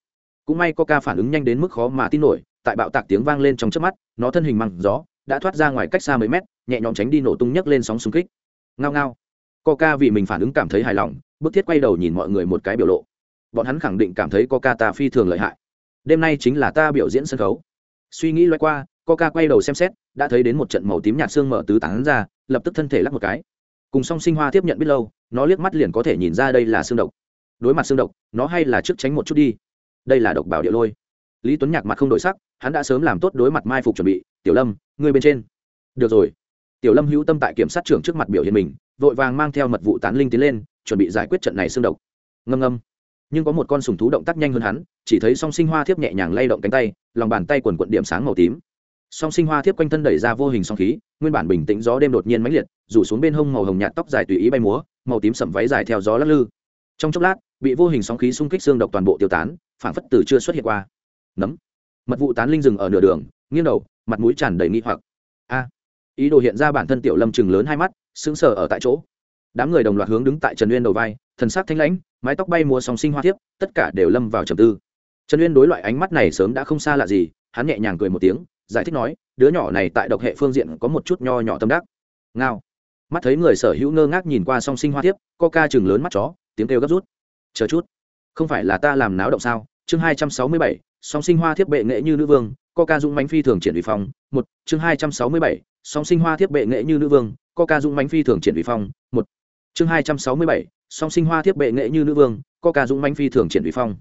Cũng may coca phản ứng nhanh đến mức khó mà tin nổi, tại bạo tạc tiếng vang lên trong trước mắt, nó thân hình măng gió, đã thoát ra ngoài cách xa mấy mét, nhẹ nhõm tránh đi nổ tung nhấc lên sóng xung kích. Ngao ngao. Coca vì mình phản ứng cảm thấy hài lòng bước thiết quay đầu nhìn mọi người một cái biểu lộ bọn hắn khẳng định cảm thấy coca ta phi thường lợi hại. Đêm nay chính là ta biểu diễn sân khấu. Suy nghĩ loay qua coca quay đầu xem xét, đã thấy đến một trận màu tím nhạt xương mở tứ tán ra, lập tức thân thể lắc một cái. Cùng song sinh hoa tiếp nhận biết lâu, nó liếc mắt liền có thể nhìn ra đây là xương độc. Đối mặt xương độc, nó hay là trước tránh một chút đi. Đây là độc bảo địa lôi. Lý tuấn nhạc mặt không đổi sắc, hắn đã sớm làm tốt đối mặt mai phục chuẩn bị. Tiểu lâm, ngươi bên trên. Được rồi. Tiểu lâm hữu tâm tại kiểm sát trưởng trước mặt biểu hiện mình, vội vàng mang theo mật vụ tán linh tiến lên, chuẩn bị giải quyết trận này xương độc. Ngâm ngâm nhưng có một con sùng thú động tác nhanh hơn hắn, chỉ thấy song sinh hoa thiếp nhẹ nhàng lay động cánh tay, lòng bàn tay quần quận điểm sáng màu tím. Song sinh hoa thiếp quanh thân đẩy ra vô hình song khí, nguyên bản bình tĩnh gió đêm đột nhiên mãnh liệt, rủ xuống bên hông màu hồng nhạt tóc dài tùy ý bay múa, màu tím sẩm váy dài theo gió lắc lư. Trong chốc lát, bị vô hình sóng khí xung kích xương độc toàn bộ tiêu tán phản phất từ chưa xuất hiện qua. Nấm. Mật vụ tán linh rừng ở nửa đường, nghiêng đầu, mặt mũi tràn đầy nghi hoặc. A. Ý đồ hiện ra bản thân tiểu lâm chừng lớn hai mắt, sững sờ ở tại chỗ đám người đồng loạt hướng đứng tại trần uyên đầu vai, thần sắc thanh lãnh, mái tóc bay múa song sinh hoa thiếp, tất cả đều lâm vào trầm tư. Trần uyên đối loại ánh mắt này sớm đã không xa lạ gì, hắn nhẹ nhàng cười một tiếng, giải thích nói, đứa nhỏ này tại độc hệ phương diện có một chút nho nhỏ tâm đắc. Ngao. Mắt thấy người sở hữu ngơ ngác nhìn qua song sinh hoa thiếp co ca chừng lớn mắt chó, tiếng kêu gấp rút. Chờ chút. Không phải là ta làm náo động sao? Chương hai trăm sáu mươi bảy song sinh hoa thiếp bệ nghệ như nữ vương co ca dũng mánh phi thường triển ủy phong, một, chương hai trăm sáu mươi bảy song sinh hoa thiếp bệ nghệ như nữ vương co ca dũng mánh phi thường triển ủy phong, một chương hai trăm sáu mươi bảy, song sinh hoa thiếp bệ nghệ như nữ vương ca dũng mánh phi thường triển ủy phong.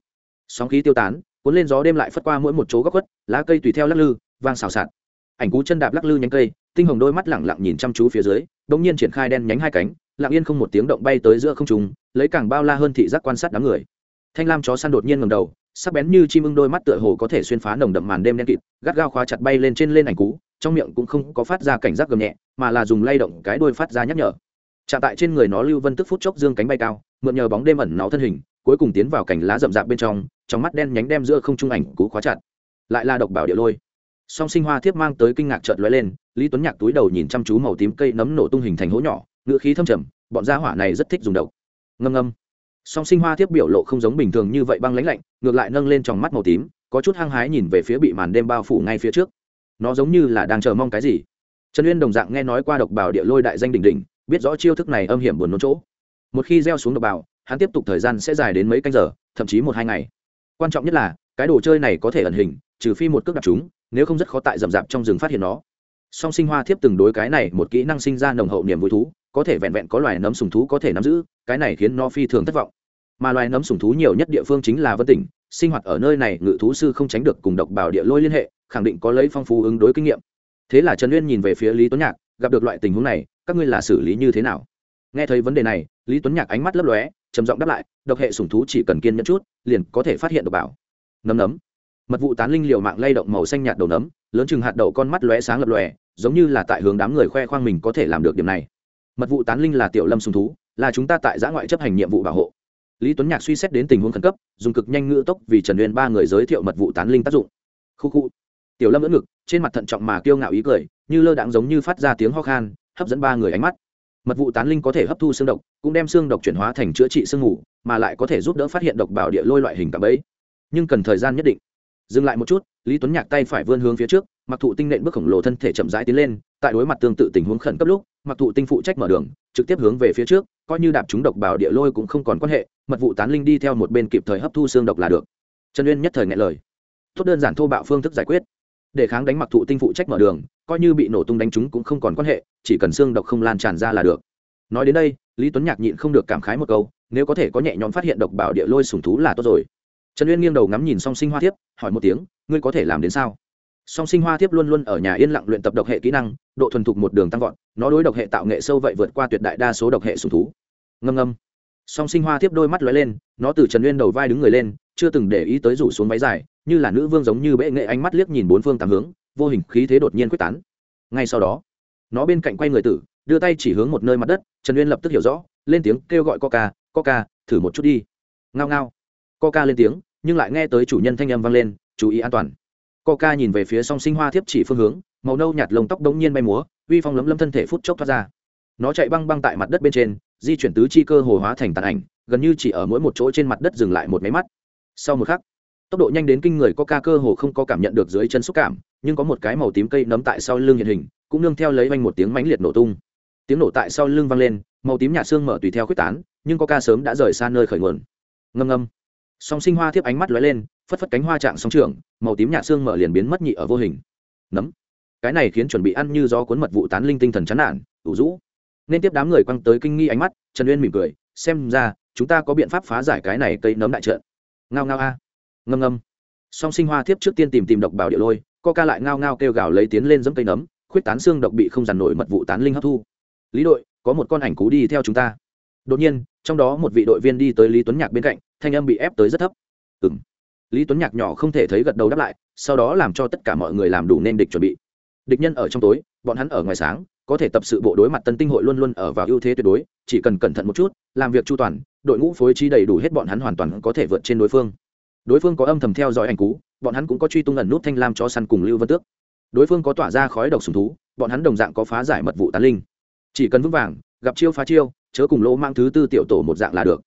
Sóng khí tiêu tán, cuốn lên gió đêm lại phất qua mỗi một chỗ góc khuất, lá cây tùy theo lắc lư, vang xào xạc. Ảnh cú chân đạp lắc lư nhánh cây, tinh hồng đôi mắt lẳng lặng nhìn chăm chú phía dưới đ nhiên triển khai đen nhánh hai cánh, lặng yên không một tiếng động bay tới giữa không trùng lấy càng bao la hơn thị giác quan sát đám người. Thanh lam chó săn đột nhiên ngầm đầu, sắc bén như chim ưng đôi mắt tựa hồ có thể xuyên phá nồng đậm màn đêm đen kịt, gắt gao khóa chặt bay lên trên lên ảnh cú, trong miệng cũng không có phát ra cảnh giác gầm nhẹ, mà là dùng lay động cái đôi phát ra nhắc nhở chạm tại trên người nó lưu vân tức phút chốc dương cánh bay cao, mượn nhờ bóng đêm ẩn náu thân hình, cuối cùng tiến vào cảnh lá rậm rạp bên trong trong mắt đen nhánh đem giữa không trung ảnh cú khóa chặt. Lại là độc bảo địa lôi. Song sinh hoa thiếp mang tới kinh ngạc trợn lóe lên, lý tuấn nhạc túi đầu nhìn chăm chú màu tím cây nấm nổ tung hình thành hố nhỏ ngựa khí thâm trầm, bọn gia hỏa này rất thích dùng độc. Ngâm ngâm. Song sinh hoa thiếp biểu lộ không giống bình thường như vậy băng lãnh lạnh, ngược lại nâng lên tròng mắt màu tím, có chút hăng hái nhìn về phía bị màn đêm bao phủ ngay phía trước. Nó giống như là đang chờ mong cái gì. Trần uyên đồng dạng nghe nói qua độc bảo địa lôi đại danh đỉnh đỉnh biết rõ chiêu thức này âm hiểm buồn nôn chỗ. Một khi gieo xuống độc bảo hắn tiếp tục thời gian sẽ dài đến mấy canh giờ, thậm chí một hai ngày. Quan trọng nhất là, cái đồ chơi này có thể ẩn hình, trừ phi một cước đạp chúng, nếu không rất khó tại rậm rạp trong rừng phát hiện nó. Song sinh hoa thiếp từng đối cái này một kỹ năng sinh ra nồng hậu niềm vui thú, có thể vẹn vẹn có loài nấm sùng thú có thể nắm giữ, cái này khiến nó phi thường thất vọng. Mà loài nấm sùng thú nhiều nhất địa phương chính là vân tỉnh, sinh hoạt ở nơi này, ngự thú sư không tránh được cùng độc bảo địa lôi liên hệ, khẳng định có lấy phong phú ứng đối kinh nghiệm. Thế là trần uyên nhìn về phía lý tuấn nhạc, gặp được loại tình huống này các ngươi là xử lý như thế nào? Nghe thấy vấn đề này, lý tuấn nhạc ánh mắt lấp lóe, trầm giọng đáp lại, độc hệ sùng thú chỉ cần kiên nhẫn chút, liền có thể phát hiện độc bảo. Nấm nấm. Mật vụ tán linh liều mạng lay động màu xanh nhạt đầu nấm, lớn chừng hạt đậu con mắt lóe sáng lập lòe, giống như là tại hướng đám người khoe khoang mình có thể làm được điểm này. Mật vụ tán linh là tiểu lâm sùng thú, là chúng ta tại giã ngoại chấp hành nhiệm vụ bảo hộ. Lý tuấn nhạc suy xét đến tình huống khẩn cấp, dùng cực nhanh ngữ tốc vì trần uyên ba người giới thiệu mật vụ tán linh tác dụng. Khu khu. Tiểu lâm đỡ ngực, trên mặt thận trọng mà kiêu ngạo ý cười, như lơ đãng giống như phát ra tiếng ho khan hấp dẫn ba người ánh mắt. Mật vụ tán linh có thể hấp thu xương độc, cũng đem xương độc chuyển hóa thành chữa trị xương ngủ, mà lại có thể giúp đỡ phát hiện độc bảo địa lôi loại hình cạm bẫy nhưng cần thời gian nhất định. Dừng lại một chút, lý tuấn nhạc tay phải vươn hướng phía trước, mặc thụ tinh nện bước khổng lồ thân thể chậm rãi tiến lên, tại đối mặt tương tự tình huống khẩn cấp lúc, mặc thụ tinh phụ trách mở đường, trực tiếp hướng về phía trước, coi như đạp chúng độc bảo địa lôi cũng không còn quan hệ, mật vụ tán linh đi theo một bên kịp thời hấp thu xương độc là được. Trần uyên nhất thời ngại lời. Tốt đơn giản thô bạo phương thức giải quyết. Để kháng đánh mặc thụ tinh phụ trách mở đường coi như bị nổ tung đánh chúng cũng không còn quan hệ, chỉ cần xương độc không lan tràn ra là được. Nói đến đây, lý tuấn nhạc nhịn không được cảm khái một câu, nếu có thể có nhẹ nhõm phát hiện độc bảo địa lôi sùng thú là tốt rồi. Trần uyên nghiêng đầu ngắm nhìn song sinh hoa thiếp, hỏi một tiếng, ngươi có thể làm đến sao? Song sinh hoa thiếp luôn luôn ở nhà yên lặng luyện tập độc hệ kỹ năng, độ thuần thục một đường tăng vọt, nó đối độc hệ tạo nghệ sâu vậy vượt qua tuyệt đại đa số độc hệ sùng thú. Ngâm ngâm. Song sinh hoa thiếp đôi mắt lóe lên, nó từ trần uyên đầu vai đứng người lên, chưa từng để ý tới rủ xuống váy dài, như là nữ vương giống như bệ nghệ ánh mắt liếc nhìn bốn phương tám hướng vô hình khí thế đột nhiên quyết tán. Ngay sau đó, nó bên cạnh quay người tử, đưa tay chỉ hướng một nơi mặt đất, trần uyên lập tức hiểu rõ, lên tiếng kêu gọi coca coca, thử một chút đi. Ngao ngao. Coca lên tiếng, nhưng lại nghe tới chủ nhân thanh âm vang lên, chú ý an toàn. Coca nhìn về phía song sinh hoa thiếp chỉ phương hướng, màu nâu nhạt lông tóc đống nhiên bay múa, uy phong lấm lấm thân thể phút chốc thoát ra. Nó chạy băng băng tại mặt đất bên trên, di chuyển tứ chi cơ hồ hóa thành tàn ảnh, gần như chỉ ở mỗi một chỗ trên mặt đất dừng lại một máy mắt. Sau một khắc tốc độ nhanh đến kinh người có ca cơ hồ không có cảm nhận được dưới chân xúc cảm, nhưng có một cái màu tím cây nấm tại sau lưng hiện hình, cũng nương theo lấy vanh một tiếng mãnh liệt nổ tung. Tiếng nổ tại sau lưng vang lên, màu tím nhà xương mở tùy theo quyết tán, nhưng có ca sớm đã rời xa nơi khởi nguồn. Ngâm ngâm. Song sinh hoa thiếp ánh mắt lóe lên, phất phất cánh hoa trạng song trường màu tím nhà xương mở liền biến mất nhị ở vô hình. Nấm. Cái này khiến chuẩn bị ăn như do cuốn mật vụ tán linh tinh thần chán nản, ủ rũ. Nên tiếp đám người quăng tới kinh nghi ánh mắt, trần uyên mỉm cười, xem ra, chúng ta có biện pháp phá giải cái này cây nấm đại trợn ngao ngao a ngâm ngâm. Song sinh hoa thiếp trước tiên tìm tìm độc bảo địa lôi co ca lại ngao ngao kêu gào lấy tiến lên dẫm cây nấm, khuyết tán xương độc bị không dằn nổi mật vụ tán linh hấp thu. Lý đội, có một con ảnh cú đi theo chúng ta. Đột nhiên, trong đó một vị đội viên đi tới lý tuấn nhạc bên cạnh, thanh âm bị ép tới rất thấp. Ừ m lý tuấn nhạc nhỏ không thể thấy gật đầu đáp lại, sau đó làm cho tất cả mọi người làm đủ nên địch chuẩn bị. Địch nhân ở trong tối, bọn hắn ở ngoài sáng, có thể tập sự bộ đối mặt tân tinh hội luôn luôn ở vào ưu thế tuyệt đối, chỉ cần cẩn thận một chút, làm việc chu toàn, đội ngũ phối trí đầy đủ hết bọn hắn hoàn toàn có thể vượt trên đối phương đối phương có âm thầm theo dõi ảnh cú bọn hắn cũng có truy tung ẩn nút thanh lam cho săn cùng lưu vân tước. Đối phương có tỏa ra khói độc sùng thú, bọn hắn đồng dạng có phá giải mật vụ tán linh. Chỉ cần vững vàng, gặp chiêu phá chiêu, chớ cùng lỗ mang thứ tư tiểu tổ một dạng là được.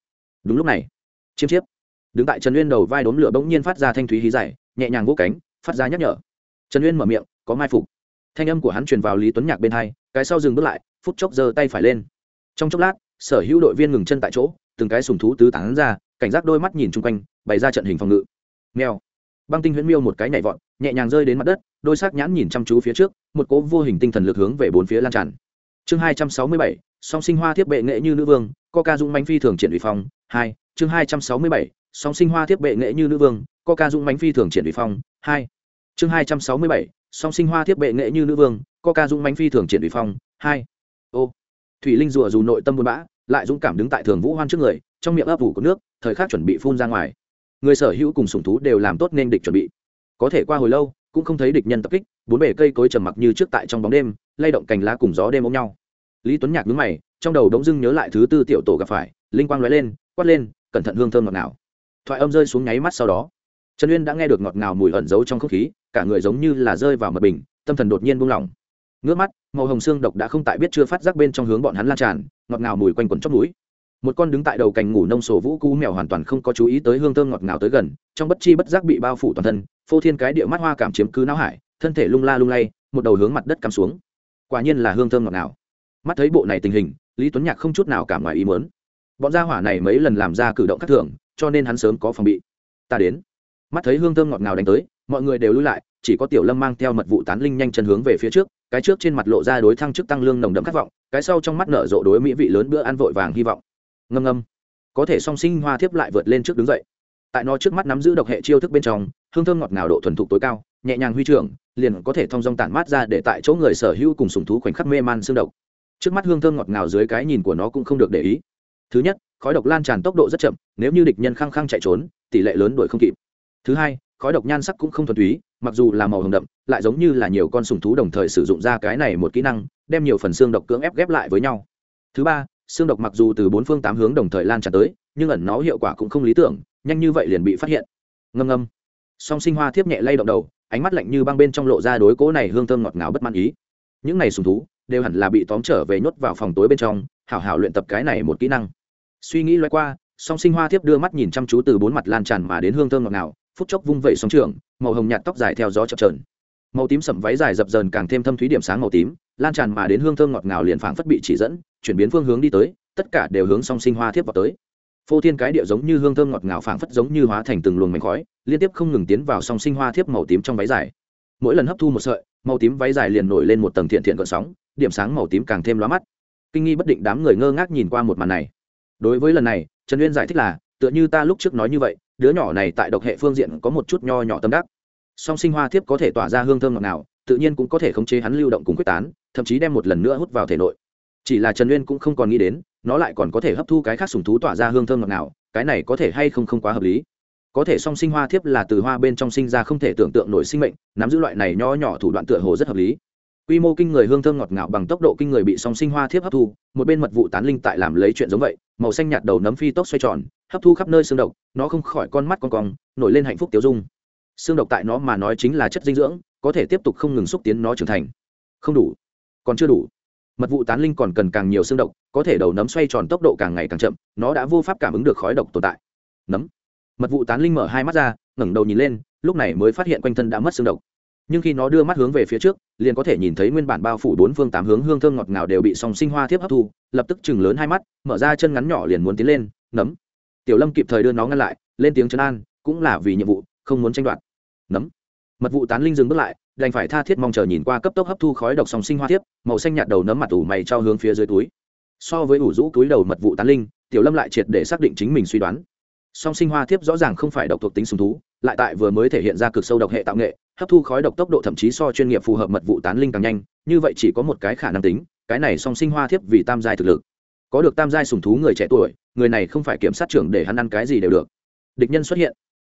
Đúng lúc này, chiêm chiếp đứng tại trần uyên đầu vai đốm lửa bỗng nhiên phát ra thanh thúy hí dày nhẹ nhàng vỗ cánh, phát ra nhắc nhở. Trần uyên mở miệng, có mai phục. Thanh âm của hắn truyền vào lý tuấn nhạc bên hai, cái sau dừng bước lại, phút chốc giơ tay phải lên. Trong chốc lát, sở hữu đội viên ngừng chân tại chỗ, từng cái sùng thú tứ tán ra cảnh giác đôi mắt nhìn chung quanh, bày ra trận hình phòng ngự. Nghèo băng tinh huyễn miêu một cái nhảy vọt, nhẹ nhàng rơi đến mặt đất, đôi sắc nhãn nhìn chăm chú phía trước, một cố vô hình tinh thần lực hướng về bốn phía lan tràn. Chương hai trăm sáu mươi bảy, song sinh hoa thiếp bệ nghệ như nữ vương ca dũng bánh phi thường triển ủy phong. Hai, chương hai trăm sáu mươi bảy, song sinh hoa thiếp bệ nghệ như nữ vương ca dũng bánh phi thường triển ủy phong. Hai, chương hai trăm sáu mươi bảy, song sinh hoa thiếp bệ nghệ như nữ vương ca dũng bánh phi thường triển ủy phong. Hai, ô, thủy linh rùa dù nội tâm buồn bã, lại dũng cảm đứng tại thường vũ hoan trước người, trong miệng ấp ủ của nước thời khắc chuẩn bị phun ra ngoài. Người sở hữu cùng sủng thú đều làm tốt nên địch chuẩn bị. Có thể qua hồi lâu, cũng không thấy địch nhân tập kích, bốn bể cây cối trầm mặc như trước tại trong bóng đêm, lay động cành lá cùng gió đêm ôm nhau. Lý tuấn nhạc nhướng mày, trong đầu đống dưng nhớ lại thứ tư tiểu tổ gặp phải, linh quang lóe lên, quát lên, cẩn thận hương thơm ngọt ngào. Thoại âm rơi xuống nháy mắt sau đó, trần uyên đã nghe được ngọt ngào mùi ẩn giấu trong không khí, cả người giống như là rơi vào mật bình, tâm thần đột nhiên buông lỏng. Ngước mắt, màu hồng xương độc đã không tại biết chưa phát giác bên trong hướng bọn hắn lan tràn, ngọt ngào mùi quanh quẩn chót mũi một con đứng tại đầu cành ngủ nông sổ vũ cú mèo hoàn toàn không có chú ý tới hương thơm ngọt ngào tới gần, trong bất chi bất giác bị bao phủ toàn thân, phô thiên cái địa mắt hoa cảm chiếm cứ não hải, thân thể lung la lung lay, một đầu hướng mặt đất cắm xuống. Quả nhiên là hương thơm ngọt ngào. Mắt thấy bộ này tình hình, lý tuấn nhạc không chút nào cảm ngoài ý mớn bọn gia hỏa này mấy lần làm ra cử động khác thường, cho nên hắn sớm có phòng bị. Ta đến. Mắt thấy hương thơm ngọt ngào đánh tới, mọi người đều lui lại, chỉ có tiểu lâm mang theo mật vụ tán linh nhanh chân hướng về phía trước, cái trước trên mặt lộ ra đối thăng chức tăng lương nồng đậm khát vọng, cái sau trong mắt nở rộ đối mỹ vị lớn bữa ăn vội vàng hy vọng ngâm ngâm. Có thể song sinh hoa thiếp lại vượt lên trước đứng dậy. Tại nó trước mắt nắm giữ độc hệ chiêu thức bên trong, hương thơm ngọt ngào độ thuần thục tối cao, nhẹ nhàng huy trưởng, liền có thể thông dong tản mát ra để tại chỗ người sở hữu cùng sùng thú khoảnh khắc mê man xương độc. Trước mắt hương thơm ngọt ngào dưới cái nhìn của nó cũng không được để ý. Thứ nhất, khói độc lan tràn tốc độ rất chậm, nếu như địch nhân khăng khăng chạy trốn, tỷ lệ lớn đuổi không kịp. Thứ hai, khói độc nhan sắc cũng không thuần túy, mặc dù là màu hồng đậm, lại giống như là nhiều con sùng thú đồng thời sử dụng ra cái này một kỹ năng, đem nhiều phần xương độc cưỡng ép ghép lại với nhau. Thứ ba xương độc mặc dù từ bốn phương tám hướng đồng thời lan tràn tới, nhưng ẩn nó hiệu quả cũng không lý tưởng, nhanh như vậy liền bị phát hiện. Ngâm ngâm. Song sinh hoa thiếp nhẹ lay động đầu, ánh mắt lạnh như băng bên trong lộ ra đối cố này hương thơm ngọt ngào bất mãn ý. Những này sùng thú, đều hẳn là bị tóm trở về nhốt vào phòng tối bên trong, hảo hảo luyện tập cái này một kỹ năng. Suy nghĩ loay qua, song sinh hoa thiếp đưa mắt nhìn chăm chú từ bốn mặt lan tràn mà đến hương thơm ngọt ngào, phút chốc vung vẩy sóng trường, màu hồng nhạt tóc dài theo gió chập trờn màu tím sậm váy dài dập dờn càng thêm thâm thúy điểm sáng màu tím, lan tràn mà đến hương thơm ngọt ngào liền phảng phất bị chỉ dẫn chuyển biến phương hướng đi tới, tất cả đều hướng song sinh hoa thiếp vào tới. Phô thiên cái điệu giống như hương thơm ngọt ngào phảng phất giống như hóa thành từng luồng mảnh khói, liên tiếp không ngừng tiến vào song sinh hoa thiếp màu tím trong váy dài. Mỗi lần hấp thu một sợi, màu tím váy dài liền nổi lên một tầng thiện thiện gợn sóng, điểm sáng màu tím càng thêm lóa mắt. Kinh nghi bất định đám người ngơ ngác nhìn qua một màn này. Đối với lần này, trần uyên giải thích là, tựa như ta lúc trước nói như vậy, đứa nhỏ này tại độc hệ phương diện có một chút nho nhỏ tâm đắc. Song sinh hoa thiếp có thể tỏa ra hương thơm ngọt ngào, tự nhiên cũng có thể khống chế hắn lưu động cùng quyết tán, thậm chí đem một lần nữa hút vào thể nội chỉ là trần uyên cũng không còn nghĩ đến, nó lại còn có thể hấp thu cái khác sùng thú tỏa ra hương thơm ngọt ngào, cái này có thể hay không không quá hợp lý. Có thể song sinh hoa thiếp là từ hoa bên trong sinh ra không thể tưởng tượng nổi sinh mệnh, nắm giữ loại này nho nhỏ thủ đoạn tựa hồ rất hợp lý. Quy mô kinh người hương thơm ngọt ngào bằng tốc độ kinh người bị song sinh hoa thiếp hấp thu, một bên mật vụ tán linh tại làm lấy chuyện giống vậy, màu xanh nhạt đầu nấm phi tốc xoay tròn, hấp thu khắp nơi xương độc, nó không khỏi con mắt con cong, nổi lên hạnh phúc tiêu dung. Xương độc tại nó mà nói chính là chất dinh dưỡng, có thể tiếp tục không ngừng xúc tiến nó trưởng thành. Không đủ. Còn chưa đủ mật vụ tán linh còn cần càng nhiều xương độc, có thể đầu nấm xoay tròn tốc độ càng ngày càng chậm, nó đã vô pháp cảm ứng được khói độc tồn tại. Nấm. Mật vụ tán linh mở hai mắt ra, ngẩng đầu nhìn lên, lúc này mới phát hiện quanh thân đã mất xương độc. Nhưng khi nó đưa mắt hướng về phía trước, liền có thể nhìn thấy nguyên bản bao phủ bốn phương tám hướng hương thơm ngọt ngào đều bị song sinh hoa thiếp hấp thu, lập tức chừng lớn hai mắt, mở ra chân ngắn nhỏ liền muốn tiến lên, nấm. Tiểu lâm kịp thời đưa nó ngăn lại, lên tiếng chấn an, cũng là vì nhiệm vụ, không muốn tranh đoạt. Nấm. Mật vụ tán linh dừng bước lại đành phải tha thiết mong chờ nhìn qua cấp tốc hấp thu khói độc song sinh hoa thiếp, màu xanh nhạt đầu nấm mặt ủ mày trao hướng phía dưới túi. So với ủ rũ túi đầu mật vụ tán linh, tiểu lâm lại triệt để xác định chính mình suy đoán. Song sinh hoa thiếp rõ ràng không phải độc thuộc tính sùng thú, lại tại vừa mới thể hiện ra cực sâu độc hệ tạo nghệ, hấp thu khói độc tốc độ thậm chí so chuyên nghiệp phù hợp mật vụ tán linh càng nhanh, như vậy chỉ có một cái khả năng tính, cái này song sinh hoa thiếp vì tam giai thực lực. Có được tam giai sùng thú người trẻ tuổi, người này không phải kiểm sát trưởng để hắn ăn cái gì đều được. Địch nhân xuất hiện.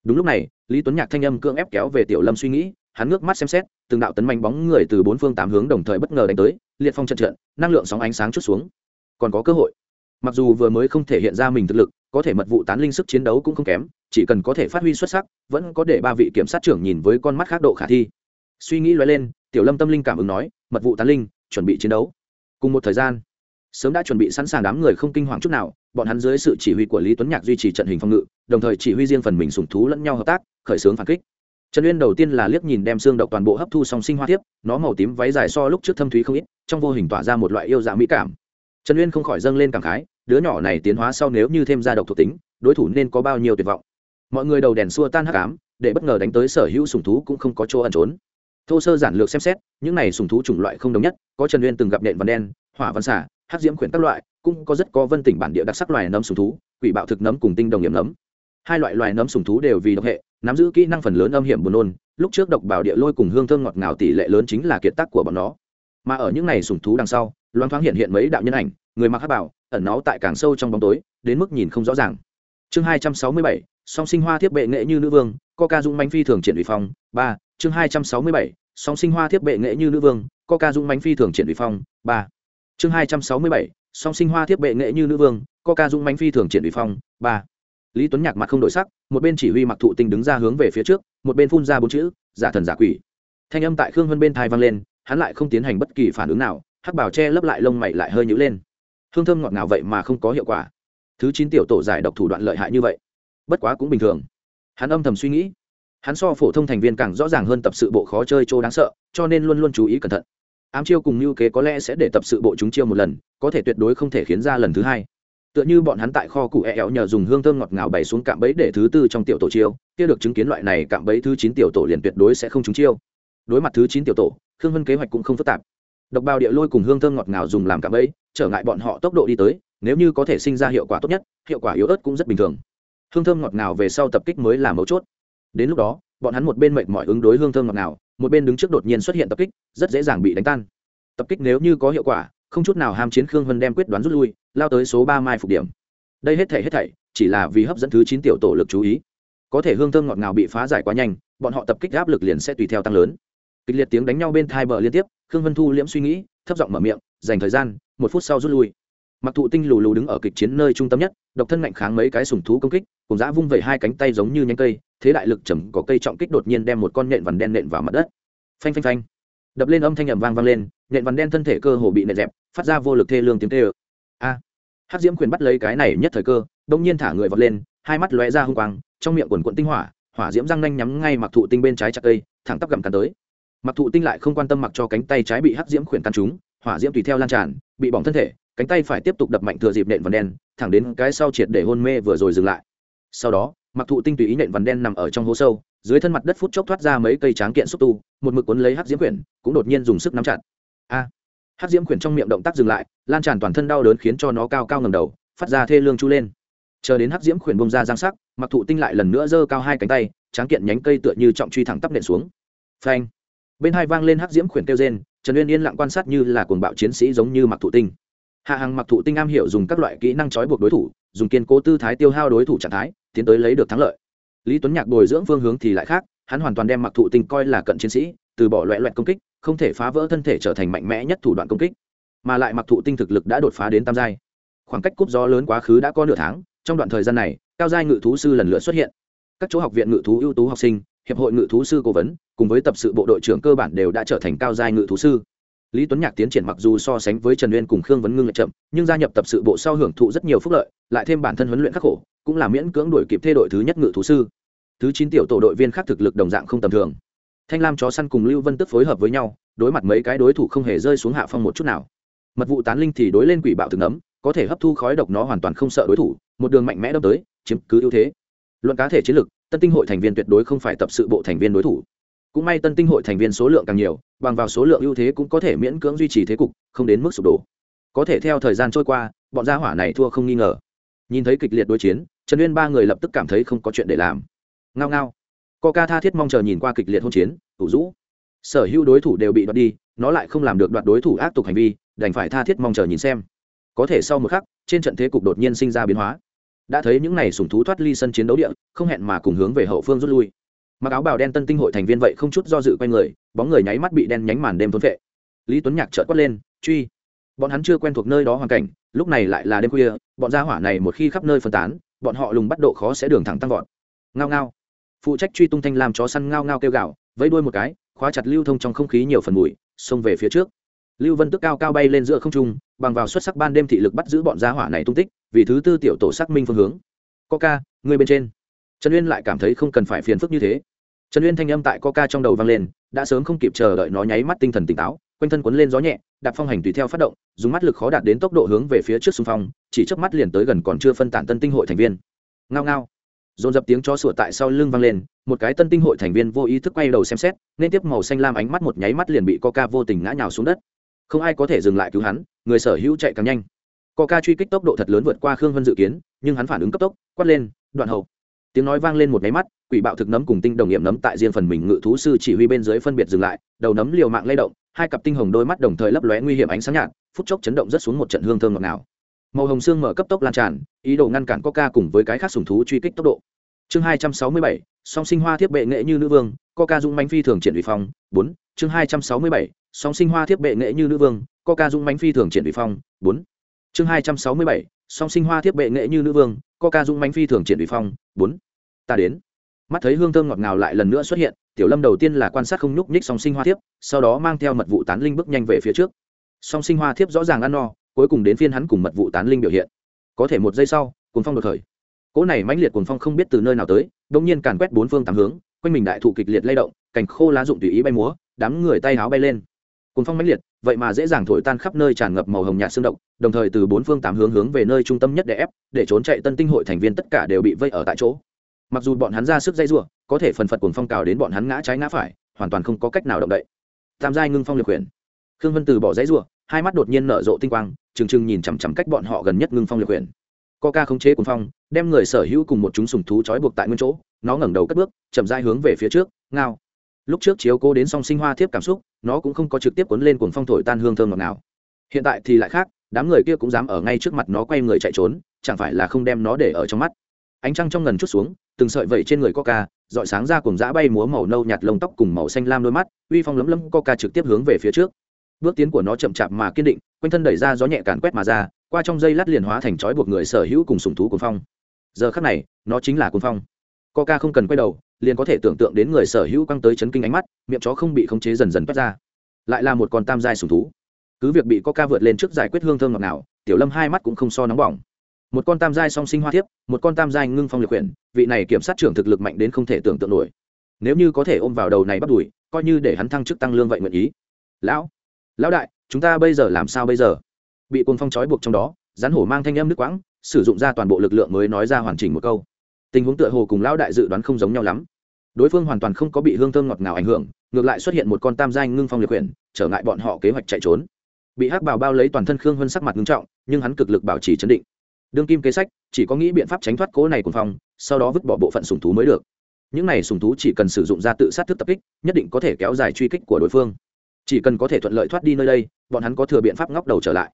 Đúng lúc này, lý tuấn nhạc thanh âm cưỡng ép kéo về tiểu lâm suy nghĩ hắn ngước mắt xem xét, từng đạo tấn manh bóng người từ bốn phương tám hướng đồng thời bất ngờ đánh tới, liệt phong trận trận, năng lượng sóng ánh sáng chút xuống. Còn có cơ hội. Mặc dù vừa mới không thể hiện ra mình thực lực, có thể mật vụ tán linh sức chiến đấu cũng không kém, chỉ cần có thể phát huy xuất sắc, vẫn có để ba vị kiểm sát trưởng nhìn với con mắt khác độ khả thi. Suy nghĩ loay lên, tiểu lâm tâm linh cảm ứng nói, mật vụ tán linh, chuẩn bị chiến đấu. Cùng một thời gian, sớm đã chuẩn bị sẵn sàng đám người không kinh hoàng chút nào, bọn hắn dưới sự chỉ huy của lý tuấn nhạc duy trì trận hình phòng ngự, đồng thời chỉ huy riêng phần mình sùng thú lẫn nhau hợp tác, khởi xướng phản kích trần uyên đầu tiên là liếc nhìn đem xương độc toàn bộ hấp thu song sinh hoa thiếp, nó màu tím váy dài so lúc trước thâm thúy không ít trong vô hình tỏa ra một loại yêu dạ mỹ cảm. Trần uyên không khỏi dâng lên cảm khái đứa nhỏ này tiến hóa sau nếu như thêm ra độc thuộc tính đối thủ nên có bao nhiêu tuyệt vọng. Mọi người đầu đèn xua tan hắc ám để bất ngờ đánh tới sở hữu sùng thú cũng không có chỗ ẩn trốn. Thô sơ giản lược xem xét những này sùng thú chủng loại không đồng nhất có trần uyên từng gặp nện văn đen hỏa văn xả hát diễm khuyển các loại cũng có rất có vân tỉnh bản địa đặc sắc loài nấm sùng thú quỷ bạo thực nấm cùng tinh đồng nghiệm nấm hai loại loài nấm sùng thú đều vì độc hệ, nắm giữ kỹ năng phần lớn âm hiểm buồn nôn, lúc trước độc bảo địa lôi cùng hương thơm ngọt ngào tỷ lệ lớn chính là kiệt tác của bọn nó. Mà ở những này sùng thú đằng sau loan thoáng hiện hiện mấy đạo nhân ảnh, người mặc hát bảo, ẩn náu tại càng sâu trong bóng tối, đến mức nhìn không rõ ràng. Chương hai trăm sáu mươi bảy, song sinh hoa thiếp bệ nghệ như nữ vương ca dũng mánh phi thường triển ủy phong, ba, chương hai trăm sáu mươi bảy, song sinh hoa thiếp bệ nghệ như nữ vương ca dũng mánh phi thường triển ủy phong, ba, chương hai trăm sáu mươi bảy, song sinh hoa thiếp bệ nghệ như nữ vương ca dũng mánh phi thường triển ủy phong, ba lý tuấn nhạc mặt không đổi sắc, một bên chỉ huy mặc thụ tinh đứng ra hướng về phía trước, một bên phun ra bốn chữ, giả thần giả quỷ. Thanh âm tại khương vân bên thai vang lên, hắn lại không tiến hành bất kỳ phản ứng nào, hắc bảo che lấp lại lông mày lại hơi nhữ lên. Hương thơm ngọt ngào vậy mà không có hiệu quả. Thứ chín tiểu tổ giải độc thủ đoạn lợi hại như vậy, bất quá cũng bình thường. Hắn âm thầm suy nghĩ. Hắn so phổ thông thành viên càng rõ ràng hơn tập sự bộ khó chơi chỗ đáng sợ, cho nên luôn luôn chú ý cẩn thận. Ám chiêu cùng mưu kế có lẽ sẽ để tập sự bộ chúng chiêu một lần, có thể tuyệt đối không thể khiến ra lần thứ hai tựa như bọn hắn tại kho cụ e nhờ dùng hương thơm ngọt ngào bày xuống cạm bẫy để thứ tư trong tiểu tổ chiêu, kia được chứng kiến loại này cạm bẫy thứ chín tiểu tổ liền tuyệt đối sẽ không trúng chiêu. Đối mặt thứ chín tiểu tổ, khương vân kế hoạch cũng không phức tạp. Độc bào địa lôi cùng hương thơm ngọt ngào dùng làm cạm bẫy, trở ngại bọn họ tốc độ đi tới, nếu như có thể sinh ra hiệu quả tốt nhất, hiệu quả yếu ớt cũng rất bình thường. Hương thơm ngọt ngào về sau tập kích mới là mấu chốt. Đến lúc đó, bọn hắn một bên mệt mỏi ứng đối hương thơm ngọt ngào, một bên đứng trước đột nhiên xuất hiện tập kích, rất dễ dàng bị đánh tan. Tập kích nếu như có hiệu quả không chút nào ham chiến khương vân đem quyết đoán rút lui, lao tới số ba mai phục điểm. Đây hết thảy hết thảy, chỉ là vì hấp dẫn thứ chín tiểu tổ lực chú ý. Có thể hương thơm ngọt ngào bị phá giải quá nhanh, bọn họ tập kích áp lực liền sẽ tùy theo tăng lớn. Kịch liệt tiếng đánh nhau bên thai bờ liên tiếp, khương vân thu liễm suy nghĩ, thấp giọng mở miệng, dành thời gian, một phút sau rút lui. Mặc thụ tinh lù lù đứng ở kịch chiến nơi trung tâm nhất, độc thân mạnh kháng mấy cái sùng thú công kích, cùng giã vung vẩy hai cánh tay giống như nhánh cây, thế đại lực chầm có cây trọng kích đột nhiên đem một con nhện vằn đen nện vào mặt đất. Phanh phanh phanh. Đập lên âm thanh ẩm vang vang lên nện vằn đen thân thể cơ hồ bị nện dẹp, phát ra vô lực thê lương tiếng tê ơ a. Hát diễm quyền bắt lấy cái này nhất thời cơ, đông nhiên thả người vọt lên, hai mắt lóe ra hung quang, trong miệng quần quận tinh hỏa hỏa diễm răng nanh nhắm ngay mặc thụ tinh bên trái chặt cây, thẳng tắp gặm cắn tới. Mặc thụ tinh lại không quan tâm mặc cho cánh tay trái bị hắc diễm khuyển căn trúng, hỏa diễm tùy theo lan tràn, bị bỏng thân thể, cánh tay phải tiếp tục đập mạnh thừa dịp nện vằn đen, thẳng đến cái sau triệt để hôn mê vừa rồi dừng lại. Sau đó, mặc thụ tinh tùy ý nện vằn đen nằm ở trong hố sâu, dưới thân mặt đất phút chốc thoát ra mấy cây tráng kiện xúc tu, một mực cuốn lấy hắc diễm quyển cũng đột nhiên dùng sức nắm chặt a. Hắc diễm quyển trong miệng động tác dừng lại, lan tràn toàn thân đau đớn khiến cho nó cao cao ngầm đầu, phát ra thê lương chu lên. Chờ đến hắc diễm quyển bông ra giang sắc mặc thụ tinh lại lần nữa giơ cao hai cánh tay, tráng kiện nhánh cây tựa như trọng truy thẳng tắp nện xuống. Phanh. Bên hai vang lên hắc diễm khuyển kêu rên, trần uyên yên lặng quan sát như là cuồng bạo chiến sĩ giống như mặc thụ tinh. Hạ hàng mặc thụ tinh am hiểu dùng các loại kỹ năng trói buộc đối thủ, dùng kiên cố tư thái tiêu hao đối thủ trạng thái, tiến tới lấy được thắng lợi. Lý tuấn nhạc bồi dưỡng phương hướng thì lại khác, hắn hoàn toàn đem mặc thụ tinh coi là cận chiến sĩ, từ bỏ loẹ loẹt công kích không thể phá vỡ thân thể trở thành mạnh mẽ nhất thủ đoạn công kích, mà lại mặc thụ tinh thực lực đã đột phá đến tam giai. Khoảng cách cúp gió lớn quá khứ đã có nửa tháng, trong đoạn thời gian này, cao giai ngự thú sư lần lượt xuất hiện. Các chỗ học viện ngự thú ưu tú học sinh, hiệp hội ngự thú sư cố vấn, cùng với tập sự bộ đội trưởng cơ bản đều đã trở thành cao giai ngự thú sư. Lý tuấn nhạc tiến triển mặc dù so sánh với trần uyên cùng khương vấn ngưng lại chậm, nhưng gia nhập tập sự bộ sau hưởng thụ rất nhiều phúc lợi, lại thêm bản thân huấn luyện khắc khổ, cũng là miễn cưỡng đuổi kịp thê đội thứ nhất ngự thú sư. Thứ chín tiểu tổ đội viên khác thực lực đồng dạng không tầm thường thanh lam chó săn cùng lưu vân tức phối hợp với nhau, đối mặt mấy cái đối thủ không hề rơi xuống hạ phong một chút nào. Mật vụ tán linh thì đối lên quỷ bạo thực nấm có thể hấp thu khói độc nó hoàn toàn không sợ đối thủ, một đường mạnh mẽ đâm tới, chiếm cứ ưu thế. Luận cá thể chiến lực, tân tinh hội thành viên tuyệt đối không phải tập sự bộ thành viên đối thủ. Cũng may tân tinh hội thành viên số lượng càng nhiều, bằng vào số lượng ưu thế cũng có thể miễn cưỡng duy trì thế cục, không đến mức sụp đổ. Có thể theo thời gian trôi qua, bọn gia hỏa này thua không nghi ngờ. Nhìn thấy kịch liệt đối chiến, trần uyên ba người lập tức cảm thấy không có chuyện để làm. Ngao ngao ca tha thiết mong chờ nhìn qua kịch liệt hôn chiến thủ rũ. Sở hữu đối thủ đều bị đoạt đi, nó lại không làm được đoạt đối thủ ác tục hành vi, đành phải tha thiết mong chờ nhìn xem. Có thể sau một khắc, trên trận thế cục đột nhiên sinh ra biến hóa. Đã thấy những n à y sùng thú thoát ly sân chiến đấu địa, không hẹn mà cùng hướng về hậu phương rút lui. Mặc áo bào đen tân tinh hội thành viên vậy không chút do dự quay người, bóng người nháy mắt bị đen nhánh màn đêm tuôn vệ lý tuấn nhạc trợt quát lên, truy. Bọn hắn chưa quen thuộc nơi đó hoàn cảnh, lúc này lại là đêm khuya, bọn gia hỏa này một khi khắp nơi phân tán, bọn họ lùng bắt độ khó sẽ đường thẳng tăng vọt. Ngao ngao phụ trách truy tung thanh làm chó săn ngao ngao kêu gạo vẫy đuôi một cái, khóa chặt lưu thông trong không khí nhiều phần mùi, xông về phía trước. Lưu vân tức cao cao bay lên giữa không trung, bằng vào xuất sắc ban đêm thị lực bắt giữ bọn gia hỏa này tung tích, vì thứ tư tiểu tổ xác minh phương hướng. Coca, người bên trên. Trần uyên lại cảm thấy không cần phải phiền phức như thế. Trần uyên thanh âm tại coca trong đầu vang lên, đã sớm không kịp chờ đợi nó nháy mắt tinh thần tỉnh táo, quanh thân quấn lên gió nhẹ, đạp phong hành tùy theo phát động, dùng mắt lực khó đạt đến tốc độ hướng về phía trước xung phong, chỉ trước mắt liền tới gần còn chưa phân tản tân tinh hội thành viên. Ngao ngao dồn dập tiếng cho sủa tại sau lưng vang lên, một cái tân tinh hội thành viên vô ý thức quay đầu xem xét, nên tiếp màu xanh lam ánh mắt một nháy mắt liền bị coca vô tình ngã nhào xuống đất. Không ai có thể dừng lại cứu hắn, người sở hữu chạy càng nhanh. Coca truy kích tốc độ thật lớn vượt qua khương vân dự kiến, nhưng hắn phản ứng cấp tốc, quát lên, đoạn hậu. Tiếng nói vang lên một nháy mắt, quỷ bạo thực nấm cùng tinh đồng nghiệm nấm tại riêng phần mình ngự thú sư chỉ huy bên dưới phân biệt dừng lại, đầu nấm liều mạng lay động, hai cặp tinh hồng đôi mắt đồng thời lấp lóe nguy hiểm ánh sáng nhạt, phút chốc chấn động rất xuống một trận hương thơm ngọt ngào. Màu hồng xương mở cấp tốc lan tràn, ý đồ ngăn cản coca cùng với cái khác sùng thú truy kích tốc độ chương hai trăm sáu mươi bảy, song sinh hoa thiết bệ nghệ như nữ vương, coca dung mánh phi thường triển ủy phong, bốn, chương hai trăm sáu mươi bảy, song sinh hoa thiết bệ nghệ như nữ vương, coca dung mánh phi thường triển ủy phong, bốn, chương hai trăm sáu mươi bảy, song sinh hoa thiết bệ nghệ như nữ vương, coca dung mánh phi thường triển ủy phong, bốn. Ta đến. Mắt thấy hương thơm ngọt ngào lại lần nữa xuất hiện, tiểu lâm đầu tiên là quan sát không nhúc nhích song sinh hoa thiếp, sau đó mang theo mật vụ tán linh bước nhanh về phía trước. Song sinh hoa thiếp rõ ràng ăn no, cuối cùng đến phiên hắn cùng mật vụ tán linh biểu hiện. Có thể một giây sau cùng phong đột khởi cỗ này mãnh liệt cuồng phong không biết từ nơi nào tới đông nhiên càn quét bốn phương tám hướng, quanh mình đại thụ kịch liệt lay động, cành khô lá rụng tùy ý bay múa, đám người tay háo bay lên. Cuồng phong mãnh liệt, vậy mà dễ dàng thổi tan khắp nơi tràn ngập màu hồng nhạt xương động đồng thời từ bốn phương tám hướng hướng về nơi trung tâm nhất để ép, để trốn chạy tân tinh hội thành viên tất cả đều bị vây ở tại chỗ. Mặc dù bọn hắn ra sức dây rủa, có thể phần phật cuồng phong cào đến bọn hắn ngã trái ngã phải, hoàn toàn không có cách nào động đậy. Tam giai ngưng phong liệt quyền. Khương vân từ bỏ dây rủa, hai mắt đột nhiên nở rộ tinh quang, trừng trừng nhìn chằm chằm cách bọn họ gần nhất ngưng phong liệt quyền coca khống chế cuồng phong, đem người sở hữu cùng một chúng sủng thú trói buộc tại nguyên chỗ, nó ngẩng đầu cất bước, chậm rãi hướng về phía trước, ngao. Lúc trước chiếu cố đến song sinh hoa thiếp cảm xúc, nó cũng không có trực tiếp cuốn lên cuồng phong thổi tan hương thơm ngọt nào hiện tại thì lại khác, đám người kia cũng dám ở ngay trước mặt nó quay người chạy trốn, chẳng phải là không đem nó để ở trong mắt. Ánh trăng trong ngần chút xuống, từng sợi vẩy trên người coca dọi sáng ra cùng dã bay múa màu nâu nhạt lông tóc cùng màu xanh lam đôi mắt, uy phong lấm lấm coca trực tiếp hướng về phía trước. Bước tiến của nó chậm chạp mà kiên định, quanh thân đẩy ra gió nhẹ càn quét mà ra qua trong dây lát liền hóa thành trói buộc người sở hữu cùng sùng thú cuồng phong. Giờ khắc này, nó chính là cuồng phong. Coca không cần quay đầu, liền có thể tưởng tượng đến người sở hữu căng tới chấn kinh ánh mắt, miệng chó không bị khống chế dần dần toát ra. Lại là một con tam giai sùng thú. Cứ việc bị coca vượt lên trước giải quyết hương thơm ngọt nào tiểu lâm hai mắt cũng không so nóng bỏng. Một con tam giai song sinh hoa thiếp, một con tam giai ngưng phong liệt quyển, vị này kiểm sát trưởng thực lực mạnh đến không thể tưởng tượng nổi. Nếu như có thể ôm vào đầu này bắt đùi coi như để hắn thăng chức tăng lương vậy nguyện ý. Lão lão đại, chúng ta bây giờ làm sao bây giờ? Bị cồn phong trói buộc trong đó, rắn hổ mang thanh âm nước quãng, sử dụng ra toàn bộ lực lượng mới nói ra hoàn chỉnh một câu. Tình huống tựa hồ cùng lão đại dự đoán không giống nhau lắm. Đối phương hoàn toàn không có bị hương thơm ngọt ngào ảnh hưởng, ngược lại xuất hiện một con tam giai ngưng phong liệt quyển trở ngại bọn họ kế hoạch chạy trốn. Bị hắc bào bao lấy toàn thân khương hơn sắc mặt ngưng trọng, nhưng hắn cực lực bảo trì chấn định. Đương kim kế sách, chỉ có nghĩ biện pháp tránh thoát cố này cuồng phong, sau đó vứt bỏ bộ phận sùng thú mới được. Những này sùng thú chỉ cần sử dụng ra tự sát thức tập kích, nhất định có thể kéo dài truy kích của đối phương. Chỉ cần có thể thuận lợi thoát đi nơi đây, bọn hắn có thừa biện pháp ngóc đầu trở lại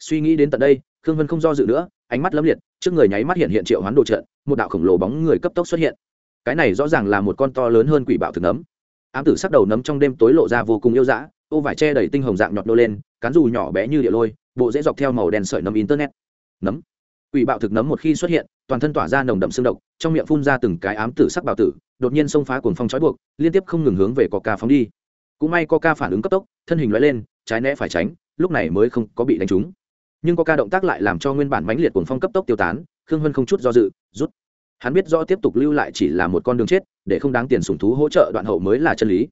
suy nghĩ đến tận đây, khương vân không do dự nữa, ánh mắt lấm liệt, trước người nháy mắt hiện hiện triệu hoán đồ trận, một đạo khổng lồ bóng người cấp tốc xuất hiện. Cái này rõ ràng là một con to lớn hơn quỷ bạo thực nấm. Ám tử sắc đầu nấm trong đêm tối lộ ra vô cùng yêu dã, ô vải che đầy tinh hồng dạng nhọt nô lên, cán dù nhỏ bé như địa lôi, bộ dễ dọc theo màu đen sợi nấm internet. Nấm. Quỷ bạo thực nấm một khi xuất hiện, toàn thân tỏa ra nồng đậm xương độc, trong miệng phun ra từng cái ám tử sắc bào tử, đột nhiên xông phá cuồng phong trói buộc, liên tiếp không ngừng hướng về coca phóng đi. Cũng may coca phản ứng cấp tốc, thân hình loại lên, trái né phải tránh, lúc này mới không có bị đánh trúng nhưng coca động tác lại làm cho nguyên bản mãnh liệt cuồng phong cấp tốc tiêu tán, khương hân không chút do dự, rút. Hắn biết rõ tiếp tục lưu lại chỉ là một con đường chết, để không đáng tiền sùng thú hỗ trợ đoạn hậu mới là chân lý.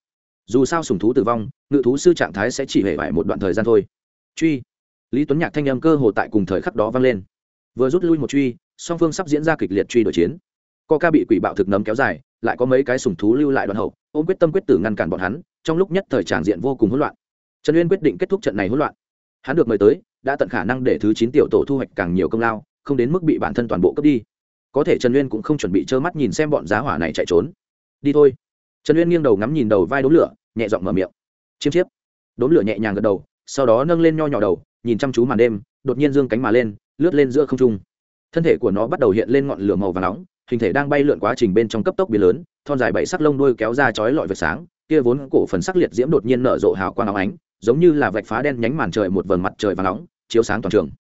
Dù sao sùng thú tử vong, ngự thú sư trạng thái sẽ chỉ hề vải một đoạn thời gian thôi. Truy. Lý tuấn nhạc thanh âm cơ hồ tại cùng thời khắc đó vang lên. Vừa rút lui một truy, song phương sắp diễn ra kịch liệt truy đổi chiến. Co ca bị quỷ bạo thực nấm kéo dài, lại có mấy cái sùng thú lưu lại đoạn hậu, ôm quyết tâm quyết tử ngăn cản bọn hắn, trong lúc nhất thời tràng diện vô cùng hỗn loạn. Trần uyên quyết định kết thúc trận này hỗn loạn hắn được mời tới, đã tận khả năng để thứ chín tiểu tổ thu hoạch càng nhiều công lao, không đến mức bị bản thân toàn bộ cướp đi. Có thể trần uyên cũng không chuẩn bị trơ mắt nhìn xem bọn giá hỏa này chạy trốn. Đi thôi. Trần uyên nghiêng đầu ngắm nhìn đầu vai đốm lửa, nhẹ giọng mở miệng. Chiêm chiếp. Đốm lửa nhẹ nhàng gật đầu, sau đó nâng lên nho nhỏ đầu, nhìn chăm chú màn đêm, đột nhiên dương cánh mà lên, lướt lên giữa không trung. Thân thể của nó bắt đầu hiện lên ngọn lửa màu và nóng, hình thể đang bay lượn quá trình bên trong cấp tốc biến lớn, thon dài bảy sắc lông đuôi kéo ra chói lọi vệt sáng, kia vốn cổ phần sắc liệt diễm đột nhiên nở rộ hào quang áo ánh giống như là vạch phá đen nhánh màn trời một vầng mặt trời và nóng, chiếu sáng toàn trường.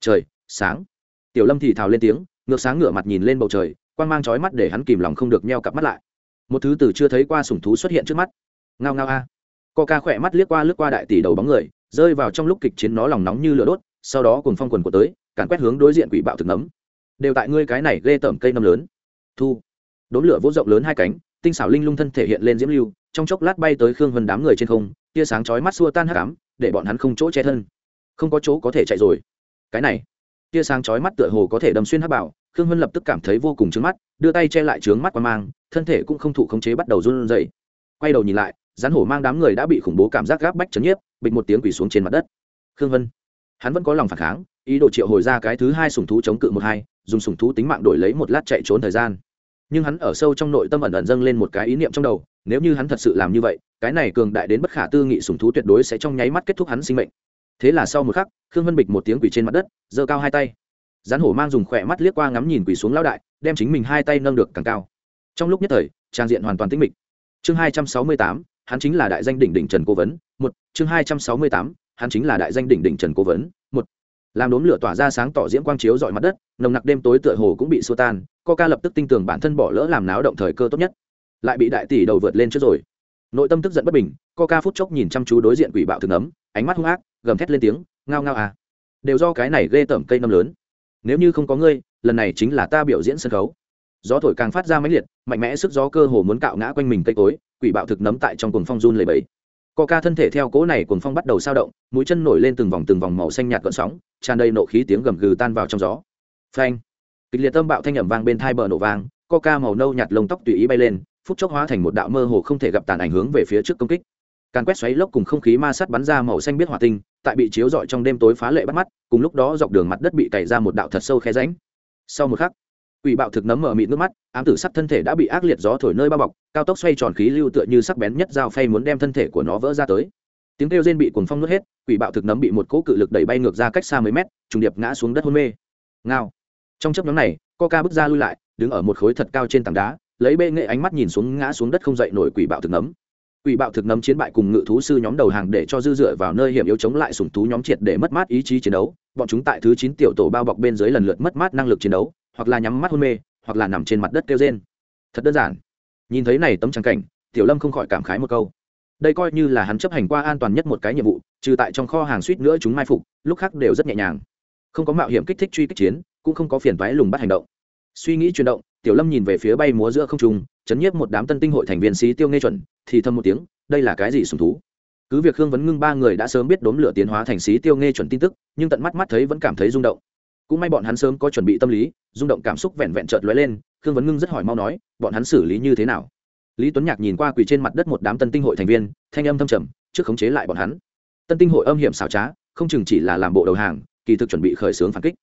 Trời, sáng. Tiểu lâm thì thào lên tiếng, ngược sáng ngửa mặt nhìn lên bầu trời, quang mang chói mắt để hắn kìm lòng không được nheo cặp mắt lại. Một thứ từ chưa thấy qua sủng thú xuất hiện trước mắt. Ngao ngao a. Co ca khỏe mắt liếc qua lướt qua đại tỷ đầu bóng người, rơi vào trong lúc kịch chiến nó lòng nóng như lửa đốt, sau đó cùng phong quần của tới, càn quét hướng đối diện quỷ bạo thực nấm. Đều tại ngươi cái này ghê tởm cây nấm lớn. Thu. Đốn lửa vỗ rộng lớn hai cánh, tinh xảo linh lung thân thể hiện lên diễm lưu, trong chốc lát bay tới khương vân đám người trên không tia sáng chói mắt xua tan hắc ám, để bọn hắn không chỗ che thân. Không có chỗ có thể chạy rồi. Cái này, tia sáng chói mắt tựa hồ có thể đâm xuyên hắc bảo, khương vân lập tức cảm thấy vô cùng chướng mắt, đưa tay che lại trướng mắt qua mang, thân thể cũng không thụ khống chế bắt đầu run rẩy. Quay đầu nhìn lại rắn hổ mang đám người đã bị khủng bố cảm giác gáp bách chấn nhiếp, bịch một tiếng quỳ xuống trên mặt đất. Khương vân, hắn vẫn có lòng phản kháng, ý đồ triệu hồi ra cái thứ hai sùng thú chống cự một hai, dùng sùng thú tính mạng đổi lấy một lát chạy trốn thời gian nhưng hắn ở sâu trong nội tâm ẩn ẩn dâng lên một cái ý niệm trong đầu, nếu như hắn thật sự làm như vậy, cái này cường đại đến bất khả tư nghị sùng thú tuyệt đối sẽ trong nháy mắt kết thúc hắn sinh mệnh. Thế là sau một khắc, khương vân bịch một tiếng quỷ trên mặt đất, giơ cao hai tay. Rắn hổ mang dùng khỏe mắt liếc qua ngắm nhìn quỷ xuống lão đại, đem chính mình hai tay nâng được càng cao. Trong lúc nhất thời, trang diện hoàn toàn tĩnh mịch. Chương hai trăm sáu mươi tám, hắn chính là đại danh đỉnh đỉnh trần cố vấn, một. Chương hai trăm sáu mươi tám, hắn chính là đại danh đỉnh đỉnh trần cố vấn, một làm đốm lửa tỏa ra sáng tỏ diễm quang chiếu dọi mặt đất, nồng nặc đêm tối tựa hồ cũng bị xô tan, coca lập tức tin tưởng bản thân bỏ lỡ làm náo động thời cơ tốt nhất. Lại bị đại tỷ đầu vượt lên trước rồi. Nội tâm tức giận bất bình, coca phút chốc nhìn chăm chú đối diện quỷ bạo thường ấm ánh mắt hung ác, gầm thét lên tiếng, ngao ngao à. Đều do cái này ghê tởm cây năm lớn. Nếu như không có ngươi, lần này chính là ta biểu diễn sân khấu. Gió thổi càng phát ra mãnh liệt, mạnh mẽ sức gió cơ hồ muốn cạo ngã quanh mình cây cối, quỷ bạo thực nấm tại trong cuồng phong run lầy bẫy co ca thân thể theo cố này cuồng phong bắt đầu sao động, mũi chân nổi lên từng vòng từng vòng màu xanh nhạt gợn sóng, tràn đầy nộ khí tiếng gầm gừ tan vào trong gió. Phanh! Kịch liệt tâm bạo thanh ẩm vang bên thai bờ nổ vang, co ca màu nâu nhạt lông tóc tùy ý bay lên, phút chốc hóa thành một đạo mơ hồ không thể gặp tàn ảnh hướng về phía trước công kích. Càn quét xoáy lốc cùng không khí ma sát bắn ra màu xanh biết hỏa tinh, tại bị chiếu rọi trong đêm tối phá lệ bắt mắt, cùng lúc đó dọc đường mặt đất bị cày ra một đạo thật sâu khe ránh sau một khắc, quỷ bạo thực nấm mở mịt nước mắt, ám tử sắc thân thể đã bị ác liệt gió thổi nơi bao bọc cao tốc xoay tròn khí lưu tựa như sắc bén nhất dao phay muốn đem thân thể của nó vỡ ra tới. Tiếng kêu rên bị cuồng phong nuốt hết, quỷ bạo thực nấm bị một cỗ cự lực đẩy bay ngược ra cách xa mấy mét, trùng điệp ngã xuống đất hôn mê. Ngao. Trong chấp nhóm này, coca bước ra lui lại, đứng ở một khối thật cao trên tảng đá, lấy bê nghệ ánh mắt nhìn xuống ngã xuống đất không dậy nổi quỷ bạo thực nấm. Quỷ bạo thực nấm chiến bại cùng ngự thú sư nhóm đầu hàng để cho dư dựa vào nơi hiểm yếu chống lại sủng thú nhóm triệt để mất mát ý chí chiến đấu. Bọn chúng tại thứ chín tiểu tổ bao bọc bên dưới lần lượt mất mát năng lực chiến đấu, hoặc là nhắm mắt hôn mê, hoặc là nằm trên mặt đất kêu rên. Thật đơn giản nhìn thấy này tấm trắng cảnh, tiểu lâm không khỏi cảm khái một câu. Đây coi như là hắn chấp hành qua an toàn nhất một cái nhiệm vụ, trừ tại trong kho hàng suýt nữa chúng mai phục, lúc khác đều rất nhẹ nhàng. Không có mạo hiểm kích thích truy kích chiến, cũng không có phiền toái lùng bắt hành động. Suy nghĩ chuyển động, tiểu lâm nhìn về phía bay múa giữa không trung, chấn nhiếp một đám tân tinh hội thành viên sĩ tiêu nghe chuẩn, thì thầm một tiếng, đây là cái gì sùng thú? Cứ việc hương vấn ngưng ba người đã sớm biết đốm lửa tiến hóa thành sĩ tiêu nghe chuẩn tin tức, nhưng tận mắt mắt thấy vẫn cảm thấy rung động cũng may bọn hắn sớm có chuẩn bị tâm lý, rung động cảm xúc vẹn vẹn trợt lóe lên, khương vấn ngưng rất hỏi mau nói, bọn hắn xử lý như thế nào? Lý tuấn nhạc nhìn qua quỳ trên mặt đất một đám tân tinh hội thành viên, thanh âm thâm trầm, trước khống chế lại bọn hắn. Tân tinh hội âm hiểm xảo trá, không chừng chỉ là làm bộ đầu hàng, kỳ thực chuẩn bị khởi xướng phản kích.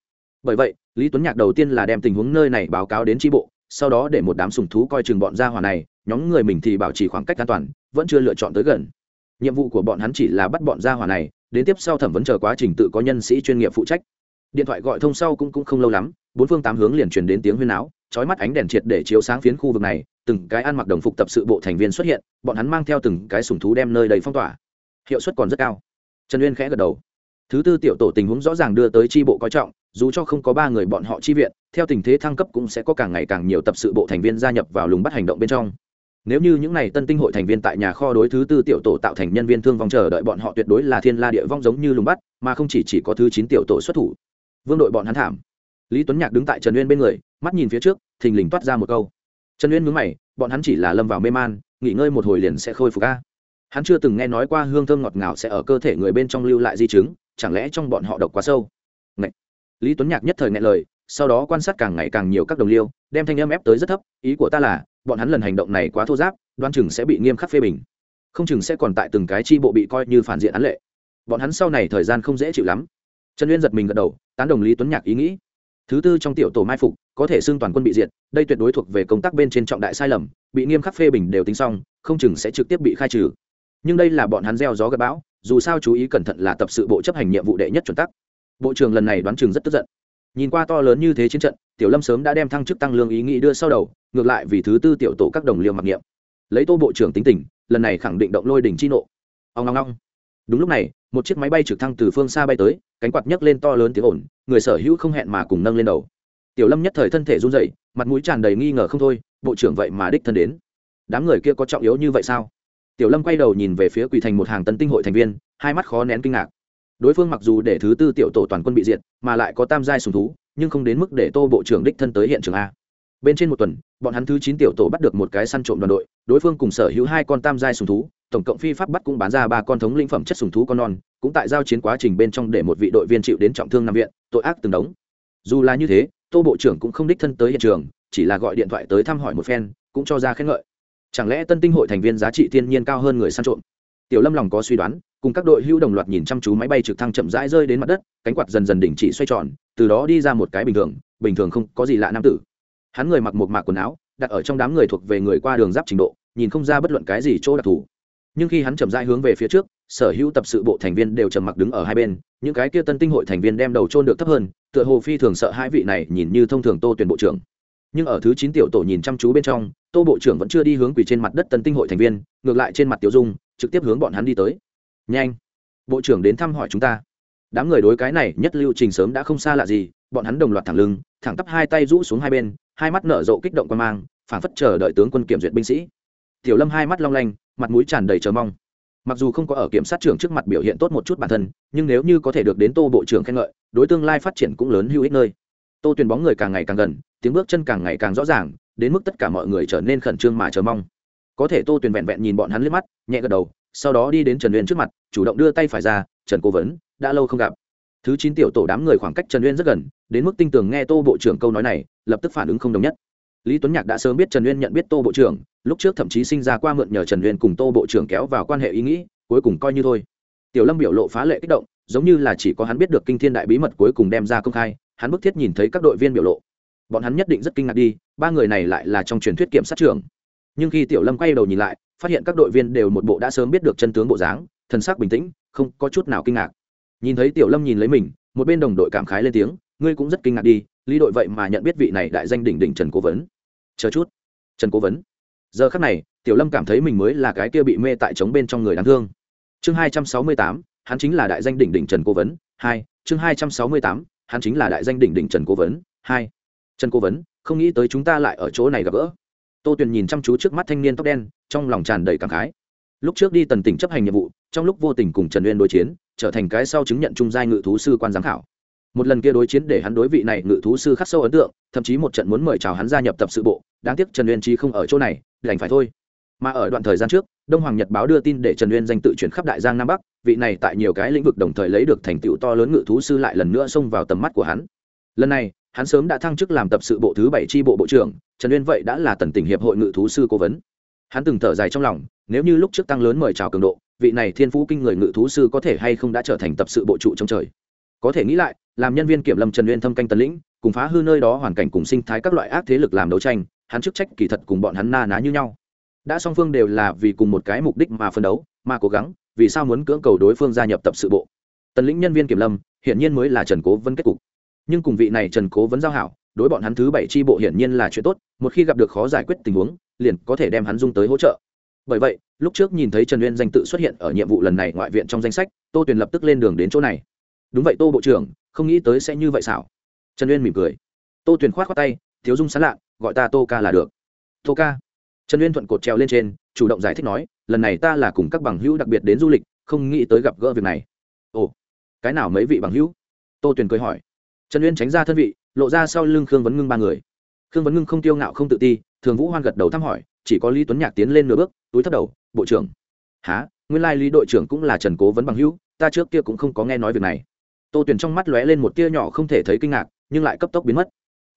Bởi vậy, lý tuấn nhạc đầu tiên là đem tình huống nơi này báo cáo đến tri bộ, sau đó để một đám sùng thú coi chừng bọn gia hỏa này, nhóm người mình thì bảo trì khoảng cách an toàn, vẫn chưa lựa chọn tới gần. Nhiệm vụ của bọn hắn chỉ là bắt bọn gia hỏa này, đến tiếp sau thẩm vấn chờ quá trình tự có nhân sĩ chuyên nghiệp phụ trách điện thoại gọi thông sau cũng, cũng không lâu lắm bốn phương tám hướng liền truyền đến tiếng huyên áo trói mắt ánh đèn triệt để chiếu sáng phiến khu vực này từng cái ăn mặc đồng phục tập sự bộ thành viên xuất hiện bọn hắn mang theo từng cái sùng thú đem nơi đầy phong tỏa. Hiệu suất còn rất cao. Trần uyên khẽ gật đầu. Thứ tư tiểu tổ tình huống rõ ràng đưa tới tri bộ coi trọng dù cho không có ba người bọn họ chi viện theo tình thế thăng cấp cũng sẽ có càng ngày càng nhiều tập sự bộ thành viên gia nhập vào lùng bắt hành động bên trong. Nếu như những n à y tân tinh hội thành viên tại nhà kho đối thứ tư tiểu tổ tạo thành nhân viên thương vong chờ đợi bọn họ tuyệt đối là thiên la địa vong giống như lùng bắt mà không chỉ, chỉ có thứ chín tiểu tổ xuất thủ vương đội bọn hắn thảm. Lý tuấn nhạc đứng tại trần uyên bên người, mắt nhìn phía trước, thình lình toát ra một câu. Trần uyên mướn mày, bọn hắn chỉ là lâm vào mê man, nghỉ ngơi một hồi liền sẽ khôi phục ca hắn chưa từng nghe nói qua hương thơm ngọt ngào sẽ ở cơ thể người bên trong lưu lại di chứng, chẳng lẽ trong bọn họ độc quá sâu? Ngậy! lý tuấn nhạc nhất thời nghe lời, sau đó quan sát càng ngày càng nhiều các đồng liêu, đem thanh âm ép tới rất thấp, ý của ta là, bọn hắn lần hành động này quá thô giáp đoan chừng sẽ bị nghiêm khắc phê bình. Không chừng sẽ còn tại từng cái chi bộ bị coi như phản diện án lệ. Bọn hắn sau này thời gian không dễ chịu lắm trần uyên giật mình gật đầu, tán đồng lý tuấn nhạc ý nghĩ. Thứ tư trong tiểu tổ mai phục, có thể xưng toàn quân bị diệt, đây tuyệt đối thuộc về công tác bên trên trọng đại sai lầm, bị nghiêm khắc phê bình đều tính xong, không chừng sẽ trực tiếp bị khai trừ. Nhưng đây là bọn hắn gieo gió gặp bão, dù sao chú ý cẩn thận là tập sự bộ chấp hành nhiệm vụ đệ nhất chuẩn tắc. Bộ trưởng lần này đoán chừng rất tức giận. Nhìn qua to lớn như thế chiến trận, tiểu lâm sớm đã đem thăng chức tăng lương ý nghĩ đưa sau đầu, ngược lại vì thứ tư tiểu tổ các đồng liêu mặc niệm. Lấy tô bộ trưởng tính tình, lần này khẳng định động lôi đỉnh chi nộ. Ông ngong ngong đúng lúc này, một chiếc máy bay trực thăng từ phương xa bay tới, cánh quạt nhấc lên to lớn tiếng ồn, người sở hữu không hẹn mà cùng nâng lên đầu. Tiểu lâm nhất thời thân thể run rẩy, mặt mũi tràn đầy nghi ngờ không thôi, bộ trưởng vậy mà đích thân đến. Đám người kia có trọng yếu như vậy sao? Tiểu lâm quay đầu nhìn về phía quỳ thành một hàng tân tinh hội thành viên, hai mắt khó nén kinh ngạc. Đối phương mặc dù để thứ tư tiểu tổ toàn quân bị diệt, mà lại có tam giai sùng thú, nhưng không đến mức để tô bộ trưởng đích thân tới hiện trường a. Bên trên một tuần, bọn hắn thứ chín tiểu tổ bắt được một cái săn trộm đoàn đội, đối phương cùng sở hữu hai con tam giai sùng thú tổng cộng phi pháp bắt cũng bán ra ba con thống lĩnh phẩm chất sùng thú con non, cũng tại giao chiến quá trình bên trong để một vị đội viên chịu đến trọng thương nằm viện, tội ác từng đống. Dù là như thế, tô bộ trưởng cũng không đích thân tới hiện trường, chỉ là gọi điện thoại tới thăm hỏi một phen, cũng cho ra khen ngợi. Chẳng lẽ tân tinh hội thành viên giá trị thiên nhiên cao hơn người săn trộm? Tiểu lâm lòng có suy đoán, cùng các đội hữu đồng loạt nhìn chăm chú máy bay trực thăng chậm rãi rơi đến mặt đất, cánh quạt dần dần đỉnh chỉ xoay tròn, từ đó đi ra một cái bình thường bình thường không có gì lạ nam tử. Hắn người mặc một mạc quần áo, đặt ở trong đám người thuộc về người qua đường giáp trình độ, nhìn không ra bất luận cái gì chỗ đặc thù nhưng khi hắn chậm rãi hướng về phía trước, sở hữu tập sự bộ thành viên đều trầm mặc đứng ở hai bên, những cái kia tân tinh hội thành viên đem đầu trôn được thấp hơn, tựa hồ phi thường sợ hai vị này nhìn như thông thường tô tuyển bộ trưởng. Nhưng ở thứ chín tiểu tổ nhìn chăm chú bên trong, tô bộ trưởng vẫn chưa đi hướng quỳ trên mặt đất tân tinh hội thành viên, ngược lại trên mặt tiểu dung, trực tiếp hướng bọn hắn đi tới. Nhanh, bộ trưởng đến thăm hỏi chúng ta. Đám người đối cái này nhất lưu trình sớm đã không xa lạ gì, bọn hắn đồng loạt thẳng lưng, thẳng tắp hai tay rũ xuống hai bên, hai mắt nở rộ kích động quan mang, phảng phất chờ đợi tướng quân kiểm duyệt binh sĩ. Tiểu lâm hai mắt long lanh mặt mũi tràn đầy chờ mong. Mặc dù không có ở kiểm sát trưởng trước mặt biểu hiện tốt một chút bản thân, nhưng nếu như có thể được đến tô bộ trưởng khen ngợi, đối tương lai phát triển cũng lớn hữu ích nơi. Tô tuyền bóng người càng ngày càng gần, tiếng bước chân càng ngày càng rõ ràng, đến mức tất cả mọi người trở nên khẩn trương mà chờ mong. Có thể tô tuyền vẹn vẹn nhìn bọn hắn liếc mắt, nhẹ gật đầu, sau đó đi đến trần uyên trước mặt, chủ động đưa tay phải ra, trần cố vấn, đã lâu không gặp. Thứ chín tiểu tổ đám người khoảng cách trần uyên rất gần, đến mức tinh tường nghe tô bộ trưởng câu nói này, lập tức phản ứng không đồng nhất lý tuấn nhạc đã sớm biết trần uyên nhận biết tô bộ trưởng, lúc trước thậm chí sinh ra qua mượn nhờ trần uyên cùng tô bộ trưởng kéo vào quan hệ ý nghĩ, cuối cùng coi như thôi. Tiểu lâm biểu lộ phá lệ kích động, giống như là chỉ có hắn biết được kinh thiên đại bí mật cuối cùng đem ra công khai, hắn bức thiết nhìn thấy các đội viên biểu lộ. Bọn hắn nhất định rất kinh ngạc đi, ba người này lại là trong truyền thuyết kiểm sát trưởng. Nhưng khi tiểu lâm quay đầu nhìn lại, phát hiện các đội viên đều một bộ đã sớm biết được chân tướng bộ dáng, thần sắc bình tĩnh, không có chút nào kinh ngạc. Nhìn thấy tiểu lâm nhìn lấy mình, một bên đồng đội cảm khái lên tiếng, ngươi cũng rất kinh ngạc đi, lý đội vậy mà nhận biết vị này đại danh đỉnh đỉnh trần cố vấn chờ chút. Trần cố vấn. Giờ khắc này, tiểu lâm cảm thấy mình mới là cái kia bị mê tại trống bên trong người đáng thương. Chương hai trăm sáu mươi tám, hắn chính là đại danh đỉnh đỉnh trần cố vấn. Hai, chương hai trăm sáu mươi tám, hắn chính là đại danh đỉnh đỉnh trần cố vấn. Hai, trần cố vấn, không nghĩ tới chúng ta lại ở chỗ này gặp gỡ. Tô tuyền nhìn chăm chú trước mắt thanh niên tóc đen, trong lòng tràn đầy cảm khái. Lúc trước đi tần tỉnh chấp hành nhiệm vụ, trong lúc vô tình cùng trần uyên đối chiến, trở thành cái sau chứng nhận trung giai ngự thú sư quan giám khảo một lần kia đối chiến để hắn đối vị này ngự thú sư khắc sâu ấn tượng, thậm chí một trận muốn mời chào hắn gia nhập tập sự bộ, đáng tiếc trần uyên chi không ở chỗ này, đành phải thôi. Mà ở đoạn thời gian trước, đông hoàng nhật báo đưa tin để trần uyên danh tự chuyển khắp đại giang nam bắc, vị này tại nhiều cái lĩnh vực đồng thời lấy được thành tựu to lớn ngự thú sư lại lần nữa xông vào tầm mắt của hắn. Lần này, hắn sớm đã thăng chức làm tập sự bộ thứ bảy tri bộ bộ trưởng, trần uyên vậy đã là tần tỉnh hiệp hội ngự thú sư cố vấn. Hắn từng thở dài trong lòng, nếu như lúc trước tăng lớn mời chào cường độ, vị này thiên phú kinh người ngự thú sư có thể hay không đã trở thành tập sự bộ trụ trong trời? Có thể nghĩ lại làm nhân viên kiểm lâm trần uyên thâm canh tấn lĩnh, cùng phá hư nơi đó hoàn cảnh cùng sinh thái các loại ác thế lực làm đấu tranh, hắn chức trách kỳ thật cùng bọn hắn na ná như nhau. Đã song phương đều là vì cùng một cái mục đích mà phân đấu, mà cố gắng, vì sao muốn cưỡng cầu đối phương gia nhập tập sự bộ. Tần lĩnh nhân viên kiểm lâm, hiển nhiên mới là trần cố vấn kết cục. Nhưng cùng vị này trần cố vấn giao hảo, đối bọn hắn thứ bảy tri bộ hiển nhiên là chuyện tốt, một khi gặp được khó giải quyết tình huống, liền có thể đem hắn dung tới hỗ trợ. Bởi vậy, lúc trước nhìn thấy trần uyên danh tự xuất hiện ở nhiệm vụ lần này ngoại viện trong danh sách, tô tuyền lập tức lên đường đến chỗ này. Đúng vậy, tô bộ trưởng không nghĩ tới sẽ như vậy xảo. Trần uyên mỉm cười. Tô tuyền k h o á t tay, thiếu dung sán lạ, gọi ta tô ca là được. Tô ca? Trần uyên thuận cột treo lên trên, chủ động giải thích nói, lần này ta là cùng các bằng hữu đặc biệt đến du lịch, không nghĩ tới gặp gỡ việc này. Ồ, cái nào mấy vị bằng hữu? Tô tuyền cười hỏi. Trần uyên tránh ra thân vị, lộ ra sau lưng khương vấn ngưng ba người. Khương vấn ngưng không tiêu ngạo, không tự ti, thường vũ hoan gật đầu thăm hỏi, chỉ có lý tuấn nhạc tiến lên nửa bước, túi thấp đầu, bộ trưởng. Há nguyên lai lý đội trưởng cũng là trần cố vấn bằng hữu, ta trước kia cũng không có nghe nói việc này tô Tuyền trong mắt lóe lên một tia nhỏ không thể thấy kinh ngạc, nhưng lại cấp tốc biến mất.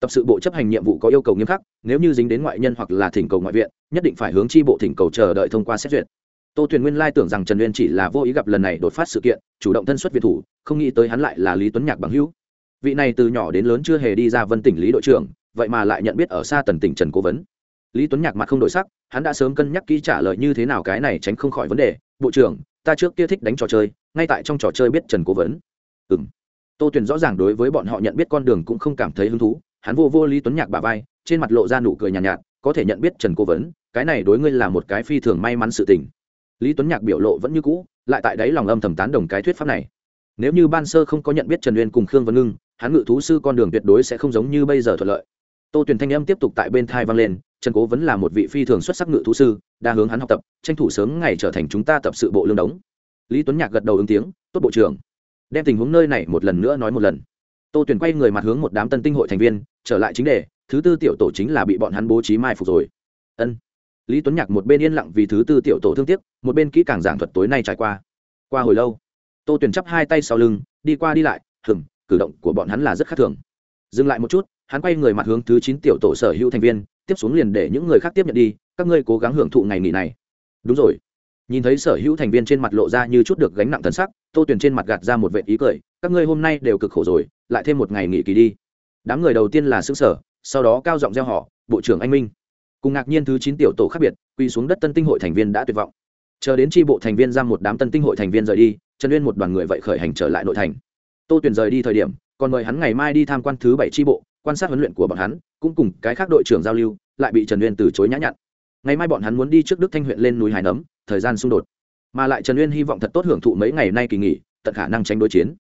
Tập sự bộ chấp hành nhiệm vụ có yêu cầu nghiêm khắc, nếu như dính đến ngoại nhân hoặc là thỉnh cầu ngoại viện, nhất định phải hướng chi bộ thỉnh cầu chờ đợi thông qua xét duyệt. Tô tuyền nguyên lai tưởng rằng trần uyên chỉ là vô ý gặp lần này đột phát sự kiện, chủ động thân xuất việt thủ, không nghĩ tới hắn lại là lý tuấn nhạc bằng hữu. Vị này từ nhỏ đến lớn chưa hề đi ra vân tỉnh lý đội trưởng, vậy mà lại nhận biết ở xa tần tỉnh trần cố vấn. Lý tuấn nhạc mặt không đổi sắc, hắn đã sớm cân nhắc kỹ trả lời như thế nào cái này tránh không khỏi vấn đề. Bộ trưởng, ta trước kia thích đánh trò chơi, ngay tại trong trò chơi biết trần cố vấn ừ tô tuyền rõ ràng đối với bọn họ nhận biết con đường cũng không cảm thấy hứng thú hắn vô vô lý tuấn nhạc bà vai trên mặt lộ ra nụ cười nhàn nhạt, nhạt có thể nhận biết trần cố vấn cái này đối ngươi là một cái phi thường may mắn sự tình. Lý tuấn nhạc biểu lộ vẫn như cũ lại tại đấy lòng âm thầm tán đồng cái thuyết pháp này. Nếu như ban sơ không có nhận biết trần uyên cùng khương vân ngưng hắn ngự thú sư con đường tuyệt đối sẽ không giống như bây giờ thuận lợi. Tô tuyền thanh âm tiếp tục tại bên thai vang lên trần cố vẫn là một vị phi thường xuất sắc ngự thú sư đa hướng hắn học tập tranh thủ sớm ngày trở thành chúng ta tập sự bộ lương đống. Lý tuấn nhạc gật đầu ứng tiếng tốt bộ trưởng đem tình huống nơi này một lần nữa nói một lần. Tô tuyền quay người mặt hướng một đám tân tinh hội thành viên, trở lại chính đề, thứ tư tiểu tổ chính là bị bọn hắn bố trí mai phục rồi. Ân. Lý tuấn nhạc một bên yên lặng vì thứ tư tiểu tổ thương tiếc, một bên kỹ càng giảng thuật tối nay trải qua. Qua hồi lâu, tô tuyền chắp hai tay sau lưng, đi qua đi lại hừng cử động của bọn hắn là rất khác thường. Dừng lại một chút, hắn quay người mặt hướng thứ chín tiểu tổ sở hữu thành viên, tiếp xuống liền để những người khác tiếp nhận đi, các ngươi cố gắng hưởng thụ ngày nghỉ này. Đúng rồi. Nhìn thấy sở hữu thành viên trên mặt lộ ra như chút được gánh nặng thân sắc tô tuyển trên mặt gạt ra một vệ ý cười, các ngươi hôm nay đều cực khổ rồi, lại thêm một ngày nghỉ kỳ đi. Đám người đầu tiên là xứ sở sau đó cao giọng gieo họ bộ trưởng anh minh. Cùng ngạc nhiên thứ chín tiểu tổ khác biệt quy xuống đất tân tinh hội thành viên đã tuyệt vọng. Chờ đến tri bộ thành viên ra một đám tân tinh hội thành viên rời đi, trần uyên một đoàn người vậy khởi hành trở lại nội thành. Tô tuyển rời đi thời điểm, còn mời hắn ngày mai đi tham quan thứ bảy tri bộ, quan sát huấn luyện của bọn hắn, cũng cùng cái khác đội trưởng giao lưu, lại bị trần uyên từ chối nhã nhặn. Ngày mai bọn hắn muốn đi trước đức thanh huyện lên núi hải nấm, thời gian xung đột mà lại trần uyên hy vọng thật tốt hưởng thụ mấy ngày nay kỳ nghỉ, tận khả năng tránh đối chiến.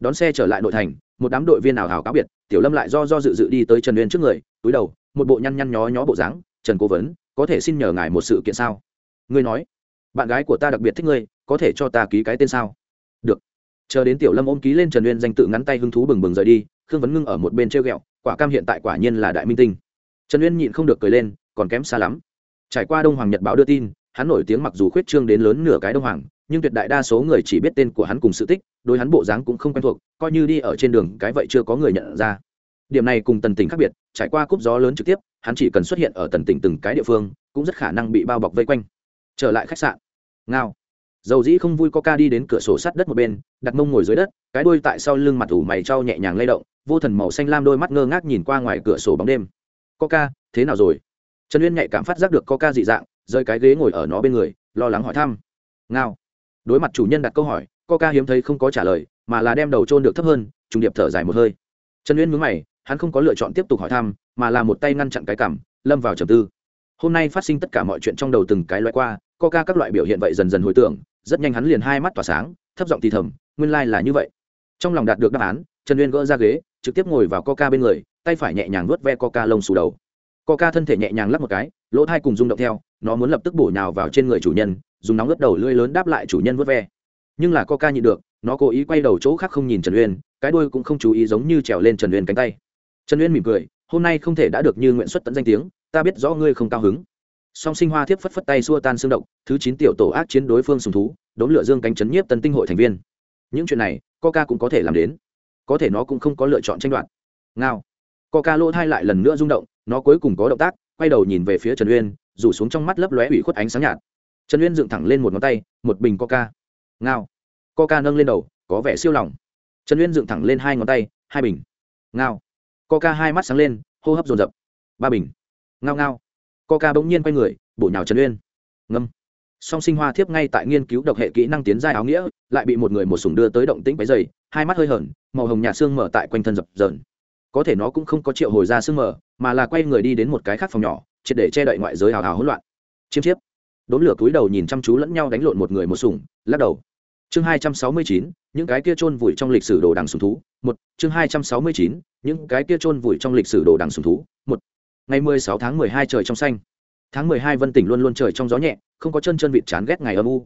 Đón xe trở lại nội thành, một đám đội viên nào hào cáo biệt, tiểu lâm lại do do dự dự đi tới trần uyên trước người, túi đầu, một bộ nhăn nhăn nhó nhó bộ dáng, trần cố vấn, có thể xin nhờ ngài một sự kiện sao? Ngươi nói. Bạn gái của ta đặc biệt thích ngươi, có thể cho ta ký cái tên sao? Được. Chờ đến tiểu lâm ôm ký lên trần uyên danh tự ngắn tay hứng thú bừng bừng rời đi, khương vấn ngưng ở một bên treo ghẹo, quả cam hiện tại quả nhiên là đại minh tinh. Trần uyên nhịn không được cười lên, còn kém xa lắm. Trải qua đông hoàng nhật báo đưa tin hắn nổi tiếng mặc dù khuyết trương đến lớn nửa cái đông hoàng, nhưng tuyệt đại đa số người chỉ biết tên của hắn cùng sự tích, đối hắn bộ dáng cũng không quen thuộc, coi như đi ở trên đường, cái vậy chưa có người nhận ra. Điểm này cùng tần tỉnh khác biệt, trải qua cúp gió lớn trực tiếp, hắn chỉ cần xuất hiện ở tần tỉnh từng cái địa phương, cũng rất khả năng bị bao bọc vây quanh. Trở lại khách sạn. Ngao. Dầu dĩ không vui coca đi đến cửa sổ sắt đất một bên, đặt mông ngồi dưới đất, cái đuôi tại sau lưng mặt ủ mày trao nhẹ nhàng lay động, vô thần màu xanh lam đôi mắt ngơ ngác nhìn qua ngoài cửa sổ bóng đêm. Coca, thế nào rồi? Trần uyên nhạy cảm phát giác được coca dị dạng rơi cái ghế ngồi ở nó bên người, lo lắng hỏi thăm. Ngao. Đối mặt chủ nhân đặt câu hỏi, coca hiếm thấy không có trả lời, mà là đem đầu trôn được thấp hơn, trùng điệp thở dài một hơi. Trần uyên mướn mày, hắn không có lựa chọn tiếp tục hỏi thăm, mà là một tay ngăn chặn cái cảm lâm vào trầm tư. Hôm nay phát sinh tất cả mọi chuyện trong đầu từng cái loại qua, coca các loại biểu hiện vậy dần dần hồi tưởng, rất nhanh hắn liền hai mắt tỏa sáng, thấp giọng thì thầm, nguyên lai、like、là như vậy. Trong lòng đạt được đáp án, trần uyên gỡ ra ghế, trực tiếp ngồi vào coca bên người, tay phải nhẹ nhàng vớt ve coca lông xù đầu. Coca thân thể nhẹ nhàng lắp một cái lỗ thai cùng rung động theo, nó muốn lập tức bổ nhào vào trên người chủ nhân, dùng nóng ướt đầu lưỡi lớn đáp lại chủ nhân vớt ve. Nhưng là coca nhịn được, nó cố ý quay đầu chỗ khác không nhìn trần uyên, cái đuôi cũng không chú ý giống như trèo lên trần uyên cánh tay. Trần uyên mỉm cười, hôm nay không thể đã được như nguyện xuất tận danh tiếng, ta biết rõ ngươi không cao hứng. Song sinh hoa thiếp phất phất tay xua tan xương động thứ chín tiểu tổ ác chiến đối phương sùng thú, đốn lửa dương cánh chấn nhiếp tân tinh hội thành viên. Những chuyện này, coca cũng có thể làm đến. Có thể nó cũng không có lựa chọn tranh đoạt. Ngao. Coca lỗ thai lại lần nữa rung động, nó cuối cùng có động tác quay đầu nhìn về phía trần uyên, rủ xuống trong mắt lấp lóe ủy khuất ánh sáng nhạt. Trần uyên dựng thẳng lên một ngón tay, một bình coca. Ngao. Coca nâng lên đầu, có vẻ siêu lòng. Trần uyên dựng thẳng lên hai ngón tay, hai bình. Ngao. Coca hai mắt sáng lên, hô hấp dồn dập. Ba bình. Ngao ngao. Coca bỗng nhiên quay người, bổ nhào trần uyên. Ngâm. Song sinh hoa thiếp ngay tại nghiên cứu độc hệ kỹ năng tiến giai áo nghĩa, lại bị một người một sùng đưa tới động tĩnh váy dày hai mắt hơi hởn, màu hồng nhạt xương mở tại quanh thân dập dờn có thể nó cũng không có triệu hồi ra xương mở mà là quay người đi đến một cái khác phòng nhỏ, triệt để che đậy ngoại giới hào hào hỗn loạn. Chiêm chiếp. Đốn lửa túi đầu nhìn chăm chú lẫn nhau đánh lộn một người một sùng lắc đầu. Chương hai trăm sáu mươi chín, những cái kia chôn vùi trong lịch sử đồ đằng sùng thú, một. Chương hai trăm sáu mươi chín, những cái kia chôn vùi trong lịch sử đồ đằng sùng thú, một. Ngày mười sáu tháng mười hai trời trong xanh. Tháng mười hai vân tỉnh luôn luôn trời trong gió nhẹ, không có chân chân vịt chán ghét ngày âm u.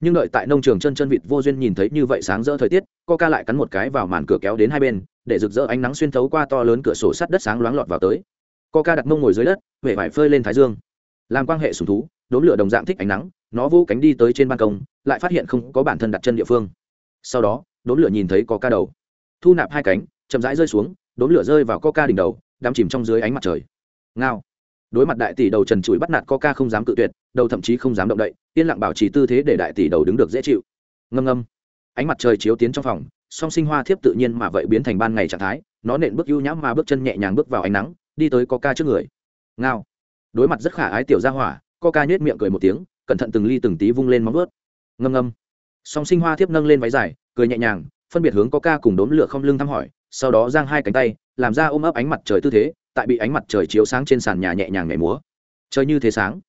Nhưng đợi tại nông trường chân chân vịt vô duyên nhìn thấy như vậy sáng rỡ thời tiết co ca lại cắn một cái vào màn cửa kéo đến hai bên để rực rỡ ánh nắng xuyên thấu qua to lớn cửa sổ sắt đất sáng loáng lọt vào tới. Ca đặt mông ngồi dưới đất huệ vải phơi lên thái dương. Làm quan hệ sùng thú đốn lửa đồng dạng thích ánh nắng, nó vô cánh đi tới trên ban công, lại phát hiện không có bản thân đặt chân địa phương. Sau đó đốn lửa nhìn thấy có ca đầu. Thu nạp hai cánh, chậm rãi rơi xuống đốn lửa rơi vào co ca đỉnh đầu, đắm chìm trong dưới ánh mặt trời. Ngao. Đối mặt đại tỷ đầu trần trụi bắt nạt coca không dám cự tuyệt, đầu thậm chí không dám động đậy, yên lặng bảo trì tư thế để đại tỷ đầu đứng được dễ chịu. Ngâm ngâm ánh mặt trời chiếu tiến trong phòng, song sinh hoa thiếp tự nhiên mà vậy biến thành ban ngày trạng thái, nó nện bước ưu nhãm mà bước chân nhẹ nhàng bước vào ánh nắng, đi tới có ca trước người. Ngao. Đối mặt rất khả ái tiểu ra hỏa có ca nhếch miệng cười một tiếng, cẩn thận từng ly từng tí vung lên móng ướt ngâm ngâm. Song sinh hoa thiếp nâng lên váy dài, cười nhẹ nhàng, phân biệt hướng có ca cùng đốm lửa không lưng thăm hỏi, sau đó giang hai cánh tay, làm ra ôm ấp ánh mặt trời tư thế, tại bị ánh mặt trời chiếu sáng trên sàn nhà nhẹ nhàng nhảy múa. Trời như thế sáng.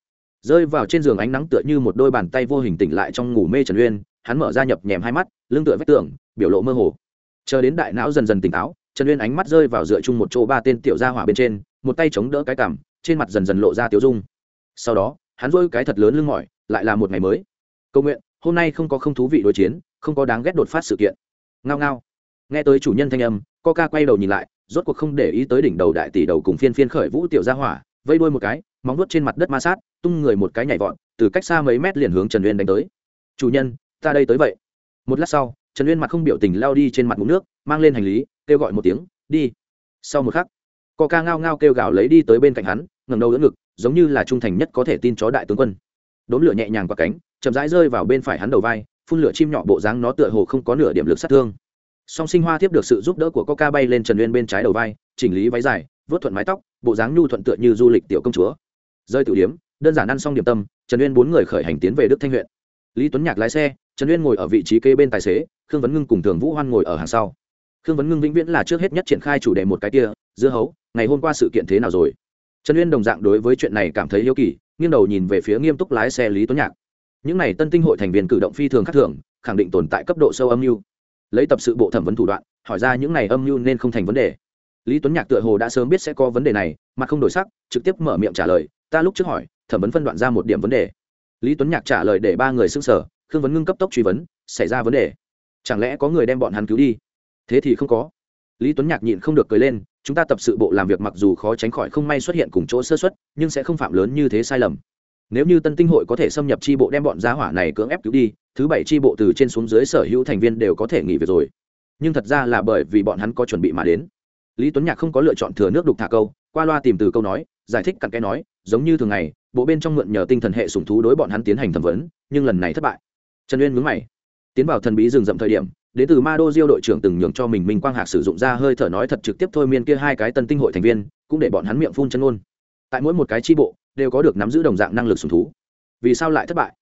Rơi vào trên giường ánh nắng tựa như một đôi bàn tay vô hình tỉnh lại trong ngủ mê trần uyên hắn mở ra nhập nhèm hai mắt, lưng tựa vách tường, biểu lộ mơ hồ. Chờ đến đại não dần dần tỉnh táo, trần uyên ánh mắt rơi vào dựa chung một chỗ ba tên tiểu gia hỏa bên trên, một tay chống đỡ cái cằm, trên mặt dần dần lộ ra tiếu dung. Sau đó, hắn dôi cái thật lớn lưng mỏi, lại là một ngày mới. Cầu nguyện, hôm nay không có không thú vị đối chiến, không có đáng ghét đột phát sự kiện. Ngao ngao. Nghe tới chủ nhân thanh âm, coca quay đầu nhìn lại, rốt cuộc không để ý tới đỉnh đầu đại tỷ đầu cùng phiên phiên khởi vũ tiểu gia hỏa vây đuôi một cái, móng nuốt trên mặt đất ma sát, tung người một cái nhảy vọt, từ cách xa mấy mét liền hướng trần uyên đánh tới. Chủ nhân ta đây tới vậy. Một lát sau, trần uyên mặt không biểu tình lao đi trên mặt mũ nước, mang lên hành lý, kêu gọi một tiếng, đi. Sau một khắc co ca ngao ngao kêu gào lấy đi tới bên cạnh hắn ngầm đầu đỡ ngực, giống như là trung thành nhất có thể tin chó đại tướng quân. Đốn lửa nhẹ nhàng qua cánh, chậm rãi rơi vào bên phải hắn đầu vai, phun lửa chim nhỏ bộ dáng nó tựa hồ không có nửa điểm lực sát thương. Song sinh hoa tiếp được sự giúp đỡ của coca bay lên trần uyên bên trái đầu vai, chỉnh lý váy dài, vớt thuận mái tóc, bộ dáng nhu thuận tựa như du lịch tiểu công chúa. Rơi tiểu điếm đơn giản ăn xong điểm tâm, trần uyên bốn người khởi hành tiến về đức thanh huyện. Lý tuấn nhạc lái xe trần uyên ngồi ở vị trí kế bên tài xế, khương vấn ngưng cùng thường vũ hoan ngồi ở hàng sau. Khương vấn ngưng vĩnh viễn là trước hết nhất triển khai chủ đề một cái kia, dưa hấu, ngày hôm qua sự kiện thế nào rồi? Trần uyên đồng dạng đối với chuyện này cảm thấy yêu kỳ, nghiêng đầu nhìn về phía nghiêm túc lái xe lý tuấn nhạc. Những này tân tinh hội thành viên cử động phi thường khác thường, khẳng định tồn tại cấp độ sâu âm mưu. Lấy tập sự bộ thẩm vấn thủ đoạn, hỏi ra những này âm mưu nên không thành vấn đề. Lý tuấn nhạc tựa hồ đã sớm biết sẽ có vấn đề này mà không đổi sắc, trực tiếp mở miệng trả lời, ta lúc trước hỏi, thẩm vấn phân đoạn ra một điểm vấn đề. Lý tuấn nhạc trả lời để ba người xưng sở khương vấn ngưng cấp tốc truy vấn, xảy ra vấn đề. Chẳng lẽ có người đem bọn hắn cứu đi? Thế thì không có. Lý tuấn nhạc nhịn không được cười lên, chúng ta tập sự bộ làm việc mặc dù khó tránh khỏi không may xuất hiện cùng chỗ sơ xuất nhưng sẽ không phạm lớn như thế sai lầm. Nếu như tân tinh hội có thể xâm nhập tri bộ đem bọn giá hỏa này cưỡng ép cứu đi, thứ bảy tri bộ từ trên xuống dưới sở hữu thành viên đều có thể nghỉ việc rồi. Nhưng thật ra là bởi vì bọn hắn có chuẩn bị mà đến. Lý tuấn nhạc không có lựa chọn thừa nước đục thả câu, qua loa tìm từ câu nói, giải thích cặn cái nói, giống như thường ngày, bộ bên trong mượn nhờ tinh thần hệ sùng thú đối bọn hắn tiến hành thẩm vấn, nhưng lần này thất bại trần uyên mướn mày. Tiến vào thần bí rừng rậm thời điểm, đến từ ma đô diêu đội trưởng từng nhường cho mình minh quang hạc sử dụng ra hơi thở nói thật trực tiếp thôi miên kia hai cái tân tinh hội thành viên, cũng để bọn hắn miệng phun chân ôn tại mỗi một cái tri bộ, đều có được nắm giữ đồng dạng năng lực sùng thú. Vì sao lại thất bại?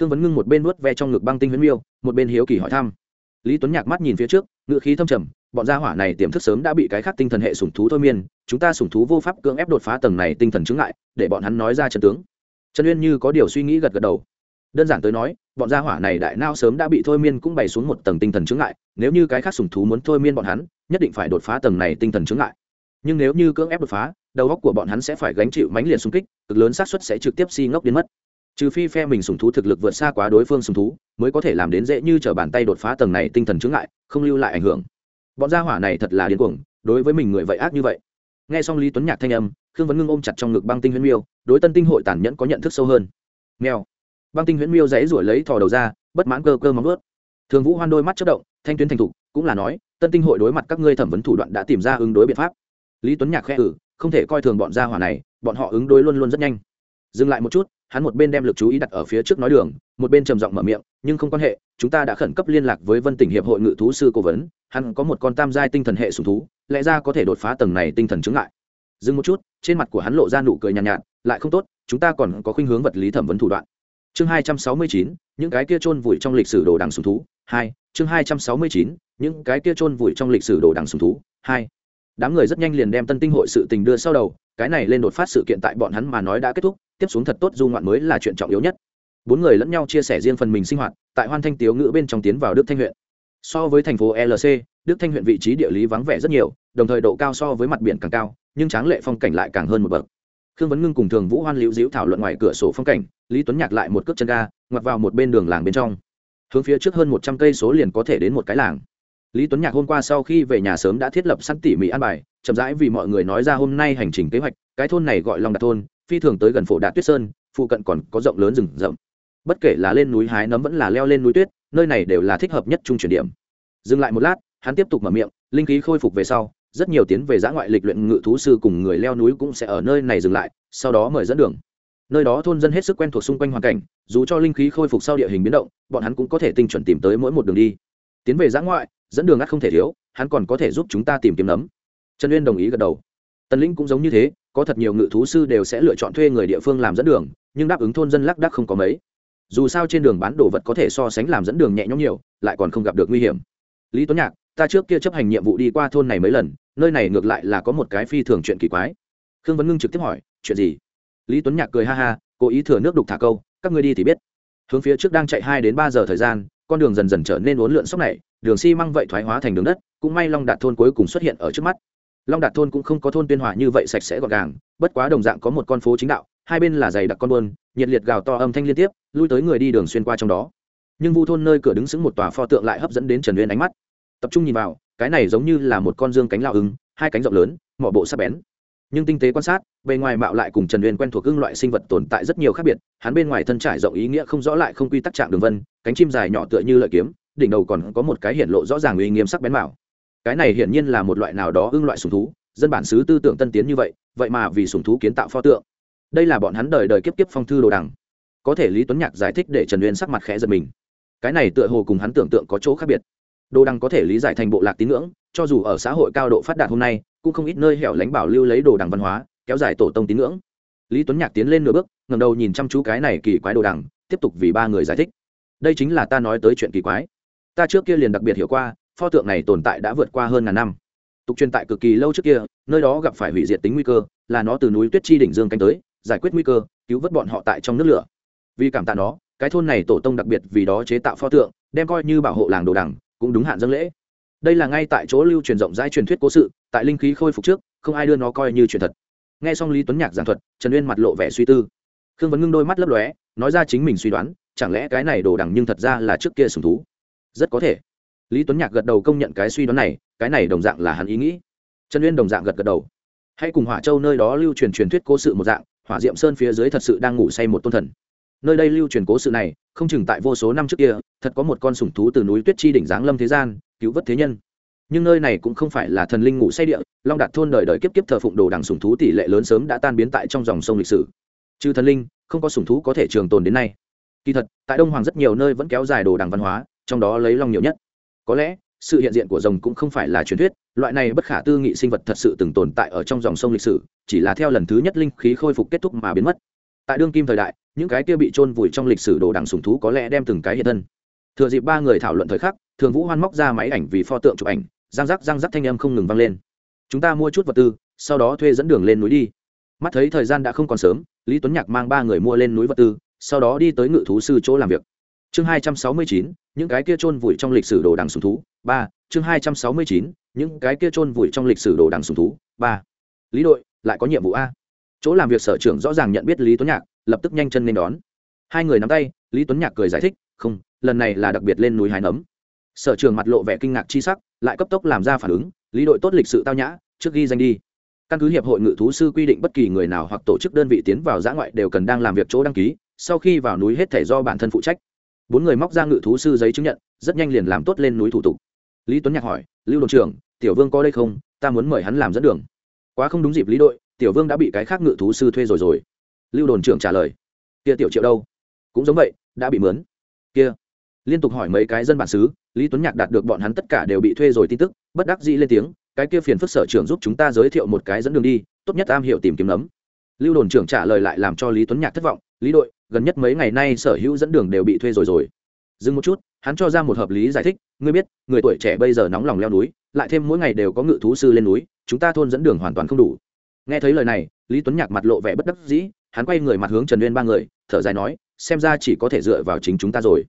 Khương vấn ngưng một bên nuốt ve trong ngực băng tinh huyễn miêu, một bên hiếu kỳ hỏi thăm. Lý tuấn nhạc mắt nhìn phía trước ngựa khí thâm trầm, bọn gia hỏa này tiềm thức sớm đã bị cái khác tinh thần hệ sủng thú thôi miên, chúng ta sủng thú vô pháp cưỡng ép đột phá tầng này tinh thần chứng ngại, để bọn hắn nói ra trận tướng. Trần uyên như có điều suy nghĩ gật gật đầu. Đơn giản tới nói bọn gia hỏa này đại nao sớm đã bị thôi miên cũng bày xuống một tầng tinh thần chướng ngại, nếu như cái khác sủng thú muốn thôi miên bọn hắn, nhất định phải đột phá tầng này tinh thần chướng ngại. Nhưng nếu như cưỡng ép đột phá, đầu óc của bọn hắn sẽ phải gánh chịu mánh liệt xung kích, cực lớn xác suất sẽ trực tiếp si ngốc đến mất. Trừ phi phe mình sùng thú thực lực vượt xa quá đối phương sùng thú, mới có thể làm đến dễ như t r ở bàn tay đột phá tầng này tinh thần chướng ngại, không lưu lại ảnh hưởng. Bọn gia hỏa này thật là điên cuồng, đối với mình người vậy ác như vậy. Nghe xong lý tuấn nhạc thanh âm, khương vấn ngưng ôm chặt trong ngực băng tinh huyễn miêu, đối tân tinh hội tàn nhẫn có nhận thức sâu hơn. Nghèo băng tinh huyễn miêu dãy ruổi lấy thò đầu ra bất mãn cơ cơ móng ướt thường vũ hoan đôi mắt chất động thanh tuyến thành thục cũng là nói tân tinh hội đối mặt các ngươi thẩm vấn thủ đoạn đã tìm ra ứng đối biện pháp. Lý tuấn nhạc khẽ ử không thể coi thường bọn gia hỏa này bọn họ ứng đối luôn luôn rất nhanh. Dừng lại một chút hắn một bên đem lực chú ý đặt ở phía trước nói đường một bên trầm giọng mở miệng nhưng không quan hệ chúng ta đã khẩn cấp liên lạc với vân tỉnh hiệp hội ngự thú sư cố vấn hắn có một con tam giai tinh thần hệ sùng thú lẽ ra có thể đột phá tầng này tinh thần chứng lại dừng một chút trên mặt của hắn lộ ra nụ cười nhàn nhạt, nhạt lại không tốt chúng ta còn có khuynh hướng vật lý thẩm vấn thủ đoạn chương hai trăm sáu mươi chín, những cái kia chôn vùi trong lịch sử đồ đằng sùng thú. Hai, chương hai trăm sáu mươi chín, những cái kia chôn vùi trong lịch sử đồ đằng sùng thú. Hai, đám người rất nhanh liền đem tân tinh hội sự tình đưa sau đầu, cái này lên đột phát sự kiện tại bọn hắn mà nói đã kết thúc, tiếp xuống thật tốt du ngoạn mới là chuyện trọng yếu nhất. Bốn người lẫn nhau chia sẻ riêng phần mình sinh hoạt, tại hoan thanh tiếu ngữ bên trong tiến vào đức thanh huyện. So với thành phố lc đức thanh huyện vị trí địa lý vắng vẻ rất nhiều, đồng thời độ cao so với mặt biển càng cao, nhưng tráng lệ phong cảnh lại càng hơn một bậc khương vấn ngưng cùng thường vũ hoan liễu diễu thảo luận ngoài cửa sổ phong cảnh, lý tuấn nhạc lại một cước chân ga, ngoặt vào một bên đường làng bên trong. Hướng phía trước hơn một trăm cây số liền có thể đến một cái làng. Lý tuấn nhạc hôm qua sau khi về nhà sớm đã thiết lập sẵn tỉ mỉ an bài, chậm rãi vì mọi người nói ra hôm nay hành trình kế hoạch, cái thôn này gọi lòng đạt thôn, phi thường tới gần phổ đạt tuyết sơn, phụ cận còn có rộng lớn rừng rậm. Bất kể là lên núi hái nấm vẫn là leo lên núi tuyết, nơi này đều là thích hợp nhất trung chuyển điểm. Dừng lại một lát, hắn tiếp tục mở miệng, linh khí khôi phục về sau rất nhiều tiến về giã ngoại lịch luyện ngự thú sư cùng người leo núi cũng sẽ ở nơi này dừng lại, sau đó mời dẫn đường. Nơi đó thôn dân hết sức quen thuộc xung quanh hoàn cảnh, dù cho linh khí khôi phục sau địa hình biến động, bọn hắn cũng có thể tinh chuẩn tìm tới mỗi một đường đi. Tiến về giã ngoại, dẫn đường ắt không thể thiếu, hắn còn có thể giúp chúng ta tìm kiếm nấm. Trần uyên đồng ý gật đầu. Tần lĩnh cũng giống như thế, có thật nhiều ngự thú sư đều sẽ lựa chọn thuê người địa phương làm dẫn đường, nhưng đáp ứng thôn dân lác đác không có mấy. Dù sao trên đường bán đồ vật có thể so sánh làm dẫn đường nhẹ nhõm nhiều, lại còn không gặp được nguy hiểm. Lý tuấn nhạc ta trước kia chấp hành nhiệm vụ đi qua thôn này mấy lần, nơi này ngược lại là có một cái phi thường chuyện kỳ quái. Khương vấn ngưng trực tiếp hỏi, chuyện gì? Lý tuấn nhạc cười ha ha, cố ý thừa nước đục thả câu, các ngươi đi thì biết. Hướng phía trước đang chạy hai đến ba giờ thời gian, con đường dần dần trở nên uốn lượn sóc này, đường xi măng vậy thoái hóa thành đường đất, cũng may long đạt thôn cuối cùng xuất hiện ở trước mắt. Long đạt thôn cũng không có thôn tuyên hòa như vậy sạch sẽ gọn gàng, bất quá đồng dạng có một con phố chính đạo, hai bên là giày đặc con buôn, nhiệt liệt gào to âm thanh liên tiếp, lui tới người đi đường xuyên qua trong đó. Nhưng vu thôn nơi cửa đứng sững một tòa pho tượng lại hấp dẫn đến trần uyên ánh mắt tập trung nhìn vào, cái này giống như là một con dương cánh lao ứng, hai cánh rộng lớn, mỏ bộ sắc bén. Nhưng tinh tế quan sát, bề ngoài mạo lại cùng trần uyên quen thuộc ưng loại sinh vật tồn tại rất nhiều khác biệt, hắn bên ngoài thân trải rộng ý nghĩa không rõ lại không quy tắc trạng đường vân, cánh chim dài nhỏ tựa như lợi kiếm, đỉnh đầu còn có một cái hiện lộ rõ ràng uy nghiêm sắc bén mạo. Cái này hiển nhiên là một loại nào đó ưng loại sùng thú, dân bản xứ tư tưởng tân tiến như vậy vậy mà vì sùng thú kiến tạo pho tượng. Đây là bọn hắn đời đời kiếp kiếp phong thư đồ đằng. Có thể lý tuấn nhạc giải thích để trần uyên sắc mặt khẽ giật mình. Cái này tựa hồ cùng hắn tưởng tượng có chỗ khác biệt đồ đằng có thể lý giải thành bộ lạc tín ngưỡng, cho dù ở xã hội cao độ phát đạt hôm nay, cũng không ít nơi hẻo lánh bảo lưu lấy đồ đằng văn hóa, kéo dài tổ tông tín ngưỡng. Lý tuấn nhạc tiến lên nửa bước ngầm đầu nhìn chăm chú cái này kỳ quái đồ đằng, tiếp tục vì ba người giải thích. Đây chính là ta nói tới chuyện kỳ quái. Ta trước kia liền đặc biệt hiểu qua, pho tượng này tồn tại đã vượt qua hơn ngàn năm. Tục truyền tại cực kỳ lâu trước kia, nơi đó gặp phải hủy diệt tính nguy cơ, là nó từ núi tuyết chi đỉnh dương canh tới, giải quyết nguy cơ, cứu vớt bọn họ tại trong nước lửa. Vì cảm tạ nó, cái thôn này tổ tông đặc biệt vì đó chế tạo pho tượng, đem coi như bảo hộ làng đồ đằng cũng đúng hạn dâng lễ. Đây là ngay tại chỗ lưu truyền rộng rãi truyền thuyết cố sự, tại linh khí khôi phục trước, không ai đưa nó coi như truyền thật. Nghe xong lý tuấn nhạc giảng thuật, trần uyên mặt lộ vẻ suy tư. Khương vấn ngưng đôi mắt lấp lóe, nói ra chính mình suy đoán, chẳng lẽ cái này đồ đằng nhưng thật ra là trước kia sùng thú? Rất có thể. Lý tuấn nhạc gật đầu công nhận cái suy đoán này, cái này đồng dạng là hắn ý nghĩ. Trần uyên đồng dạng gật gật đầu. Hãy cùng hỏa châu nơi đó lưu truyền truyền thuyết cố sự một dạng, hỏa diệm sơn phía dưới thật sự đang ngủ say một tôn thần nơi đây lưu truyền cố sự này, không chừng tại vô số năm trước kia, thật có một con sủng thú từ núi tuyết chi đỉnh giáng lâm thế gian, cứu vớt thế nhân. Nhưng nơi này cũng không phải là thần linh ngủ say địa, long đạt thôn đời đời kiếp kiếp thờ phụng đồ đằng sủng thú tỷ lệ lớn sớm đã tan biến tại trong dòng sông lịch sử. Trừ thần linh, không có sủng thú có thể trường tồn đến nay. Kỳ thật, tại đông hoàng rất nhiều nơi vẫn kéo dài đồ đằng văn hóa, trong đó lấy long nhiều nhất. Có lẽ, sự hiện diện của rồng cũng không phải là truyền thuyết, loại này bất khả tư nghị sinh vật thật sự từng tồn tại ở trong dòng sông lịch sử, chỉ là theo lần thứ nhất linh khí khôi phục kết thúc mà biến mất. Tại đương kim thời đại những cái kia bị chôn vùi trong lịch sử đồ đằng sùng thú có lẽ đem từng cái hiện thân. Thừa dịp ba người thảo luận thời khắc, thường vũ hoan móc ra máy ảnh vì pho tượng chụp ảnh, răng rắc răng rắc thanh âm không ngừng vang lên. Chúng ta mua chút vật tư, sau đó thuê dẫn đường lên núi đi. Mắt thấy thời gian đã không còn sớm, lý tuấn nhạc mang ba người mua lên núi vật tư, sau đó đi tới ngự thú sư chỗ làm việc. Chương hai trăm sáu mươi chín, những cái kia chôn vùi trong lịch sử đồ đằng sùng thú. Ba, chương hai trăm sáu mươi chín, những cái kia chôn vùi trong lịch sử đồ đằng sùng thú. Ba, lý đội, lại có nhiệm vụ a. Chỗ làm việc sở trưởng rõ ràng nhận biết lý tuấn nhạc lập tức nhanh chân nên đón. Hai người nắm tay, lý tuấn nhạc cười giải thích, không, lần này là đặc biệt lên núi hái nấm. Sở trường mặt lộ vẻ kinh ngạc chi sắc, lại cấp tốc làm ra phản ứng, lý đội tốt lịch sự tao nhã, trước ghi danh đi. Căn cứ hiệp hội ngự thú sư quy định bất kỳ người nào hoặc tổ chức đơn vị tiến vào giã ngoại đều cần đang làm việc chỗ đăng ký, sau khi vào núi hết thể do bản thân phụ trách. Bốn người móc ra ngự thú sư giấy chứng nhận, rất nhanh liền làm tốt lên núi thủ tục. Lý tuấn nhạc hỏi, lưu đồn trưởng, tiểu vương có đây không? Ta muốn mời hắn làm dẫn đường. Quá không đúng dịp lý đội, tiểu vương đã bị cái khác ngự thú sư thuê rồi rồi lưu đồn trưởng trả lời. Kia tiểu triệu đâu? Cũng giống vậy, đã bị mướn. Kia. Liên tục hỏi mấy cái dân bản xứ, lý tuấn nhạc đạt được bọn hắn tất cả đều bị thuê rồi tin tức, bất đắc dĩ lên tiếng, cái kia phiền phức sở trưởng giúp chúng ta giới thiệu một cái dẫn đường đi, tốt nhất am hiểu tìm kiếm nấm. Lưu đồn trưởng trả lời lại làm cho lý tuấn nhạc thất vọng, lý đội, gần nhất mấy ngày nay sở hữu dẫn đường đều bị thuê rồi rồi. Dừng một chút, hắn cho ra một hợp lý giải thích, ngươi biết, người tuổi trẻ bây giờ nóng lòng leo núi, lại thêm mỗi ngày đều có ngự thú sư lên núi, chúng ta thôn dẫn đường hoàn toàn không đủ. Nghe thấy lời này, lý tuấn nhạc mặt lộ vẻ bất đắc dĩ hắn quay người mặt hướng trần uyên ba người, thở dài nói, xem ra chỉ có thể dựa vào chính chúng ta rồi.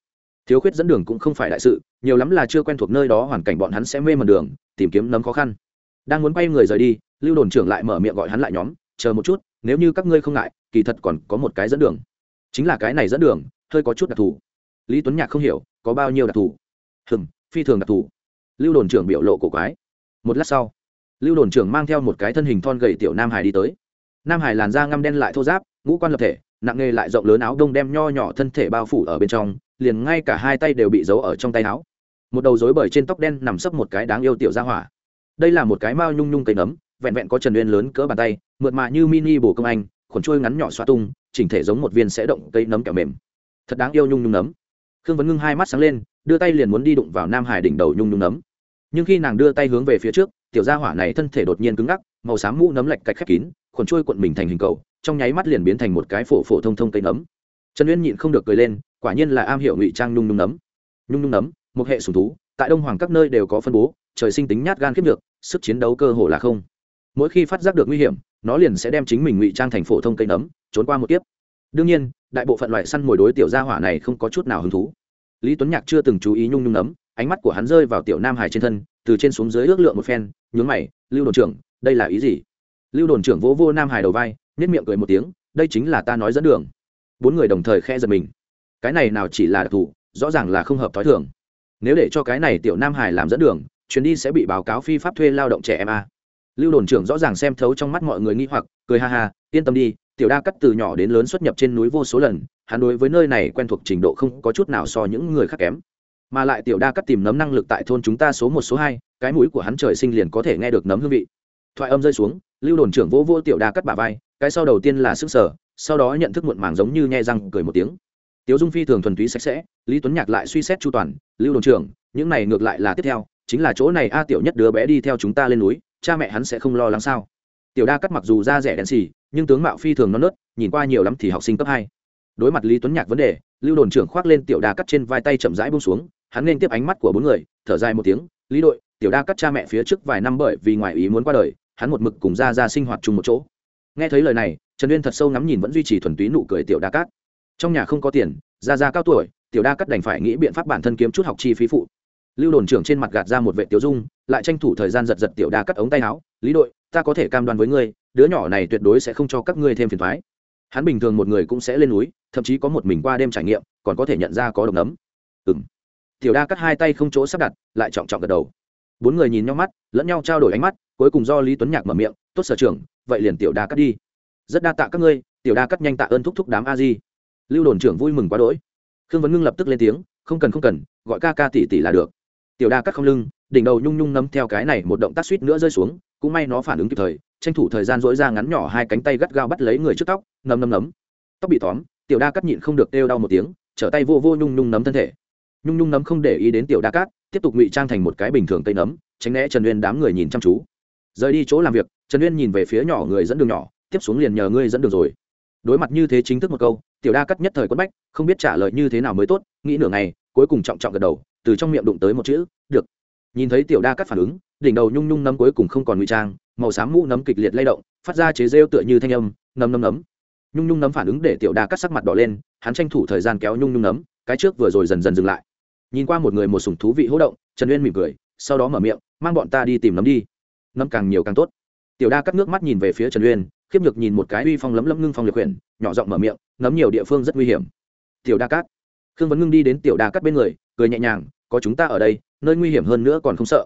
Thiếu khuyết dẫn đường cũng không phải đại sự, nhiều lắm là chưa quen thuộc nơi đó, hoàn cảnh bọn hắn sẽ mê mần đường, tìm kiếm nấm khó khăn. Đang muốn quay người rời đi, lưu đồn trưởng lại mở miệng gọi hắn lại nhóm, chờ một chút, nếu như các ngươi không ngại, kỳ thật còn có một cái dẫn đường. Chính là cái này dẫn đường, hơi có chút đặc thù. Lý tuấn nhạc không hiểu, có bao nhiêu đặc thù? Hừng phi thường đặc thù. Lưu đồn trưởng biểu lộ cổ quái. Một lát sau, lưu đồn trưởng mang theo một cái thân hình thon gầy tiểu nam hải đi tới nam hải làn da ngăm đen lại thô giáp, ngũ quan lập thể, nặng nghề lại rộng lớn áo đông đem nho nhỏ thân thể bao phủ ở bên trong, liền ngay cả hai tay đều bị giấu ở trong tay áo. Một đầu rối bời trên tóc đen nằm sấp một cái đáng yêu tiểu ra hỏa. Đây là một cái mao nhung nhung cây nấm, vẹn vẹn có trần uyên lớn cỡ bàn tay, mượt mà như mini bồ công anh, khuẩn trôi ngắn nhỏ xoa tung, chỉnh thể giống một viên sẽ động cây nấm kẹo mềm. Thật đáng yêu nhung nhung nấm. Khương vấn ngưng hai mắt sáng lên, đưa tay liền muốn đi đụng vào nam hải đỉnh đầu nhung nhung nấm. Nhưng khi nàng đưa tay hướng về phía trước, tiểu gia hỏa này thân thể đột nhiên cứng ngắc, màu xám mũ nấm lạch cạch khép kín khuẩn trôi cuộn mình thành hình cầu, trong nháy mắt liền biến thành một cái phổ phổ thông thông cây nấm. Trần uyên nhịn không được cười lên, quả nhiên là am hiểu ngụy trang nhung nhung nấm. Nhung nhung nấm, một hệ sùng thú, tại đông hoàng các nơi đều có phân bố, trời sinh tính nhát gan kiếp được sức chiến đấu cơ hồ là không. Mỗi khi phát giác được nguy hiểm, nó liền sẽ đem chính mình ngụy trang thành phổ thông cây nấm, trốn qua một kiếp. Đương nhiên, đại bộ phận loại săn mồi đối tiểu gia hỏa này không có chút nào hứng thú. Lý tuấn nhạc chưa từng chú ý nhung nhung nấm, ánh mắt của hắn rơi vào tiểu nam hải trên thân, từ trên xuống dưới ước lượng một phen, nhướng mày, lưu đồn trưởng, đây là ý gì? Lưu đồn trưởng vỗ vô nam hải đầu vai nếp miệng cười một tiếng, đây chính là ta nói dẫn đường. Bốn người đồng thời khe giật mình. Cái này nào chỉ là đặc thù, rõ ràng là không hợp t h ó i thường. Nếu để cho cái này tiểu nam hải làm dẫn đường, chuyến đi sẽ bị báo cáo phi pháp thuê lao động trẻ em a. Lưu đồn trưởng rõ ràng xem thấu trong mắt mọi người nghi hoặc, cười ha ha, yên tâm đi, tiểu đa cắt từ nhỏ đến lớn xuất nhập trên núi vô số lần, hắn đối với nơi này quen thuộc trình độ không có chút nào so những người khác kém. Mà lại tiểu đa cắt tìm nấm năng lực tại thôn chúng ta số một, số hai, cái mũi của hắn trời sinh liền có thể nghe được nấm hương vị thoại âm rơi xuống, lưu đồn trưởng vỗ vô tiểu đa cắt bà vai, cái sau đầu tiên là sức sở, sau đó nhận thức muộn màng giống như nhẹ răng, cười một tiếng. Tiếu dung phi thường thuần túy sạch sẽ, lý tuấn nhạc lại suy xét chu toàn, lưu đồn trưởng, những này ngược lại là tiếp theo, chính là chỗ này a tiểu nhất đứa bé đi theo chúng ta lên núi, cha mẹ hắn sẽ không lo lắng sao? Tiểu đa cắt mặc dù da rẻ đen xì, nhưng tướng mạo phi thường non nớt, nhìn qua nhiều lắm thì học sinh cấp hai. Đối mặt lý tuấn nhạc vấn đề, lưu đồn trưởng khoác lên tiểu đa cắt trên vai tay chậm rãi bông xuống, hắn nên tiếp ánh mắt của bốn người, thở dài một tiếng, lý đội, tiểu đa cắt cha mẹ phía trước vài năm bởi vì ngoài ý muốn qua đời hắn một mực cùng ra ra sinh hoạt chung một chỗ. Nghe thấy lời này, trần uyên thật sâu ngắm nhìn vẫn duy trì thuần túy nụ cười tiểu đa cát. Trong nhà không có tiền ra ra cao tuổi, tiểu đa cát đành phải nghĩ biện pháp bản thân kiếm chút học chi phí phụ. Lưu đồn trưởng trên mặt gạt ra một vệ tiểu dung, lại tranh thủ thời gian giật giật tiểu đa cắt ống tay áo, lý đội, ta có thể cam đoan với ngươi, đứa nhỏ này tuyệt đối sẽ không cho các ngươi thêm phiền thoái hắn bình thường một người cũng sẽ lên núi, thậm chí có một mình qua đêm trải nghiệm, còn có thể nhận ra có độc nấm. Ừ m tiểu đa cắt hai tay không chỗ sắp đặt, lại trọng trọng gật đầu bốn người nhìn nhau mắt, lẫn nhau trao đổi ánh mắt, cuối cùng do lý tuấn nhạc mở miệng, tốt sở trưởng, vậy liền tiểu đa cắt đi. Rất đa tạ các ngươi, tiểu đa cắt nhanh tạ ơn thúc thúc đám a di. Lưu đồn trưởng vui mừng quá đỗi. Khương vấn ngưng lập tức lên tiếng, không cần không cần, gọi ca ca tỷ tỷ là được. Tiểu đa cắt không lưng, đỉnh đầu nhung nhung nấm theo cái này một động tác suýt nữa rơi xuống, cũng may nó phản ứng kịp thời, tranh thủ thời gian dỗi ra ngắn nhỏ hai cánh tay gắt gao bắt lấy người trước tóc, nấm nấm nấm. Tóc bị tóm, tiểu đa cắt nhịn không được đeo đau một tiếng, trở tay vô vô nhung nhung nấm thân thể. Nhung nhung nấm không để ý đến tiểu đa cát tiếp tục ngụy trang thành một cái bình thường tây nấm, tránh né trần uyên đám người nhìn chăm chú. Rời đi chỗ làm việc, trần uyên nhìn về phía nhỏ người dẫn đường nhỏ, tiếp xuống liền nhờ ngươi dẫn đường rồi. Đối mặt như thế chính thức một câu, tiểu đa cắt nhất thời quất bách, không biết trả lời như thế nào mới tốt, nghĩ nửa ngày, cuối cùng trọng trọng gật đầu, từ trong miệng đụng tới một chữ, được. Nhìn thấy tiểu đa cắt phản ứng, đỉnh đầu nhung nhung nấm cuối cùng không còn ngụy trang, màu xám mũ nấm kịch liệt lay động, phát ra chế rêu tựa như thanh âm, nấm nấm nấm. Nhung nhung nấm phản ứng để tiểu đa cắt sắc mặt đỏ lên, hắn tranh thủ thời gian kéo nhung nhung nấm, cái trước vừa rồi dần dần dừng lại nhìn qua một người một sùng thú vị hỗ động, trần uyên mỉm cười, sau đó mở miệng, mang bọn ta đi tìm nấm đi. Nấm càng nhiều càng tốt. Tiểu đa cắt nước mắt nhìn về phía trần uyên, khiếp nhược nhìn một cái uy phong lấm lấm ngưng phong liệt quyển nhỏ giọng mở miệng, nấm nhiều địa phương rất nguy hiểm. Tiểu đa cát khương vấn ngưng đi đến tiểu đa cắt bên người, cười nhẹ nhàng, có chúng ta ở đây, nơi nguy hiểm hơn nữa còn không sợ.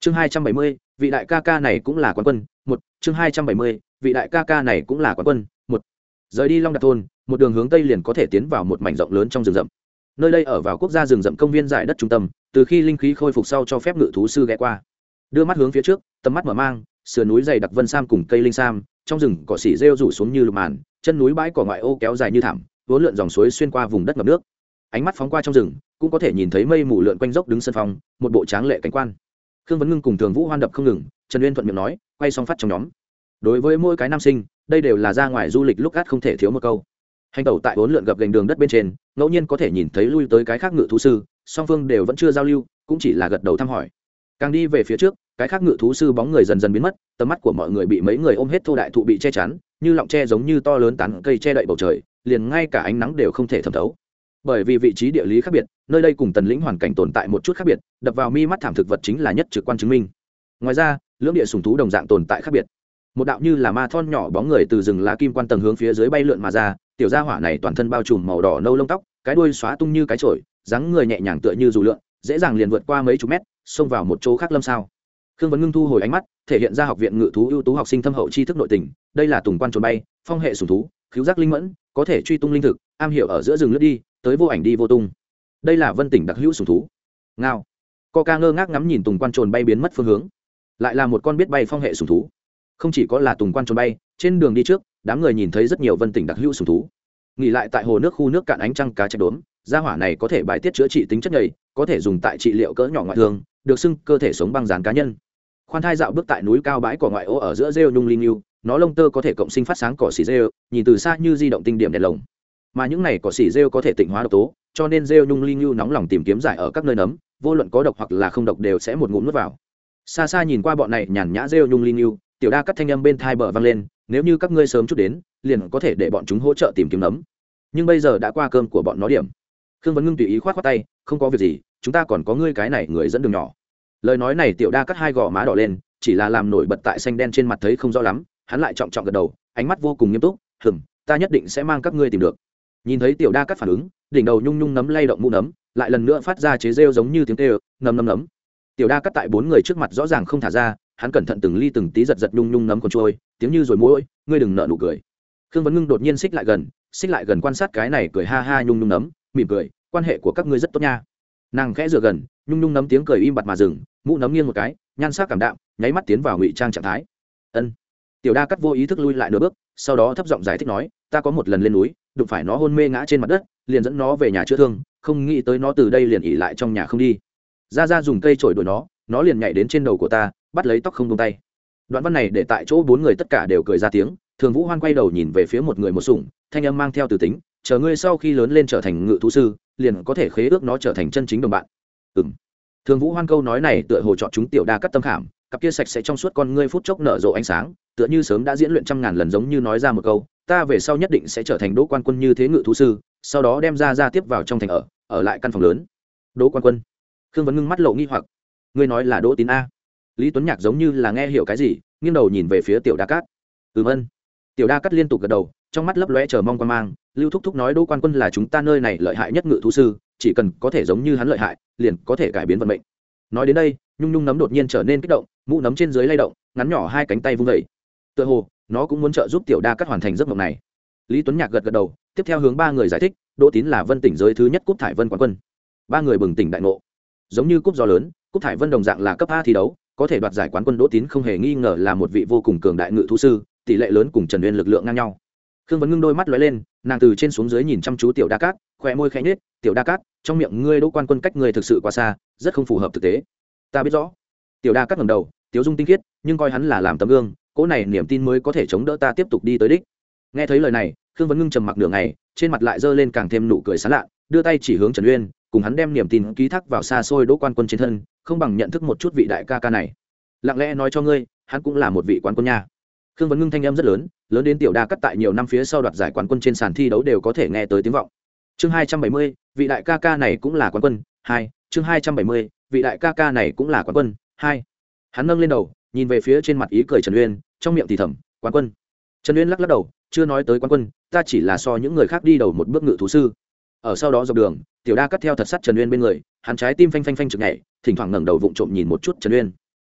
Chương hai trăm bảy mươi, vị đại ca ca này cũng là quán quân, một, chương hai trăm bảy mươi, vị đại ca ca này cũng là quán quân, một. Rời đi long đạt thôn, một đường hướng tây liền có thể tiến vào một mảnh rộng lớn trong rừng rậm nơi đây ở vào quốc gia rừng rậm công viên giải đất trung tâm, từ khi linh khí khôi phục sau cho phép ngự thú sư ghé qua. Đưa mắt hướng phía trước, tầm mắt mở mang, sườn núi dày đặc vân sam cùng cây linh sam, trong rừng cỏ xỉ rêu rủ xuống như lục màn, chân núi bãi cỏ ngoại ô kéo dài như thảm, vốn lượn dòng suối xuyên qua vùng đất ngập nước. Ánh mắt phóng qua trong rừng, cũng có thể nhìn thấy mây mù lượn quanh dốc đứng sân phòng, một bộ tráng lệ cảnh quan. Khương vấn ngưng cùng thường vũ hoan đập không ngừng, trần uyên thuận miệng nói, quay xong phát trong nhóm. Đối với mỗi cái nam sinh, đây đều là ra ngoài du lịch lúc gắt không thể thiếu một câu hành tẩu tại bốn lượn gập gành đường đất bên trên, ngẫu nhiên có thể nhìn thấy lui tới cái khác ngự thú sư, song phương đều vẫn chưa giao lưu, cũng chỉ là gật đầu thăm hỏi. Càng đi về phía trước, cái khác ngự thú sư bóng người dần dần biến mất, tầm mắt của mọi người bị mấy người ôm hết thô đại thụ bị che chắn, như lọng tre giống như to lớn tán cây che đậy bầu trời, liền ngay cả ánh nắng đều không thể thẩm thấu. Bởi vì vị trí địa lý khác biệt, nơi đây cùng tần lĩnh hoàn cảnh tồn tại một chút khác biệt, đập vào mi mắt thảm thực vật chính là nhất trực quan chứng minh. Ngoài ra, lưỡng địa sùng thú đồng dạng tồn tại khác biệt. Một đạo như là ma thon nhỏ bóng người từ rừng lá kim quan tầng hướng phía dưới bay lượn mà ra tiểu gia hỏa này toàn thân bao trùm màu đỏ nâu lông tóc, cái đuôi xóa tung như cái chổi, dáng người nhẹ nhàng tựa như dù lượn, dễ dàng liền vượt qua mấy chục mét, xông vào một chỗ khác lâm sao. Khương vấn ngưng thu hồi ánh mắt, thể hiện ra học viện ngự thú ưu tú học sinh thâm hậu tri thức nội tình, đây là tùng quan trốn bay, phong hệ sùng thú cứu giác linh mẫn, có thể truy tung linh thực, am hiểu ở giữa rừng lướt đi, tới vô ảnh đi vô tung. Đây là vân tỉnh đặc hữu sùng thú. Ngao. Co ca ngơ ngác ngắm nhìn tùng quan trồn bay biến mất phương hướng. Lại là một con biết bay phong hệ sùng thú. Không chỉ có là tùng quan trồn bay, trên đường đi trước đám người nhìn thấy rất nhiều vân tỉnh đặc hữu sùng thú. Nghỉ lại tại hồ nước khu nước cạn ánh trăng cá chạch đốm, gia hỏa này có thể bài tiết chữa trị tính chất nhầy, có thể dùng tại trị liệu cỡ nhỏ ngoại thương, được xưng cơ thể sống băng dán cá nhân. Khoan thai dạo bước tại núi cao bãi cỏ ngoại ô ở giữa rêu nhung linh yêu, nó lông tơ có thể cộng sinh phát sáng cỏ xỉ rêu, nhìn từ xa như di động tinh điểm đèn lồng. Mà những này cỏ xỉ rêu có thể tịnh hóa độc tố, cho nên rêu nhung linh yêu nóng lòng tìm kiếm giải ở các nơi nấm, vô luận có độc hoặc là không độc đều sẽ một ngụm nuốt vào. Xa xa nhìn qua bọn này nhàn nhã rêu nhung linh yêu tiểu đa cắt thanh âm bên thai bờ vang lên, nếu như các ngươi sớm chút đến, liền có thể để bọn chúng hỗ trợ tìm kiếm nấm. Nhưng bây giờ đã qua cơm của bọn nó điểm. Khương vấn ngưng tùy ý k h o á t khoác tay, không có việc gì, chúng ta còn có ngươi cái này người dẫn đường nhỏ. Lời nói này tiểu đa cắt hai gò má đỏ lên, chỉ là làm nổi bật tại xanh đen trên mặt thấy không rõ lắm, hắn lại trọng trọng gật đầu, ánh mắt vô cùng nghiêm túc hừng ta nhất định sẽ mang các ngươi tìm được. Nhìn thấy tiểu đa cắt phản ứng, đỉnh đầu nhung nhung nấm lay động mũ nấm, lại lần nữa phát ra chế rêu giống như tiếng tê nấm nấm nấm. Tiểu đa cắt tại bốn người trước mặt rõ ràng không thả ra hắn cẩn thận từng ly từng tí giật giật nhung nhung nấm còn trôi, tiếng như rồi mũi ngươi đừng nợ nụ cười. Khương vấn ngưng đột nhiên xích lại gần, xích lại gần quan sát cái này cười ha ha nhung nhung nấm, mỉm cười, quan hệ của các ngươi rất tốt nha. Nàng khẽ dựa gần, nhung nhung nấm tiếng cười im bặt mà dừng, mũ nấm nghiêng một cái, nhan sắc cảm đạm, nháy mắt tiến vào ngụy trang trạng thái. Ân. Tiểu đa cắt vô ý thức lui lại nửa bước, sau đó thấp giọng giải thích nói, ta có một lần lên núi, đụng phải nó hôn mê ngã trên mặt đất, liền dẫn nó về nhà chữa thương, không nghĩ tới nó từ đây liền ỉ lại trong nhà không đi. Ra ra dùng cây trổi đuổi nó nó liền nhảy đến trên đầu của ta, bắt lấy tóc không tung tay. Đoạn văn này để tại chỗ bốn người tất cả đều cười ra tiếng, thường vũ hoan quay đầu nhìn về phía một người một sủng, thanh âm mang theo từ tính, chờ ngươi sau khi lớn lên trở thành ngự thú sư, liền có thể khế ước nó trở thành chân chính đồng bạn. Ừ m thường vũ hoan câu nói này tựa hồ chọn chúng tiểu đa cắt tâm khảm, cặp kia sạch sẽ trong suốt con ngươi phút chốc nở rộ ánh sáng, tựa như sớm đã diễn luyện trăm ngàn lần giống như nói ra một câu, ta về sau nhất định sẽ trở thành đỗ quan quân như thế ngự thú sư, sau đó đem ra ra tiếp vào trong thành ở ở lại căn phòng lớn. Đỗ quan quân. Khương vấn ngưng mắt lộ nghi hoặc ngươi nói là đỗ tín a lý tuấn nhạc giống như là nghe hiểu cái gì nghiêng đầu nhìn về phía tiểu đa cát ừm ân tiểu đa cát liên tục gật đầu trong mắt lấp lóe chờ mong quan mang lưu thúc thúc nói đỗ quan quân là chúng ta nơi này lợi hại nhất ngự thú sư chỉ cần có thể giống như hắn lợi hại liền có thể cải biến vận mệnh nói đến đây nhung nhung nấm đột nhiên trở nên kích động mũ nấm trên dưới lay động ngắn nhỏ hai cánh tay vung vẩy tựa hồ nó cũng muốn trợ giúp tiểu đa cắt hoàn thành giấc mộng này lý tuấn nhạc gật gật đầu tiếp theo hướng ba người giải thích đỗ tín là vân tỉnh giới thứ nhất cúp thải vân quán quân ba người bừng tỉnh đại ngộ giống như cúp gió lớn cúp thải vân đồng dạng là cấp a thi đấu, có thể đoạt giải quán quân đỗ tín không hề nghi ngờ là một vị vô cùng cường đại ngự thú sư, tỷ lệ lớn cùng trần uyên lực lượng ngang nhau. Khương vấn ngưng đôi mắt lóe lên, nàng từ trên xuống dưới nhìn chăm chú tiểu đa cát khoe môi khẽ nhết tiểu đa cát, trong miệng ngươi đỗ quan quân cách ngươi thực sự quá xa, rất không phù hợp thực tế. Ta biết rõ. Tiểu đa cát ngầm đầu, tiếu dung tinh khiết, nhưng coi hắn là làm tấm gương, cỗ này niềm tin mới có thể chống đỡ ta tiếp tục đi tới đích. Nghe thấy lời này, khương vấn ngưng trầm mặc nửa ngày, trên mặt lại giơ lên càng thêm nụ cười sán lạ, đưa tay chỉ hướng trần uyên, cùng hắn đem niềm tin ký thác vào xa xôi đỗ quan quân trên thân không bằng nhận thức một chút vị đại ca ca này. Lặng lẽ nói cho ngươi, hắn cũng là một vị quan quân nha. Khương vấn ngưng thanh em rất lớn lớn đến tiểu đa cắt tại nhiều năm phía sau đoạt giải quán quân trên sàn thi đấu đều có thể nghe tới tiếng vọng. Chương hai trăm bảy mươi, vị đại ca ca này cũng là quán quân, hai, chương hai trăm bảy mươi, vị đại ca ca này cũng là quán quân, hai. Hắn nâng lên đầu, nhìn về phía trên mặt ý cười trần uyên, trong miệng thì thầm, quán quân. Trần uyên lắc lắc đầu, chưa nói tới quán quân, ta chỉ là so những người khác đi đầu một bước ngự thú sư. Ở sau đó dọc đường tiểu đa cắt theo thật sắt trần uyên bên người, hắn trái tim phanh phanh phanh chực nhảy, thỉnh thoảng ngẩng đầu vụng trộm nhìn một chút trần uyên.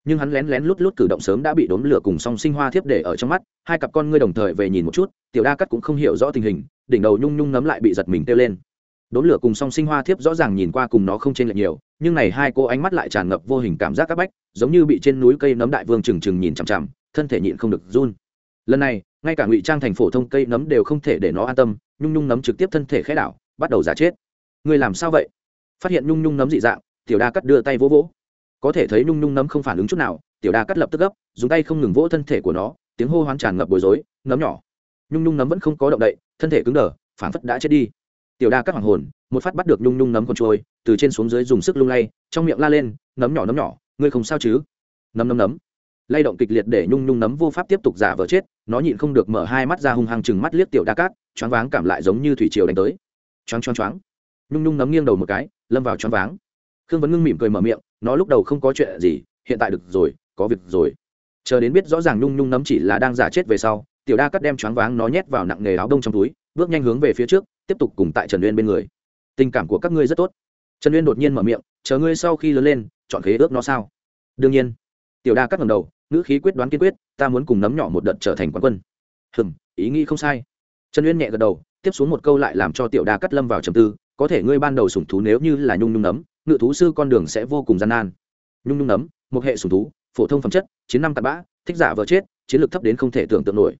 Nhưng hắn lén lén lút lút cử động sớm đã bị đốn lửa cùng song sinh hoa thiếp để ở trong mắt, hai cặp con ngươi đồng thời về nhìn một chút, tiểu đa cắt cũng không hiểu rõ tình hình, đỉnh đầu nhung nhung ngấm lại bị giật mình kêu lên. Đốn lửa cùng song sinh hoa thiếp rõ ràng nhìn qua cùng nó không chênh lệch nhiều, nhưng này hai cô ánh mắt lại tràn ngập vô hình cảm giác các bách, giống như bị trên núi cây nấm đại vương trừng trừng nhìn chằm chằm, thân thể nhịn không được run. Lần này, ngay cả ngụy trang thành phổ thông cây nấm đều không thể để nó an tâm, nhung nhung nấm trực tiếp thân thể khẽ đảo, bắt đầu giả chết người làm sao vậy? Phát hiện nhung nhung nấm dị dạng, tiểu đa cắt đưa tay vỗ vỗ. Có thể thấy nhung nhung nấm không phản ứng chút nào, tiểu đa cắt lập tức gấp, dùng tay không ngừng vỗ thân thể của nó, tiếng hô hoán tràn ngập bối rối, nấm nhỏ. Nhung nhung nấm vẫn không có động đậy, thân thể cứng đờ, phản phất đã chết đi. Tiểu đa cắt hoàng hồn, một phát bắt được nhung nhung nấm con trôi, từ trên xuống dưới dùng sức lung lay, trong miệng la lên, nấm nhỏ nấm nhỏ, ngươi không sao chứ? Nấm nấm nấm. Lay động kịch liệt để nhung nhung nấm vô pháp tiếp tục giả vờ chết, nó nhịn không được mở hai mắt ra hung hăng chừng mắt liếc tiểu đa cát choáng váng cảm lại giống như thủy triều đánh tới. Choáng choáng choáng nhung nhung nấm nghiêng đầu một cái, lâm vào choáng váng. Khương vấn ngưng mỉm cười mở miệng, nó lúc đầu không có chuyện gì, hiện tại được rồi, có việc rồi. Chờ đến biết rõ ràng nhung nhung nấm chỉ là đang giả chết về sau, tiểu đa cắt đem choáng váng nó nhét vào nặng nghề áo đông trong túi, bước nhanh hướng về phía trước, tiếp tục cùng tại trần uyên bên người. Tình cảm của các ngươi rất tốt. Trần uyên đột nhiên mở miệng, chờ ngươi sau khi lớn lên, chọn khế ước nó sao? Đương nhiên. Tiểu đa cắt ngầm đầu, ngữ khí quyết đoán kiên quyết, ta muốn cùng nấm nhỏ một đợt trở thành quán quân. Hừm, ý nghĩ không sai. Trần uyên nhẹ gật đầu, tiếp xuống một câu lại làm cho tiểu đa cắt lâm vào trầm tư có thể ngươi ban đầu sủng thú nếu như là nhung nhung nấm, ngự thú sư con đường sẽ vô cùng gian nan. Nhung nhung nấm, một hệ sủng thú, phổ thông phẩm chất, chiến năm tạt bã, thích giả vợ chết, chiến lược thấp đến không thể tưởng tượng nổi.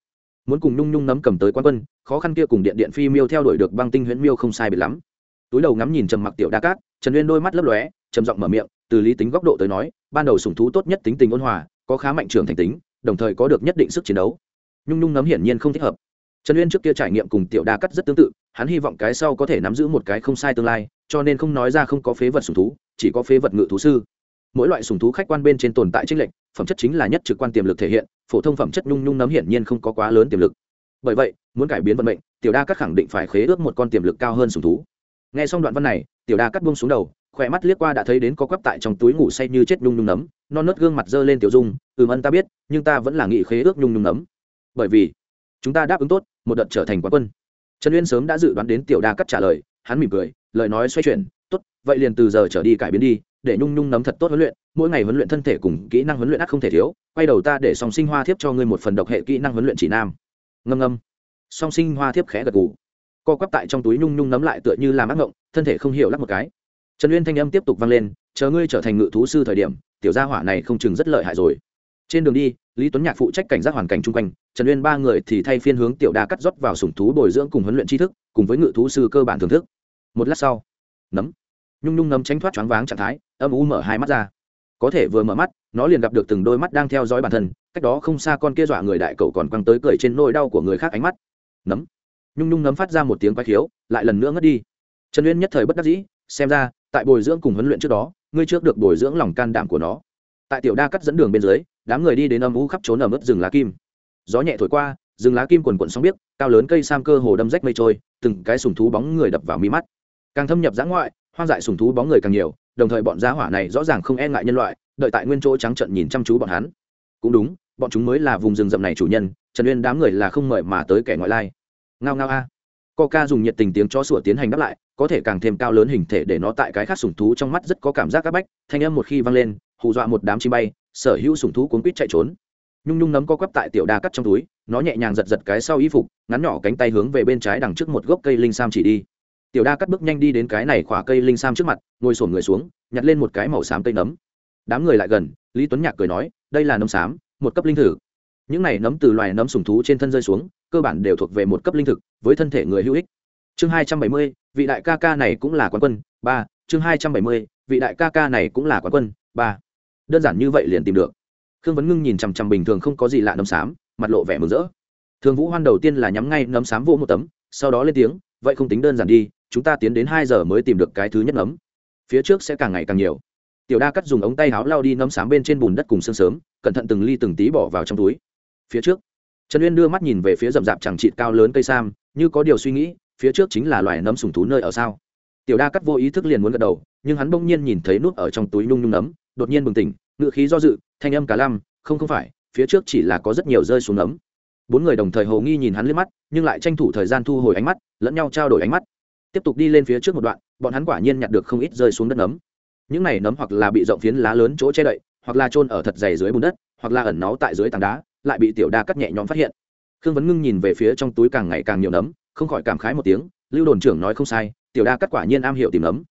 Muốn cùng nhung nhung nấm cầm tới quan quân, khó khăn kia cùng điện điện phi miêu theo đuổi được băng tinh huyễn miêu không sai biệt lắm. Túi đầu ngắm nhìn trầm mặc tiểu đa cát, trần uyên đôi mắt lấp lóe, trầm giọng mở miệng, từ lý tính góc độ tới nói, ban đầu sủng thú tốt nhất tính tình ôn hòa, có khá mạnh trưởng thành tính, đồng thời có được nhất định sức chiến đấu. Nhung nhung nấm hiển nhiên không thích hợp. Trần uyên trước kia trải nghiệm cùng tiểu đa cắt rất tương tự hắn hy vọng cái sau có thể nắm giữ một cái không sai tương lai, cho nên không nói ra không có phế vật sùng thú, chỉ có phế vật ngự thú sư. Mỗi loại sùng thú khách quan bên trên tồn tại trích lệnh phẩm chất chính là nhất trực quan tiềm lực thể hiện, phổ thông phẩm chất nhung nhung nấm hiển nhiên không có quá lớn tiềm lực. Bởi vậy, muốn cải biến vận mệnh, tiểu đa cắt khẳng định phải khế ước một con tiềm lực cao hơn sùng thú. Nghe xong đoạn văn này, tiểu đa cắt buông xuống đầu, khỏe mắt liếc qua đã thấy đến có quắp tại trong túi ngủ say như chết nhung nhung nấm, non nớt gương mặt dơ lên tiểu dung, ừm, ân ta biết, nhưng ta vẫn là nghị khế ước nhung nhung nấm. Bởi vì, chúng ta đáp ứng tốt, một đợt trở thành quán quân trần uyên sớm đã dự đoán đến tiểu đa cắt trả lời, hắn mỉm cười, lời nói xoay chuyển, tốt, vậy liền từ giờ trở đi cải biến đi, để nhung nhung nấm thật tốt huấn luyện, mỗi ngày huấn luyện thân thể cùng kỹ năng huấn luyện ác không thể thiếu, quay đầu ta để song sinh hoa thiếp cho ngươi một phần độc hệ kỹ năng huấn luyện chỉ nam. Ngâm ngâm. Song sinh hoa thiếp khẽ gật gù. Co quắp tại trong túi nhung nhung nấm lại tựa như làm ác ngộng, thân thể không hiểu lắc một cái. Trần uyên thanh âm tiếp tục vang lên, chờ ngươi trở thành ngự thú sư thời điểm, tiểu gia hỏa này không chừng rất lợi hại rồi. Trên đường đi lý tuấn nhạc phụ trách cảnh giác hoàn cảnh chung quanh, trần uyên ba người thì thay phiên hướng tiểu đa cắt rót vào sủng thú bồi dưỡng cùng huấn luyện tri thức, cùng với ngự thú sư cơ bản thưởng thức. Một lát sau, nấm. Nhung nhung nấm tránh thoát choáng váng trạng thái, âm u mở hai mắt ra. Có thể vừa mở mắt, nó liền gặp được từng đôi mắt đang theo dõi bản thân, cách đó không xa con kia dọa người đại cậu còn quăng tới cười trên nỗi đau của người khác ánh mắt. Nấm. Nhung nhung nấm phát ra một tiếng quái khiếu, lại lần nữa ngất đi. Trần uyên nhất thời bất đắc dĩ, xem ra, tại bồi dưỡng cùng huấn luyện trước đó, ngươi trước được bồi dưỡng lòng can đảm của nó. Tại tiểu đa cắt dẫn đường bên dưới đám người đi đến âm u khắp trốn ở mức rừng lá kim. Gió nhẹ thổi qua, rừng lá kim quần quận sóng biếc, cao lớn cây sam cơ hồ đâm rách mây trôi, từng cái sùng thú bóng người đập vào mi mắt. Càng thâm nhập giã ngoại, hoang dại sùng thú bóng người càng nhiều, đồng thời bọn giá hỏa này rõ ràng không e ngại nhân loại, đợi tại nguyên chỗ trắng trận nhìn chăm chú bọn hắn. Cũng đúng, bọn chúng mới là vùng rừng rậm này chủ nhân, trần uyên đám người là không mời mà tới kẻ ngoại lai. Ngao ngao a. Coca dùng nhiệt tình tiếng chó sủa tiến hành đáp lại, có thể càng thêm cao lớn hình thể để nó tại cái khác sủng thú trong mắt rất có cảm giác áp bách, thanh âm một khi vang lên, hù dọa một đám chim bay sở hữu Sùng thú cuốn quýt chạy trốn. Nhung nhung nấm co quắp tại tiểu đa cắt trong túi, nó nhẹ nhàng giật giật cái sau y phục, ngắn nhỏ cánh tay hướng về bên trái đằng trước một gốc cây linh sam chỉ đi. Tiểu đa cắt bước nhanh đi đến cái này khỏa cây linh sam trước mặt, ngồi sổm người xuống, nhặt lên một cái màu xám cây nấm. Đám người lại gần, lý tuấn nhạc cười nói, đây là nấm xám, một cấp linh thử. Những này nấm từ loài nấm sùng thú trên thân rơi xuống, cơ bản đều thuộc về một cấp linh thực, với thân thể người hữu ích. Chương hai trăm bảy mươi, vị đại ca ca này cũng là quán quân, ba. Chương hai trăm bảy mươi, vị đại ca ca này cũng là quán quân, ba đơn giản như vậy liền tìm được. Khương vấn ngưng nhìn chằm chằm bình thường không có gì lạ nấm xám, mặt lộ vẻ mừng rỡ. Thường vũ hoan đầu tiên là nhắm ngay nấm xám vỗ một tấm, sau đó lên tiếng, vậy không tính đơn giản đi, chúng ta tiến đến hai giờ mới tìm được cái thứ nhất nấm. Phía trước sẽ càng ngày càng nhiều. Tiểu đa cắt dùng ống tay áo lao đi nấm xám bên trên bùn đất cùng sương sớm, cẩn thận từng ly từng tí bỏ vào trong túi. Phía trước, trần uyên đưa mắt nhìn về phía rậm rạp chẳng trịt cao lớn cây sam, như có điều suy nghĩ, phía trước chính là loài nấm sùng thú nơi ở sao. Tiểu đa cắt vô ý thức liền muốn gật đầu, nhưng hắn bỗng nhiên nhìn thấy nút ở trong túi nhung nhung nấm, đột nhiên bừng tỉnh ngự khí do dự, thanh âm cả lăm, không không phải, phía trước chỉ là có rất nhiều rơi xuống nấm bốn người đồng thời hầu nghi nhìn hắn lên mắt, nhưng lại tranh thủ thời gian thu hồi ánh mắt, lẫn nhau trao đổi ánh mắt. Tiếp tục đi lên phía trước một đoạn, bọn hắn quả nhiên nhặt được không ít rơi xuống đất nấm những này nấm hoặc là bị rộng phiến lá lớn chỗ che đậy, hoặc là trôn ở thật dày dưới bùn đất, hoặc là ẩn náu tại dưới tảng đá, lại bị tiểu đa cắt nhẹ nhõm phát hiện. Khương vấn ngưng nhìn về phía trong túi càng ngày càng nhiều nấm không khỏi cảm khái một tiếng, lưu đồn trưởng nói không sai, tiểu đa cắt quả nhiên am hiểu tìm nấm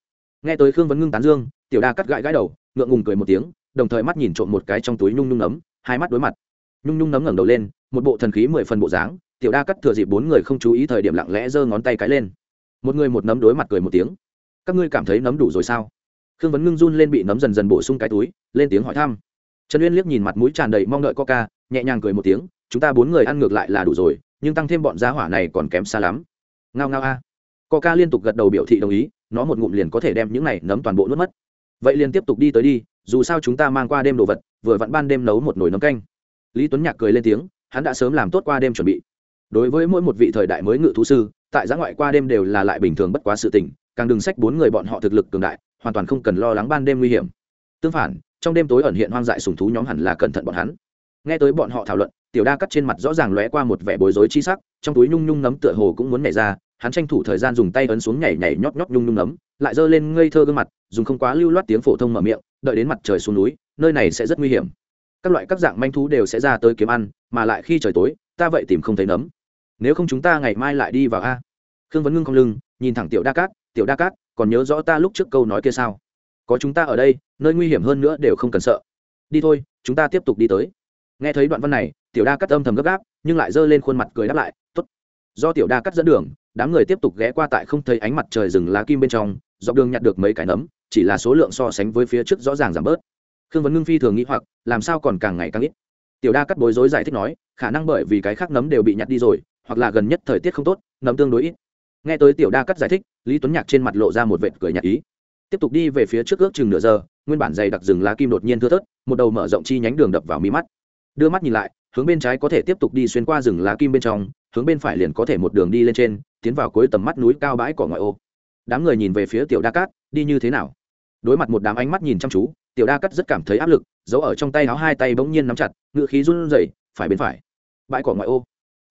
nghe tới khương vấn ngưng tán dương, tiểu đa cắt gãi gãi đầu, ngượng ngùng cười một tiếng đồng thời mắt nhìn trộm một cái trong túi nhung nhung nấm, hai mắt đối mặt. Nhung nhung nấm ngẩng đầu lên, một bộ thần khí mười phần bộ dáng, tiểu đa cắt thừa dịp bốn người không chú ý thời điểm lặng lẽ giơ ngón tay cái lên. Một người một nấm đối mặt cười một tiếng. Các ngươi cảm thấy nấm đủ rồi sao? Khương vấn ngưng run lên bị nấm dần dần bổ sung cái túi, lên tiếng hỏi thăm. Trần uyên liếc nhìn mặt mũi tràn đầy mong đợi coca, nhẹ nhàng cười một tiếng, chúng ta bốn người ăn ngược lại là đủ rồi, nhưng tăng thêm bọn giá hỏa này còn kém xa lắm. Ngao ngao a. Coca liên tục gật đầu biểu thị đồng ý, nó một ngụm liền có thể đem những này nấm toàn bộ nuốt mất vậy liền tiếp tục đi tới đi, dù sao chúng ta mang qua đêm đồ vật, vừa vặn ban đêm nấu một nồi nấm canh. Lý tuấn nhạc cười lên tiếng, hắn đã sớm làm tốt qua đêm chuẩn bị. Đối với mỗi một vị thời đại mới ngự thú sư, tại giã ngoại qua đêm đều là lại bình thường bất quá sự tình, càng đừng sách bốn người bọn họ thực lực cường đại, hoàn toàn không cần lo lắng ban đêm nguy hiểm. Tương phản, trong đêm tối ẩn hiện hoang dại sùng thú nhóm hẳn là cẩn thận bọn hắn. Nghe tới bọn họ thảo luận, tiểu đa cắt trên mặt rõ ràng lóe qua một vẻ bối rối chi sắc, trong túi nhung nhung nấm tựa hồ cũng muốn nhảy ra, hắn tranh thủ thời gian dùng tay ấn xuống nhảy nhảy nhót nhót nhung nhung nấm lại giơ lên ngây thơ gương mặt, dùng không quá lưu loát tiếng phổ thông mở miệng, đợi đến mặt trời xuống núi, nơi này sẽ rất nguy hiểm. Các loại các dạng manh thú đều sẽ ra tới kiếm ăn, mà lại khi trời tối, ta vậy tìm không thấy nấm. Nếu không chúng ta ngày mai lại đi vào a. Khương vấn ngưng không lưng, nhìn thẳng tiểu đa cát, tiểu đa cát, còn nhớ rõ ta lúc trước câu nói kia sao? Có chúng ta ở đây, nơi nguy hiểm hơn nữa đều không cần sợ. Đi thôi, chúng ta tiếp tục đi tới. Nghe thấy đoạn văn này, tiểu đa cắt âm thầm gấp gáp, nhưng lại giơ lên khuôn mặt cười đáp lại t ố t do tiểu đa cắt dẫn đường, đám người tiếp tục ghé qua tại không thấy ánh mặt trời rừng lá kim bên trong dọc đường nhặt được mấy cái nấm, chỉ là số lượng so sánh với phía trước rõ ràng giảm bớt. Khương vấn ngưng phi thường nghĩ hoặc, làm sao còn càng ngày càng ít. Tiểu đa cắt bối rối giải thích nói, khả năng bởi vì cái khác nấm đều bị nhặt đi rồi, hoặc là gần nhất thời tiết không tốt, nấm tương đối ít. Nghe tới tiểu đa cắt giải thích, lý tuấn nhạc trên mặt lộ ra một vệt cười nhạc ý. Tiếp tục đi về phía trước ước chừng nửa giờ, nguyên bản dày đặc rừng lá kim đột nhiên thưa thớt, một đầu mở rộng chi nhánh đường đập vào mí mắt. Đưa mắt nhìn lại, hướng bên trái có thể tiếp tục đi xuyên qua rừng lá kim bên trong, hướng bên phải liền có thể một đường đi lên trên, tiến vào cuối tầm mắt núi cao bãi cỏ ngoại ô đám người nhìn về phía tiểu đa cát, đi như thế nào? Đối mặt một đám ánh mắt nhìn chăm chú, tiểu đa cát rất cảm thấy áp lực, giấu ở trong tay áo hai tay bỗng nhiên nắm chặt, ngựa khí run rẩy, phải bên phải. Bãi cỏ ngoại ô.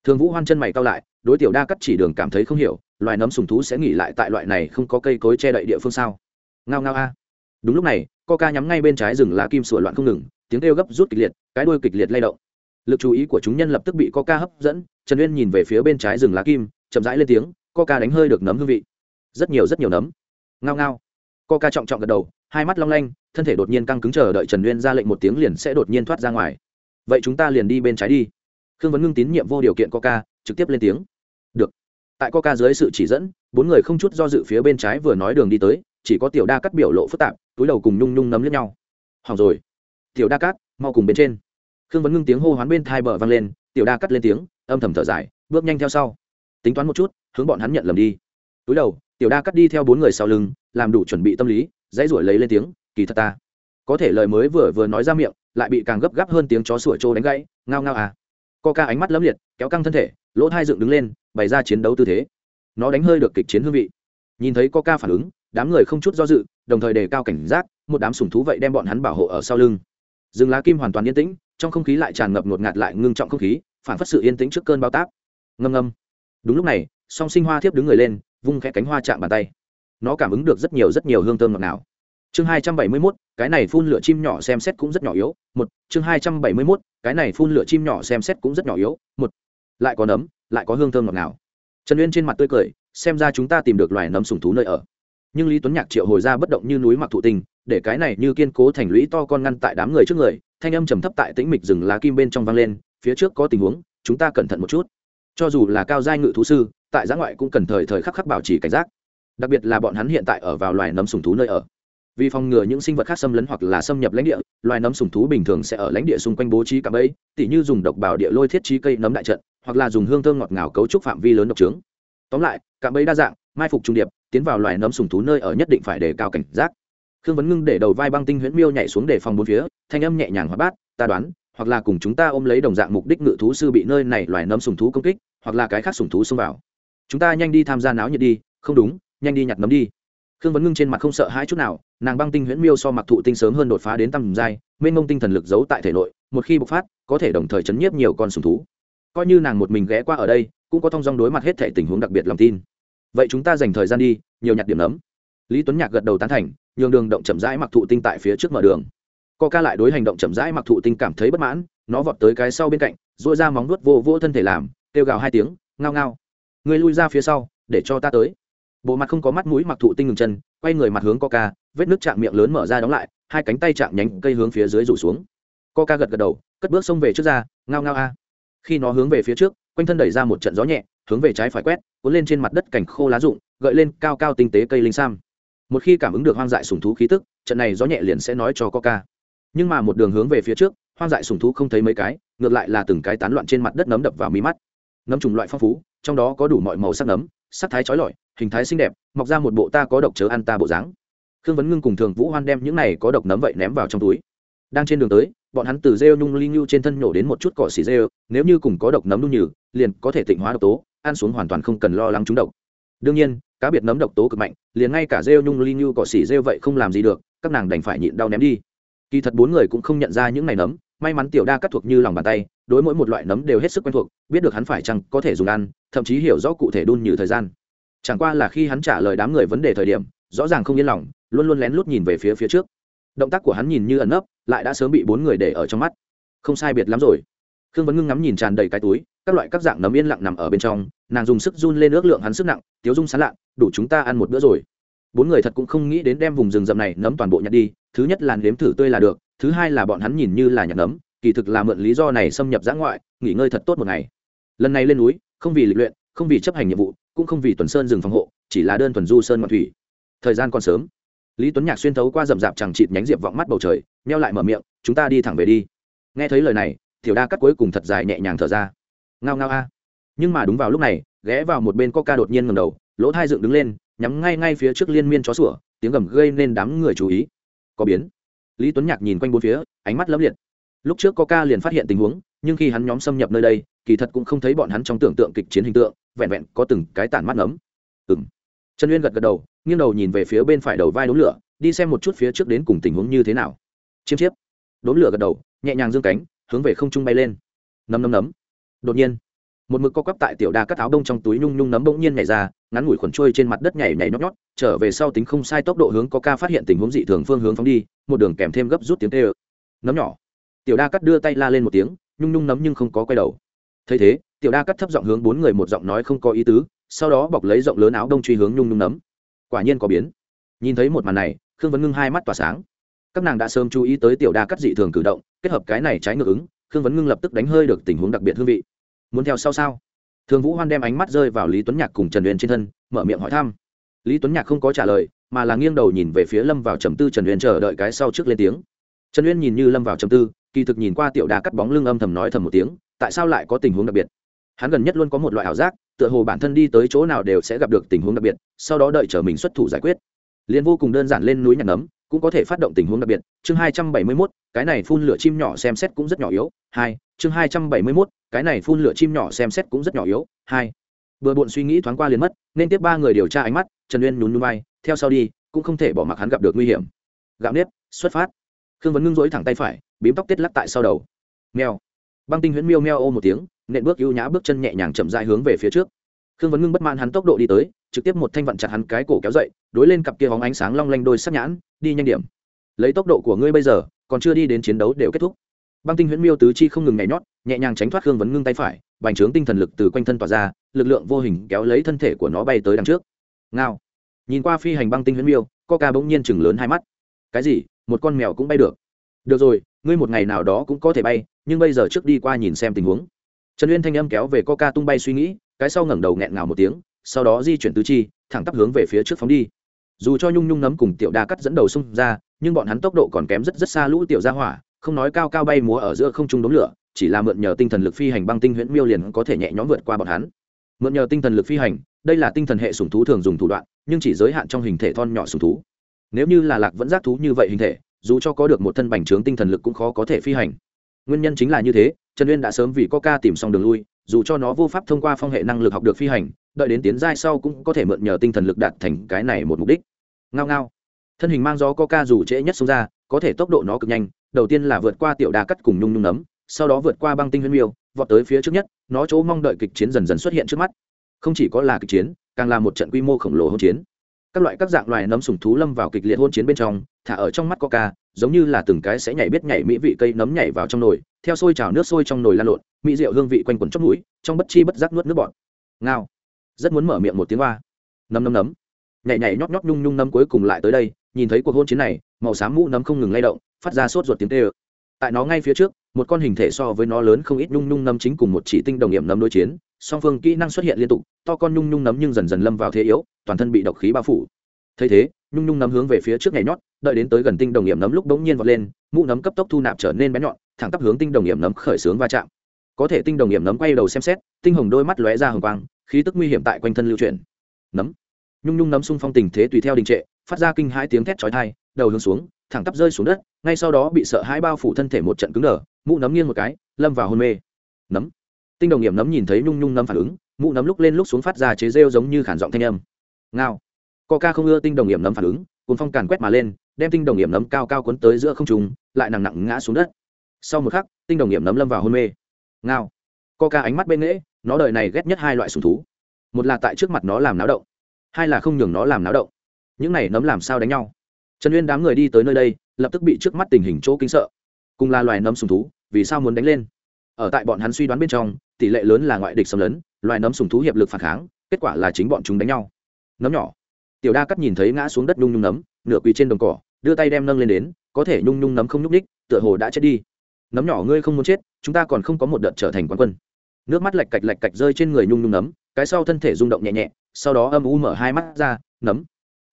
Thường vũ hoan chân mày cao lại, đối tiểu đa cắt chỉ đường cảm thấy không hiểu, loài nấm sùng thú sẽ nghỉ lại tại loại này không có cây cối che đậy địa phương sao? Ngao ngao a. Đúng lúc này coca nhắm ngay bên trái rừng lá kim sủa loạn không ngừng, tiếng kêu gấp rút kịch liệt, cái đuôi kịch liệt lay động. Lực chú ý của chúng nhân lập tức bị coca hấp dẫn, trần uyên nhìn về phía bên trái rừng lá kim, chậm rãi lên tiếng coca đánh hơi được nấm hương vị rất nhiều rất nhiều nấm. Ngao ngao. Co ca trọng trọng gật đầu, hai mắt long lanh, thân thể đột nhiên căng cứng chờ đợi trần nguyên ra lệnh một tiếng liền sẽ đột nhiên thoát ra ngoài. Vậy chúng ta liền đi bên trái đi. Khương vấn ngưng tín nhiệm vô điều kiện coca, trực tiếp lên tiếng. Được. Tại coca dưới sự chỉ dẫn, bốn người không chút do dự phía bên trái vừa nói đường đi tới, chỉ có tiểu đa cắt biểu lộ phức tạp, túi đầu cùng nhung nhung nấm lẫn nhau. Hỏng rồi. Tiểu đa cắt mau cùng bên trên. Khương vấn ngưng tiếng hô hoán bên thai bờ vang lên, tiểu đa cắt lên tiếng, âm thầm thở dài, bước nhanh theo sau. Tính toán một chút, hướng bọn hắn nhận lầm đi. Túi đầu tiểu đa cắt đi theo bốn người sau lưng, làm đủ chuẩn bị tâm lý, dãy ruổi lấy lên tiếng, kỳ thật ta, có thể lời mới vừa vừa nói ra miệng, lại bị càng gấp gáp hơn tiếng chó sủa trô đánh gãy, ngao ngao à. Co ca ánh mắt lấm liệt, kéo căng thân thể, lỗ thai dựng đứng lên, bày ra chiến đấu tư thế. Nó đánh hơi được kịch chiến hương vị. Nhìn thấy co ca phản ứng, đám người không chút do dự, đồng thời đề cao cảnh giác, một đám sùng thú vậy đem bọn hắn bảo hộ ở sau lưng. Rừng lá kim hoàn toàn yên tĩnh, trong không khí lại tràn ngập ngột ngạt lại ngưng trọng không khí, phản phất sự yên tĩnh trước cơn bao tác ngâm ngâm. Đúng lúc này, song sinh hoa thiếp đứng người lên vung khẽ cánh hoa chạm bàn tay. Nó cảm ứng được rất nhiều rất nhiều hương thơm ngọt ngào. Chương hai trăm bảy mươi mốt, cái này phun lửa chim nhỏ xem xét cũng rất nhỏ yếu. Một, chương hai trăm bảy mươi mốt, cái này phun lửa chim nhỏ xem xét cũng rất nhỏ yếu. Một, lại có nấm, lại có hương thơm ngọt ngào. Trần uyên trên mặt tươi cười, xem ra chúng ta tìm được loài nấm sùng thú nơi ở. Nhưng lý tuấn nhạc triệu hồi ra bất động như núi mặc thụ tình, để cái này như kiên cố thành lũy to con ngăn tại đám người trước người, thanh âm trầm thấp tại tĩnh mịch rừng lá kim bên trong vang lên, phía trước có tình huống, chúng ta cẩn thận một chút. Cho dù là cao giai ngự thú sư tại giã ngoại cũng cần thời thời khắc khắc bảo trì cảnh giác. Đặc biệt là bọn hắn hiện tại ở vào loài nấm sùng thú nơi ở. Vì phòng ngừa những sinh vật khác xâm lấn hoặc là xâm nhập lãnh địa, loài nấm sùng thú bình thường sẽ ở lãnh địa xung quanh bố trí cạm bẫy, tỉ như dùng độc bảo địa lôi thiết trí cây nấm đại trận, hoặc là dùng hương thơm ngọt ngào cấu trúc phạm vi lớn độc trướng. Tóm lại, cạm bẫy đa dạng, mai phục trung điệp, tiến vào loài nấm sùng thú nơi ở nhất định phải đề cao cảnh giác. Khương vấn ngưng để đầu vai băng tinh huyễn miêu nhảy xuống để phòng bốn phía, thanh âm nhẹ nhàng hóa bát, ta đoán, hoặc là cùng chúng ta ôm lấy đồng dạng mục đích ngự thú sư bị nơi này loài nấm sùng thú công kích, hoặc là cái khác sùng thú xông vào chúng ta nhanh đi tham gia náo nhiệt đi, không đúng, nhanh đi nhặt nấm đi. Khương vấn ngưng trên mặt không sợ hãi chút nào, nàng băng tinh huyễn miêu so mặc thụ tinh sớm hơn đột phá đến tầm giai, mênh mông tinh thần lực giấu tại thể nội, một khi bộc phát, có thể đồng thời chấn nhiếp nhiều con sùng thú. Coi như nàng một mình ghé qua ở đây, cũng có thông dong đối mặt hết thể tình huống đặc biệt lòng tin. Vậy chúng ta dành thời gian đi, nhiều nhặt điểm nấm. Lý tuấn nhạc gật đầu tán thành, nhường đường động chậm rãi mặc thụ tinh tại phía trước mở đường. Co ca lại đối hành động chậm rãi mặc thụ tinh cảm thấy bất mãn, nó vọt tới cái sau bên cạnh dội ra móng nuốt vô vô thân thể làm, kêu gào hai tiếng, ngao ngao. Ngươi lui ra phía sau, để cho ta tới. Bộ mặt không có mắt mũi mặc thụ tinh ngừng chân, quay người mặt hướng coca, vết nước chạm miệng lớn mở ra đóng lại, hai cánh tay chạm nhánh cây hướng phía dưới rủ xuống. Coca gật gật đầu, cất bước xông về trước ra, ngao ngao a. Khi nó hướng về phía trước, quanh thân đẩy ra một trận gió nhẹ, hướng về trái phải quét, cuốn lên trên mặt đất cảnh khô lá rụng, gợi lên cao cao tinh tế cây linh sam. Một khi cảm ứng được hoang dại sùng thú khí tức, trận này gió nhẹ liền sẽ nói cho coca. Nhưng mà một đường hướng về phía trước, hoang dại sùng thú không thấy mấy cái, ngược lại là từng cái tán loạn trên mặt đất nấm đập vào mí mắt nấm trùng loại phong phú, trong đó có đủ mọi màu sắc nấm sắc thái trói lọi, hình thái xinh đẹp, mọc ra một bộ ta có độc chớ ăn ta bộ dáng. Khương vấn ngưng cùng thường vũ hoan đem những này có độc nấm vậy ném vào trong túi. Đang trên đường tới, bọn hắn từ rêu nhung linh nhu trên thân nhổ đến một chút cỏ xỉ rêu, nếu như cùng có độc nấm nung nhừ, liền có thể tịnh hóa độc tố, ăn xuống hoàn toàn không cần lo lắng trúng độc. Đương nhiên, cá biệt nấm độc tố cực mạnh, liền ngay cả rêu nhung linh nhu cỏ xỉ rêu vậy không làm gì được, các nàng đành phải nhịn đau ném đi. Kỳ thật bốn người cũng không nhận ra những này nấm may mắn tiểu đa cắt thuộc như lòng bàn tay, đối mỗi một loại nấm đều hết sức quen thuộc, biết được hắn phải chăng có thể dùng ăn, thậm chí hiểu rõ cụ thể đun như thời gian. Chẳng qua là khi hắn trả lời đám người vấn đề thời điểm, rõ ràng không yên lòng, luôn luôn lén lút nhìn về phía phía trước. Động tác của hắn nhìn như ẩn nấp, lại đã sớm bị bốn người để ở trong mắt. Không sai biệt lắm rồi. Khương vấn ngưng ngắm nhìn tràn đầy cái túi, các loại các dạng nấm yên lặng nằm ở bên trong, nàng dùng sức run lên ước lượng hắn sức nặng, tiếu dung sán lạ, đủ chúng ta ăn một bữa rồi. Bốn người thật cũng không nghĩ đến đem vùng rừng rậm này nấm toàn bộ nhặt đi, thứ nhất là nếm thử tươi là được thứ hai là bọn hắn nhìn như là nhặt nấm, kỳ thực là mượn lý do này xâm nhập giã ngoại, nghỉ ngơi thật tốt một ngày. Lần này lên núi, không vì lịch luyện, không vì chấp hành nhiệm vụ, cũng không vì tuần sơn rừng phòng hộ, chỉ là đơn thuần du sơn ngoạn thủy. Thời gian còn sớm. Lý tuấn nhạc xuyên thấu qua rậm rạp chẳng chịt nhánh diệp vọng mắt bầu trời neo lại mở miệng, chúng ta đi thẳng về đi. Nghe thấy lời này, tiểu đa cắt cuối cùng thật dài nhẹ nhàng thở ra. Ngao ngao a. Nhưng mà đúng vào lúc này, ghé vào một bên coca đột nhiên ngầm đầu, lỗ thai dựng đứng lên, nhắm ngay ngay phía trước liên miên chó sủa, tiếng gầm gây nên đám người chú ý. Có biến lý tuấn nhạc nhìn quanh bốn phía, ánh mắt lấp liệt. Lúc trước coca liền phát hiện tình huống, nhưng khi hắn nhóm xâm nhập nơi đây, kỳ thật cũng không thấy bọn hắn trong tưởng tượng kịch chiến hình tượng, vẹn vẹn có từng cái tản mắt ngấm. Ừng trần uyên gật gật đầu, nghiêng đầu nhìn về phía bên phải đầu vai đốm lửa, đi xem một chút phía trước đến cùng tình huống như thế nào. Chiêm chiếp. Đốm lửa gật đầu, nhẹ nhàng dương cánh, hướng về không trung bay lên. Nấm nấm nấm. Đột nhiên một mực co quắp tại tiểu đa cắt áo đông trong túi nhung nhung nấm bỗng nhiên nhảy ra, ngắn ngủi khuẩn trôi trên mặt đất nhảy nhảy nhót nhót trở về sau tính không sai tốc độ hướng có ca phát hiện tình huống dị thường phương hướng phóng đi, một đường kèm thêm gấp rút tiếng tê ơ nấm nhỏ. Tiểu đa cắt đưa tay la lên một tiếng, nhung nhung nấm nhưng không có quay đầu. Thấy thế, tiểu đa cắt thấp giọng hướng bốn người một giọng nói không có ý tứ, sau đó bọc lấy rộng lớn áo đông truy hướng nhung nhung nấm. Quả nhiên có biến. Nhìn thấy một màn này, khương vấn ngưng hai mắt tỏa sáng. Các nàng đã sớm chú ý tới tiểu đa cắt dị thường cử động, kết hợp cái này trái ngược ứng, khương vấn ngưng lập tức đánh hơi được tình huống đặc biệt hương vị muốn theo sau sao? Thường vũ hoan đem ánh mắt rơi vào lý tuấn nhạc cùng trần uyên trên thân, mở miệng hỏi thăm. Lý tuấn nhạc không có trả lời, mà là nghiêng đầu nhìn về phía lâm vào trầm tư trần uyên chờ đợi cái sau trước lên tiếng. Trần uyên nhìn như lâm vào trầm tư, kỳ thực nhìn qua tiểu đà cắt bóng lưng âm thầm nói thầm một tiếng, tại sao lại có tình huống đặc biệt? Hắn gần nhất luôn có một loại ảo giác, tựa hồ bản thân đi tới chỗ nào đều sẽ gặp được tình huống đặc biệt, sau đó đợi chờ mình xuất thủ giải quyết. Liền vô cùng đơn giản lên núi nhặt nấm, cũng có thể phát động tình huống đặc biệt. Chương hai trăm bảy mươi mốt, cái này phun lửa chim nhỏ xem xét cũng rất nhỏ yếu. Hai chương hai trăm bảy mươi mốt, cái này phun lửa chim nhỏ xem xét cũng rất nhỏ yếu, hai. Bừa bộn suy nghĩ thoáng qua liền mất, nên tiếp ba người điều tra ánh mắt, trần uyên nhún nhún bay theo sau đi, cũng không thể bỏ mặc hắn gặp được nguy hiểm. Gạo nếp, xuất phát. Khương vấn ngưng rối thẳng tay phải, bím tóc tết lắc tại sau đầu. Mèo. Băng tinh huyễn miêu meo ô một tiếng, nện bước ưu nhã bước chân nhẹ nhàng chậm dại hướng về phía trước. Khương vấn ngưng bất mãn hắn tốc độ đi tới, trực tiếp một thanh vặn chặt hắn cái cổ kéo dậy, đối lên cặp kia hóng ánh sáng long lanh đôi sắc nhãn, đi nhanh điểm. Lấy tốc độ của ngươi bây giờ, còn chưa đi đến chiến đấu đều kết thúc băng tinh huyễn miêu tứ chi không ngừng nhảy nhót, nhẹ nhàng tránh thoát khương vấn ngưng tay phải, bành trướng tinh thần lực từ quanh thân tỏa ra, lực lượng vô hình kéo lấy thân thể của nó bay tới đằng trước. Ngao. Nhìn qua phi hành băng tinh huyễn miêu, coca bỗng nhiên chừng lớn hai mắt. Cái gì? Một con mèo cũng bay được. Được rồi, ngươi một ngày nào đó cũng có thể bay, nhưng bây giờ trước đi qua nhìn xem tình huống. Trần uyên thanh âm kéo về coca tung bay suy nghĩ, cái sau ngẩng đầu nghẹn ngào một tiếng, sau đó di chuyển tứ chi, thẳng tắp hướng về phía trước phóng đi. Dù cho nhung nhung nấm cùng tiểu đa cắt dẫn đầu xung ra, nhưng bọn hắn tốc độ còn kém rất rất xa lũ tiểu ra hỏa không nói cao cao bay múa ở giữa không trung đống lửa, chỉ là mượn nhờ tinh thần lực phi hành băng tinh huyễn miêu liền có thể nhẹ nhõm vượt qua bọn hắn. Mượn nhờ tinh thần lực phi hành, đây là tinh thần hệ sùng thú thường dùng thủ đoạn, nhưng chỉ giới hạn trong hình thể thon nhỏ sùng thú. Nếu như là lạc vẫn giác thú như vậy hình thể, dù cho có được một thân bành trướng tinh thần lực cũng khó có thể phi hành. Nguyên nhân chính là như thế, trần uyên đã sớm vì coca tìm xong đường lui, dù cho nó vô pháp thông qua phong hệ năng lực học được phi hành, đợi đến tiến giai sau cũng có thể mượn nhờ tinh thần lực đạt thành cái này một mục đích. Ngao ngao. Thân hình mang gió coca dù trễ nhất xuống ra, có thể tốc độ nó cực nhanh đầu tiên là vượt qua tiểu đà cắt cùng nhung nhung nấm, sau đó vượt qua băng tinh huyên miêu, vọt tới phía trước nhất, nó chỗ mong đợi kịch chiến dần dần xuất hiện trước mắt. Không chỉ có là kịch chiến, càng là một trận quy mô khổng lồ hỗn chiến. Các loại các dạng loài nấm sùng thú lâm vào kịch liệt hôn chiến bên trong, thả ở trong mắt coca giống như là từng cái sẽ nhảy biết nhảy mỹ vị cây nấm nhảy vào trong nồi, theo sôi trào nước sôi trong nồi lan lộn, mỹ rượu hương vị quanh quẩn chóp mũi, trong bất chi bất giác nuốt nước bọt. Ngao. Rất muốn mở miệng một tiếng hoa. Nấm nấm nấm. Nhảy nhảy nhót nhót nhung nhung nấm cuối cùng lại tới đây, nhìn thấy cuộc hôn chiến này, màu xám mũ nấm không ngừng lay động phát ra sốt ruột tiếng tê ơ tại nó ngay phía trước, một con hình thể so với nó lớn không ít nhung nhung nấm chính cùng một chỉ tinh đồng nghiệm nấm đối chiến, song phương kỹ năng xuất hiện liên tục, to con nhung nhung nấm nhưng dần dần lâm vào thế yếu, toàn thân bị độc khí bao phủ. Thấy thế, nhung nhung nấm hướng về phía trước nhảy nhót, đợi đến tới gần tinh đồng nghiệm nấm lúc bỗng nhiên vọt lên, mũ nấm cấp tốc thu nạp trở nên bé nhọn, thẳng tắp hướng tinh đồng nghiệm nấm khởi xướng va chạm. Có thể tinh đồng nghiệm nấm quay đầu xem xét, tinh hồng đôi mắt lóe ra hồng quang, khí tức nguy hiểm tại quanh thân lưu chuyển. Nấm. Nhung nhung nấm xung phong tình thế tùy theo đình trệ, phát ra kinh hãi tiếng thét chói tai, đầu hướng xuống thẳng tắp rơi xuống đất, ngay sau đó bị sợ hãi bao phủ thân thể một trận cứng đờ mũ nấm nghiêng một cái, lâm vào hôn mê. Nấm. Tinh đồng nghiệm nấm nhìn thấy nhung nhung nấm phản ứng mũ nấm lúc lên lúc xuống phát ra chế rêu giống như khản giọng thanh âm. Ngao. Ca không ưa tinh đồng nghiệm nấm phản ứng cùng phong càn quét mà lên, đem tinh đồng nghiệm nấm cao cao cuốn tới giữa không trùng lại nặng nặng ngã xuống đất. Sau một khắc, tinh đồng nghiệm nấm lâm vào hôn mê. Ngao. Ca ánh mắt bên nghễ nó đời này ghét nhất hai loại sùng thú. Một là tại trước mặt nó làm náo động, hai là không nhường nó làm náo động. Những này nấm làm sao đánh nhau? Trần uyên đám người đi tới nơi đây, lập tức bị trước mắt tình hình chỗ kinh sợ. Cùng là loài nấm sùng thú, vì sao muốn đánh lên? Ở tại bọn hắn suy đoán bên trong, tỷ lệ lớn là ngoại địch xâm lấn, loài nấm sùng thú hiệp lực phản kháng, kết quả là chính bọn chúng đánh nhau. Nấm nhỏ. Tiểu đa cắt nhìn thấy ngã xuống đất nhung nhung nấm, nửa quỳ trên đồng cỏ, đưa tay đem nâng lên đến, có thể nhung nhung nấm không nhúc ních tựa hồ đã chết đi. Nấm nhỏ ngươi không muốn chết, chúng ta còn không có một đợt trở thành quán quân. Nước mắt lạch cạch lạch cạch rơi trên người nhung nhung nấm, cái sau thân thể rung động nhẹ nhẹ, sau đó âm u mở hai mắt ra, nấm.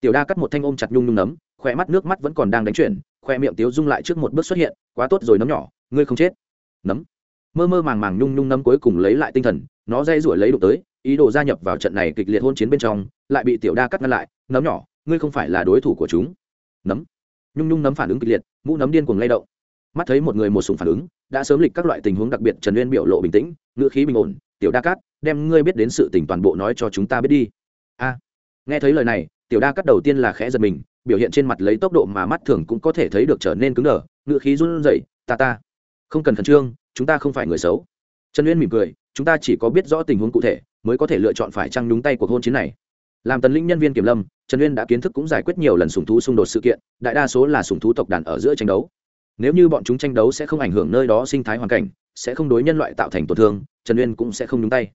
Tiểu đa cắt một thanh ôm chặt nhung nhung nấm khoe mắt nước mắt vẫn còn đang đánh chuyển khoe miệng tiếu dung lại trước một bước xuất hiện, quá tốt rồi, nấm nhỏ, ngươi không chết. Nấm. Mơ mơ màng màng nhung nhung nấm cuối cùng lấy lại tinh thần, nó dây rủi lấy đụng tới, ý đồ gia nhập vào trận này kịch liệt hôn chiến bên trong, lại bị tiểu đa cắt ngăn lại, nấm nhỏ, ngươi không phải là đối thủ của chúng. Nấm. Nhung nhung nấm phản ứng kịch liệt, mũ nấm điên cuồng lay động. Mắt thấy một người một sùng phản ứng, đã sớm lịch các loại tình huống đặc biệt trần uyên biểu lộ bình tĩnh, ngữ khí bình ổn, tiểu đa cát đem ngươi biết đến sự tình toàn bộ nói cho chúng ta biết đi. A. Nghe thấy lời này, tiểu đa cát đầu tiên là khẽ giật mình biểu hiện trên mặt lấy tốc độ mà mắt thường cũng có thể thấy được trở nên cứng đờ, ngữ khí run rẩy, ta ta, không cần khẩn trương, chúng ta không phải người xấu. Trần uyên mỉm cười, chúng ta chỉ có biết rõ tình huống cụ thể, mới có thể lựa chọn phải trăng nhúng tay cuộc hôn chiến này. Làm tần linh nhân viên kiểm lâm, trần uyên đã kiến thức cũng giải quyết nhiều lần sùng thú xung đột sự kiện, đại đa số là sùng thú tộc đàn ở giữa tranh đấu. Nếu như bọn chúng tranh đấu sẽ không ảnh hưởng nơi đó sinh thái hoàn cảnh, sẽ không đối nhân loại tạo thành tổn thương, trần uyên cũng sẽ không nhúng tay.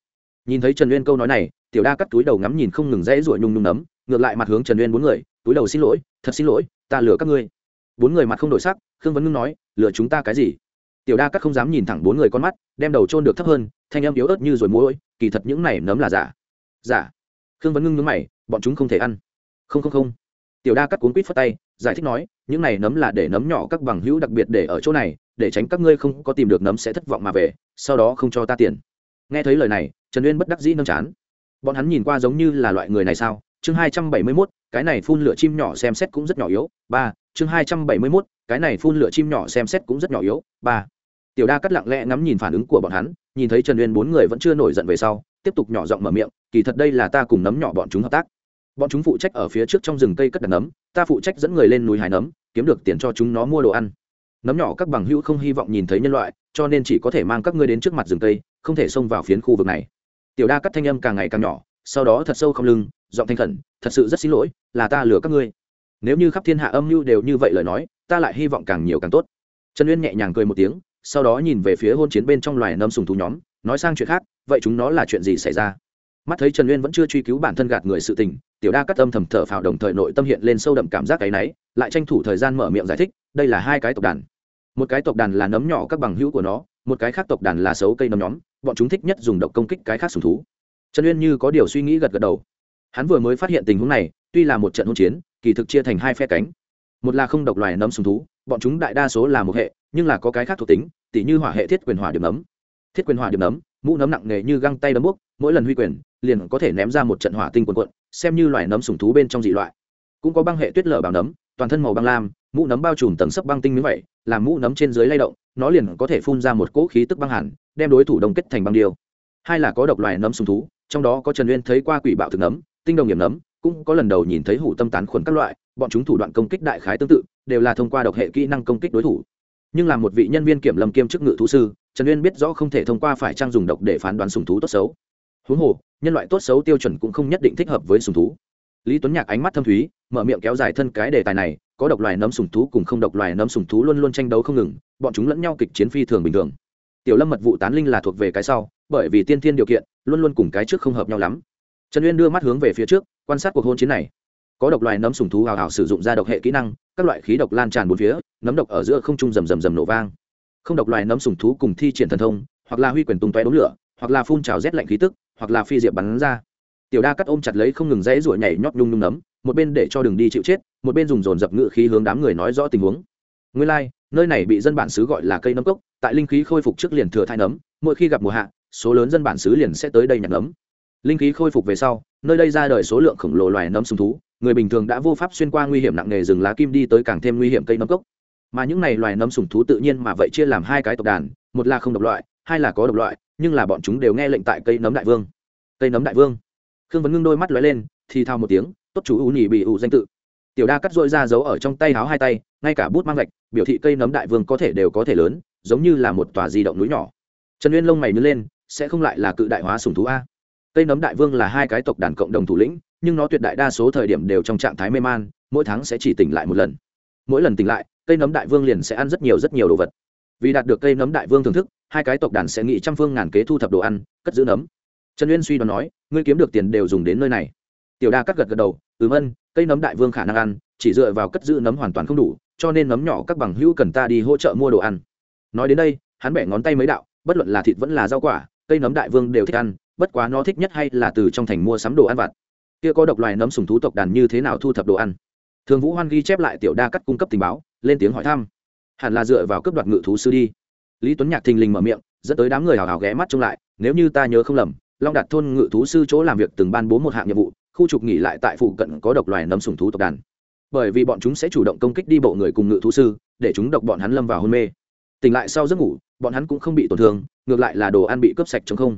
Nhìn thấy trần uyên câu nói này, tiểu đa cắt túi đầu ngắm nhìn không ngừng rẽ ruổi nhung nhung nấm ngược lại mặt hướng trần uyên bốn người, túi đầu xin lỗi, thật xin lỗi, ta lừa các ngươi. Bốn người mặt không đổi sắc, khương vấn ngưng nói, lừa chúng ta cái gì? Tiểu đa các không dám nhìn thẳng bốn người con mắt, đem đầu trôn được thấp hơn, thanh âm yếu ớt như rồi mũi kỳ thật những này nấm là giả. Giả? Khương vấn ngưng nhướng mày, bọn chúng không thể ăn. Không không không. Tiểu đa cắt cuốn quýt phất tay, giải thích nói, những này nấm là để nấm nhỏ các bằng hữu đặc biệt để ở chỗ này, để tránh các ngươi không có tìm được nấm sẽ thất vọng mà về, sau đó không cho ta tiền. Nghe thấy lời này, trần uyên bất đắc dĩ nâng chán. Bọn hắn nhìn qua giống như là loại người này sao? Chương hai trăm bảy mươi mốt, cái này phun lửa chim nhỏ xem xét cũng rất nhỏ yếu, ba, chương hai trăm bảy mươi mốt, cái này phun lửa chim nhỏ xem xét cũng rất nhỏ yếu, ba. Tiểu đa cắt lặng lẽ ngắm nhìn phản ứng của bọn hắn, nhìn thấy trần uyên bốn người vẫn chưa nổi giận về sau, tiếp tục nhỏ giọng mở miệng, kỳ thật đây là ta cùng nấm nhỏ bọn chúng hợp tác. Bọn chúng phụ trách ở phía trước trong rừng cây cất đặt nấm, ta phụ trách dẫn người lên núi hái nấm, kiếm được tiền cho chúng nó mua đồ ăn. Nấm nhỏ các bằng hữu không hy vọng nhìn thấy nhân loại, cho nên chỉ có thể mang các ngươi đến trước mặt rừng cây, không thể xông vào phiến khu vực này. Tiểu đa cắt thanh âm càng ngày càng nhỏ sau đó thật sâu không lưng, giọng thanh khẩn, thật sự rất xin lỗi, là ta lừa các ngươi. Nếu như khắp thiên hạ âm mưu đều như vậy lời nói, ta lại hy vọng càng nhiều càng tốt. Trần uyên nhẹ nhàng cười một tiếng, sau đó nhìn về phía hôn chiến bên trong loài nấm sùng thú nhóm, nói sang chuyện khác, vậy chúng nó là chuyện gì xảy ra? Mắt thấy trần uyên vẫn chưa truy cứu bản thân gạt người sự tình, tiểu đa cắt âm thầm thở phào đồng thời nội tâm hiện lên sâu đậm cảm giác cái náy lại tranh thủ thời gian mở miệng giải thích, đây là hai cái tộc đàn. Một cái tộc đàn là nấm nhỏ các bằng hữu của nó, một cái khác tộc đàn là xấu cây nấm nhóm, bọn chúng thích nhất dùng độc công kích cái khác sùng thú trần uyên như có điều suy nghĩ gật gật đầu. Hắn vừa mới phát hiện tình huống này, tuy là một trận hỗn chiến, kỳ thực chia thành hai phe cánh. Một là không độc loài nấm sùng thú, bọn chúng đại đa số là một hệ, nhưng là có cái khác thuộc tính, tỉ như hỏa hệ thiết quyền hỏa điểm nấm. Thiết quyền hỏa điểm nấm, mũ nấm nặng nề như găng tay đấm bốc, mỗi lần huy quyền, liền có thể ném ra một trận hỏa tinh quần quận xem như loài nấm sùng thú bên trong dị loại. Cũng có băng hệ tuyết lở bào nấm, toàn thân màu băng lam, mũ nấm bao trùm tầng sấp băng tinh miếng vậy, làm mũ nấm trên dưới lay động, nó liền có thể phun ra một cỗ khí tức băng hẳn, đem đối thủ đông kết thành băng điêu. Hai là có độc loài nấm sùng thú trong đó có trần uyên thấy qua quỷ bạo thực nấm, tinh đồng hiểm nấm, cũng có lần đầu nhìn thấy hủ tâm tán khuẩn các loại, bọn chúng thủ đoạn công kích đại khái tương tự, đều là thông qua độc hệ kỹ năng công kích đối thủ. Nhưng là một vị nhân viên kiểm lâm kiêm chức ngự thú sư, trần uyên biết rõ không thể thông qua phải trang dùng độc để phán đoán sùng thú tốt xấu. Huống hồ, nhân loại tốt xấu tiêu chuẩn cũng không nhất định thích hợp với sùng thú. Lý tuấn nhạc ánh mắt thâm thúy, mở miệng kéo dài thân cái đề tài này, có độc loài nấm sùng thú cùng không độc loài nấm sùng thú luôn luôn tranh đấu không ngừng, bọn chúng lẫn nhau kịch chiến phi thường bình thường. Tiểu lâm mật vụ tán linh là thuộc về cái sau, bởi vì tiên thiên điều kiện luôn luôn cùng cái trước không hợp nhau lắm. Trần uyên đưa mắt hướng về phía trước quan sát cuộc hôn chiến này. Có độc loài nấm sùng thú hào hào sử dụng ra độc hệ kỹ năng các loại khí độc lan tràn bốn phía nấm độc ở giữa không trung rầm rầm rầm nổ vang. Không độc loài nấm sùng thú cùng thi triển thần thông hoặc là huy quyền tung toe đống lửa hoặc là phun trào rét lạnh khí tức hoặc là phi diệp bắn ra. Tiểu đa cắt ôm chặt lấy không ngừng dãy ruổi nhảy nhót nhung nhung nấm một bên để cho đường đi chịu chết một bên dùng dồn dập ngự khí hướng đám người nói rõ tình huống. Nguyên lai、like, nơi này bị dân bản xứ gọi là cây nấm cốc tại linh khí khôi phục trước liền thừa thai nấm mỗi khi gặp mùa hạ số lớn dân bản xứ liền sẽ tới đây nhặt nấm. Linh khí khôi phục về sau, nơi đây ra đời số lượng khổng lồ loài nấm sùng thú, người bình thường đã vô pháp xuyên qua nguy hiểm nặng nề rừng lá kim đi tới càng thêm nguy hiểm cây nấm cốc. Mà những này loài nấm sùng thú tự nhiên mà vậy chia làm hai cái tộc đàn, một là không độc loại, hai là có độc loại, nhưng là bọn chúng đều nghe lệnh tại cây nấm đại vương. Cây nấm đại vương. Khương vấn ngưng đôi mắt lóe lên, thì thao một tiếng, tốt chú ú nhì bị ủ danh tự. Tiểu đa cắt dội ra giấu ở trong tay háo hai tay, ngay cả bút mang gạch biểu thị cây nấm đại vương có thể đều có thể lớn, giống như là một tòa di động núi nhỏ. Trần uyên lông mày nhướng lên sẽ không lại là cự đại hóa sùng thú a. Cây nấm đại vương là hai cái tộc đàn cộng đồng thủ lĩnh, nhưng nó tuyệt đại đa số thời điểm đều trong trạng thái mê man, mỗi tháng sẽ chỉ tỉnh lại một lần. Mỗi lần tỉnh lại cây nấm đại vương liền sẽ ăn rất nhiều rất nhiều đồ vật. Vì đạt được cây nấm đại vương thưởng thức, hai cái tộc đàn sẽ nghĩ trăm phương ngàn kế thu thập đồ ăn, cất giữ nấm. Trần uyên suy đoán nói, ngươi kiếm được tiền đều dùng đến nơi này. Tiểu đa cắt gật gật đầu, ừm ân cây nấm đại vương khả năng ăn, chỉ dựa vào cất giữ nấm hoàn toàn không đủ, cho nên nấm nhỏ các bằng hữu cần ta đi hỗ trợ mua đồ ăn. Nói đến đây, hắn bẻ ngón tay mấy đạo, bất luận là thịt vẫn là rau quả cây nấm đại vương đều thích ăn, bất quá nó thích nhất hay là từ trong thành mua sắm đồ ăn vặt. Kia có độc loài nấm sùng thú tộc đàn như thế nào thu thập đồ ăn? Thường vũ hoan ghi chép lại tiểu đa cắt cung cấp tình báo, lên tiếng hỏi thăm. Hẳn là dựa vào cấp đoạt ngự thú sư đi. Lý tuấn nhạc thình lình mở miệng, dẫn tới đám người hào hào ghé mắt trông lại, nếu như ta nhớ không lầm, long đạt thôn ngự thú sư chỗ làm việc từng ban bố một hạng nhiệm vụ, khu trục nghỉ lại tại phụ cận có độc loài nấm sùng thú tộc đàn. Bởi vì bọn chúng sẽ chủ động công kích đi bộ người cùng ngự thú sư, để chúng độc bọn hắn lâm vào hôn mê. Tỉnh lại sau giấc ngủ bọn hắn cũng không bị tổn thương, ngược lại là đồ ăn bị cướp sạch chống không.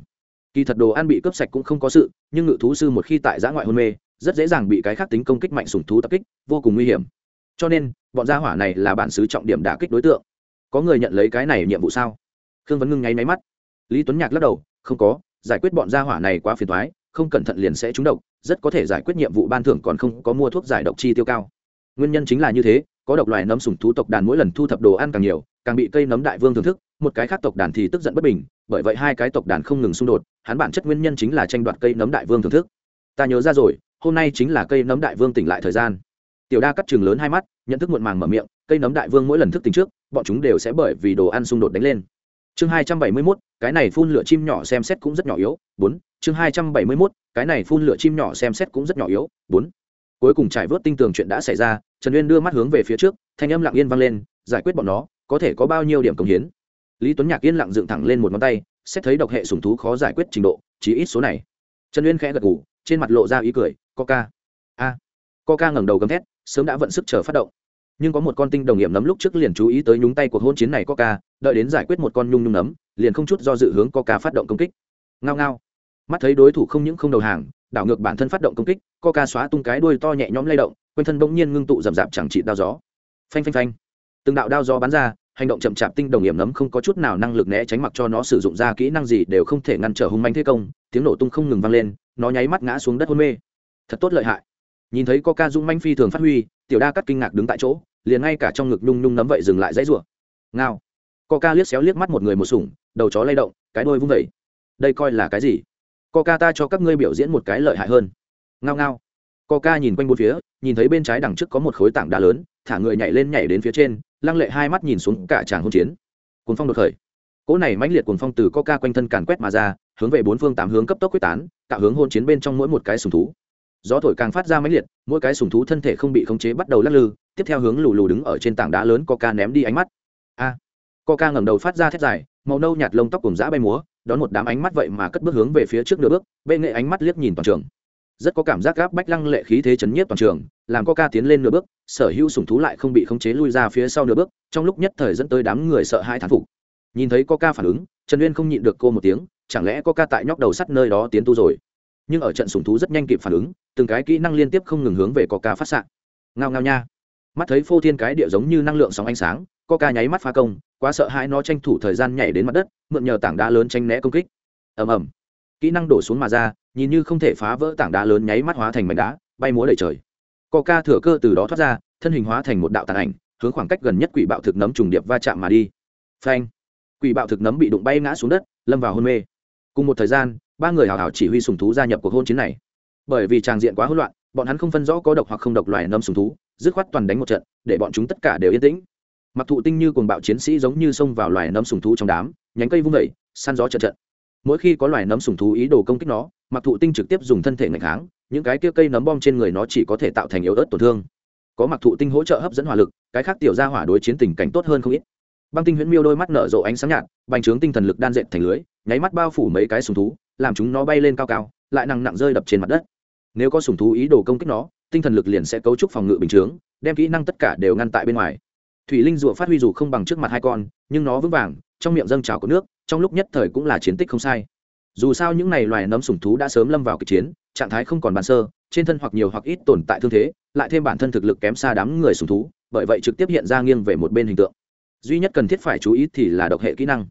Kỳ thật đồ ăn bị cướp sạch cũng không có sự, nhưng ngự thú sư một khi tại giã ngoại hôn mê, rất dễ dàng bị cái khác tính công kích mạnh sùng thú tập kích, vô cùng nguy hiểm. Cho nên, bọn gia hỏa này là bản xứ trọng điểm đả kích đối tượng. Có người nhận lấy cái này nhiệm vụ sao? Khương vấn ngưng nháy máy mắt. Lý tuấn nhạc lắc đầu, không có, giải quyết bọn gia hỏa này quá phiền thoái không cẩn thận liền sẽ trúng độc, rất có thể giải quyết nhiệm vụ ban thưởng còn không có mua thuốc giải độc chi tiêu cao. Nguyên nhân chính là như thế có độc loài nấm sủng thú tộc đàn mỗi lần thu thập đồ ăn càng nhiều, càng bị cây nấm đại vương thưởng thức, một cái khác tộc đàn thì tức giận bất bình, bởi vậy hai cái tộc đàn không ngừng xung đột, hắn bản chất nguyên nhân chính là tranh đoạt cây nấm đại vương thưởng thức. Ta nhớ ra rồi, hôm nay chính là cây nấm đại vương tỉnh lại thời gian. Tiểu đa cắt chừng lớn hai mắt, nhận thức muộn màng mở miệng, cây nấm đại vương mỗi lần thức tỉnh trước, bọn chúng đều sẽ bởi vì đồ ăn xung đột đánh lên. Chương hai trăm bảy mươi mốt, cái này phun lửa chim nhỏ xem xét cũng rất nhỏ yếu. Bốn, chương hai trăm bảy mươi mốt, cái này phun lửa chim nhỏ xem xét cũng rất nhỏ yếu. Bốn cuối cùng trải vớt tinh tường chuyện đã xảy ra, trần uyên đưa mắt hướng về phía trước, thanh âm lặng yên vang lên, giải quyết bọn nó, có thể có bao nhiêu điểm công hiến. Lý tuấn nhạc yên lặng dựng thẳng lên một ngón tay, xét thấy độc hệ sùng thú khó giải quyết trình độ chỉ ít số này. Trần uyên khẽ gật ngủ trên mặt lộ ra ý cười, coca. A. Coca ngẩng đầu gầm thét, sớm đã vận sức chờ phát động. Nhưng có một con tinh đồng nghiệm nấm lúc trước liền chú ý tới nhúng tay cuộc hôn chiến này coca, đợi đến giải quyết một con nhung nhung nấm, liền không chút do dự hướng coca phát động công kích. Ngao ngao. Mắt thấy đối thủ không những không đầu hàng đảo ngược bản thân phát động công kích, coca xóa tung cái đuôi to nhẹ nhõm lay động, quanh thân bỗng nhiên ngưng tụ rậm rạp chẳng trị đao gió. Phanh phanh phanh. Từng đạo đao gió bắn ra, hành động chậm chạp tinh đồng nghiệm nấm không có chút nào năng lực né tránh mặc cho nó sử dụng ra kỹ năng gì đều không thể ngăn trở hung manh thế công, tiếng nổ tung không ngừng vang lên, nó nháy mắt ngã xuống đất hôn mê. Thật tốt lợi hại. Nhìn thấy coca dung manh phi thường phát huy, tiểu đa cắt kinh ngạc đứng tại chỗ, liền ngay cả trong ngực nhung nhung nấm vậy dừng lại dãy rủa. Ngao. Coca liếc xéo liếc mắt một người một sủng, đầu chó lay động, cái đôi vung vẩy đây coi là cái gì? Coca ta cho các ngươi biểu diễn một cái lợi hại hơn. Ngao ngao. Coca nhìn quanh bốn phía nhìn thấy bên trái đằng trước có một khối tảng đá lớn thả người nhảy lên nhảy đến phía trên lăng lệ hai mắt nhìn xuống cả tràng hôn chiến. Cuốn phong đột khởi. Cỗ này mãnh liệt cuồng phong từ coca quanh thân càn quét mà ra hướng về bốn phương tám hướng cấp tốc quyết tán tạo hướng hôn chiến bên trong mỗi một cái sùng thú. Gió thổi càng phát ra mãnh liệt mỗi cái sùng thú thân thể không bị khống chế bắt đầu lắc lư tiếp theo hướng lù lù đứng ở trên tảng đá lớn coca ném đi ánh mắt. A. À, coca ngẩng đầu phát ra thét dài màu nâu nhạt lông tóc cùng dã bay múa đón một đám ánh mắt vậy mà cất bước hướng về phía trước nửa bước, bệ nghệ ánh mắt liếc nhìn toàn trường. Rất có cảm giác gáp bách lăng lệ khí thế chấn nhiếp toàn trường, làm coca tiến lên nửa bước, sở hữu sùng thú lại không bị khống chế lui ra phía sau nửa bước, trong lúc nhất thời dẫn tới đám người sợ hai thán phục. Nhìn thấy coca phản ứng, trần uyên không nhịn được cô một tiếng, chẳng lẽ coca tại nhóc đầu sắt nơi đó tiến tu rồi? Nhưng ở trận sùng thú rất nhanh kịp phản ứng, từng cái kỹ năng liên tiếp không ngừng hướng về coca phát xạ. Ngao ngao nha. Mắt thấy phô thiên cái địa giống như năng lượng sóng ánh sáng coca nháy mắt phá công quá sợ hãi nó tranh thủ thời gian nhảy đến mặt đất, mượn nhờ tảng đá lớn tranh né công kích. Ầm ầm. Kỹ năng đổ xuống mà ra, nhìn như không thể phá vỡ tảng đá lớn nháy mắt hóa thành mảnh đá, bay múa đầy trời. Coca thừa cơ từ đó thoát ra, thân hình hóa thành một đạo tàn ảnh, hướng khoảng cách gần nhất quỷ bạo thực nấm trùng điệp va chạm mà đi. Phanh. Quỷ bạo thực nấm bị đụng bay ngã xuống đất, lâm vào hôn mê. Cùng một thời gian, ba người hào hào chỉ huy sùng thú gia nhập cuộc hôn chiến này. Bởi vì tràng diện quá hỗn loạn, bọn hắn không phân rõ có độc hoặc không độc loài nấm sùng thú, dứt khoát toàn đánh một trận, để bọn chúng tất cả đều yên tĩnh mặc thụ tinh như cuồng bạo chiến sĩ giống như xông vào loài nấm sùng thú trong đám, nhánh cây vung vẩy săn gió chật trận. Mỗi khi có loài nấm sùng thú ý đồ công kích nó, mặc thụ tinh trực tiếp dùng thân thể ngạch kháng, những cái kia cây nấm bom trên người nó chỉ có thể tạo thành yếu ớt tổn thương. Có mặc thụ tinh hỗ trợ hấp dẫn hỏa lực, cái khác tiểu ra hỏa đối chiến tình cảnh tốt hơn không ít. Băng tinh huyễn miêu đôi mắt nở rộ ánh sáng nhạt, bành trướng tinh thần lực đan dệt thành lưới, nháy mắt bao phủ mấy cái sùng thú, làm chúng nó bay lên cao cao, lại nặng nặng rơi đập trên mặt đất. Nếu có sùng thú ý đồ công kích nó, tinh thần lực liền sẽ cấu trúc phòng ngự bình chướng, đem kỹ năng tất cả đều ngăn tại bên ngoài thủy linh rùa phát huy dù không bằng trước mặt hai con, nhưng nó vững vàng, trong miệng dâng trào có nước, trong lúc nhất thời cũng là chiến tích không sai. Dù sao những này loài nấm sủng thú đã sớm lâm vào kịch chiến, trạng thái không còn bàn sơ, trên thân hoặc nhiều hoặc ít tồn tại thương thế, lại thêm bản thân thực lực kém xa đám người sủng thú, bởi vậy trực tiếp hiện ra nghiêng về một bên hình tượng. Duy nhất cần thiết phải chú ý thì là độc hệ kỹ năng.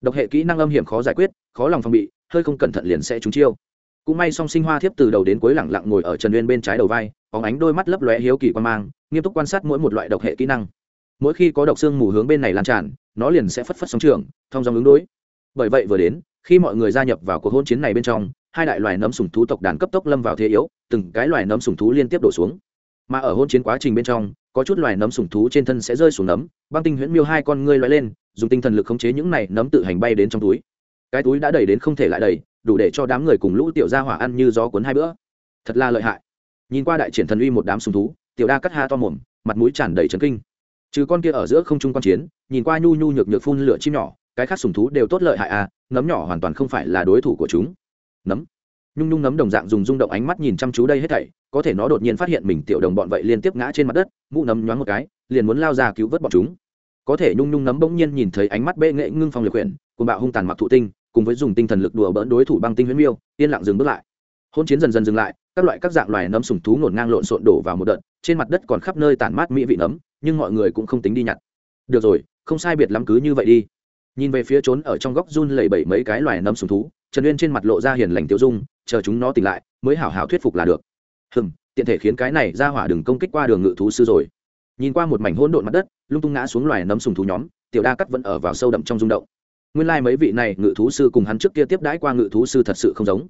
Độc hệ kỹ năng âm hiểm khó giải quyết, khó lòng phòng bị, hơi không cẩn thận liền sẽ trúng chiêu. Cũng may song sinh hoa thiếp từ đầu đến cuối lẳng lặng ngồi ở trần uyên bên trái đầu vai có ánh đôi mắt lấp lóe hiếu kỳ quan mang, nghiêm túc quan sát mỗi một loại độc hệ kỹ năng mỗi khi có độc xương mù hướng bên này lan tràn, nó liền sẽ phất phất sóng trường, thông dòng ứng đối. Bởi vậy vừa đến, khi mọi người gia nhập vào cuộc hôn chiến này bên trong, hai đại loài nấm sùng thú tộc đàn cấp tốc lâm vào thế yếu, từng cái loài nấm sùng thú liên tiếp đổ xuống. Mà ở hôn chiến quá trình bên trong, có chút loài nấm sùng thú trên thân sẽ rơi xuống nấm, băng tinh huyễn miêu hai con ngươi loay lên, dùng tinh thần lực khống chế những này nấm tự hành bay đến trong túi. Cái túi đã đầy đến không thể lại đầy, đủ để cho đám người cùng lũ tiểu gia hỏa ăn như gió cuốn hai bữa. Thật là lợi hại. Nhìn qua đại triển thần uy một đám sùng thú, tiểu đa cắt ha to mồm, mặt mũi tràn đầy trấn kinh trừ con kia ở giữa không trung quan chiến, nhìn qua nhu nhu nhược nhược phun lửa chim nhỏ, cái khác sùng thú đều tốt lợi hại à nấm nhỏ hoàn toàn không phải là đối thủ của chúng. Nấm. Nhung nhung nấm đồng dạng dùng rung động ánh mắt nhìn chăm chú đây hết thảy, có thể nó đột nhiên phát hiện mình tiểu đồng bọn vậy liên tiếp ngã trên mặt đất, mũ nấm nhoáng một cái, liền muốn lao ra cứu vớt bọn chúng. Có thể nhung nhung nấm bỗng nhiên nhìn thấy ánh mắt bệ nghệ ngưng phong liệt quyển cùng bạo hung tàn mặc thụ tinh, cùng với dùng tinh thần lực đùa bỡn đối thủ băng tinh huyễn miêu, yên lặng dừng bước lại. Hôn chiến dần dần dừng lại, các loại các dạng loài nấm sùng thú ngổn ngang lộn xộn đổ vào một đợt, trên mặt đất còn khắp nơi tản mát mỹ vị nấm nhưng mọi người cũng không tính đi nhặt. Được rồi, không sai biệt lắm cứ như vậy đi. Nhìn về phía trốn ở trong góc run lẩy bẩy mấy cái loài nấm sùng thú, trần uyên trên mặt lộ ra hiền lành tiêu dung, chờ chúng nó tỉnh lại, mới hảo hảo thuyết phục là được. Hừm, tiện thể khiến cái này ra hỏa đừng công kích qua đường ngự thú sư rồi. Nhìn qua một mảnh hỗn độn mặt đất, lung tung ngã xuống loài nấm sùng thú nhóm, tiểu đa cắt vẫn ở vào sâu đậm trong rung động. Nguyên lai、like、mấy vị này ngự thú sư cùng hắn trước kia tiếp đãi qua ngự thú sư thật sự không giống.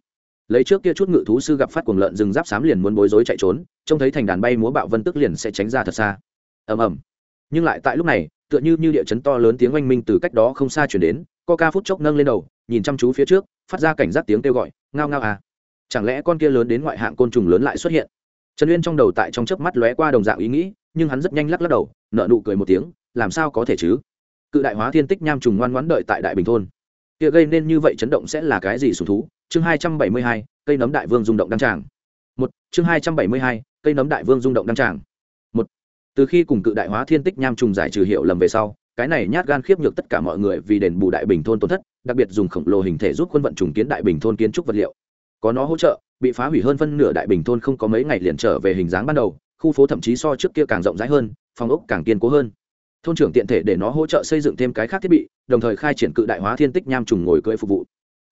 Lấy trước kia chút ngự thú sư gặp phát cuồng lợn rừng giáp xám liền muốn bối rối chạy trốn, trông thấy thành đàn bay múa bạo vân tức liền sẽ tránh ra thật xa ầm ầm. Nhưng lại tại lúc này, tựa như như địa chấn to lớn tiếng oanh minh từ cách đó không xa chuyển đến, coca phút chốc nâng lên đầu, nhìn chăm chú phía trước, phát ra cảnh giác tiếng kêu gọi, ngao ngao à. Chẳng lẽ con kia lớn đến ngoại hạng côn trùng lớn lại xuất hiện? Trần uyên trong đầu tại trong chớp mắt lóe qua đồng dạng ý nghĩ, nhưng hắn rất nhanh lắc lắc đầu nợ nụ cười một tiếng, làm sao có thể chứ? Cự đại hóa thiên tích nham trùng ngoan ngoãn đợi tại đại bình thôn. Kia gây nên như vậy chấn động sẽ là cái gì sùng thú? Chương hai trăm bảy mươi hai, cây nấm đại vương rung động đăng tràng. Một, chương hai trăm bảy mươi hai, cây nấm đại vương rung động đăng tràng từ khi cùng cự đại hóa thiên tích nham trùng giải trừ hiệu lầm về sau, cái này nhát gan khiếp nhược tất cả mọi người vì đền bù đại bình thôn tổn thất, đặc biệt dùng khổng lồ hình thể giúp quân vận trùng kiến đại bình thôn kiến trúc vật liệu. Có nó hỗ trợ, bị phá hủy hơn phân nửa đại bình thôn không có mấy ngày liền trở về hình dáng ban đầu, khu phố thậm chí so trước kia càng rộng rãi hơn, phòng ốc càng kiên cố hơn. Thôn trưởng tiện thể để nó hỗ trợ xây dựng thêm cái khác thiết bị, đồng thời khai triển cự đại hóa thiên tích nham trùng ngồi cưỡi phục vụ.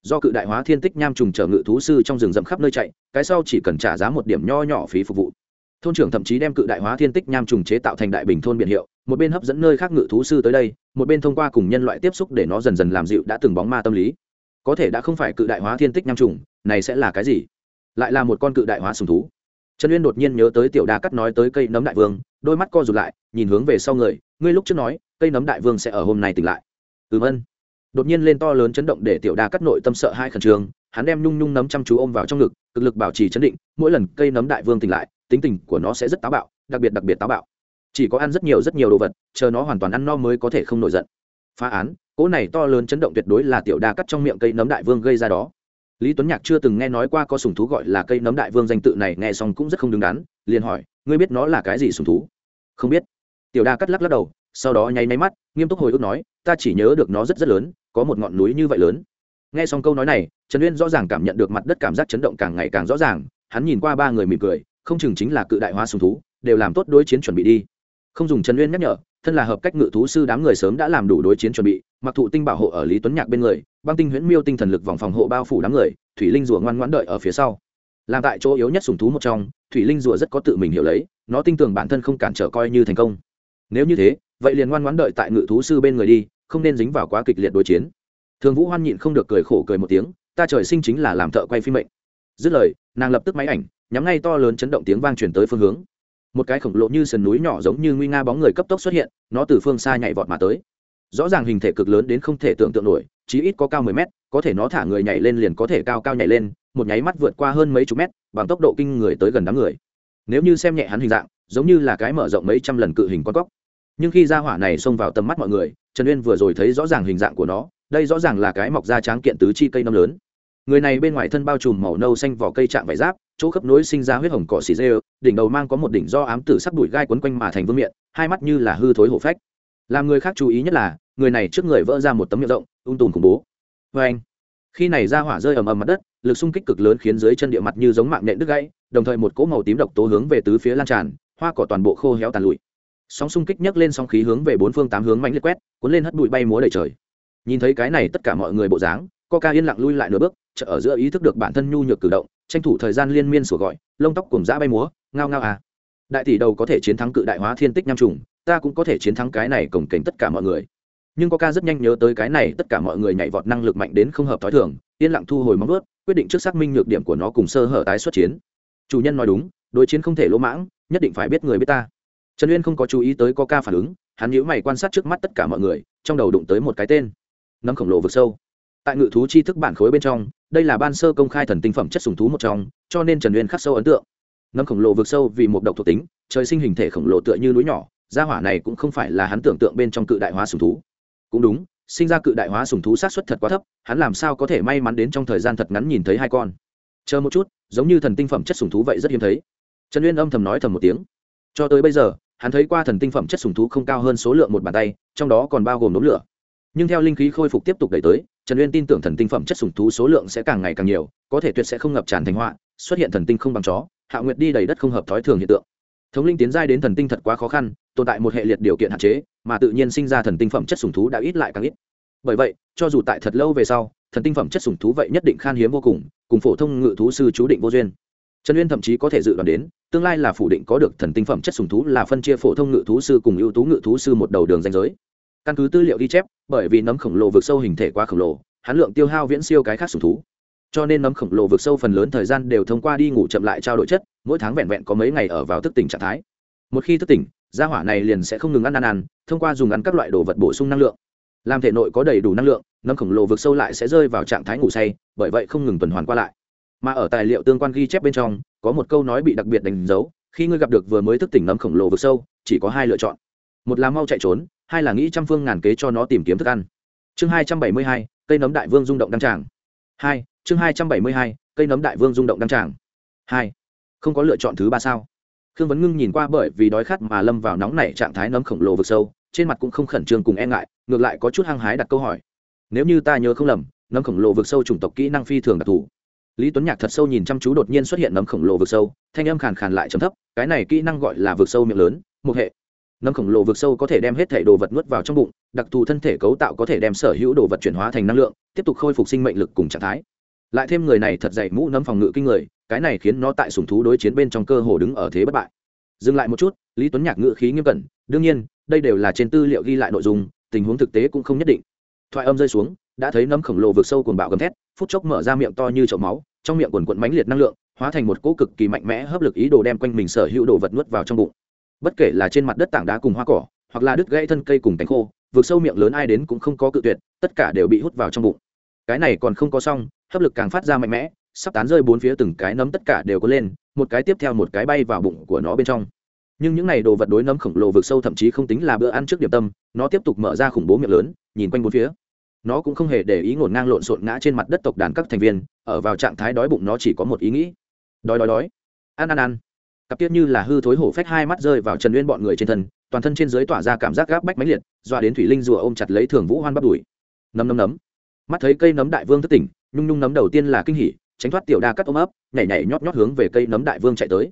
Do cự đại hóa thiên tích nham trùng chở ngự thú sư trong rừng rậm khắp nơi chạy, cái sau chỉ cần trả giá một điểm nho nhỏ phí phục vụ thôn trưởng thậm chí đem cự đại hóa thiên tích nham trùng chế tạo thành đại bình thôn biển hiệu, một bên hấp dẫn nơi khác ngự thú sư tới đây, một bên thông qua cùng nhân loại tiếp xúc để nó dần dần làm dịu đã từng bóng ma tâm lý. Có thể đã không phải cự đại hóa thiên tích nham trùng, này sẽ là cái gì? Lại là một con cự đại hóa sùng thú. Trần uyên đột nhiên nhớ tới tiểu đa cắt nói tới cây nấm đại vương, đôi mắt co rụt lại, nhìn hướng về sau người, ngươi lúc trước nói, cây nấm đại vương sẽ ở hôm nay tỉnh lại. Ừm ân. Đột nhiên lên to lớn chấn động để tiểu đa cắt nội tâm sợ hai khẩn trương, hắn đem nhung nhung nấm chăm chú ôm vào trong ngực, cực lực bảo trì chấn định, mỗi lần cây nấm đại vương tỉnh lại tính tình của nó sẽ rất táo bạo, đặc biệt đặc biệt táo bạo. Chỉ có ăn rất nhiều rất nhiều đồ vật, chờ nó hoàn toàn ăn no mới có thể không nổi giận. Phá án, cỗ này to lớn chấn động tuyệt đối là tiểu đa cắt trong miệng cây nấm đại vương gây ra đó. Lý tuấn nhạc chưa từng nghe nói qua có sùng thú gọi là cây nấm đại vương danh tự này, nghe xong cũng rất không đứng đắn, liền hỏi, ngươi biết nó là cái gì sùng thú? Không biết. Tiểu đa cắt lắc lắc đầu, sau đó nháy máy mắt, nghiêm túc hồi ức nói, ta chỉ nhớ được nó rất rất lớn, có một ngọn núi như vậy lớn. Nghe xong câu nói này, trần uyên rõ ràng cảm nhận được mặt đất cảm giác chấn động càng ngày càng rõ ràng, hắn nhìn qua ba người mỉm cười không chừng chính là cự đại hóa sùng thú, đều làm tốt đối chiến chuẩn bị đi. Không dùng trần uyên nhắc nhở, thân là hợp cách ngự thú sư đám người sớm đã làm đủ đối chiến chuẩn bị, mặc thụ tinh bảo hộ ở lý tuấn nhạc bên người, băng tinh huyễn miêu tinh thần lực vòng phòng hộ bao phủ đám người, thủy linh rùa ngoan ngoãn đợi ở phía sau. Làm tại chỗ yếu nhất sùng thú một trong, thủy linh rùa rất có tự mình hiểu lấy, nó tin tưởng bản thân không cản trở coi như thành công. Nếu như thế, vậy liền ngoan ngoãn đợi tại ngự thú sư bên người đi, không nên dính vào quá kịch liệt đối chiến. Thường vũ hoan nhịn không được cười khổ cười một tiếng, ta trời sinh chính là làm thợ quay phim mệnh. Dứt lời, nàng lập tức máy ảnh nhắm ngay to lớn chấn động tiếng vang chuyển tới phương hướng. Một cái khổng lồ như sườn núi nhỏ giống như nguy nga bóng người cấp tốc xuất hiện, nó từ phương xa nhảy vọt mà tới. Rõ ràng hình thể cực lớn đến không thể tưởng tượng nổi, chí ít có cao mười mét, có thể nó thả người nhảy lên liền có thể cao cao nhảy lên, một nháy mắt vượt qua hơn mấy chục mét, bằng tốc độ kinh người tới gần đám người. Nếu như xem nhẹ hắn hình dạng, giống như là cái mở rộng mấy trăm lần cự hình con cóc. Nhưng khi ra hỏa này xông vào tầm mắt mọi người, trần uyên vừa rồi thấy rõ ràng hình dạng của nó, đây rõ ràng là cái mọc da tráng kiện tứ chi cây nấm lớn. Người này bên ngoài thân bao trùm màu nâu xanh vỏ cây chạm vải giáp chỗ khớp nối sinh ra huyết hồng cỏ xì dê, đỉnh đầu mang có một đỉnh do ám tử sắc đùi gai quấn quanh mà thành vương miệng hai mắt như là hư thối hổ phách. Làm người khác chú ý nhất là, người này trước người vỡ ra một tấm miệng rộng, ung tùm khủng bố. Vê anh, khi này ra hỏa rơi ầm ầm mặt đất, lực xung kích cực lớn khiến dưới chân địa mặt như giống mạng nện đứt gãy, đồng thời một cỗ màu tím độc tố hướng về tứ phía lan tràn, hoa cỏ toàn bộ khô héo tàn lụi. Sóng xung kích nhấc lên sóng khí hướng về bốn phương tám hướng mạnh liệt quét, cuốn lên hất bụi bay múa đầy trời. Nhìn thấy cái này tất cả mọi người bộ dáng, coca yên lặng lui lại nửa bước chợ ở giữa ý thức được bản thân nhu nhược cử động tranh thủ thời gian liên miên sủa gọi, lông tóc cùng dã bay múa, ngao ngao à. Đại tỷ đầu có thể chiến thắng cự đại hóa thiên tích nham trùng, ta cũng có thể chiến thắng cái này cổng kềnh tất cả mọi người. Nhưng coca rất nhanh nhớ tới cái này tất cả mọi người nhảy vọt năng lực mạnh đến không hợp thói thường, yên lặng thu hồi móng ướt quyết định trước xác minh nhược điểm của nó cùng sơ hở tái xuất chiến. Chủ nhân nói đúng, đối chiến không thể lỗ mãng, nhất định phải biết người biết ta. Trần uyên không có chú ý tới coca phản ứng, hắn nhíu mày quan sát trước mắt tất cả mọi người, trong đầu đụng tới một cái tên. Nấm khổng lồ vực sâu. Tại ngự thú chi thức bản khối bên trong đây là ban sơ công khai thần tinh phẩm chất sùng thú một trong, cho nên trần uyên khắc sâu ấn tượng. Nấm khổng lồ vượt sâu vì một độc thuộc tính, trời sinh hình thể khổng lồ tựa như núi nhỏ, gia hỏa này cũng không phải là hắn tưởng tượng bên trong cự đại hóa sùng thú. Cũng đúng, sinh ra cự đại hóa sùng thú sát xuất thật quá thấp, hắn làm sao có thể may mắn đến trong thời gian thật ngắn nhìn thấy hai con. Chờ một chút, giống như thần tinh phẩm chất sùng thú vậy rất hiếm thấy. Trần uyên âm thầm nói thầm một tiếng. Cho tới bây giờ, hắn thấy qua thần tinh phẩm chất sùng thú không cao hơn số lượng một bàn tay, trong đó còn bao gồm đốm lửa nhưng theo linh khí khôi phục tiếp tục đẩy tới, trần uyên tin tưởng thần tinh phẩm chất sùng thú số lượng sẽ càng ngày càng nhiều, có thể tuyệt sẽ không ngập tràn thành họa, xuất hiện thần tinh không bằng chó, hạ nguyệt đi đầy đất không hợp thói thường hiện tượng. Thống linh tiến giai đến thần tinh thật quá khó khăn, tồn tại một hệ liệt điều kiện hạn chế, mà tự nhiên sinh ra thần tinh phẩm chất sùng thú đã ít lại càng ít. Bởi vậy, cho dù tại thật lâu về sau, thần tinh phẩm chất sùng thú vậy nhất định khan hiếm vô cùng cùng phổ thông ngự thú sư chú định vô duyên. Trần uyên thậm chí có thể dự đoán đến, tương lai là phủ định có được thần tinh phẩm chất sùng thú là phân chia phổ thông ngự thú sư cùng ưu tú ngự thú sư một đầu đường danh giới căn cứ tư liệu ghi chép, bởi vì nấm khổng lồ vượt sâu hình thể quá khổng lồ, hắn lượng tiêu hao viễn siêu cái khác sùng thú. Cho nên nấm khổng lồ vượt sâu phần lớn thời gian đều thông qua đi ngủ chậm lại trao đổi chất, mỗi tháng vẹn vẹn có mấy ngày ở vào thức tỉnh trạng thái. Một khi thức tỉnh, gia hỏa này liền sẽ không ngừng ăn ăn ăn, thông qua dùng ăn các loại đồ vật bổ sung năng lượng. Làm thể nội có đầy đủ năng lượng, nấm khổng lồ vượt sâu lại sẽ rơi vào trạng thái ngủ say, bởi vậy không ngừng tuần hoàn qua lại. Mà ở tài liệu tương quan ghi chép bên trong, có một câu nói bị đặc biệt đánh dấu, khi ngươi gặp được vừa mới thức tỉnh nấm khổng lồ vượt sâu, chỉ có hai lựa chọn. Một là mau chạy trốn hai là nghĩ trăm phương ngàn kế cho nó tìm kiếm thức ăn. Chương hai trăm bảy mươi hai, cây nấm đại vương rung động đăng tràng. Hai, chương hai trăm bảy mươi hai, cây nấm đại vương rung động đăng tràng. Hai, không có lựa chọn thứ ba sao? Khương vấn ngưng nhìn qua bởi vì đói khát mà lâm vào nóng nảy trạng thái nấm khổng lồ vực sâu, trên mặt cũng không khẩn trương cùng e ngại, ngược lại có chút hăng hái đặt câu hỏi. Nếu như ta nhớ không lầm, nấm khổng lồ vực sâu chủng tộc kỹ năng phi thường đặc thù. Lý tuấn nhạc thật sâu nhìn chăm chú đột nhiên xuất hiện nấm khổng lồ vực sâu, thanh âm khàn khàn lại chấm thấp, cái này kỹ năng gọi là vực sâu miệng lớn một hệ nấm khổng lồ vực sâu có thể đem hết thể đồ vật nuốt vào trong bụng, đặc thù thân thể cấu tạo có thể đem sở hữu đồ vật chuyển hóa thành năng lượng, tiếp tục khôi phục sinh mệnh lực cùng trạng thái. Lại thêm người này thật dạy mũ nấm phòng ngự kinh người, cái này khiến nó tại sùng thú đối chiến bên trong cơ hồ đứng ở thế bất bại. Dừng lại một chút, lý tuấn nhạc ngự khí nghiêm cẩn, đương nhiên, đây đều là trên tư liệu ghi lại nội dung, tình huống thực tế cũng không nhất định. Thoại âm rơi xuống, đã thấy nấm khổng lồ vượt sâu cuồng bạo gầm thét, phút chốc mở ra miệng to như chậu máu, trong miệng quần quận mãnh liệt năng lượng, hóa thành một cỗ cực kỳ mạnh mẽ hấp lực ý đồ đem quanh mình sở hữu đồ vật nuốt vào trong bụng bất kể là trên mặt đất tảng đá cùng hoa cỏ, hoặc là đứt gãy thân cây cùng cánh khô vượt sâu miệng lớn ai đến cũng không có cự tuyệt, tất cả đều bị hút vào trong bụng. Cái này còn không có xong, hấp lực càng phát ra mạnh mẽ, sắp tán rơi bốn phía từng cái nấm tất cả đều có lên, một cái tiếp theo một cái bay vào bụng của nó bên trong. Nhưng những này đồ vật đối nấm khổng lồ vượt sâu thậm chí không tính là bữa ăn trước điểm tâm, nó tiếp tục mở ra khủng bố miệng lớn, nhìn quanh bốn phía. Nó cũng không hề để ý ngổn ngang lộn xộn ngã trên mặt đất tộc đàn các thành viên, ở vào trạng thái đói bụng nó chỉ có một ý nghĩ. Đói đói đói. Ăn ăn ăn cặp tiết như là hư thối hổ phách hai mắt rơi vào trần uyên bọn người trên thân, toàn thân trên dưới tỏa ra cảm giác gáp bách mãnh liệt, dọa đến thủy linh rùa ôm chặt lấy thường vũ hoan bắt đùi. Nấm nấm nấm. Mắt thấy cây nấm đại vương thất tỉnh, nhung nhung nấm đầu tiên là kinh hỉ, tránh thoát tiểu đa cắt ôm ấp, nhảy nhảy nhót nhót hướng về cây nấm đại vương chạy tới.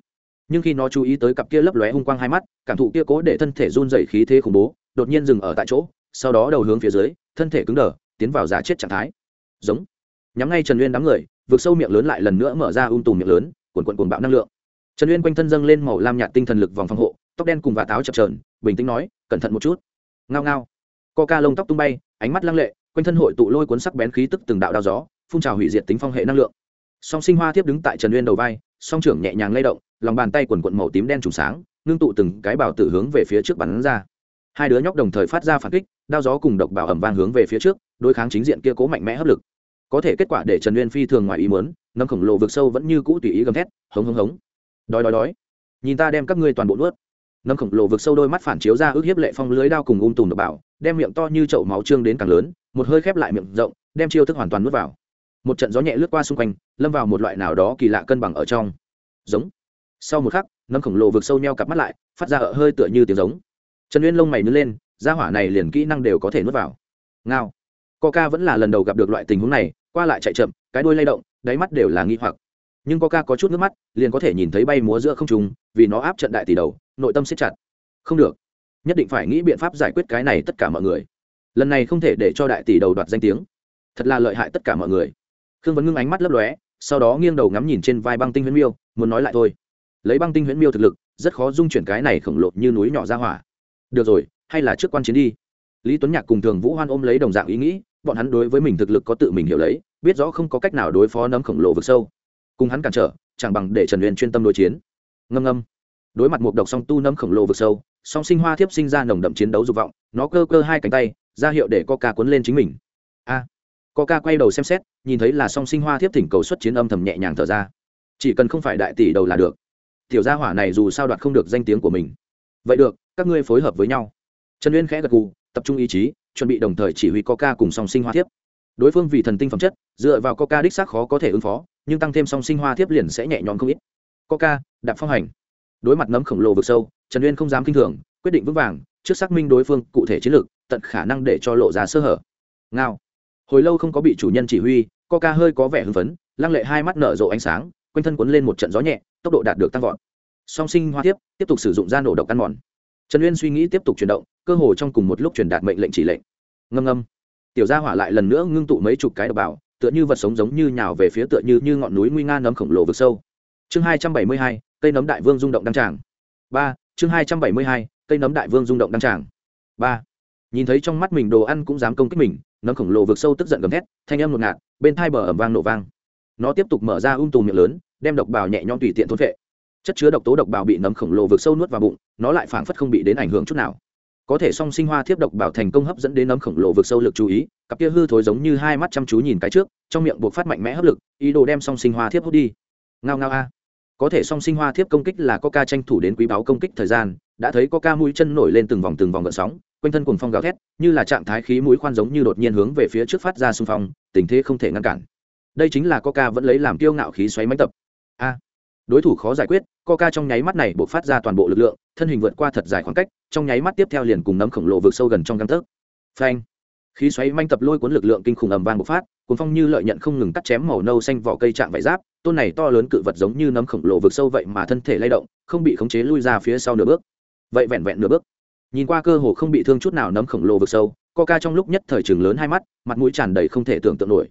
Nhưng khi nó chú ý tới cặp kia lấp lóe hung quang hai mắt, cảm thụ kia cố để thân thể run dày khí thế khủng bố, đột nhiên dừng ở tại chỗ, sau đó đầu hướng phía dưới, thân thể cứng đờ, tiến vào giả chết trạng thái. Giống. Nhắm ngay trần uyên đám người vượt sâu miệng lớn lại lần nữa mở ra um tùm miệng lớn cuồn cuộn cuồng bạo năng lượng trần uyên quanh thân dâng lên màu lam nhạt tinh thần lực vòng phòng hộ, tóc đen cùng và táo chập trờn bình tĩnh nói, cẩn thận một chút. Ngao ngao. Co ca lông tóc tung bay, ánh mắt lăng lệ, quanh thân hội tụ lôi cuốn sắc bén khí tức từng đạo đao gió, phun trào hủy diệt tính phong hệ năng lượng. Song sinh hoa tiếp đứng tại trần uyên đầu vai, song trưởng nhẹ nhàng lay động, lòng bàn tay quần quận màu tím đen trùng sáng, ngưng tụ từng cái bảo tử hướng về phía trước bắn ra. Hai đứa nhóc đồng thời phát ra phản kích, đao gió cùng độc bảo ẩm vang hướng về phía trước, đối kháng chính diện kia cố mạnh mẽ hấp lực. Có thể kết quả để trần uyên phi thường ngoài ý muốn nấm khổng lồ vực sâu vẫn như cũ tùy ý gầm thét, hống hống hống đói đói đói. Nhìn ta đem các ngươi toàn bộ nuốt. Nấm khổng lồ vực sâu đôi mắt phản chiếu ra ước hiếp lệ phong lưới đao cùng ung tùm độc bảo, đem miệng to như chậu máu trương đến càng lớn, một hơi khép lại miệng rộng, đem chiêu thức hoàn toàn nuốt vào. Một trận gió nhẹ lướt qua xung quanh, lâm vào một loại nào đó kỳ lạ cân bằng ở trong. Giống. Sau một khắc, nấm khổng lồ vực sâu neo cặp mắt lại, phát ra ở hơi tựa như tiếng giống. Trần uyên lông mày nứt lên ra hỏa này liền kỹ năng đều có thể nuốt vào. Ngao. Coca vẫn là lần đầu gặp được loại tình huống này, qua lại chạy chậm, cái đuôi lay động, đáy mắt đều là nghi hoặc nhưng coca có chút nước mắt, liền có thể nhìn thấy bay múa giữa không trùng vì nó áp trận đại tỷ đầu, nội tâm siết chặt. Không được. Nhất định phải nghĩ biện pháp giải quyết cái này tất cả mọi người. Lần này không thể để cho đại tỷ đầu đoạt danh tiếng. Thật là lợi hại tất cả mọi người. Khương vấn ngưng ánh mắt lấp lóe, sau đó nghiêng đầu ngắm nhìn trên vai băng tinh huyễn miêu, muốn nói lại thôi. Lấy băng tinh huyễn miêu thực lực, rất khó dung chuyển cái này khổng lồ như núi nhỏ ra hỏa. Được rồi, hay là trước quan chiến đi. Lý tuấn nhạc cùng thường vũ hoan ôm lấy đồng dạng ý nghĩ, bọn hắn đối với mình thực lực có tự mình hiểu lấy, biết rõ không có cách nào đối phó nấm khổng lồ vực sâu cùng hắn cản trở, chẳng bằng để trần Uyên chuyên tâm đối chiến. Ngâm ngâm. Đối mặt một độc song tu nấm khổng lồ vực sâu, song sinh hoa thiếp sinh ra nồng đậm chiến đấu dục vọng, nó cơ cơ hai cánh tay, ra hiệu để coca cuốn lên chính mình. A. Coca quay đầu xem xét, nhìn thấy là song sinh hoa thiếp thỉnh cầu xuất chiến âm thầm nhẹ nhàng thở ra. Chỉ cần không phải đại tỷ đầu là được. Tiểu gia hỏa này dù sao đoạt không được danh tiếng của mình. Vậy được, các ngươi phối hợp với nhau. Trần uyên khẽ gật gù, tập trung ý chí, chuẩn bị đồng thời chỉ huy coca cùng song sinh hoa thiếp. Đối phương vì thần tinh phẩm chất, dựa vào coca đích xác khó có thể ứng phó nhưng tăng thêm song sinh hoa thiếp liền sẽ nhẹ nhõm không ít. Coca, đạp phong hành. Đối mặt nấm khổng lồ vực sâu, trần uyên không dám kinh thường, quyết định vững vàng, trước xác minh đối phương cụ thể chiến lược, tận khả năng để cho lộ ra sơ hở. Ngao. Hồi lâu không có bị chủ nhân chỉ huy, coca hơi có vẻ hưng phấn, lăng lệ hai mắt nở rộ ánh sáng, quanh thân cuốn lên một trận gió nhẹ, tốc độ đạt được tăng vọt. Song sinh hoa tiếp tiếp tục sử dụng da nổ độc ăn mòn. Trần uyên suy nghĩ tiếp tục chuyển động, cơ hồ trong cùng một lúc truyền đạt mệnh lệnh chỉ lệnh. Ngâm ngâm. Tiểu gia hỏa lại lần nữa ngưng tụ mấy chục cái độc bảo tựa như vật sống giống như nhào về phía tựa như như ngọn núi nguy nga nấm khổng lồ vực sâu. Chương hai trăm bảy mươi hai, cây nấm đại vương rung động đăng tràng. Ba, chương hai trăm bảy mươi hai, cây nấm đại vương rung động đăng tràng. Ba, nhìn thấy trong mắt mình đồ ăn cũng dám công kích mình, nấm khổng lồ vực sâu tức giận gầm thét, thanh âm ngột ngạt, bên thai bờ ẩm vang nổ vang. Nó tiếp tục mở ra um tùm miệng lớn, đem độc bào nhẹ nhõm tùy tiện thôn vệ chất chứa độc tố độc bào bị nấm khổng lồ vượt sâu nuốt vào bụng, nó lại phảng phất không bị đến ảnh hưởng chút nào có thể song sinh hoa thiếp độc bảo thành công hấp dẫn đến nấm khổng lồ vượt sâu lực chú ý, cặp kia hư thối giống như hai mắt chăm chú nhìn cái trước, trong miệng buộc phát mạnh mẽ hấp lực, ý đồ đem song sinh hoa thiếp hút đi. Ngao ngao a. Có thể song sinh hoa thiếp công kích là coca tranh thủ đến quý báo công kích thời gian, đã thấy coca mũi chân nổi lên từng vòng từng vòng gợn sóng, quanh thân cùng phong gào thét, như là trạng thái khí mũi khoan giống như đột nhiên hướng về phía trước phát ra xung phong, tình thế không thể ngăn cản. Đây chính là coca vẫn lấy làm kiêu ngạo khí xoáy máy tập. A. Đối thủ khó giải quyết, coca trong nháy mắt này buộc phát ra toàn bộ lực lượng thân hình vượt qua thật dài khoảng cách, trong nháy mắt tiếp theo liền cùng nấm khổng lồ vượt sâu gần trong găng tấc. Phanh! Khí xoáy manh tập lôi cuốn lực lượng kinh khủng ầm vang bộc phát cuốn phong như lợi nhận không ngừng cắt chém màu nâu xanh vỏ cây trạng vải giáp, tôn này to lớn cự vật giống như nấm khổng lồ vượt sâu vậy mà thân thể lay động, không bị khống chế lui ra phía sau nửa bước. Vậy vẹn vẹn nửa bước. Nhìn qua cơ hồ không bị thương chút nào nấm khổng lồ vượt sâu, coca trong lúc nhất thời trường lớn hai mắt, mặt mũi tràn đầy không thể tưởng tượng nổi.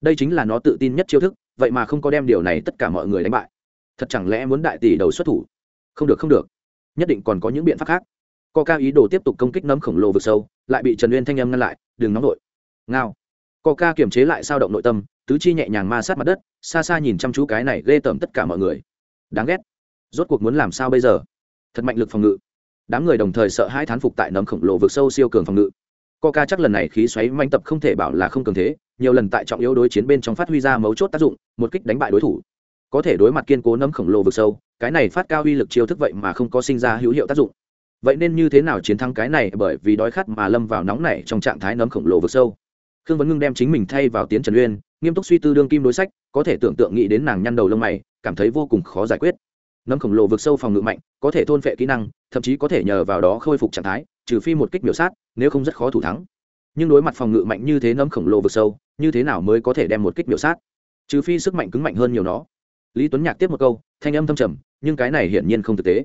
Đây chính là nó tự tin nhất chiêu thức, vậy mà không có đem điều này tất cả mọi người đánh bại. Thật chẳng lẽ muốn đại tỷ đầu xuất thủ? Không được không được nhất định còn có những biện pháp khác. Coca ý đồ tiếp tục công kích nấm khổng lồ vực sâu, lại bị trần uyên thanh âm ngăn lại, đừng nóng nổi ngao. Coca kiềm chế lại sao động nội tâm, tứ chi nhẹ nhàng ma sát mặt đất, xa xa nhìn chăm chú cái này ghê tởm tất cả mọi người. Đáng ghét. Rốt cuộc muốn làm sao bây giờ? Thật mạnh lực phòng ngự. Đám người đồng thời sợ hai thán phục tại nấm khổng lồ vực sâu siêu cường phòng ngự. Coca chắc lần này khí xoáy manh tập không thể bảo là không cường thế, nhiều lần tại trọng yếu đối chiến bên trong phát huy ra mấu chốt tác dụng, một kích đánh bại đối thủ có thể đối mặt kiên cố nấm khổng lồ vực sâu, cái này phát cao uy lực chiêu thức vậy mà không có sinh ra hữu hiệu tác dụng. Vậy nên như thế nào chiến thắng cái này bởi vì đói khát mà lâm vào nóng này trong trạng thái nấm khổng lồ vực sâu? Khương vấn ngưng đem chính mình thay vào tiến trần uyên, nghiêm túc suy tư đương kim đối sách, có thể tưởng tượng nghĩ đến nàng nhăn đầu lông mày, cảm thấy vô cùng khó giải quyết. Nấm khổng lồ vực sâu phòng ngự mạnh, có thể thôn phệ kỹ năng, thậm chí có thể nhờ vào đó khôi phục trạng thái, trừ phi một kích biểu sát, nếu không rất khó thủ thắng. Nhưng đối mặt phòng ngự mạnh như thế nấm khổng lồ vực sâu, như thế nào mới có thể đem một kích biểu sát? Trừ phi sức mạnh cứng mạnh hơn nhiều nó lý tuấn nhạc tiếp một câu thanh âm thâm trầm nhưng cái này hiển nhiên không thực tế.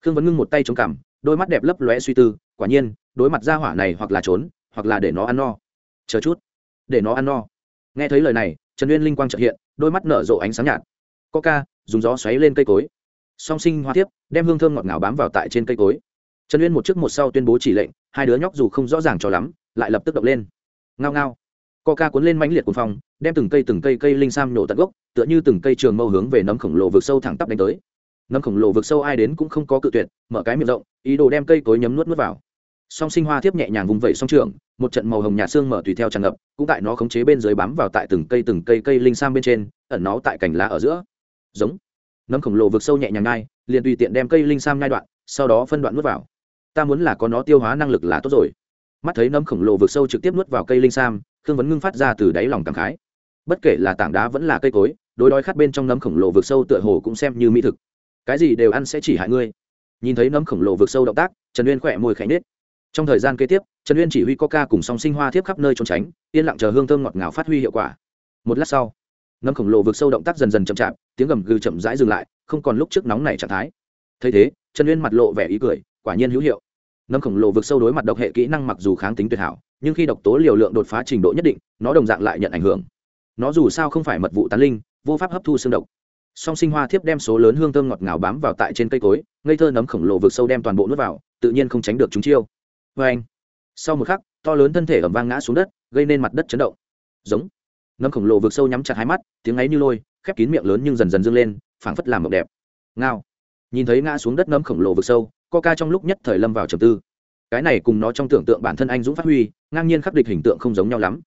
Khương vấn ngưng một tay chống cằm đôi mắt đẹp lấp lóe suy tư quả nhiên đối mặt ra hỏa này hoặc là trốn hoặc là để nó ăn no. Chờ chút. Để nó ăn no. Nghe thấy lời này trần uyên linh quang trợ hiện đôi mắt nở rộ ánh sáng nhạt. Ca, dùng gió xoáy lên cây cối. Song sinh hoa tiếp đem hương thơm ngọt ngào bám vào tại trên cây cối. Trần uyên một trước một sau tuyên bố chỉ lệnh hai đứa nhóc dù không rõ ràng cho lắm lại lập tức động lên. Ngao ngao ca cuốn lên mãnh liệt cuồng phong, đem từng cây từng cây cây linh sam nổ tận gốc, tựa như từng cây trường mâu hướng về nấm khổng lồ vực sâu thẳng tắp đánh tới. Nấm khổng lồ vực sâu ai đến cũng không có cự tuyệt, mở cái miệng rộng, ý đồ đem cây cối nhấm nuốt nuốt vào. Song sinh hoa thiếp nhẹ nhàng vùng vẩy song trường, một trận màu hồng nhạt xương mở tùy theo tràn ngập, cũng tại nó khống chế bên dưới bám vào tại từng cây từng cây cây linh sam bên trên, ẩn nó tại cành lá ở giữa. Giống. Nấm khổng lồ vực sâu nhẹ nhàng ngay liền tùy tiện đem cây linh sam nhai đoạn, sau đó phân đoạn nuốt vào. Ta muốn là có nó tiêu hóa năng lực là tốt rồi. Mắt thấy nấm khổng lồ vực sâu trực tiếp nuốt vào cây linh sam khương vấn ngưng phát ra từ đáy lòng cảm khái. Bất kể là tảng đá vẫn là cây cối, đối đói khát bên trong nấm khổng lồ vực sâu tựa hồ cũng xem như mỹ thực. Cái gì đều ăn sẽ chỉ hại ngươi. Nhìn thấy nấm khổng lồ vực sâu động tác, trần uyên khỏe môi khẽ nết trong thời gian kế tiếp, trần uyên chỉ huy coca cùng song sinh hoa thiếp khắp nơi trốn tránh, yên lặng chờ hương thơm ngọt ngào phát huy hiệu quả. Một lát sau, nấm khổng lồ vực sâu động tác dần dần chậm chạp, tiếng gầm gừ chậm rãi dừng lại, không còn lúc trước nóng này trạng thái. Thấy thế, trần uyên mặt lộ vẻ ý cười, quả nhiên hữu hiệu. Nấm khổng lồ vực sâu đối mặt độc hệ kỹ năng mặc dù kháng tính tuyệt hảo nhưng khi độc tố liều lượng đột phá trình độ nhất định, nó đồng dạng lại nhận ảnh hưởng. Nó dù sao không phải mật vụ tán linh, vô pháp hấp thu xương độc. Song sinh hoa thiếp đem số lớn hương thơm ngọt ngào bám vào tại trên cây cối, ngây thơ nấm khổng lồ vực sâu đem toàn bộ nuốt vào, tự nhiên không tránh được chúng chiêu. Vê anh, sau một khắc, to lớn thân thể ẩm vang ngã xuống đất, gây nên mặt đất chấn động. Giống. Nấm khổng lồ vực sâu nhắm chặt hai mắt, tiếng ấy như lôi, khép kín miệng lớn nhưng dần dần dâng lên, phảng phất làm mộng đẹp. Ngao. Nhìn thấy ngã xuống đất nấm khổng lồ vực sâu co ca trong lúc nhất thời lâm vào trầm tư cái này cùng nó trong tưởng tượng bản thân anh dũng phát huy, ngang nhiên khắc địch hình tượng không giống nhau lắm.